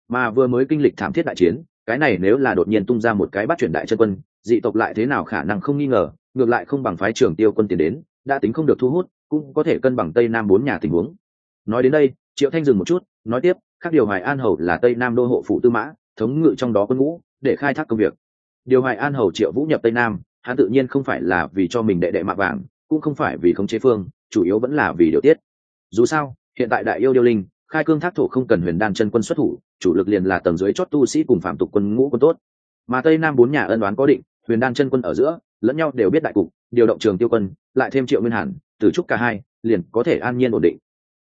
Mà vừa mới kinh lịch thảm thiết đại chiến, cái này nếu là đột nhiên tung ra một cái bắt chuyển đại chân quân dị tộc lại thế nào khả năng không nghi ngờ, ngược lại không bằng phái trưởng tiêu quân tiến đến, đã tính không được thu hút, cũng có thể cân bằng tây nam bốn nhà tình huống. Nói đến đây, triệu thanh dừng một chút, nói tiếp, khác điều hoài an hầu là tây nam đô hộ phụ tư mã, thống ngự trong đó quân ngũ, để khai thác công việc. Điều hoài an hầu triệu vũ nhập tây nam, hắn tự nhiên không phải là vì cho mình đệ đệ mạ vàng, cũng không phải vì khống chế phương, chủ yếu vẫn là vì điều tiết. Dù sao, hiện tại đại yêu điêu linh, khai cương thác thổ không cần huyền đan chân quân xuất thủ, chủ lực liền là tầng dưới chót tu sĩ cùng phạm tục quân ngũ quân tốt mà tây nam bốn nhà ân đoán có định, huyền đan chân quân ở giữa, lẫn nhau đều biết đại cục, điều động trường tiêu quân, lại thêm triệu nguyên hàn, từ trúc cả hai, liền có thể an nhiên ổn định.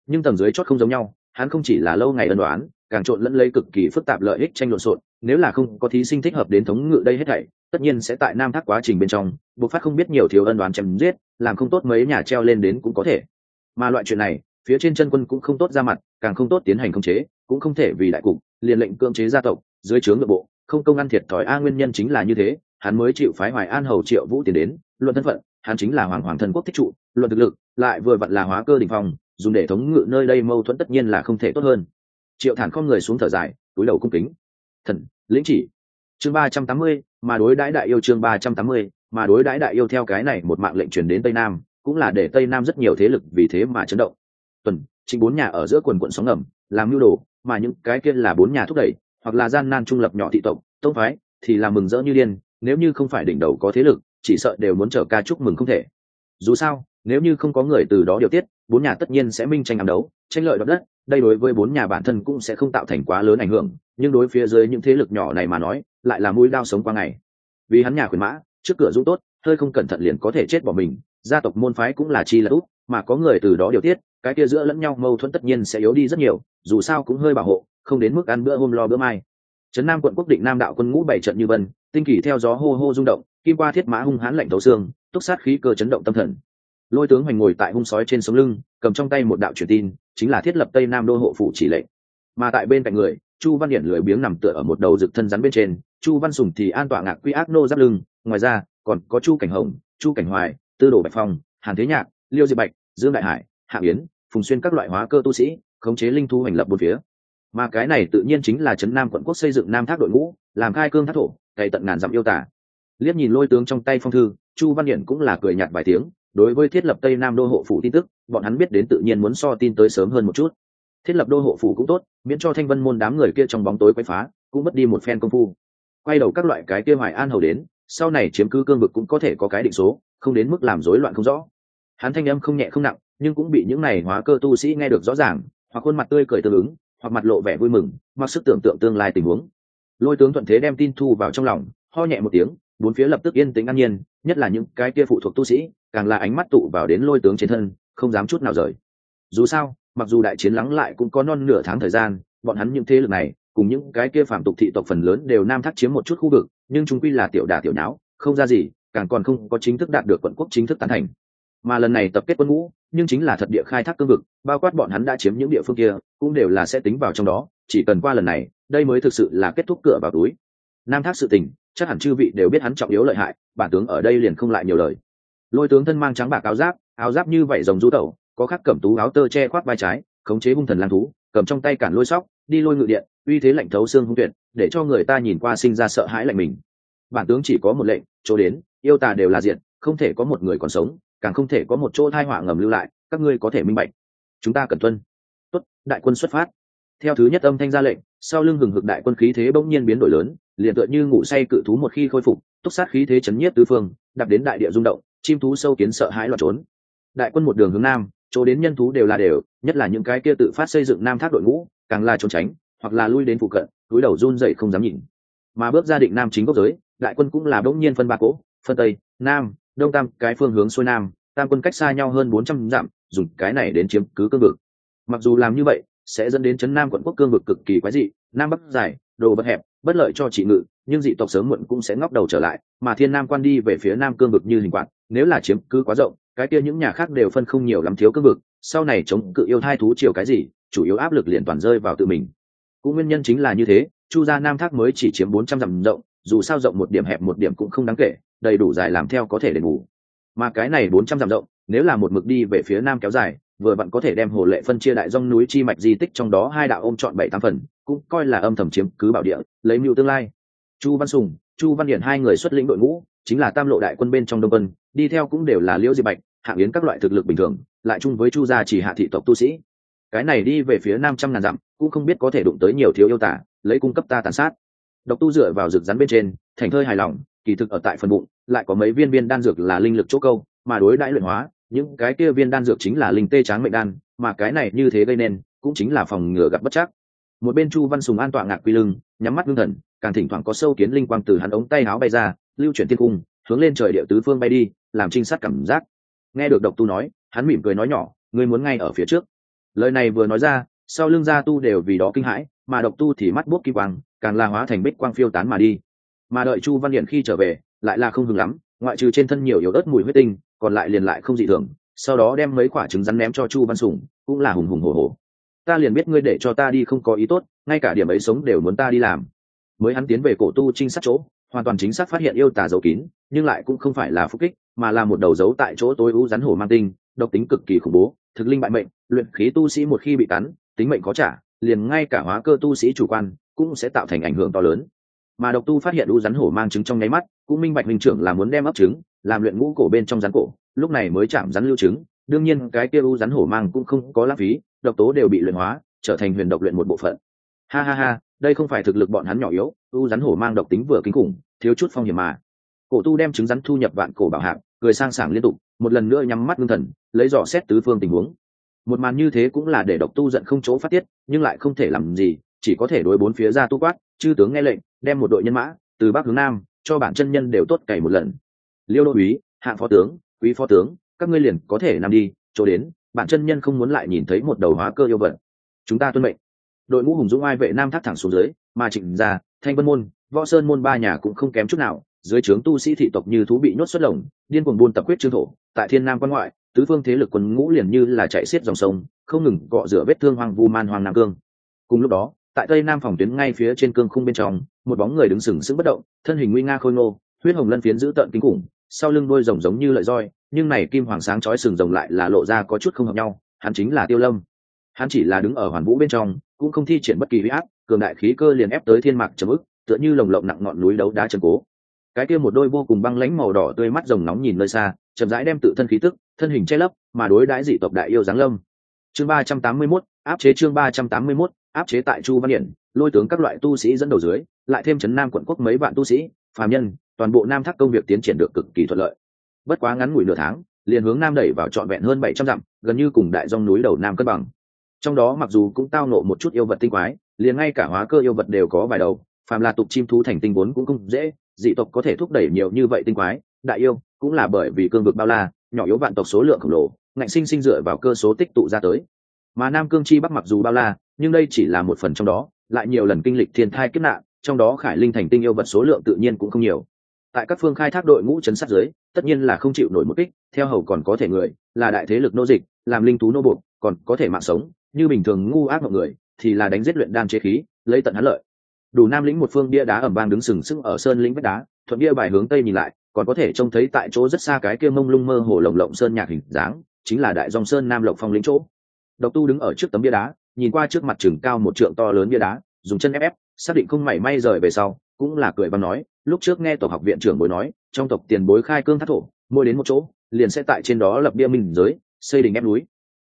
Nhưng tầng dưới chót không giống nhau, hắn không chỉ là lâu ngày ân đoán càng trộn lẫn lấy cực kỳ phức tạp lợi ích tranh lộn xộn nếu là không có thí sinh thích hợp đến thống ngự đây hết thảy, tất nhiên sẽ tại nam thác quá trình bên trong, buộc phát không biết nhiều thiếu ân đoán chém giết, làm không tốt mấy nhà treo lên đến cũng có thể. Mà loại chuyện này, phía trên chân quân cũng không tốt ra mặt, càng không tốt tiến hành khống chế, cũng không thể vì đại cục, liền lệnh cưỡng chế gia tộc, dưới trướng nội bộ không công ăn thiệt thòi, a, nguyên nhân chính là như thế. Hắn mới chịu phái hoài an hầu triệu vũ tiến đến, luận thân phận, hắn chính là hoàng hoàng thần quốc thích trụ, luận thực lực, lại vừa vặn là hóa cơ đình phong, dùng để thống ngự nơi đây mâu thuẫn tất nhiên là không thể tốt hơn. Triệu thản không người xuống thở dài, túi đầu cung kính. Thần, lĩnh chỉ. Chương ba trăm tám mươi, mà đối đãi đại yêu chương ba trăm tám mươi, mà đối đãi đại yêu theo cái này một mạng lệnh truyền đến tây nam, cũng là để tây nam rất nhiều thế lực vì thế mà chấn động. Tuần, chính bốn nhà ở giữa quần quận sóng ngầm, làm mưu đồ, mà những cái kia là bốn nhà thúc đẩy hoặc là gian nan trung lập nhỏ thị tộc, tông phái, thì là mừng rỡ như điên, nếu như không phải đỉnh đầu có thế lực, chỉ sợ đều muốn trở ca chúc mừng không thể. Dù sao, nếu như không có người từ đó điều tiết, bốn nhà tất nhiên sẽ minh tranh ám đấu, tranh lợi đoạt đất, đây đối với bốn nhà bản thân cũng sẽ không tạo thành quá lớn ảnh hưởng, nhưng đối phía dưới những thế lực nhỏ này mà nói, lại là mũi đao sống qua ngày. Vì hắn nhà khuyến mã, trước cửa dũng tốt, hơi không cẩn thận liền có thể chết bỏ mình, gia tộc môn phái cũng là chi là út, mà có người từ đó điều tiết, cái kia giữa lẫn nhau mâu thuẫn tất nhiên sẽ yếu đi rất nhiều, dù sao cũng hơi bảo hộ không đến mức ăn bữa hôm lo bữa mai. Trấn nam quận quốc định nam đạo quân ngũ bảy trận như vân, tinh kỳ theo gió hô hô rung động, kim qua thiết mã hung hãn lạnh thấu xương, túc sát khí cơ chấn động tâm thần. Lôi tướng hoành ngồi tại hung sói trên sống lưng, cầm trong tay một đạo truyền tin, chính là thiết lập tây nam đô hộ phủ chỉ lệnh. Mà tại bên cạnh người, chu văn hiển lười biếng nằm tựa ở một đầu rực thân rắn bên trên, chu văn sùng thì an tọa ngạc quy ác nô giáp lưng, ngoài ra, còn có chu cảnh hồng, chu cảnh hoài, tư đồ bạch phong, hàn thế nhạc, liêu diệp bạch, dương đại hải, hạ yến, phùng xuyên các loại hóa cơ tu sĩ, khống chế linh thu hành lập bốn phía mà cái này tự nhiên chính là trấn nam quận quốc xây dựng nam thác đội ngũ, làm khai cương thác thổ, cày tận ngàn dặm yêu tả. Liếc nhìn lôi tướng trong tay phong thư, chu văn hiển cũng là cười nhạt vài tiếng, đối với thiết lập tây nam đô hộ phủ tin tức, bọn hắn biết đến tự nhiên muốn so tin tới sớm hơn một chút. Thiết lập đô hộ phủ cũng tốt, miễn cho thanh vân môn đám người kia trong bóng tối quay phá, cũng mất đi một phen công phu. Quay đầu các loại cái kia hoài an hầu đến, sau này chiếm cứ cương vực cũng có thể có cái định số, không đến mức làm rối loạn không rõ. Hắn thanh âm không nhẹ không nặng, nhưng cũng bị những này hóa cơ tu sĩ nghe được rõ ràng, hoặc khuôn mặt tươi cười tương ứng hoặc mặt lộ vẻ vui mừng, mặc sức tưởng tượng tương lai tình huống. Lôi tướng thuận thế đem tin thu vào trong lòng, ho nhẹ một tiếng, bốn phía lập tức yên tĩnh an nhiên, nhất là những cái kia phụ thuộc tu sĩ, càng là ánh mắt tụ vào đến lôi tướng trên thân, không dám chút nào rời. Dù sao, mặc dù đại chiến lắng lại cũng có non nửa tháng thời gian, bọn hắn những thế lực này, cùng những cái kia phạm tục thị tộc phần lớn đều nam thác chiếm một chút khu vực, nhưng chúng quy là tiểu đà tiểu nháo, không ra gì, càng còn không có chính thức đạt được quận quốc chính thức tán thành. Mà lần này tập kết quân ngũ nhưng chính là thật địa khai thác cương vực, bao quát bọn hắn đã chiếm những địa phương kia, cũng đều là sẽ tính vào trong đó, chỉ cần qua lần này, đây mới thực sự là kết thúc cửa vào túi. Nam thác sự tình, chắc hẳn chư vị đều biết hắn trọng yếu lợi hại, bản tướng ở đây liền không lại nhiều lời. Lôi tướng thân mang trắng bạc áo giáp áo giáp như vậy rồng rú tẩu, có khắc cẩm tú áo tơ che khoác vai trái, khống chế hung thần lang thú, cầm trong tay cản lôi sóc, đi lôi ngự điện, uy thế lạnh thấu xương hung tuyệt, để cho người ta nhìn qua sinh ra sợ hãi lạnh mình. Bản tướng chỉ có một lệnh, chỗ đến, yêu tà đều là diện, không thể có một người còn sống càng không thể có một chỗ thai họa ngầm lưu lại các ngươi có thể minh bạch. Chúng ta cần tuân. Tuất, đại quân xuất phát. Theo thứ nhất âm thanh ra lệnh sau lưng hừng hực đại quân khí thế bỗng nhiên biến đổi lớn liền tựa như ngủ say cự thú một khi khôi phục túc sát khí thế chấn nhiếp tứ phương đặt đến đại địa rung động chim thú sâu kiến sợ hãi loạn trốn. Đại quân một đường hướng nam chỗ đến nhân thú đều là đều nhất là những cái kia tự phát xây dựng nam thác đội ngũ càng là trốn tránh hoặc là lui đến phụ cận túi đầu run dậy không dám nhìn. Mà bước ra định nam chính gốc giới đại quân cũng là bỗng nhiên phân ba cỗ phân tây nam đông tam, cái phương hướng xuôi nam, tam quân cách xa nhau hơn bốn trăm dặm, dùng cái này đến chiếm cứ cương vực. Mặc dù làm như vậy, sẽ dẫn đến chấn nam quận quốc cương vực cực kỳ quái dị, nam bắc dài, đồ bất hẹp, bất lợi cho trị ngự, nhưng dị tộc sớm muộn cũng sẽ ngóc đầu trở lại, mà thiên nam quan đi về phía nam cương vực như hình quạt, nếu là chiếm cứ quá rộng, cái kia những nhà khác đều phân không nhiều lắm thiếu cương vực, sau này chống cự yêu thai thú chiều cái gì, chủ yếu áp lực liền toàn rơi vào tự mình. Cũng nguyên nhân chính là như thế, chu gia nam thác mới chỉ chiếm bốn trăm dặm rộng, dù sao rộng một điểm hẹp một điểm cũng không đáng kể đầy đủ dài làm theo có thể đền bù. Mà cái này bốn trăm dặm rộng nếu là một mực đi về phía nam kéo dài vừa vặn có thể đem hồ lệ phân chia đại dông núi chi mạch di tích trong đó hai đạo ôm chọn bảy tám phần cũng coi là âm thầm chiếm cứ bảo địa lấy mưu tương lai. Chu văn sùng chu văn điển hai người xuất lĩnh đội ngũ chính là tam lộ đại quân bên trong đông vân, đi theo cũng đều là liễu diệp bạch hạng yến các loại thực lực bình thường lại chung với chu gia chỉ hạ thị tộc tu sĩ. Cái này đi về phía năm trăm ngàn dặm cũng không biết có thể đụng tới nhiều thiếu yêu tả lấy cung cấp ta tàn sát. Độc tu dựa vào rực rắn bên trên thành thơi hài lòng kỳ thực ở tại phần bụng, lại có mấy viên viên đan dược là linh lực chỗ câu, mà đối đãi luyện hóa, những cái kia viên đan dược chính là linh tê tráng mệnh đan, mà cái này như thế gây nên, cũng chính là phòng ngừa gặp bất chắc. Một bên chu văn sùng an tọa ngạc quy lưng, nhắm mắt ngưng thần, càng thỉnh thoảng có sâu kiến linh quang từ hắn ống tay áo bay ra, lưu chuyển thiên cung, hướng lên trời địa tứ phương bay đi, làm trinh sát cảm giác. Nghe được độc tu nói, hắn mỉm cười nói nhỏ, ngươi muốn ngay ở phía trước. Lời này vừa nói ra, sau lưng gia tu đều vì đó kinh hãi, mà độc tu thì mắt bút kỳ quang, càng la hóa thành bích quang phiêu tán mà đi mà đợi chu văn điện khi trở về, lại là không hừng lắm, ngoại trừ trên thân nhiều yếu ớt mùi huyết tinh, còn lại liền lại không dị thường, sau đó đem mấy quả trứng rắn ném cho chu văn sùng, cũng là hùng hùng hồ hồ ta liền biết ngươi để cho ta đi không có ý tốt, ngay cả điểm ấy sống đều muốn ta đi làm. Mới hắn tiến về cổ tu trinh sát chỗ, hoàn toàn chính xác phát hiện yêu tà dấu kín, nhưng lại cũng không phải là phúc kích, mà là một đầu dấu tại chỗ tối ưu rắn hổ mang tinh, độc tính cực kỳ khủng bố, thực linh bại mệnh, luyện khí tu sĩ một khi bị cắn, tính mệnh có trả, liền ngay cả hóa cơ tu sĩ chủ quan cũng sẽ tạo thành ảnh hưởng to lớn mà độc tu phát hiện u rắn hổ mang trứng trong nháy mắt, cũng minh bạch minh trưởng là muốn đem ấp trứng, làm luyện ngũ cổ bên trong rắn cổ, lúc này mới chạm rắn lưu trứng. Đương nhiên, cái kia u rắn hổ mang cũng không có lãng phí, độc tố đều bị luyện hóa, trở thành huyền độc luyện một bộ phận. Ha ha ha, đây không phải thực lực bọn hắn nhỏ yếu u rắn hổ mang độc tính vừa kinh khủng, thiếu chút phong hiểm mà. Cổ tu đem trứng rắn thu nhập vạn cổ bảo hạng, cười sang sảng liên tục, một lần nữa nhắm mắt ngưng thần, lấy dò xét tứ phương tình huống. Một màn như thế cũng là để độc tu giận không chỗ phát tiết, nhưng lại không thể làm gì, chỉ có thể đối bốn phía ra tu quát, chư tướng nghe lệnh đem một đội nhân mã, từ bắc hướng nam, cho bản chân nhân đều tốt cày một lần. Liêu đô úy hạng phó tướng, quý phó tướng, các ngươi liền có thể nằm đi, chỗ đến, bản chân nhân không muốn lại nhìn thấy một đầu hóa cơ yêu vật. Chúng ta tuân mệnh. Đội ngũ hùng dũng ai vệ nam thác thẳng xuống dưới, mà trịnh gia, thanh vân môn, võ sơn môn ba nhà cũng không kém chút nào, dưới trướng tu sĩ thị tộc như thú bị nhốt xuất lồng, điên cuồng buôn tập quyết trương thổ, tại thiên nam quan ngoại, tứ phương thế lực quân ngũ liền như là chạy xiết dòng sông, không ngừng gọ rửa vết thương hoang vu man hoàng nam cương. Cùng lúc đó tại tây nam phòng tuyến ngay phía trên cương khung bên trong một bóng người đứng sừng sững bất động thân hình nguy nga khôi ngô huyết hồng lân phiến giữ tợn kinh khủng sau lưng đôi rồng giống như lợi roi nhưng này kim hoàng sáng chói sừng rồng lại là lộ ra có chút không hợp nhau hắn chính là tiêu lâm. Hắn chỉ là đứng ở hoàn vũ bên trong cũng không thi triển bất kỳ huy áp cường đại khí cơ liền ép tới thiên mạc trầm ức tựa như lồng lộng nặng ngọn núi đấu đá trần cố. Cái kia một đôi vô cùng băng lãnh màu đỏ tươi mắt rồng nóng nhìn nơi xa chậm rãi đem tự thân khí tức thân hình che lấp mà đối đãi dị tộc đại yêu giáng lâm. Chương ba trăm tám mươi 381, áp chế chương ba trăm tám mươi 381, áp chế tại chu văn hiển, lôi tướng các loại tu sĩ dẫn đầu dưới, lại thêm chấn nam quận quốc mấy vạn tu sĩ, phàm nhân, toàn bộ nam thác công việc tiến triển được cực kỳ thuận lợi. Bất quá ngắn ngủi nửa tháng, liền hướng nam đẩy vào trọn vẹn hơn bảy trăm dặm, gần như cùng đại dòng núi đầu nam cân bằng. Trong đó mặc dù cũng tao nộ một chút yêu vật tinh quái, liền ngay cả hóa cơ yêu vật đều có vài đầu, phàm là tục chim thú thành tinh vốn cũng không dễ, dị tộc có thể thúc đẩy nhiều như vậy tinh quái, đại yêu cũng là bởi vì cương vực bao la, nhỏ yếu vạn tộc số lượng khổng lồ, ngạnh sinh sinh dựa vào cơ số tích tụ ra tới. Mà nam cương chi bắc mặc dù bao la nhưng đây chỉ là một phần trong đó, lại nhiều lần kinh lịch thiên thai kết nạn, trong đó khải linh thành tinh yêu vật số lượng tự nhiên cũng không nhiều. Tại các phương khai thác đội ngũ chấn sát giới, tất nhiên là không chịu nổi một kích, theo hầu còn có thể người, là đại thế lực nô dịch, làm linh thú nô buộc, còn có thể mạng sống, như bình thường ngu ác mọi người, thì là đánh giết luyện đan chế khí, lấy tận hắn lợi. Đủ nam lĩnh một phương bia đá ẩm vang đứng sừng sững ở sơn lĩnh vách đá, thuận bia bài hướng tây nhìn lại, còn có thể trông thấy tại chỗ rất xa cái kia mông lung mơ hồ lồng lộng sơn nhạc hình dáng, chính là đại dòng sơn nam lộc phong lĩnh chỗ. Độc tu đứng ở trước tấm bia đá nhìn qua trước mặt chừng cao một trượng to lớn bia đá, dùng chân ép ép, xác định không mảy may rời về sau, cũng là cười và nói, lúc trước nghe tổ học viện trưởng bối nói, trong tộc tiền bối khai cương thác thổ, mỗi đến một chỗ, liền sẽ tại trên đó lập bia minh giới, xây đình ép núi.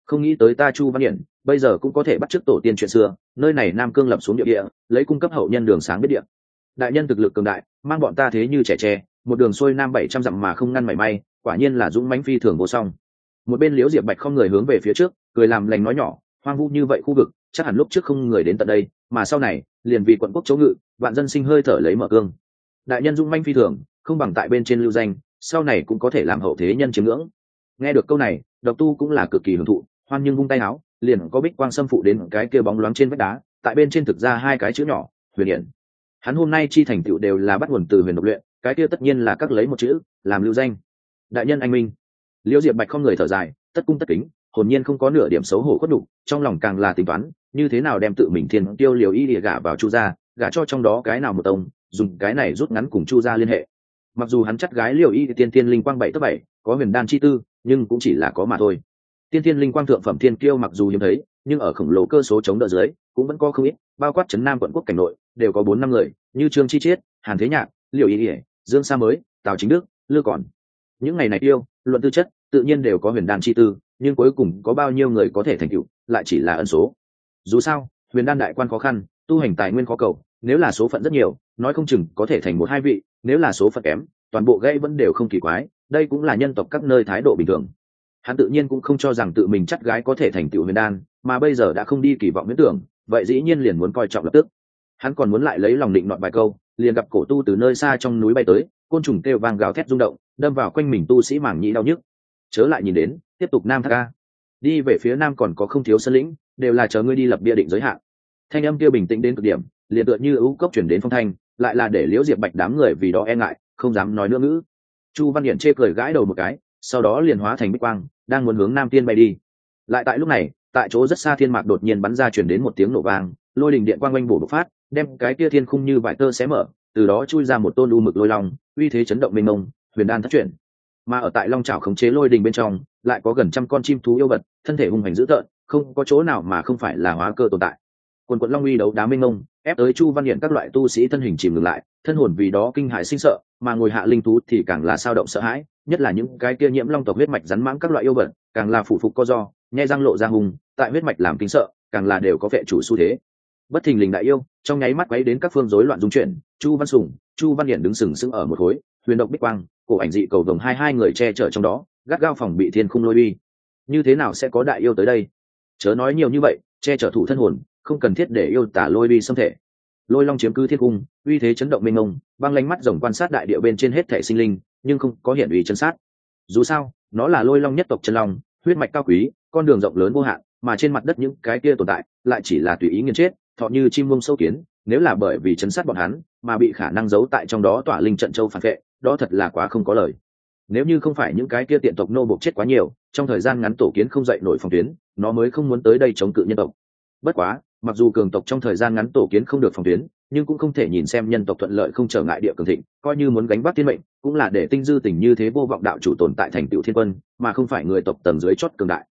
Không nghĩ tới ta chu văn hiển, bây giờ cũng có thể bắt chước tổ tiên chuyện xưa, nơi này nam cương lập xuống địa địa, lấy cung cấp hậu nhân đường sáng biết địa. Đại nhân thực lực cường đại, mang bọn ta thế như trẻ tre, một đường xuôi nam bảy trăm dặm mà không ngăn mảy may, quả nhiên là dũng mãnh phi thường vô song. Một bên liễu diệp bạch không người hướng về phía trước, cười làm lành nói nhỏ hoang vu như vậy khu vực, chắc hẳn lúc trước không người đến tận đây, mà sau này, liền vì quận quốc chỗ ngự, vạn dân sinh hơi thở lấy mở cương. Đại nhân dung manh phi thường, không bằng tại bên trên lưu danh, sau này cũng có thể làm hậu thế nhân chiếm ngưỡng. Nghe được câu này, độc tu cũng là cực kỳ hưởng thụ, hoan nhưng vung tay áo, liền có bích quang xâm phụ đến cái kia bóng loáng trên vách đá, tại bên trên thực ra hai cái chữ nhỏ, huyền điện. Hắn hôm nay chi thành tựu đều là bắt nguồn từ huyền độc luyện, cái kia tất nhiên là các lấy một chữ, làm lưu danh. Đại nhân anh minh. Liễu diệp bạch không người thở dài, tất cung tất kính hồn nhiên không có nửa điểm xấu hổ khuất đục trong lòng càng là tính toán, như thế nào đem tự mình thiên tiêu liều y địa gả vào chu gia, gả cho trong đó cái nào một tông, dùng cái này rút ngắn cùng chu gia liên hệ. Mặc dù hắn chắc gái liều y tiên tiên linh quang bảy tức bảy, có huyền đan chi tư, nhưng cũng chỉ là có mà thôi. Tiên tiên linh quang thượng phẩm thiên kiêu mặc dù hiếm thấy, nhưng ở khổng lồ cơ số chống đỡ dưới, cũng vẫn có không ít, bao quát trấn nam quận quốc cảnh nội, đều có bốn năm người, như trương chi chiết, hàn thế nhạc liệu y ỉa dương sa mới, tào chính đức, lư còn. Những ngày này yêu, luận tư chất, tự nhiên đều có huyền đan chi tư nhưng cuối cùng có bao nhiêu người có thể thành tựu, lại chỉ là ẩn số. Dù sao, huyền đan đại quan khó khăn, tu hành tài nguyên khó cầu, nếu là số phận rất nhiều, nói không chừng có thể thành một hai vị, nếu là số phận kém, toàn bộ gây vẫn đều không kỳ quái, đây cũng là nhân tộc các nơi thái độ bình thường. Hắn tự nhiên cũng không cho rằng tự mình chắc gái có thể thành tựu huyền đan, mà bây giờ đã không đi kỳ vọng miễn tưởng, vậy dĩ nhiên liền muốn coi trọng lập tức. Hắn còn muốn lại lấy lòng định nọt bài câu, liền gặp cổ tu từ nơi xa trong núi bay tới, côn trùng kêu vang gào thét rung động, đâm vào quanh mình tu sĩ mảng nhĩ đau nhức chớ lại nhìn đến tiếp tục nam thác ca đi về phía nam còn có không thiếu sân lĩnh đều là chờ ngươi đi lập bia định giới hạn. Thanh âm kia bình tĩnh đến cực điểm liền tựa như ưu cốc chuyển đến phong thanh lại là để liễu diệp bạch đám người vì đó e ngại không dám nói nữa ngữ. Chu văn điện chê cười gãi đầu một cái sau đó liền hóa thành bích quang đang muốn hướng nam tiên bay đi. Lại tại lúc này tại chỗ rất xa thiên mạc đột nhiên bắn ra chuyển đến một tiếng nổ vàng, lôi đình điện quang oanh bổ bộc phát đem cái kia thiên khung như vải tơ xé mở từ đó chui ra một tôn u mực lôi long uy thế chấn động mênh mông huyền đan thất chuyển mà ở tại long trào khống chế lôi đình bên trong, lại có gần trăm con chim thú yêu vật, thân thể hung hành dữ tợn, không có chỗ nào mà không phải là hóa cơ tồn tại. Quần quận long uy đấu đá mênh mông, ép tới chu văn hiện các loại tu sĩ thân hình chìm ngừng lại, thân hồn vì đó kinh hại sinh sợ, mà ngồi hạ linh thú thì càng là sao động sợ hãi, nhất là những cái kia nhiễm long tộc huyết mạch rắn mãng các loại yêu vật, càng là phủ phục co do, nhai răng lộ ra hùng tại huyết mạch làm kinh sợ, càng là đều có vệ chủ xu thế. Bất thình lình đại yêu, trong nháy mắt quấy đến các phương rối loạn dung chuyển, chu văn sùng, chu văn hiển đứng sừng sững ở một khối huyền độc bích quang, cổ ảnh dị cầu vồng hai hai người che chở trong đó, gắt gao phòng bị thiên khung lôi uy. Như thế nào sẽ có đại yêu tới đây? Chớ nói nhiều như vậy, che chở thủ thân hồn, không cần thiết để yêu tả lôi uy xâm thể. Lôi long chiếm cứ thiên cung uy thế chấn động mênh mông, băng lánh mắt rồng quan sát đại địa bên trên hết thể sinh linh, nhưng không có hiện uy chân sát. Dù sao, nó là lôi long nhất tộc chân long, huyết mạch cao quý, con đường rộng lớn vô hạn, mà trên mặt đất những cái kia tồn tại, lại chỉ là tùy ý nghiền chết, thọ như chim mông sâu kiến, nếu là bởi vì chấn sát bọn hắn, mà bị khả năng giấu tại trong đó tỏa linh trận châu phản vệ đó thật là quá không có lời. Nếu như không phải những cái kia tiện tộc nô bộc chết quá nhiều, trong thời gian ngắn tổ kiến không dậy nổi phòng tuyến, nó mới không muốn tới đây chống cự nhân tộc. Bất quá, mặc dù cường tộc trong thời gian ngắn tổ kiến không được phòng tuyến, nhưng cũng không thể nhìn xem nhân tộc thuận lợi không trở ngại địa cường thịnh, coi như muốn gánh bắt thiên mệnh, cũng là để tinh dư tình như thế vô vọng đạo chủ tồn tại thành tựu thiên quân, mà không phải người tộc tầng dưới chót cường đại.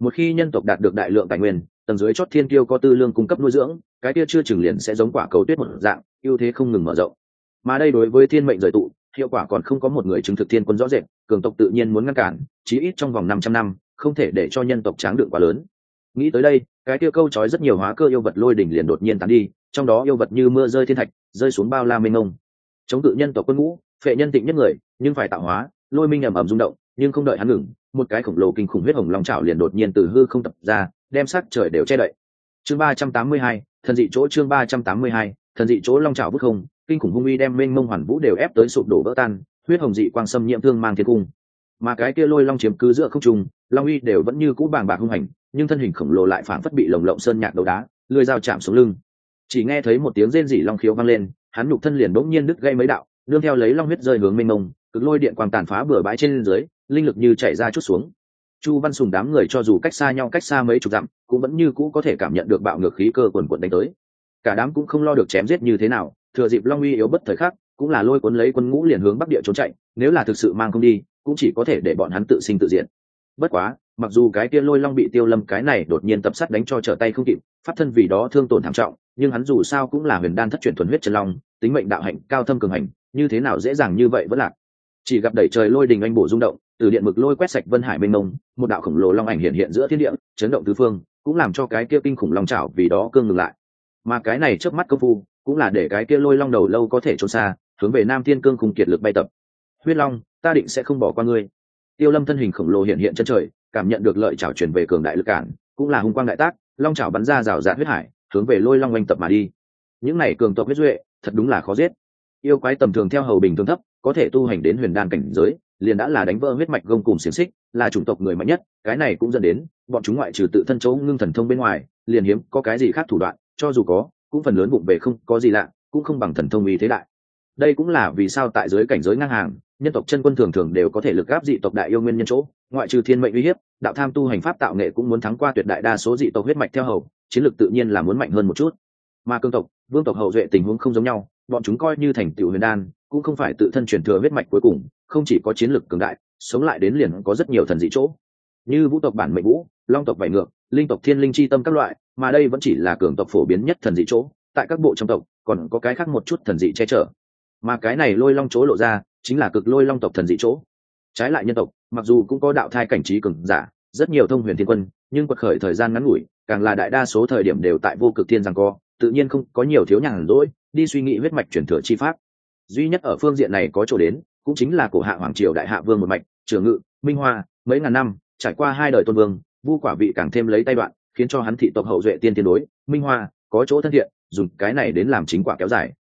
Một khi nhân tộc đạt được đại lượng tài nguyên, tầng dưới chót thiên kiêu có tư lương cung cấp nuôi dưỡng, cái kia chưa chừng liền sẽ giống quả cầu tuyết một dạng, ưu thế không ngừng mở rộng. Mà đây đối với thiên mệnh rời tụ hiệu quả còn không có một người chứng thực thiên quân rõ rệt, cường tộc tự nhiên muốn ngăn cản, chí ít trong vòng năm trăm năm, không thể để cho nhân tộc tráng đựng quá lớn. Nghĩ tới đây, cái tiêu câu trói rất nhiều hóa cơ yêu vật lôi đỉnh liền đột nhiên tán đi, trong đó yêu vật như mưa rơi thiên thạch, rơi xuống bao la mênh mông. Chống cự nhân tộc quân ngũ, phệ nhân tịnh nhất người, nhưng phải tạo hóa, lôi minh ầm ầm rung động, nhưng không đợi hắn ngừng, một cái khổng lồ kinh khủng huyết hồng long trào liền đột nhiên từ hư không tập ra, đem sát trời đều che đậy. Chương ba trăm tám mươi hai, thần dị chỗ chương ba trăm tám mươi hai, thần dị chỗ long trào bức không kinh khủng hung uy đem mênh mông hoàn vũ đều ép tới sụp đổ vỡ tan, huyết hồng dị quang xâm nhiễm thương mang thiên cung. Mà cái kia lôi long chiếm cứ giữa không trung, long uy đều vẫn như cũ bàng bạc hung hành, nhưng thân hình khổng lồ lại phảng phất bị lồng lộng sơn nhạc đầu đá, lưỡi dao chạm xuống lưng. Chỉ nghe thấy một tiếng rên rỉ long khiếu vang lên, hắn nhục thân liền bỗng nhiên đứt gây mấy đạo nương theo lấy long huyết rơi hướng mênh mông, cực lôi điện quang tàn phá bừa bãi trên dưới, linh lực như chảy ra chút xuống. Chu văn sùng đám người cho dù cách xa nhau cách xa mấy chục dặm, cũng vẫn như cũ có thể cảm nhận được bạo ngược khí cơ quần quần đánh tới. Cả đám cũng không lo được chém giết như thế nào thừa dịp long uy yếu bất thời khắc, cũng là lôi cuốn lấy quân ngũ liền hướng bắc địa trốn chạy, nếu là thực sự mang không đi, cũng chỉ có thể để bọn hắn tự sinh tự diện bất quá, mặc dù cái kia lôi long bị tiêu lâm cái này đột nhiên tập sát đánh cho trở tay không kịp phát thân vì đó thương tổn thảm trọng, nhưng hắn dù sao cũng là huyền đan thất truyền thuần huyết chân long, tính mệnh đạo hạnh cao thâm cường hành, như thế nào dễ dàng như vậy vẫn lạc. Chỉ gặp đẩy trời lôi đình anh bổ rung động, từ điện mực lôi quét sạch vân hải mênh mông, một đạo khổng lồ long ảnh hiện hiện giữa thiên địa, chấn động tứ phương, cũng làm cho cái kia kinh khủng long chảo vì đó cương ngừng lại. Mà cái này trước mắt công phu cũng là để cái kia lôi long đầu lâu có thể trốn xa, hướng về nam thiên cương cùng kiệt lực bay tập. Huyết long, ta định sẽ không bỏ qua ngươi. Tiêu lâm thân hình khổng lồ hiện hiện chân trời, cảm nhận được lợi trào chuyển về cường đại lực cản, cũng là hung quang đại tác, long trào bắn ra rào rạt huyết hải, hướng về lôi long oanh tập mà đi. Những này cường tộc huyết duệ, thật đúng là khó giết. Yêu quái tầm thường theo hầu bình thường thấp, có thể tu hành đến huyền đan cảnh giới, liền đã là đánh vỡ huyết mạch gông cùng xiềng xích, là chủng tộc người mạnh nhất, cái này cũng dẫn đến, bọn chúng ngoại trừ tự thân chỗ ngưng thần thông bên ngoài, liền hiếm có cái gì khác thủ đoạn, cho dù có cũng phần lớn bụng về không có gì lạ, cũng không bằng thần thông uy thế đại. Đây cũng là vì sao tại giới cảnh giới ngang hàng, nhân tộc chân quân thường thường đều có thể lực gáp dị tộc đại yêu nguyên nhân chỗ, ngoại trừ thiên mệnh uy hiếp, đạo tham tu hành pháp tạo nghệ cũng muốn thắng qua tuyệt đại đa số dị tộc huyết mạch theo hầu, chiến lược tự nhiên là muốn mạnh hơn một chút. Mà cương tộc, vương tộc hậu duệ tình huống không giống nhau, bọn chúng coi như thành tựu huyền đan, cũng không phải tự thân truyền thừa huyết mạch cuối cùng, không chỉ có chiến lược cường đại, sống lại đến liền có rất nhiều thần dị chỗ. Như vũ tộc bản mệnh vũ, long tộc vải ngược, linh tộc thiên linh chi tâm các loại mà đây vẫn chỉ là cường tộc phổ biến nhất thần dị chỗ, tại các bộ trong tộc, còn có cái khác một chút thần dị che chở. Mà cái này lôi long chỗ lộ ra, chính là cực lôi long tộc thần dị chỗ. Trái lại nhân tộc, mặc dù cũng có đạo thai cảnh trí cường giả, rất nhiều thông huyền thiên quân, nhưng quật khởi thời gian ngắn ngủi, càng là đại đa số thời điểm đều tại vô cực thiên rằng co, tự nhiên không có nhiều thiếu nhàn rỗi, đi suy nghĩ huyết mạch chuyển thừa chi pháp. Duy nhất ở phương diện này có chỗ đến, cũng chính là cổ hạ hoàng triều đại hạ vương một mạch, trường ngự, minh hoa, mấy ngàn năm, trải qua hai đời tôn vương, vu quả vị càng thêm lấy tay đoạn khiến cho hắn thị tộc hậu duệ tiên tiên đối minh hoa có chỗ thân thiện dùng cái này đến làm chính quả kéo dài.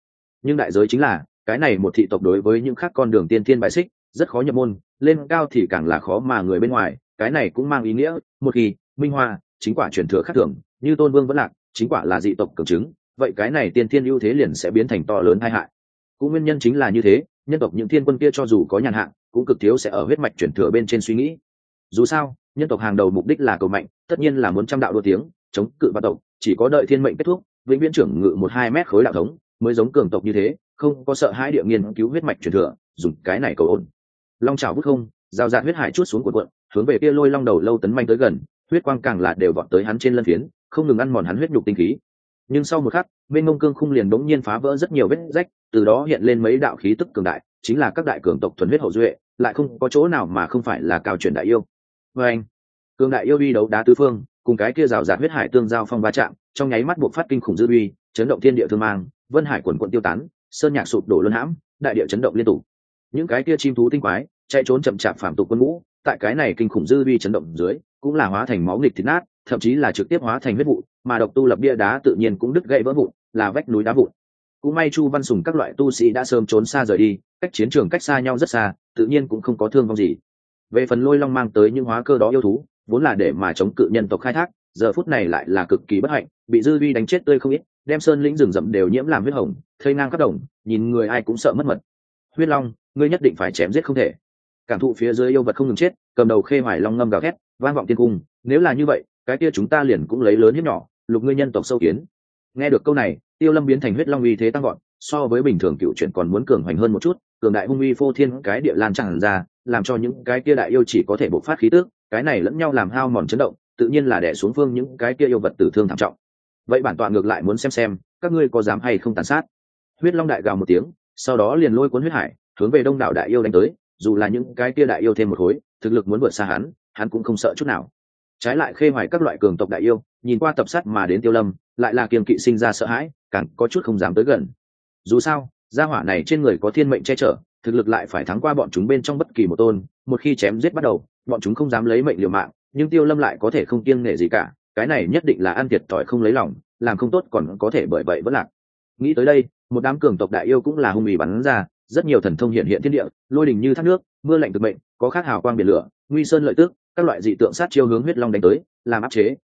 Nhưng đại giới chính là cái này một thị tộc đối với những khác con đường tiên tiên bài xích rất khó nhập môn lên cao thì càng là khó mà người bên ngoài cái này cũng mang ý nghĩa một khi minh hoa chính quả truyền thừa khác thường như tôn vương vẫn lạc chính quả là dị tộc cường chứng vậy cái này tiên thiên ưu thế liền sẽ biến thành to lớn tai hại. Cũng nguyên nhân chính là như thế nhân tộc những thiên quân kia cho dù có nhàn hạ, cũng cực thiếu sẽ ở huyết mạch chuyển thừa bên trên suy nghĩ. Dù sao nhân tộc hàng đầu mục đích là cầu mạnh, tất nhiên là muốn trăm đạo đua tiếng, chống cự vạn tộc, chỉ có đợi thiên mệnh kết thúc, vĩnh viễn trưởng ngự một hai mét khối đạo thống, mới giống cường tộc như thế, không có sợ hai địa nghiên cứu huyết mạch truyền thừa, dùng cái này cầu ổn. Long trào vứt không rào rạt dạ huyết hải chút xuống cuộn cuộn, hướng về kia lôi long đầu lâu tấn manh tới gần, huyết quang càng là đều vọt tới hắn trên lân phiến, không ngừng ăn mòn hắn huyết nhục tinh khí. Nhưng sau một khắc bên ngông cương khung liền đống nhiên phá vỡ rất nhiều vết rách, từ đó hiện lên mấy đạo khí tức cường đại, chính là các đại cường tộc thuần huyết hậu duệ, lại không có chỗ nào mà không phải là cao truyền đại yêu vê anh, cường đại yêu uy đấu đá tứ phương, cùng cái kia rào rạt huyết hải tương giao phong va chạm, trong nháy mắt buộc phát kinh khủng dư uy, chấn động thiên địa thương mang, vân hải quần quận tiêu tán, sơn nhạc sụp đổ luân hãm, đại địa chấn động liên tục. Những cái kia chim thú tinh quái, chạy trốn chậm chạp phạm tục quân ngũ, tại cái này kinh khủng dư uy chấn động dưới, cũng là hóa thành máu nghịch thịt nát, thậm chí là trực tiếp hóa thành huyết vụ, mà độc tu lập bia đá tự nhiên cũng đứt gãy vỡ vụn, là vách núi đá vụn. Cũng may chu văn sùng các loại tu sĩ đã sớm trốn xa rời đi, cách chiến trường cách xa nhau rất xa, tự nhiên cũng không có thương vong gì về phần lôi long mang tới những hóa cơ đó yêu thú, vốn là để mà chống cự nhân tộc khai thác, giờ phút này lại là cực kỳ bất hạnh, bị dư vi đánh chết tươi không ít, đem sơn lĩnh rừng rậm đều nhiễm làm huyết hồng, thây ngang khắp đồng, nhìn người ai cũng sợ mất mật. Huyết long, ngươi nhất định phải chém giết không thể. Cảm thụ phía dưới yêu vật không ngừng chết, cầm đầu khê hoài long ngâm gào thét, vang vọng tiên cung, nếu là như vậy, cái kia chúng ta liền cũng lấy lớn hiếp nhỏ, lục ngươi nhân tộc sâu kiến. Nghe được câu này, tiêu lâm biến thành huyết long uy thế tăng gọn so với bình thường cựu chuyện còn muốn cường hoành hơn một chút cường đại hung uy phô thiên cái địa lan tràn ra, làm cho những cái kia đại yêu chỉ có thể bộc phát khí tước cái này lẫn nhau làm hao mòn chấn động, tự nhiên là đẻ xuống phương những cái kia yêu vật tử thương thảm trọng. Vậy bản tọa ngược lại muốn xem xem, các ngươi có dám hay không tàn sát? Huyết long đại gào một tiếng, sau đó liền lôi cuốn huyết hải, hướng về đông đảo đại yêu đánh tới, dù là những cái kia đại yêu thêm một khối, thực lực muốn vượt xa hắn hắn cũng không sợ chút nào. Trái lại khê hoài các loại cường tộc đại yêu, nhìn qua tập sát mà đến tiêu lâm, lại là kiềm kỵ sinh ra sợ hãi, càng có chút không dám tới gần. Dù sao gia hỏa này trên người có thiên mệnh che chở, thực lực lại phải thắng qua bọn chúng bên trong bất kỳ một tôn, một khi chém giết bắt đầu, bọn chúng không dám lấy mệnh liều mạng, nhưng tiêu lâm lại có thể không kiêng nể gì cả, cái này nhất định là ăn thiệt thòi không lấy lòng, làm không tốt còn có thể bởi vậy vẫn lạc. Nghĩ tới đây, một đám cường tộc đại yêu cũng là hung mì bắn ra, rất nhiều thần thông hiện hiện thiên địa, lôi đình như thác nước, mưa lạnh thực mệnh, có khác hào quang biển lửa, nguy sơn lợi tước các loại dị tượng sát chiêu hướng huyết long đánh tới, làm áp chế.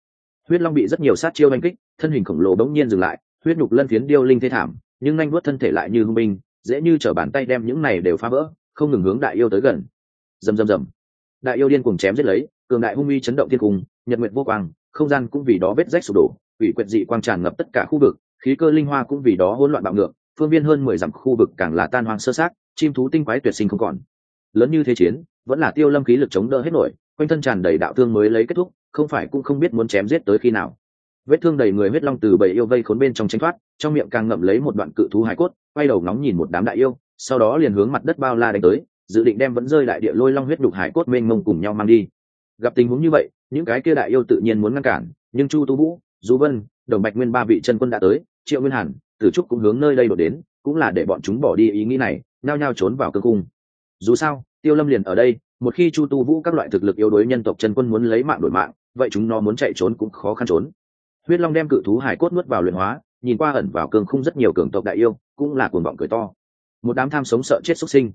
Huyết long bị rất nhiều sát chiêu đánh kích, thân hình khổng lồ đống nhiên dừng lại, huyết nhục lân phiến điêu linh thế thảm nhưng nhanh vuốt thân thể lại như hung binh, dễ như trở bàn tay đem những này đều phá vỡ, không ngừng hướng đại yêu tới gần. Rầm rầm rầm. Đại yêu điên cùng chém giết lấy, cường đại hung uy chấn động thiên cung, nhật nguyện vô quang, không gian cũng vì đó vết rách sụp đổ ủy quyệt dị quang tràn ngập tất cả khu vực, khí cơ linh hoa cũng vì đó hỗn loạn bạo ngược, phương viên hơn mười dặm khu vực càng là tan hoang sơ sát chim thú tinh quái tuyệt sinh không còn. Lớn như thế chiến, vẫn là tiêu lâm khí lực chống đỡ hết nổi, quanh thân tràn đầy đạo thương mới lấy kết thúc, không phải cũng không biết muốn chém giết tới khi nào vết thương đầy người huyết long từ bầy yêu vây khốn bên trong tranh thoát, trong miệng càng ngậm lấy một đoạn cự thú hải cốt, quay đầu nóng nhìn một đám đại yêu, sau đó liền hướng mặt đất bao la đánh tới, dự định đem vẫn rơi đại địa lôi long huyết đục hải cốt mênh mông cùng nhau mang đi. Gặp tình huống như vậy, những cái kia đại yêu tự nhiên muốn ngăn cản, nhưng chu tu vũ, du vân, đồng bạch nguyên ba vị chân quân đã tới, triệu nguyên hàn, tử trúc cũng hướng nơi đây đổ đến, cũng là để bọn chúng bỏ đi ý nghĩ này nao nhao trốn vào cơ cung. Dù sao, tiêu lâm liền ở đây, một khi chu tu vũ các loại thực lực yếu đuối nhân tộc chân quân muốn lấy mạng đổi mạng, vậy chúng nó muốn chạy trốn cũng khó khăn trốn huyết long đem cự thú hải cốt nuốt vào luyện hóa, nhìn qua ẩn vào cường khung rất nhiều cường tộc đại yêu, cũng là cuồng vọng cười to. Một đám tham sống sợ chết xuất sinh.